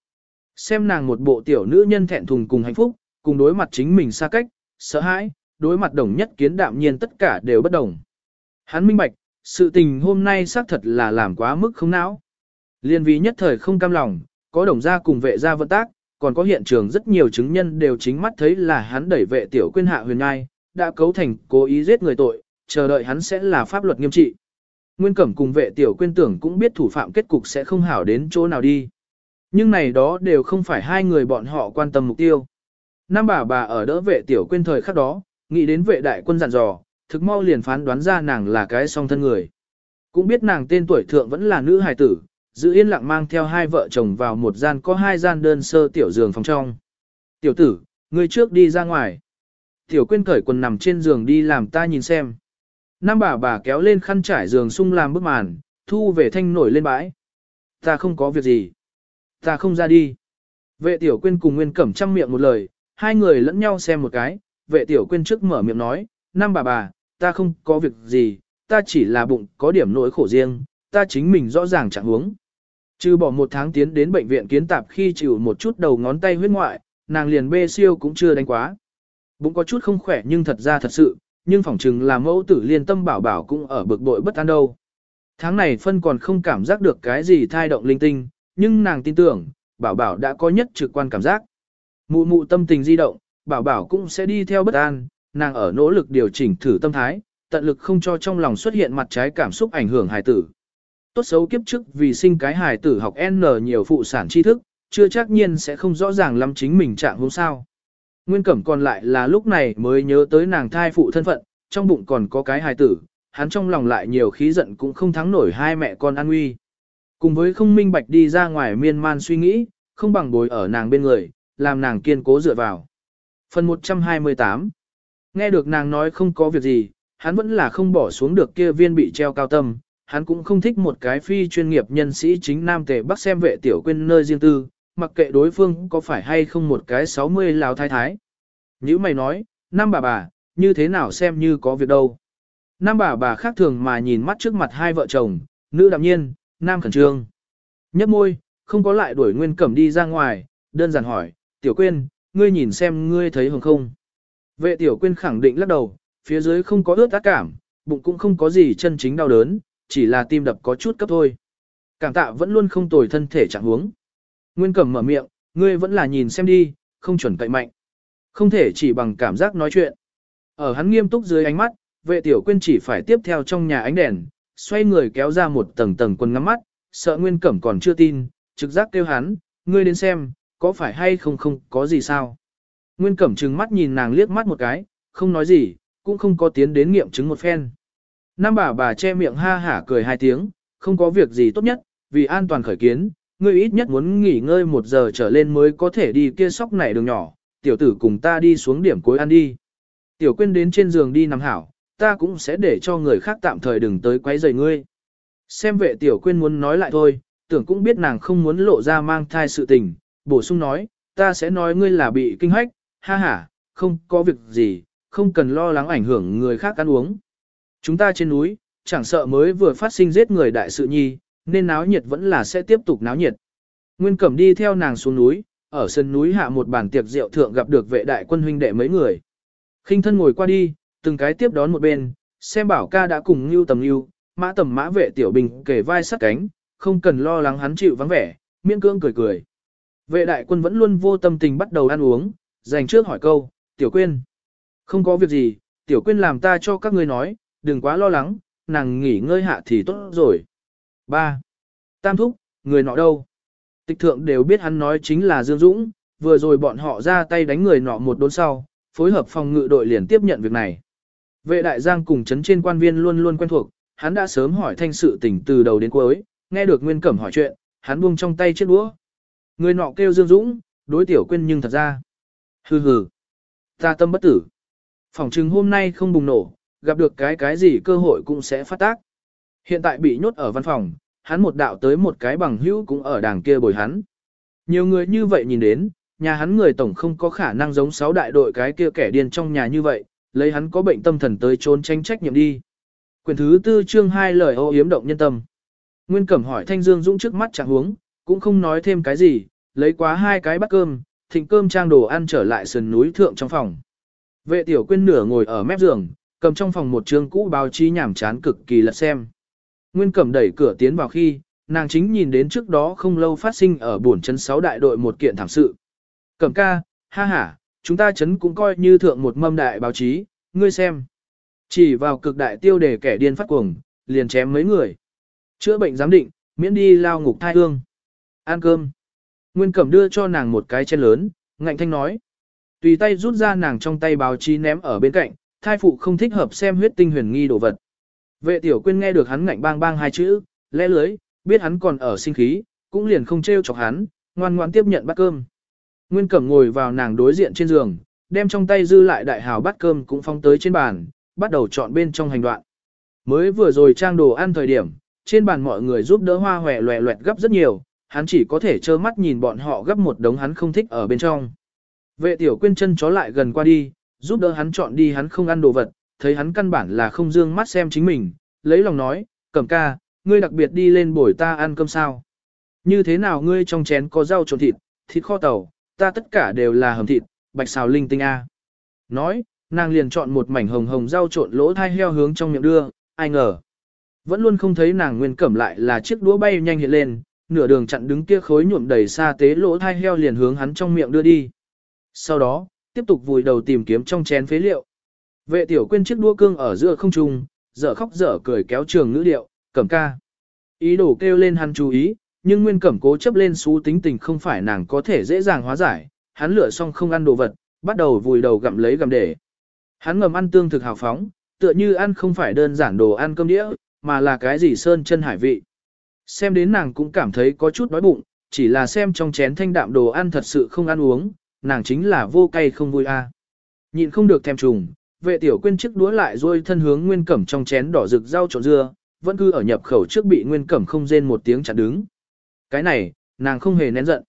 Xem nàng một bộ tiểu nữ nhân thẹn thùng cùng hạnh phúc, cùng đối mặt chính mình xa cách, sợ hãi, đối mặt đồng nhất kiến đạm nhiên tất cả đều bất đồng. Hắn minh bạch, sự tình hôm nay xác thật là làm quá mức không não. Liên vì nhất thời không cam lòng, có đồng gia cùng vệ gia vận tác, còn có hiện trường rất nhiều chứng nhân đều chính mắt thấy là hắn đẩy vệ tiểu quyên hạ huyền ngai, đã cấu thành cố ý giết người tội, chờ đợi hắn sẽ là pháp luật nghiêm trị. Nguyên Cẩm cùng vệ tiểu quyên tưởng cũng biết thủ phạm kết cục sẽ không hảo đến chỗ nào đi. Nhưng này đó đều không phải hai người bọn họ quan tâm mục tiêu. Nam bà bà ở đỡ vệ tiểu quyên thời khắc đó, nghĩ đến vệ đại quân dặn dò, thực mau liền phán đoán ra nàng là cái song thân người. Cũng biết nàng tên tuổi thượng vẫn là nữ hài tử, giữ yên lặng mang theo hai vợ chồng vào một gian có hai gian đơn sơ tiểu giường phòng trong. Tiểu tử, ngươi trước đi ra ngoài. Tiểu quyên cởi quần nằm trên giường đi làm ta nhìn xem. Nam bà bà kéo lên khăn trải giường sung làm bức màn, thu về thanh nổi lên bãi. Ta không có việc gì. Ta không ra đi. Vệ tiểu quyên cùng nguyên cẩm trăm miệng một lời, hai người lẫn nhau xem một cái. Vệ tiểu quyên trước mở miệng nói, Nam bà bà, ta không có việc gì, ta chỉ là bụng có điểm nỗi khổ riêng, ta chính mình rõ ràng chẳng huống. Trừ bỏ một tháng tiến đến bệnh viện kiến tạp khi chịu một chút đầu ngón tay huyết ngoại, nàng liền bê siêu cũng chưa đánh quá. Bụng có chút không khỏe nhưng thật ra thật sự, nhưng phỏng chừng là mẫu tử liên tâm bảo bảo cũng ở bực bội bất an đâu. Tháng này phân còn không cảm giác được cái gì thai động linh tinh, nhưng nàng tin tưởng, bảo bảo đã có nhất trực quan cảm giác. Mụ mụ tâm tình di động, bảo bảo cũng sẽ đi theo bất an, nàng ở nỗ lực điều chỉnh thử tâm thái, tận lực không cho trong lòng xuất hiện mặt trái cảm xúc ảnh hưởng hài tử. Tốt xấu kiếp trước vì sinh cái hài tử học N nhiều phụ sản tri thức, chưa chắc nhiên sẽ không rõ ràng lắm chính mình trạng hôm sao. Nguyên Cẩm còn lại là lúc này mới nhớ tới nàng thai phụ thân phận, trong bụng còn có cái hài tử, hắn trong lòng lại nhiều khí giận cũng không thắng nổi hai mẹ con an nguy. Cùng với không minh bạch đi ra ngoài miên man suy nghĩ, không bằng bồi ở nàng bên người, làm nàng kiên cố dựa vào. Phần 128 Nghe được nàng nói không có việc gì, hắn vẫn là không bỏ xuống được kia viên bị treo cao tâm, hắn cũng không thích một cái phi chuyên nghiệp nhân sĩ chính nam tề bắc xem vệ tiểu quên nơi riêng tư, mặc kệ đối phương có phải hay không một cái 60 lào thái thái. Như mày nói, năm bà bà, như thế nào xem như có việc đâu. Năm bà bà khác thường mà nhìn mắt trước mặt hai vợ chồng, nữ đạm nhiên, nam khẩn trương. Nhấp môi, không có lại đuổi nguyên cẩm đi ra ngoài, đơn giản hỏi, tiểu quên, ngươi nhìn xem ngươi thấy hồng không. Vệ tiểu quên khẳng định lắc đầu, phía dưới không có ướt át cảm, bụng cũng không có gì chân chính đau đớn, chỉ là tim đập có chút cấp thôi. Cảm tạ vẫn luôn không tồi thân thể trạng huống. Nguyên Cẩm mở miệng, ngươi vẫn là nhìn xem đi, không chuẩn cậy mạnh. Không thể chỉ bằng cảm giác nói chuyện. Ở hắn nghiêm túc dưới ánh mắt, vệ tiểu quên chỉ phải tiếp theo trong nhà ánh đèn, xoay người kéo ra một tầng tầng quần ngắm mắt, sợ Nguyên Cẩm còn chưa tin, trực giác kêu hắn, ngươi đến xem, có phải hay không không có gì sao. Nguyên Cẩm trừng mắt nhìn nàng liếc mắt một cái, không nói gì, cũng không có tiến đến nghiệm chứng một phen. Nam bà bà che miệng ha hả cười hai tiếng, không có việc gì tốt nhất, vì an toàn khởi kiến, ngươi ít nhất muốn nghỉ ngơi một giờ trở lên mới có thể đi kia sóc này đường nhỏ, tiểu tử cùng ta đi xuống điểm cuối ăn đi. Tiểu quên đến trên giường đi nằm hảo, ta cũng sẽ để cho người khác tạm thời đừng tới quấy rầy ngươi. Xem vệ tiểu quên muốn nói lại thôi, tưởng cũng biết nàng không muốn lộ ra mang thai sự tình, bổ sung nói, ta sẽ nói ngươi là bị kinh hách, ha ha, không có việc gì, không cần lo lắng ảnh hưởng người khác ăn uống. Chúng ta trên núi, chẳng sợ mới vừa phát sinh giết người đại sự nhi, nên náo nhiệt vẫn là sẽ tiếp tục náo nhiệt. Nguyên Cẩm đi theo nàng xuống núi, ở sân núi hạ một bàn tiệc rượu thượng gặp được vệ đại quân huynh đệ mấy người. khinh thân ngồi qua đi, từng cái tiếp đón một bên, xem bảo ca đã cùng Ngưu tầm Ngưu, mã tầm mã vệ tiểu bình kề vai sát cánh, không cần lo lắng hắn chịu vắng vẻ, miễn cưỡng cười cười. Vệ đại quân vẫn luôn vô tâm tình bắt đầu ăn uống, dành trước hỏi câu, tiểu quyên. Không có việc gì, tiểu quyên làm ta cho các ngươi nói, đừng quá lo lắng, nàng nghỉ ngơi hạ thì tốt rồi. 3. Tam thúc, người nọ đâu? Tịch thượng đều biết hắn nói chính là Dương Dũng, vừa rồi bọn họ ra tay đánh người nọ một đốn sau, phối hợp phòng ngự đội liền tiếp nhận việc này. Vệ đại giang cùng chấn trên quan viên luôn luôn quen thuộc, hắn đã sớm hỏi thanh sự tình từ đầu đến cuối, nghe được Nguyên Cẩm hỏi chuyện, hắn buông trong tay chiếc đũa. Người nọ kêu Dương Dũng, đối tiểu quên nhưng thật ra. Hừ hừ, ta tâm bất tử. Phòng chừng hôm nay không bùng nổ, gặp được cái cái gì cơ hội cũng sẽ phát tác. Hiện tại bị nhốt ở văn phòng, hắn một đạo tới một cái bằng hữu cũng ở đàng kia bồi hắn. Nhiều người như vậy nhìn đến, nhà hắn người tổng không có khả năng giống sáu đại đội cái kia kẻ điên trong nhà như vậy, lấy hắn có bệnh tâm thần tới trốn tranh trách nhiệm đi. Quyền thứ tư chương hai lời ô yếm động nhân tâm. Nguyên Cẩm hỏi Thanh Dương Dũng trước mắt chẳng huống, cũng không nói thêm cái gì, lấy quá hai cái bát cơm, thịnh cơm trang đồ ăn trở lại sườn núi thượng trong phòng. Vệ tiểu quyên nửa ngồi ở mép giường, cầm trong phòng một chương cũ báo chí nhảm chán cực kỳ lật xem. Nguyên Cẩm đẩy cửa tiến vào khi, nàng chính nhìn đến trước đó không lâu phát sinh ở buồn chân sáu đại đội một kiện thảm sự. Cẩm ca, ha ha, chúng ta chấn cũng coi như thượng một mâm đại báo chí, ngươi xem. Chỉ vào cực đại tiêu đề kẻ điên phát cuồng, liền chém mấy người. Chữa bệnh giám định, miễn đi lao ngục thai hương. Ăn cơm. Nguyên Cẩm đưa cho nàng một cái chén lớn, ngạnh thanh nói. Tùy tay rút ra nàng trong tay báo chí ném ở bên cạnh, thai phụ không thích hợp xem huyết tinh huyền nghi đồ vật. Vệ tiểu quyên nghe được hắn ngạnh bang bang hai chữ, lẽ lưới, biết hắn còn ở sinh khí, cũng liền không trêu chọc hắn, ngoan ngoãn tiếp nhận bát cơm. Nguyên Cẩm ngồi vào nàng đối diện trên giường, đem trong tay dư lại đại hào bát cơm cũng phong tới trên bàn, bắt đầu chọn bên trong hành đoạn. Mới vừa rồi trang đồ ăn thời điểm, trên bàn mọi người giúp đỡ hoa hòe loẹ loẹt gấp rất nhiều, hắn chỉ có thể trơ mắt nhìn bọn họ gấp một đống hắn không thích ở bên trong. Vệ tiểu quyên chân chó lại gần qua đi, giúp đỡ hắn chọn đi hắn không ăn đồ vật, thấy hắn căn bản là không dương mắt xem chính mình, lấy lòng nói, cẩm ca, ngươi đặc biệt đi lên bồi ta ăn cơm sao. Như thế nào ngươi trong chén có rau trộn thịt, thịt kho tàu, ta tất cả đều là hầm thịt, bạch xào linh tinh A. Nói, nàng liền chọn một mảnh hồng hồng rau trộn lỗ thai heo hướng trong miệng đưa, ai ngờ. Vẫn luôn không thấy nàng nguyên cẩm lại là chiếc đũa bay nhanh hiện lên, nửa đường chặn đứng kia khối nhuộm đầy xa tế lỗ thai heo liền hướng hắn trong miệng đưa đi. Sau đó, tiếp tục vùi đầu tìm kiếm trong chén phế liệu. Vệ tiểu quên chiếc đua cương ở giữa không trung, dở khóc dở cười kéo trường ngữ điệu, cẩm ca. Ý đồ kêu lên hắn chú ý, nhưng nguyên cẩm cố chấp lên xú tính tình không phải nàng có thể dễ dàng hóa giải, hắn lựa xong không ăn đồ vật, bắt đầu vùi đầu gặm lấy gặm để. Hắn ngầm ăn tương thực hào phóng, tựa như ăn không phải đơn giản đồ ăn cơm đĩa, mà là cái gì sơn chân hải vị. Xem đến nàng cũng cảm thấy có chút đói bụng, chỉ là xem trong chén thanh đạm đồ ăn thật sự không ăn uống, nàng chính là vô cay không vui a. À. Nhịn không được thèm trùng, vệ tiểu quên chiếc đũa lại rồi thân hướng nguyên cẩm trong chén đỏ rực rau trộn dưa, vẫn cứ ở nhập khẩu trước bị nguyên cẩm không rên một tiếng chặn đứng. Cái này, nàng không hề nén giận.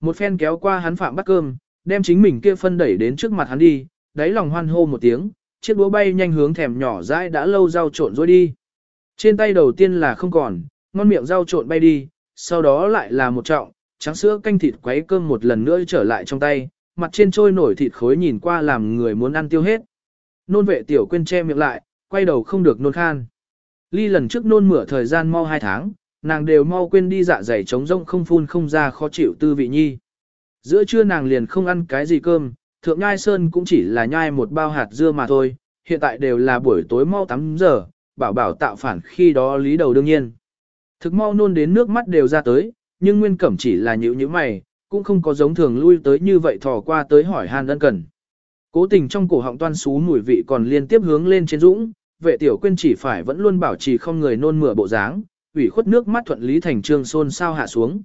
Một phen kéo qua hắn phạm bắt cơm, đem chính mình kia phân đẩy đến trước mặt hắn đi, đáy lòng hoan hô một tiếng, chiếc đũa bay nhanh hướng thèm nhỏ dãi đã lâu rau trộn rồi đi. Trên tay đầu tiên là không còn, ngon miệng rau trộn bay đi, sau đó lại là một trọng, trắng sữa canh thịt quấy cơm một lần nữa trở lại trong tay, mặt trên trôi nổi thịt khối nhìn qua làm người muốn ăn tiêu hết. Nôn vệ tiểu quên che miệng lại, quay đầu không được nôn khan. Ly lần trước nôn mửa thời gian mau hai tháng, nàng đều mau quên đi dạ dày trống rông không phun không ra khó chịu tư vị nhi. Giữa trưa nàng liền không ăn cái gì cơm, thượng nhai sơn cũng chỉ là nhai một bao hạt dưa mà thôi, hiện tại đều là buổi tối mau 8 giờ, bảo bảo tạo phản khi đó lý đầu đương nhiên. Thực mau nôn đến nước mắt đều ra tới, nhưng nguyên cẩm chỉ là nhữ như mày, cũng không có giống thường lui tới như vậy thò qua tới hỏi han ân cần. Cố tình trong cổ họng toan xú mùi vị còn liên tiếp hướng lên trên dũng, vệ tiểu quên chỉ phải vẫn luôn bảo trì không người nôn mửa bộ dáng, ủy khuất nước mắt thuận lý thành trương xôn sao hạ xuống.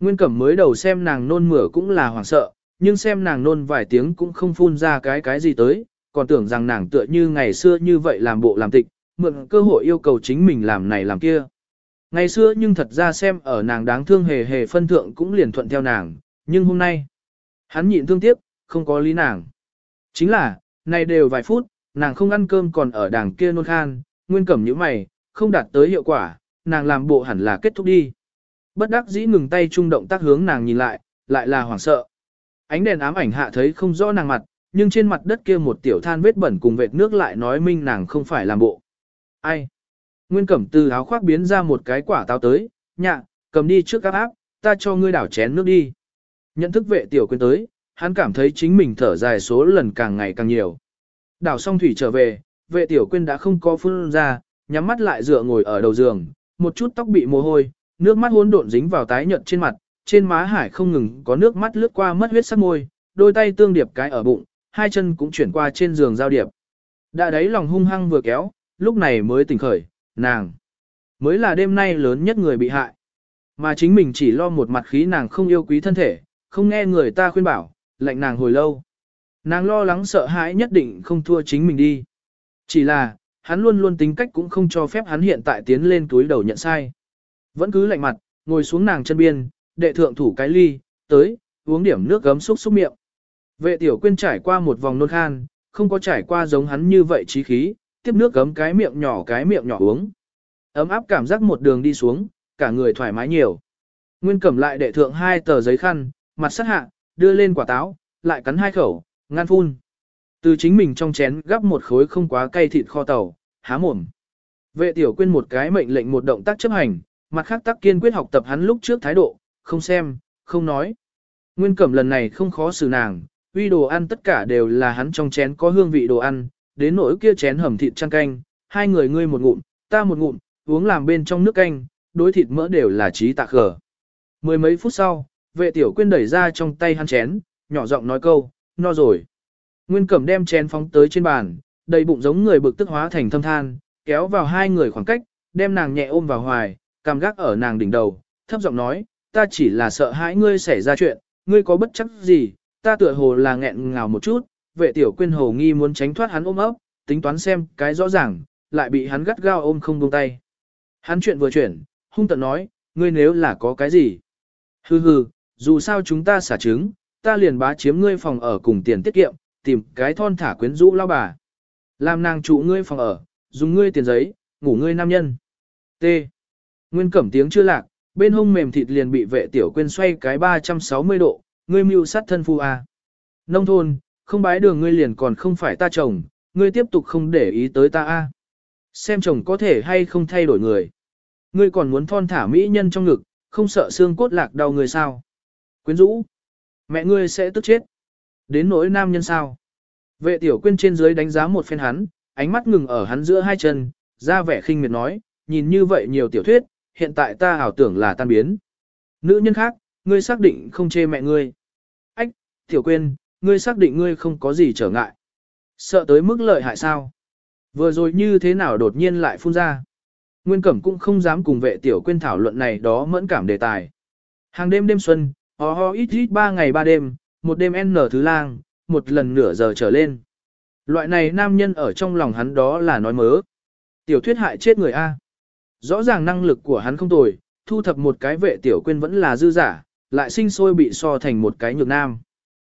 Nguyên cẩm mới đầu xem nàng nôn mửa cũng là hoảng sợ, nhưng xem nàng nôn vài tiếng cũng không phun ra cái cái gì tới, còn tưởng rằng nàng tựa như ngày xưa như vậy làm bộ làm tịch, mượn cơ hội yêu cầu chính mình làm này làm kia. Ngày xưa nhưng thật ra xem ở nàng đáng thương hề hề phân thượng cũng liền thuận theo nàng, nhưng hôm nay, hắn nhịn thương tiếc, không có lý nàng. Chính là, này đều vài phút, nàng không ăn cơm còn ở đàng kia nôn khan, nguyên cẩm như mày, không đạt tới hiệu quả, nàng làm bộ hẳn là kết thúc đi. bất đắc dĩ ngừng tay trung động tác hướng nàng nhìn lại, lại là hoảng sợ. Ánh đèn ám ảnh hạ thấy không rõ nàng mặt, nhưng trên mặt đất kia một tiểu than vết bẩn cùng vệt nước lại nói minh nàng không phải làm bộ. Ai? Nguyên Cẩm từ áo khoác biến ra một cái quả táo tới, nhạ, cầm đi trước các áp, ta cho ngươi đảo chén nước đi. Nhận thức vệ tiểu quyên tới, hắn cảm thấy chính mình thở dài số lần càng ngày càng nhiều. Đảo xong thủy trở về, vệ tiểu quyên đã không có phương ra, nhắm mắt lại dựa ngồi ở đầu giường, một chút tóc bị mồ hôi, nước mắt hỗn độn dính vào tái nhợt trên mặt, trên má hải không ngừng có nước mắt lướt qua mất huyết sắc môi, đôi tay tương điệp cái ở bụng, hai chân cũng chuyển qua trên giường giao điệp. Đã đấy lòng hung hăng vừa kéo, lúc này mới tỉnh khởi, nàng mới là đêm nay lớn nhất người bị hại. Mà chính mình chỉ lo một mặt khí nàng không yêu quý thân thể, không nghe người ta khuyên bảo, lạnh nàng hồi lâu. Nàng lo lắng sợ hãi nhất định không thua chính mình đi. Chỉ là, hắn luôn luôn tính cách cũng không cho phép hắn hiện tại tiến lên túi đầu nhận sai. Vẫn cứ lạnh mặt, ngồi xuống nàng chân biên, đệ thượng thủ cái ly, tới, uống điểm nước gấm xúc xúc miệng. Vệ tiểu quyên trải qua một vòng nôn khan, không có trải qua giống hắn như vậy trí khí, tiếp nước gấm cái miệng nhỏ cái miệng nhỏ uống. Ấm áp cảm giác một đường đi xuống, cả người thoải mái nhiều. Nguyên cầm lại đệ thượng hai tờ giấy khăn, mặt sát hạ, đưa lên quả táo, lại cắn hai khẩu, ngăn phun. Từ chính mình trong chén gắp một khối không quá cay thịt kho tàu, há mồm. Vệ tiểu quyên một cái mệnh lệnh một động tác chấp hành, mặt khác tác kiên quyết học tập hắn lúc trước thái độ, không xem, không nói. Nguyên cẩm lần này không khó xử nàng, uy đồ ăn tất cả đều là hắn trong chén có hương vị đồ ăn, đến nỗi kia chén hầm thịt chăn canh, hai người ngươi một ngụm, ta một ngụm, uống làm bên trong nước canh, đối thịt mỡ đều là trí tạ khở. Mười mấy phút sau, vệ tiểu quyên đẩy ra trong tay hắn chén, nhỏ giọng nói câu, no rồi. Nguyên cẩm đem chén phóng tới trên bàn, đầy bụng giống người bực tức hóa thành thâm than, kéo vào hai người khoảng cách, đem nàng nhẹ ôm vào hoài, cảm gác ở nàng đỉnh đầu, thấp giọng nói, ta chỉ là sợ hãi ngươi xảy ra chuyện, ngươi có bất chấp gì, ta tựa hồ là nghẹn ngào một chút, vệ tiểu quyên hồ nghi muốn tránh thoát hắn ôm ấp, tính toán xem cái rõ ràng, lại bị hắn gắt gao ôm không buông tay. Hắn chuyện vừa chuyển, hung tận nói, ngươi nếu là có cái gì. Hừ hừ, dù sao chúng ta xả trứng, ta liền bá chiếm ngươi phòng ở cùng tiền tiết kiệm, tìm cái thon thả quyến rũ lao bà. Làm nàng trụ ngươi phòng ở, dùng ngươi tiền giấy, ngủ ngươi nam nhân. T. Nguyên cẩm tiếng chưa lạc, bên hông mềm thịt liền bị vệ tiểu quên xoay cái 360 độ, ngươi mưu sát thân phu à. Nông thôn, không bái đường ngươi liền còn không phải ta chồng, ngươi tiếp tục không để ý tới ta a. Xem chồng có thể hay không thay đổi người. Ngươi còn muốn thon thả mỹ nhân trong ngực, không sợ xương cốt lạc đau người sao. Quyến rũ, mẹ ngươi sẽ tức chết. Đến nỗi nam nhân sao. Vệ tiểu quyên trên dưới đánh giá một phen hắn, ánh mắt ngừng ở hắn giữa hai chân, ra vẻ khinh miệt nói, nhìn như vậy nhiều tiểu thuyết, hiện tại ta ảo tưởng là tan biến. Nữ nhân khác, ngươi xác định không chê mẹ ngươi. Ách, tiểu quyên, ngươi xác định ngươi không có gì trở ngại. Sợ tới mức lợi hại sao? Vừa rồi như thế nào đột nhiên lại phun ra? Nguyên Cẩm cũng không dám cùng vệ tiểu quên thảo luận này đó mẫn cảm đề tài. Hàng đêm đêm xuân, ho ho ít ít ba ngày ba đêm, một đêm n thứ lang, một lần nửa giờ trở lên. Loại này nam nhân ở trong lòng hắn đó là nói mớ. Tiểu thuyết hại chết người A. Rõ ràng năng lực của hắn không tồi, thu thập một cái vệ tiểu quên vẫn là dư giả, lại sinh sôi bị so thành một cái nhược nam.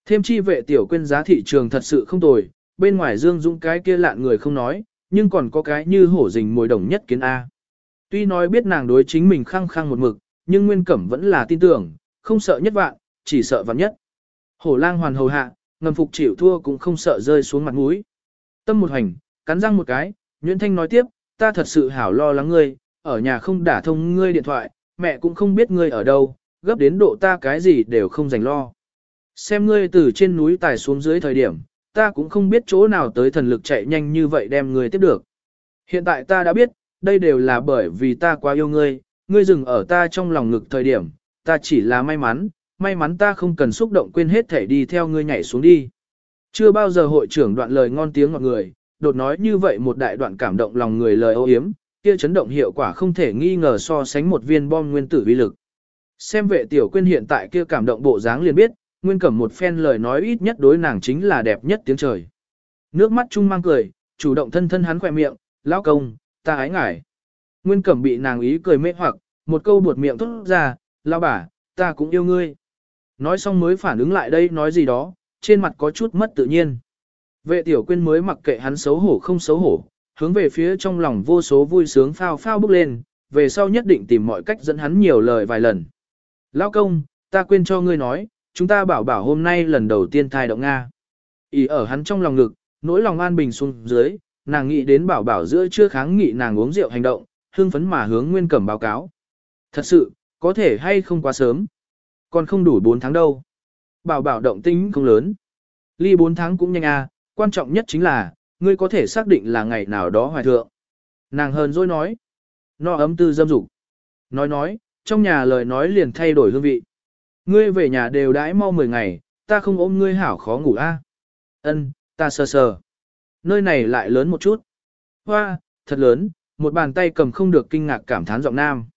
Thêm chi vệ tiểu quên giá thị trường thật sự không tồi, bên ngoài dương dũng cái kia lạn người không nói, nhưng còn có cái như hổ rình mồi đồng nhất kiến A. Tuy nói biết nàng đối chính mình khăng khăng một mực, nhưng Nguyên Cẩm vẫn là tin tưởng, không sợ nhất vạn, chỉ sợ vạn nhất. Hổ lang hoàn hầu hạ, ngầm phục chịu thua cũng không sợ rơi xuống mặt mũi. Tâm một hành, cắn răng một cái, Nguyễn Thanh nói tiếp, ta thật sự hảo lo lắng ngươi, ở nhà không đả thông ngươi điện thoại, mẹ cũng không biết ngươi ở đâu, gấp đến độ ta cái gì đều không dành lo. Xem ngươi từ trên núi tài xuống dưới thời điểm, ta cũng không biết chỗ nào tới thần lực chạy nhanh như vậy đem ngươi tiếp được. Hiện tại ta đã biết, đây đều là bởi vì ta quá yêu ngươi, ngươi dừng ở ta trong lòng ngực thời điểm, ta chỉ là may mắn, may mắn ta không cần xúc động quên hết thể đi theo ngươi nhảy xuống đi. Chưa bao giờ hội trưởng đoạn lời ngon tiếng ngọt người, đột nói như vậy một đại đoạn cảm động lòng người lời ô hiếm, kia chấn động hiệu quả không thể nghi ngờ so sánh một viên bom nguyên tử vi lực. Xem vệ tiểu quyên hiện tại kia cảm động bộ dáng liền biết, nguyên cẩm một phen lời nói ít nhất đối nàng chính là đẹp nhất tiếng trời. Nước mắt chung mang cười, chủ động thân thân hắn khỏe miệng, lão công, ta ái ngải. Nguyên cẩm bị nàng ý cười mê hoặc, một câu buột miệng thốt ra, lão bà, ta cũng yêu ngươi. Nói xong mới phản ứng lại đây nói gì đó, trên mặt có chút mất tự nhiên. Vệ tiểu quyên mới mặc kệ hắn xấu hổ không xấu hổ, hướng về phía trong lòng vô số vui sướng phao phao bước lên, về sau nhất định tìm mọi cách dẫn hắn nhiều lời vài lần. Lão công, ta quên cho ngươi nói, chúng ta bảo bảo hôm nay lần đầu tiên thai động Nga. Ý ở hắn trong lòng ngực, nỗi lòng an bình xuống dưới, nàng nghĩ đến bảo bảo giữa chưa kháng nghị nàng uống rượu hành động, hương phấn mà hướng Nguyên Cẩm báo cáo. Thật sự, có thể hay không quá sớm. Còn không đủ 4 tháng đâu. Bảo bảo động tính không lớn. Ly 4 tháng cũng nhanh à, quan trọng nhất chính là, ngươi có thể xác định là ngày nào đó hoài thượng. Nàng hờn dỗi nói. No ấm tư dâm dục. Nói nói, trong nhà lời nói liền thay đổi hương vị. Ngươi về nhà đều đãi mau 10 ngày, ta không ôm ngươi hảo khó ngủ a. À? Ân, ta sờ sờ. Nơi này lại lớn một chút. Hoa, thật lớn, một bàn tay cầm không được kinh ngạc cảm thán giọng nam.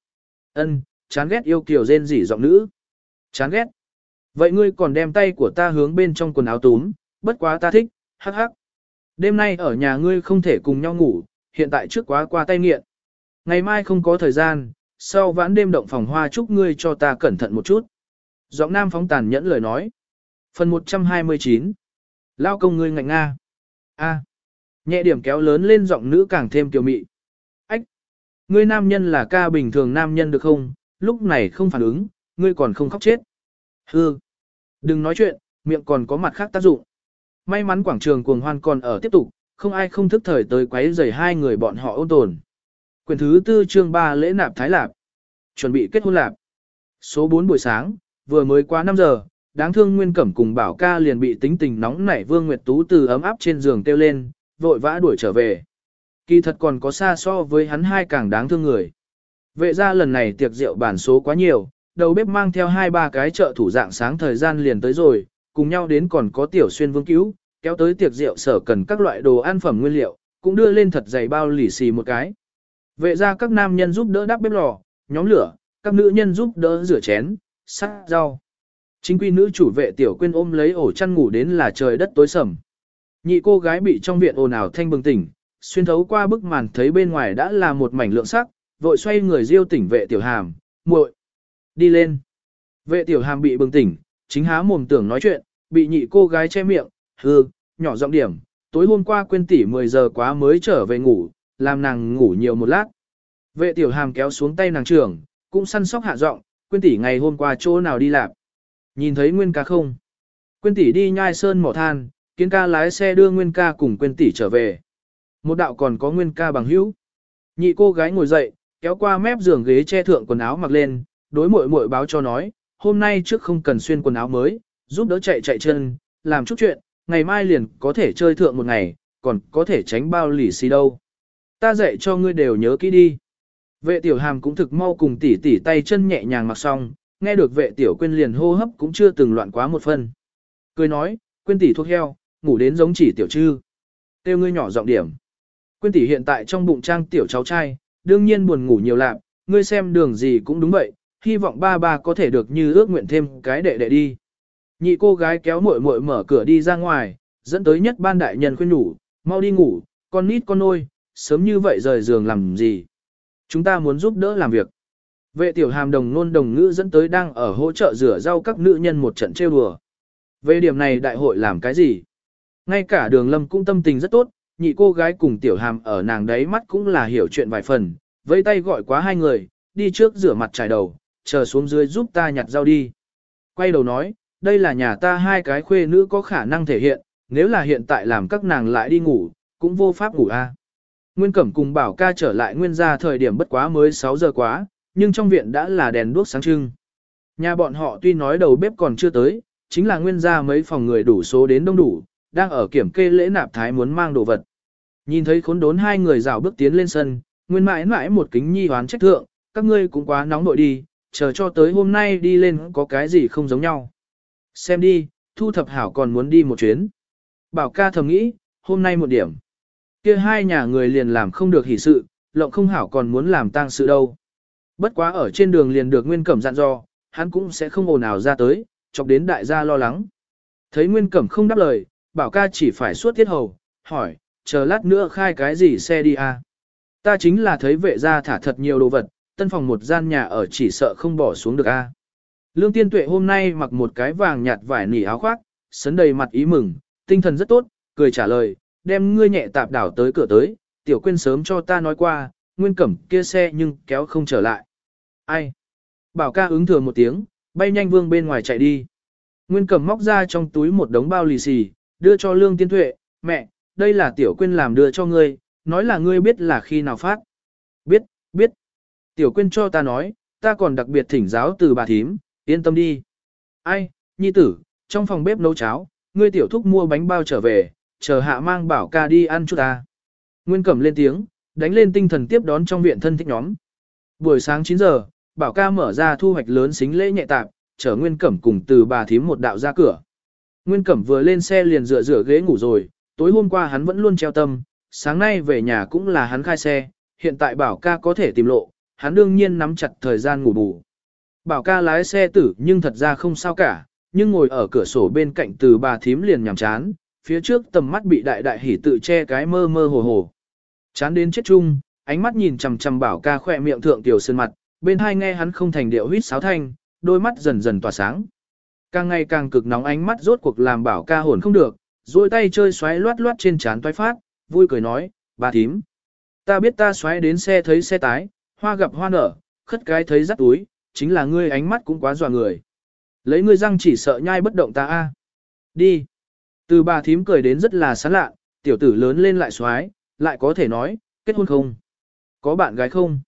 Ân, chán ghét yêu kiều rên rỉ giọng nữ. Chán ghét. Vậy ngươi còn đem tay của ta hướng bên trong quần áo túm, bất quá ta thích, hắc hắc. Đêm nay ở nhà ngươi không thể cùng nhau ngủ, hiện tại trước quá qua tay nghiện. Ngày mai không có thời gian, sau vãn đêm động phòng hoa chúc ngươi cho ta cẩn thận một chút. Giọng nam phóng tàn nhẫn lời nói. Phần 129. Lao công ngươi ngạnh nga. A. Nhẹ điểm kéo lớn lên giọng nữ càng thêm kiều mị. Ách. Ngươi nam nhân là ca bình thường nam nhân được không? Lúc này không phản ứng, ngươi còn không khóc chết. Hư. Đừng nói chuyện, miệng còn có mặt khác tác dụng. May mắn quảng trường cuồng hoan còn ở tiếp tục, không ai không thức thời tới quấy rầy hai người bọn họ ôn tồn. Quyền thứ tư chương 3 lễ nạp thái lạp. Chuẩn bị kết hôn lạp. Số 4 buổi sáng, vừa mới qua 5 giờ, đáng thương Nguyên Cẩm cùng Bảo ca liền bị tính tình nóng nảy Vương Nguyệt Tú từ ấm áp trên giường kêu lên, vội vã đuổi trở về. Kỳ thật còn có xa so với hắn hai càng đáng thương người. Vệ ra lần này tiệc rượu bản số quá nhiều, đầu bếp mang theo hai ba cái chợ thủ dạng sáng thời gian liền tới rồi, cùng nhau đến còn có tiểu xuyên vương cứu, kéo tới tiệc rượu sở cần các loại đồ ăn phẩm nguyên liệu, cũng đưa lên thật dày bao lì xì một cái. Vệ ra các nam nhân giúp đỡ đắp bếp lò, nhóm lửa, các nữ nhân giúp đỡ rửa chén, sắc rau. Chính quy nữ chủ vệ tiểu quyên ôm lấy ổ chăn ngủ đến là trời đất tối sầm. Nhị cô gái bị trong viện ồn ào thanh bừng tỉnh, xuyên thấu qua bức màn thấy bên ngoài đã là một mảnh lượng sắc, vội xoay người diêu tỉnh vệ tiểu hàm, muội đi lên. Vệ tiểu hàm bị bừng tỉnh, chính há mồm tưởng nói chuyện, bị nhị cô gái che miệng, hư, nhỏ giọng điểm, tối hôm qua quên tỷ 10 giờ quá mới trở về ngủ, làm nàng ngủ nhiều một lát. Vệ tiểu hàm kéo xuống tay nàng trưởng, cũng săn sóc hạ giọng, Quyên tỷ ngày hôm qua chỗ nào đi làm. Nhìn thấy Nguyên ca không? Quyên tỷ đi nhai sơn mỏ than, kiến ca lái xe đưa Nguyên ca cùng Quyên tỷ trở về. Một đạo còn có Nguyên ca bằng hữu. Nhị cô gái ngồi dậy, kéo qua mép giường ghế che thượng quần áo mặc lên, đối muội muội báo cho nói, hôm nay trước không cần xuyên quần áo mới, giúp đỡ chạy chạy chân, làm chút chuyện, ngày mai liền có thể chơi thượng một ngày, còn có thể tránh bao lì xì đâu. Ta dạy cho ngươi đều nhớ kỹ đi. Vệ tiểu hàm cũng thực mau cùng tỉ tỉ tay chân nhẹ nhàng mặc xong, nghe được vệ tiểu quên liền hô hấp cũng chưa từng loạn quá một phân. Cười nói, quên tỷ thuốc heo, ngủ đến giống chỉ tiểu trư. Tiêu ngươi nhỏ giọng điểm. Quên tỷ hiện tại trong bụng trang tiểu cháu trai, đương nhiên buồn ngủ nhiều lạc, ngươi xem đường gì cũng đúng vậy, hy vọng ba ba có thể được như ước nguyện thêm cái đệ đệ đi. Nhị cô gái kéo muội muội mở cửa đi ra ngoài, dẫn tới nhất ban đại nhân khuyên nhủ, mau đi ngủ, con nít con nôi, sớm như vậy rời giường làm gì. Chúng ta muốn giúp đỡ làm việc. Vệ tiểu hàm đồng nôn đồng ngữ dẫn tới đang ở hỗ trợ rửa rau các nữ nhân một trận trêu đùa. Về điểm này đại hội làm cái gì? Ngay cả đường lâm cũng tâm tình rất tốt, nhị cô gái cùng tiểu hàm ở nàng đấy mắt cũng là hiểu chuyện vài phần, vẫy tay gọi quá hai người, đi trước rửa mặt trải đầu, chờ xuống dưới giúp ta nhặt rau đi. Quay đầu nói, đây là nhà ta hai cái khuê nữ có khả năng thể hiện, nếu là hiện tại làm các nàng lại đi ngủ, cũng vô pháp ngủ a. Nguyên Cẩm cùng bảo ca trở lại nguyên gia thời điểm bất quá mới 6 giờ quá, nhưng trong viện đã là đèn đuốc sáng trưng. Nhà bọn họ tuy nói đầu bếp còn chưa tới, chính là nguyên gia mấy phòng người đủ số đến đông đủ, đang ở kiểm kê lễ nạp thái muốn mang đồ vật. Nhìn thấy khốn đốn hai người rào bước tiến lên sân, nguyên mãi mãi một kính nhi hoán trách thượng, các ngươi cũng quá nóng nội đi, chờ cho tới hôm nay đi lên có cái gì không giống nhau. Xem đi, thu thập hảo còn muốn đi một chuyến. Bảo ca thầm nghĩ, hôm nay một điểm kia hai nhà người liền làm không được hỷ sự, lộng không hảo còn muốn làm tang sự đâu. Bất quá ở trên đường liền được Nguyên Cẩm dặn dò, hắn cũng sẽ không ồn ào ra tới, chọc đến đại gia lo lắng. Thấy Nguyên Cẩm không đáp lời, bảo ca chỉ phải suốt thiết hầu, hỏi, chờ lát nữa khai cái gì xe đi à? Ta chính là thấy vệ gia thả thật nhiều đồ vật, tân phòng một gian nhà ở chỉ sợ không bỏ xuống được a. À? Lương Tiên Tuệ hôm nay mặc một cái vàng nhạt vải nỉ áo khoác, sấn đầy mặt ý mừng, tinh thần rất tốt, cười trả lời, đem ngươi nhẹ tạp đảo tới cửa tới, tiểu quên sớm cho ta nói qua, nguyên cẩm kia xe nhưng kéo không trở lại. Ai? Bảo ca ứng thừa một tiếng, bay nhanh vương bên ngoài chạy đi. Nguyên cẩm móc ra trong túi một đống bao lì xì, đưa cho lương tiên tuệ, mẹ, đây là tiểu quyên làm đưa cho ngươi, nói là ngươi biết là khi nào phát. Biết, biết. Tiểu quyên cho ta nói, ta còn đặc biệt thỉnh giáo từ bà thím, yên tâm đi. Ai, nhi tử, trong phòng bếp nấu cháo, ngươi tiểu thúc mua bánh bao trở về, chờ hạ mang bảo ca đi ăn chút ta. Nguyên cẩm lên tiếng, đánh lên tinh thần tiếp đón trong viện thân thích nhóm. Buổi sáng 9 giờ, bảo ca mở ra thu hoạch lớn xính lễ nhẹ tạp, chở Nguyên cẩm cùng từ bà thím một đạo ra cửa. Nguyên cẩm vừa lên xe liền dựa dựa ghế ngủ rồi, tối hôm qua hắn vẫn luôn treo tâm, sáng nay về nhà cũng là hắn khai xe, hiện tại bảo ca có thể tìm lộ, hắn đương nhiên nắm chặt thời gian ngủ bù. Bảo ca lái xe tử nhưng thật ra không sao cả, nhưng ngồi ở cửa sổ bên cạnh từ bà thím liền nhằm chán, phía trước tầm mắt bị đại đại hỉ tự che cái mơ mơ hồ hồ. Chán đến chết chung, ánh mắt nhìn chằm chằm bảo ca khỏe miệng thượng tiểu sơn mặt, bên hai nghe hắn không thành điệu huýt sáo thanh, đôi mắt dần dần tỏa sáng. Càng ngày càng cực nóng ánh mắt rốt cuộc làm bảo ca hồn không được, rồi tay chơi xoáy loát loát trên chán toái phát, vui cười nói, bà thím. Ta biết ta xoáy đến xe thấy xe tái, hoa gặp hoa nở, khất cái thấy rắc túi, chính là ngươi ánh mắt cũng quá dọa người. Lấy ngươi răng chỉ sợ nhai bất động ta a. Đi. Từ bà thím cười đến rất là sán lạ, tiểu tử lớn lên lại xoái, lại có thể nói, kết hôn không? Có bạn gái không?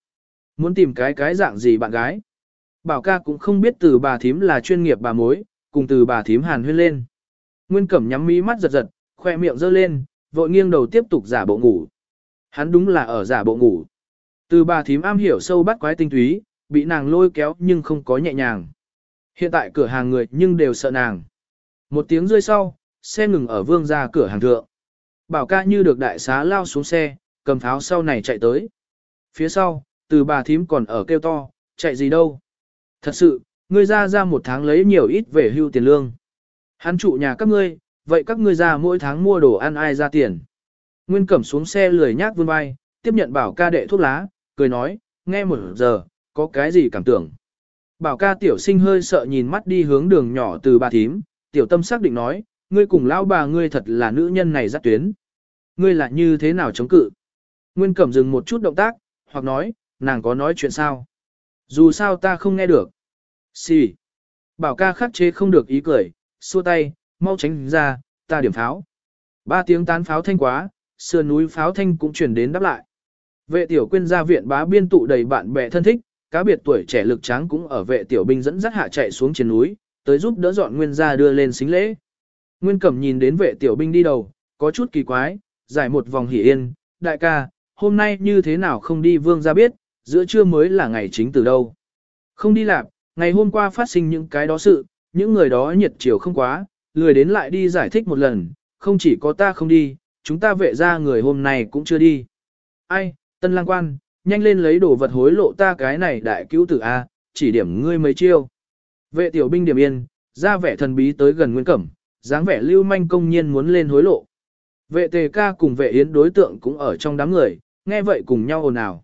Muốn tìm cái cái dạng gì bạn gái? Bảo ca cũng không biết từ bà thím là chuyên nghiệp bà mối, cùng từ bà thím hàn huyên lên. Nguyên cẩm nhắm mí mắt giật giật, khoe miệng giơ lên, vội nghiêng đầu tiếp tục giả bộ ngủ. Hắn đúng là ở giả bộ ngủ. Từ bà thím am hiểu sâu bắt quái tinh túy, bị nàng lôi kéo nhưng không có nhẹ nhàng. Hiện tại cửa hàng người nhưng đều sợ nàng. Một tiếng rơi sau, xe ngừng ở vương ra cửa hàng thượng. Bảo ca như được đại xá lao xuống xe, cầm pháo sau này chạy tới. Phía sau, từ bà thím còn ở kêu to, chạy gì đâu. Thật sự, ngươi ra ra một tháng lấy nhiều ít về hưu tiền lương. Hắn trụ nhà các ngươi, vậy các ngươi ra mỗi tháng mua đồ ăn ai ra tiền. Nguyên cẩm xuống xe lười nhác vươn vai, tiếp nhận bảo ca đệ thuốc lá, cười nói, nghe một giờ, có cái gì cảm tưởng. Bảo ca tiểu sinh hơi sợ nhìn mắt đi hướng đường nhỏ từ bà thím, tiểu tâm xác định nói, ngươi cùng lão bà ngươi thật là nữ nhân này dắt tuyến. Ngươi là như thế nào chống cự? Nguyên cẩm dừng một chút động tác, hoặc nói, nàng có nói chuyện sao? Dù sao ta không nghe được. Xì. Bảo ca khắc chế không được ý cười, xua tay, mau tránh ra, ta điểm pháo. Ba tiếng tán pháo thanh quá, sườn núi pháo thanh cũng chuyển đến đáp lại. Vệ tiểu quyên ra viện bá biên tụ đầy bạn bè thân thích, cá biệt tuổi trẻ lực tráng cũng ở vệ tiểu binh dẫn dắt hạ chạy xuống trên núi, tới giúp đỡ dọn nguyên gia đưa lên xính lễ. Nguyên Cẩm nhìn đến vệ tiểu binh đi đầu, có chút kỳ quái, giải một vòng hỉ yên, đại ca, hôm nay như thế nào không đi vương gia biết, giữa trưa mới là ngày chính từ đâu. Không đi làm, ngày hôm qua phát sinh những cái đó sự, những người đó nhiệt chiều không quá, lười đến lại đi giải thích một lần, không chỉ có ta không đi, chúng ta vệ ra người hôm nay cũng chưa đi. Ai, tân lang quan, nhanh lên lấy đồ vật hối lộ ta cái này đại cứu tử A, chỉ điểm ngươi mấy chiêu. Vệ tiểu binh điểm yên, ra vẻ thần bí tới gần Nguyên Cẩm, dáng vẻ lưu manh công nhiên muốn lên hối lộ. Vệ tề ca cùng vệ yến đối tượng cũng ở trong đám người, nghe vậy cùng nhau ồn ào.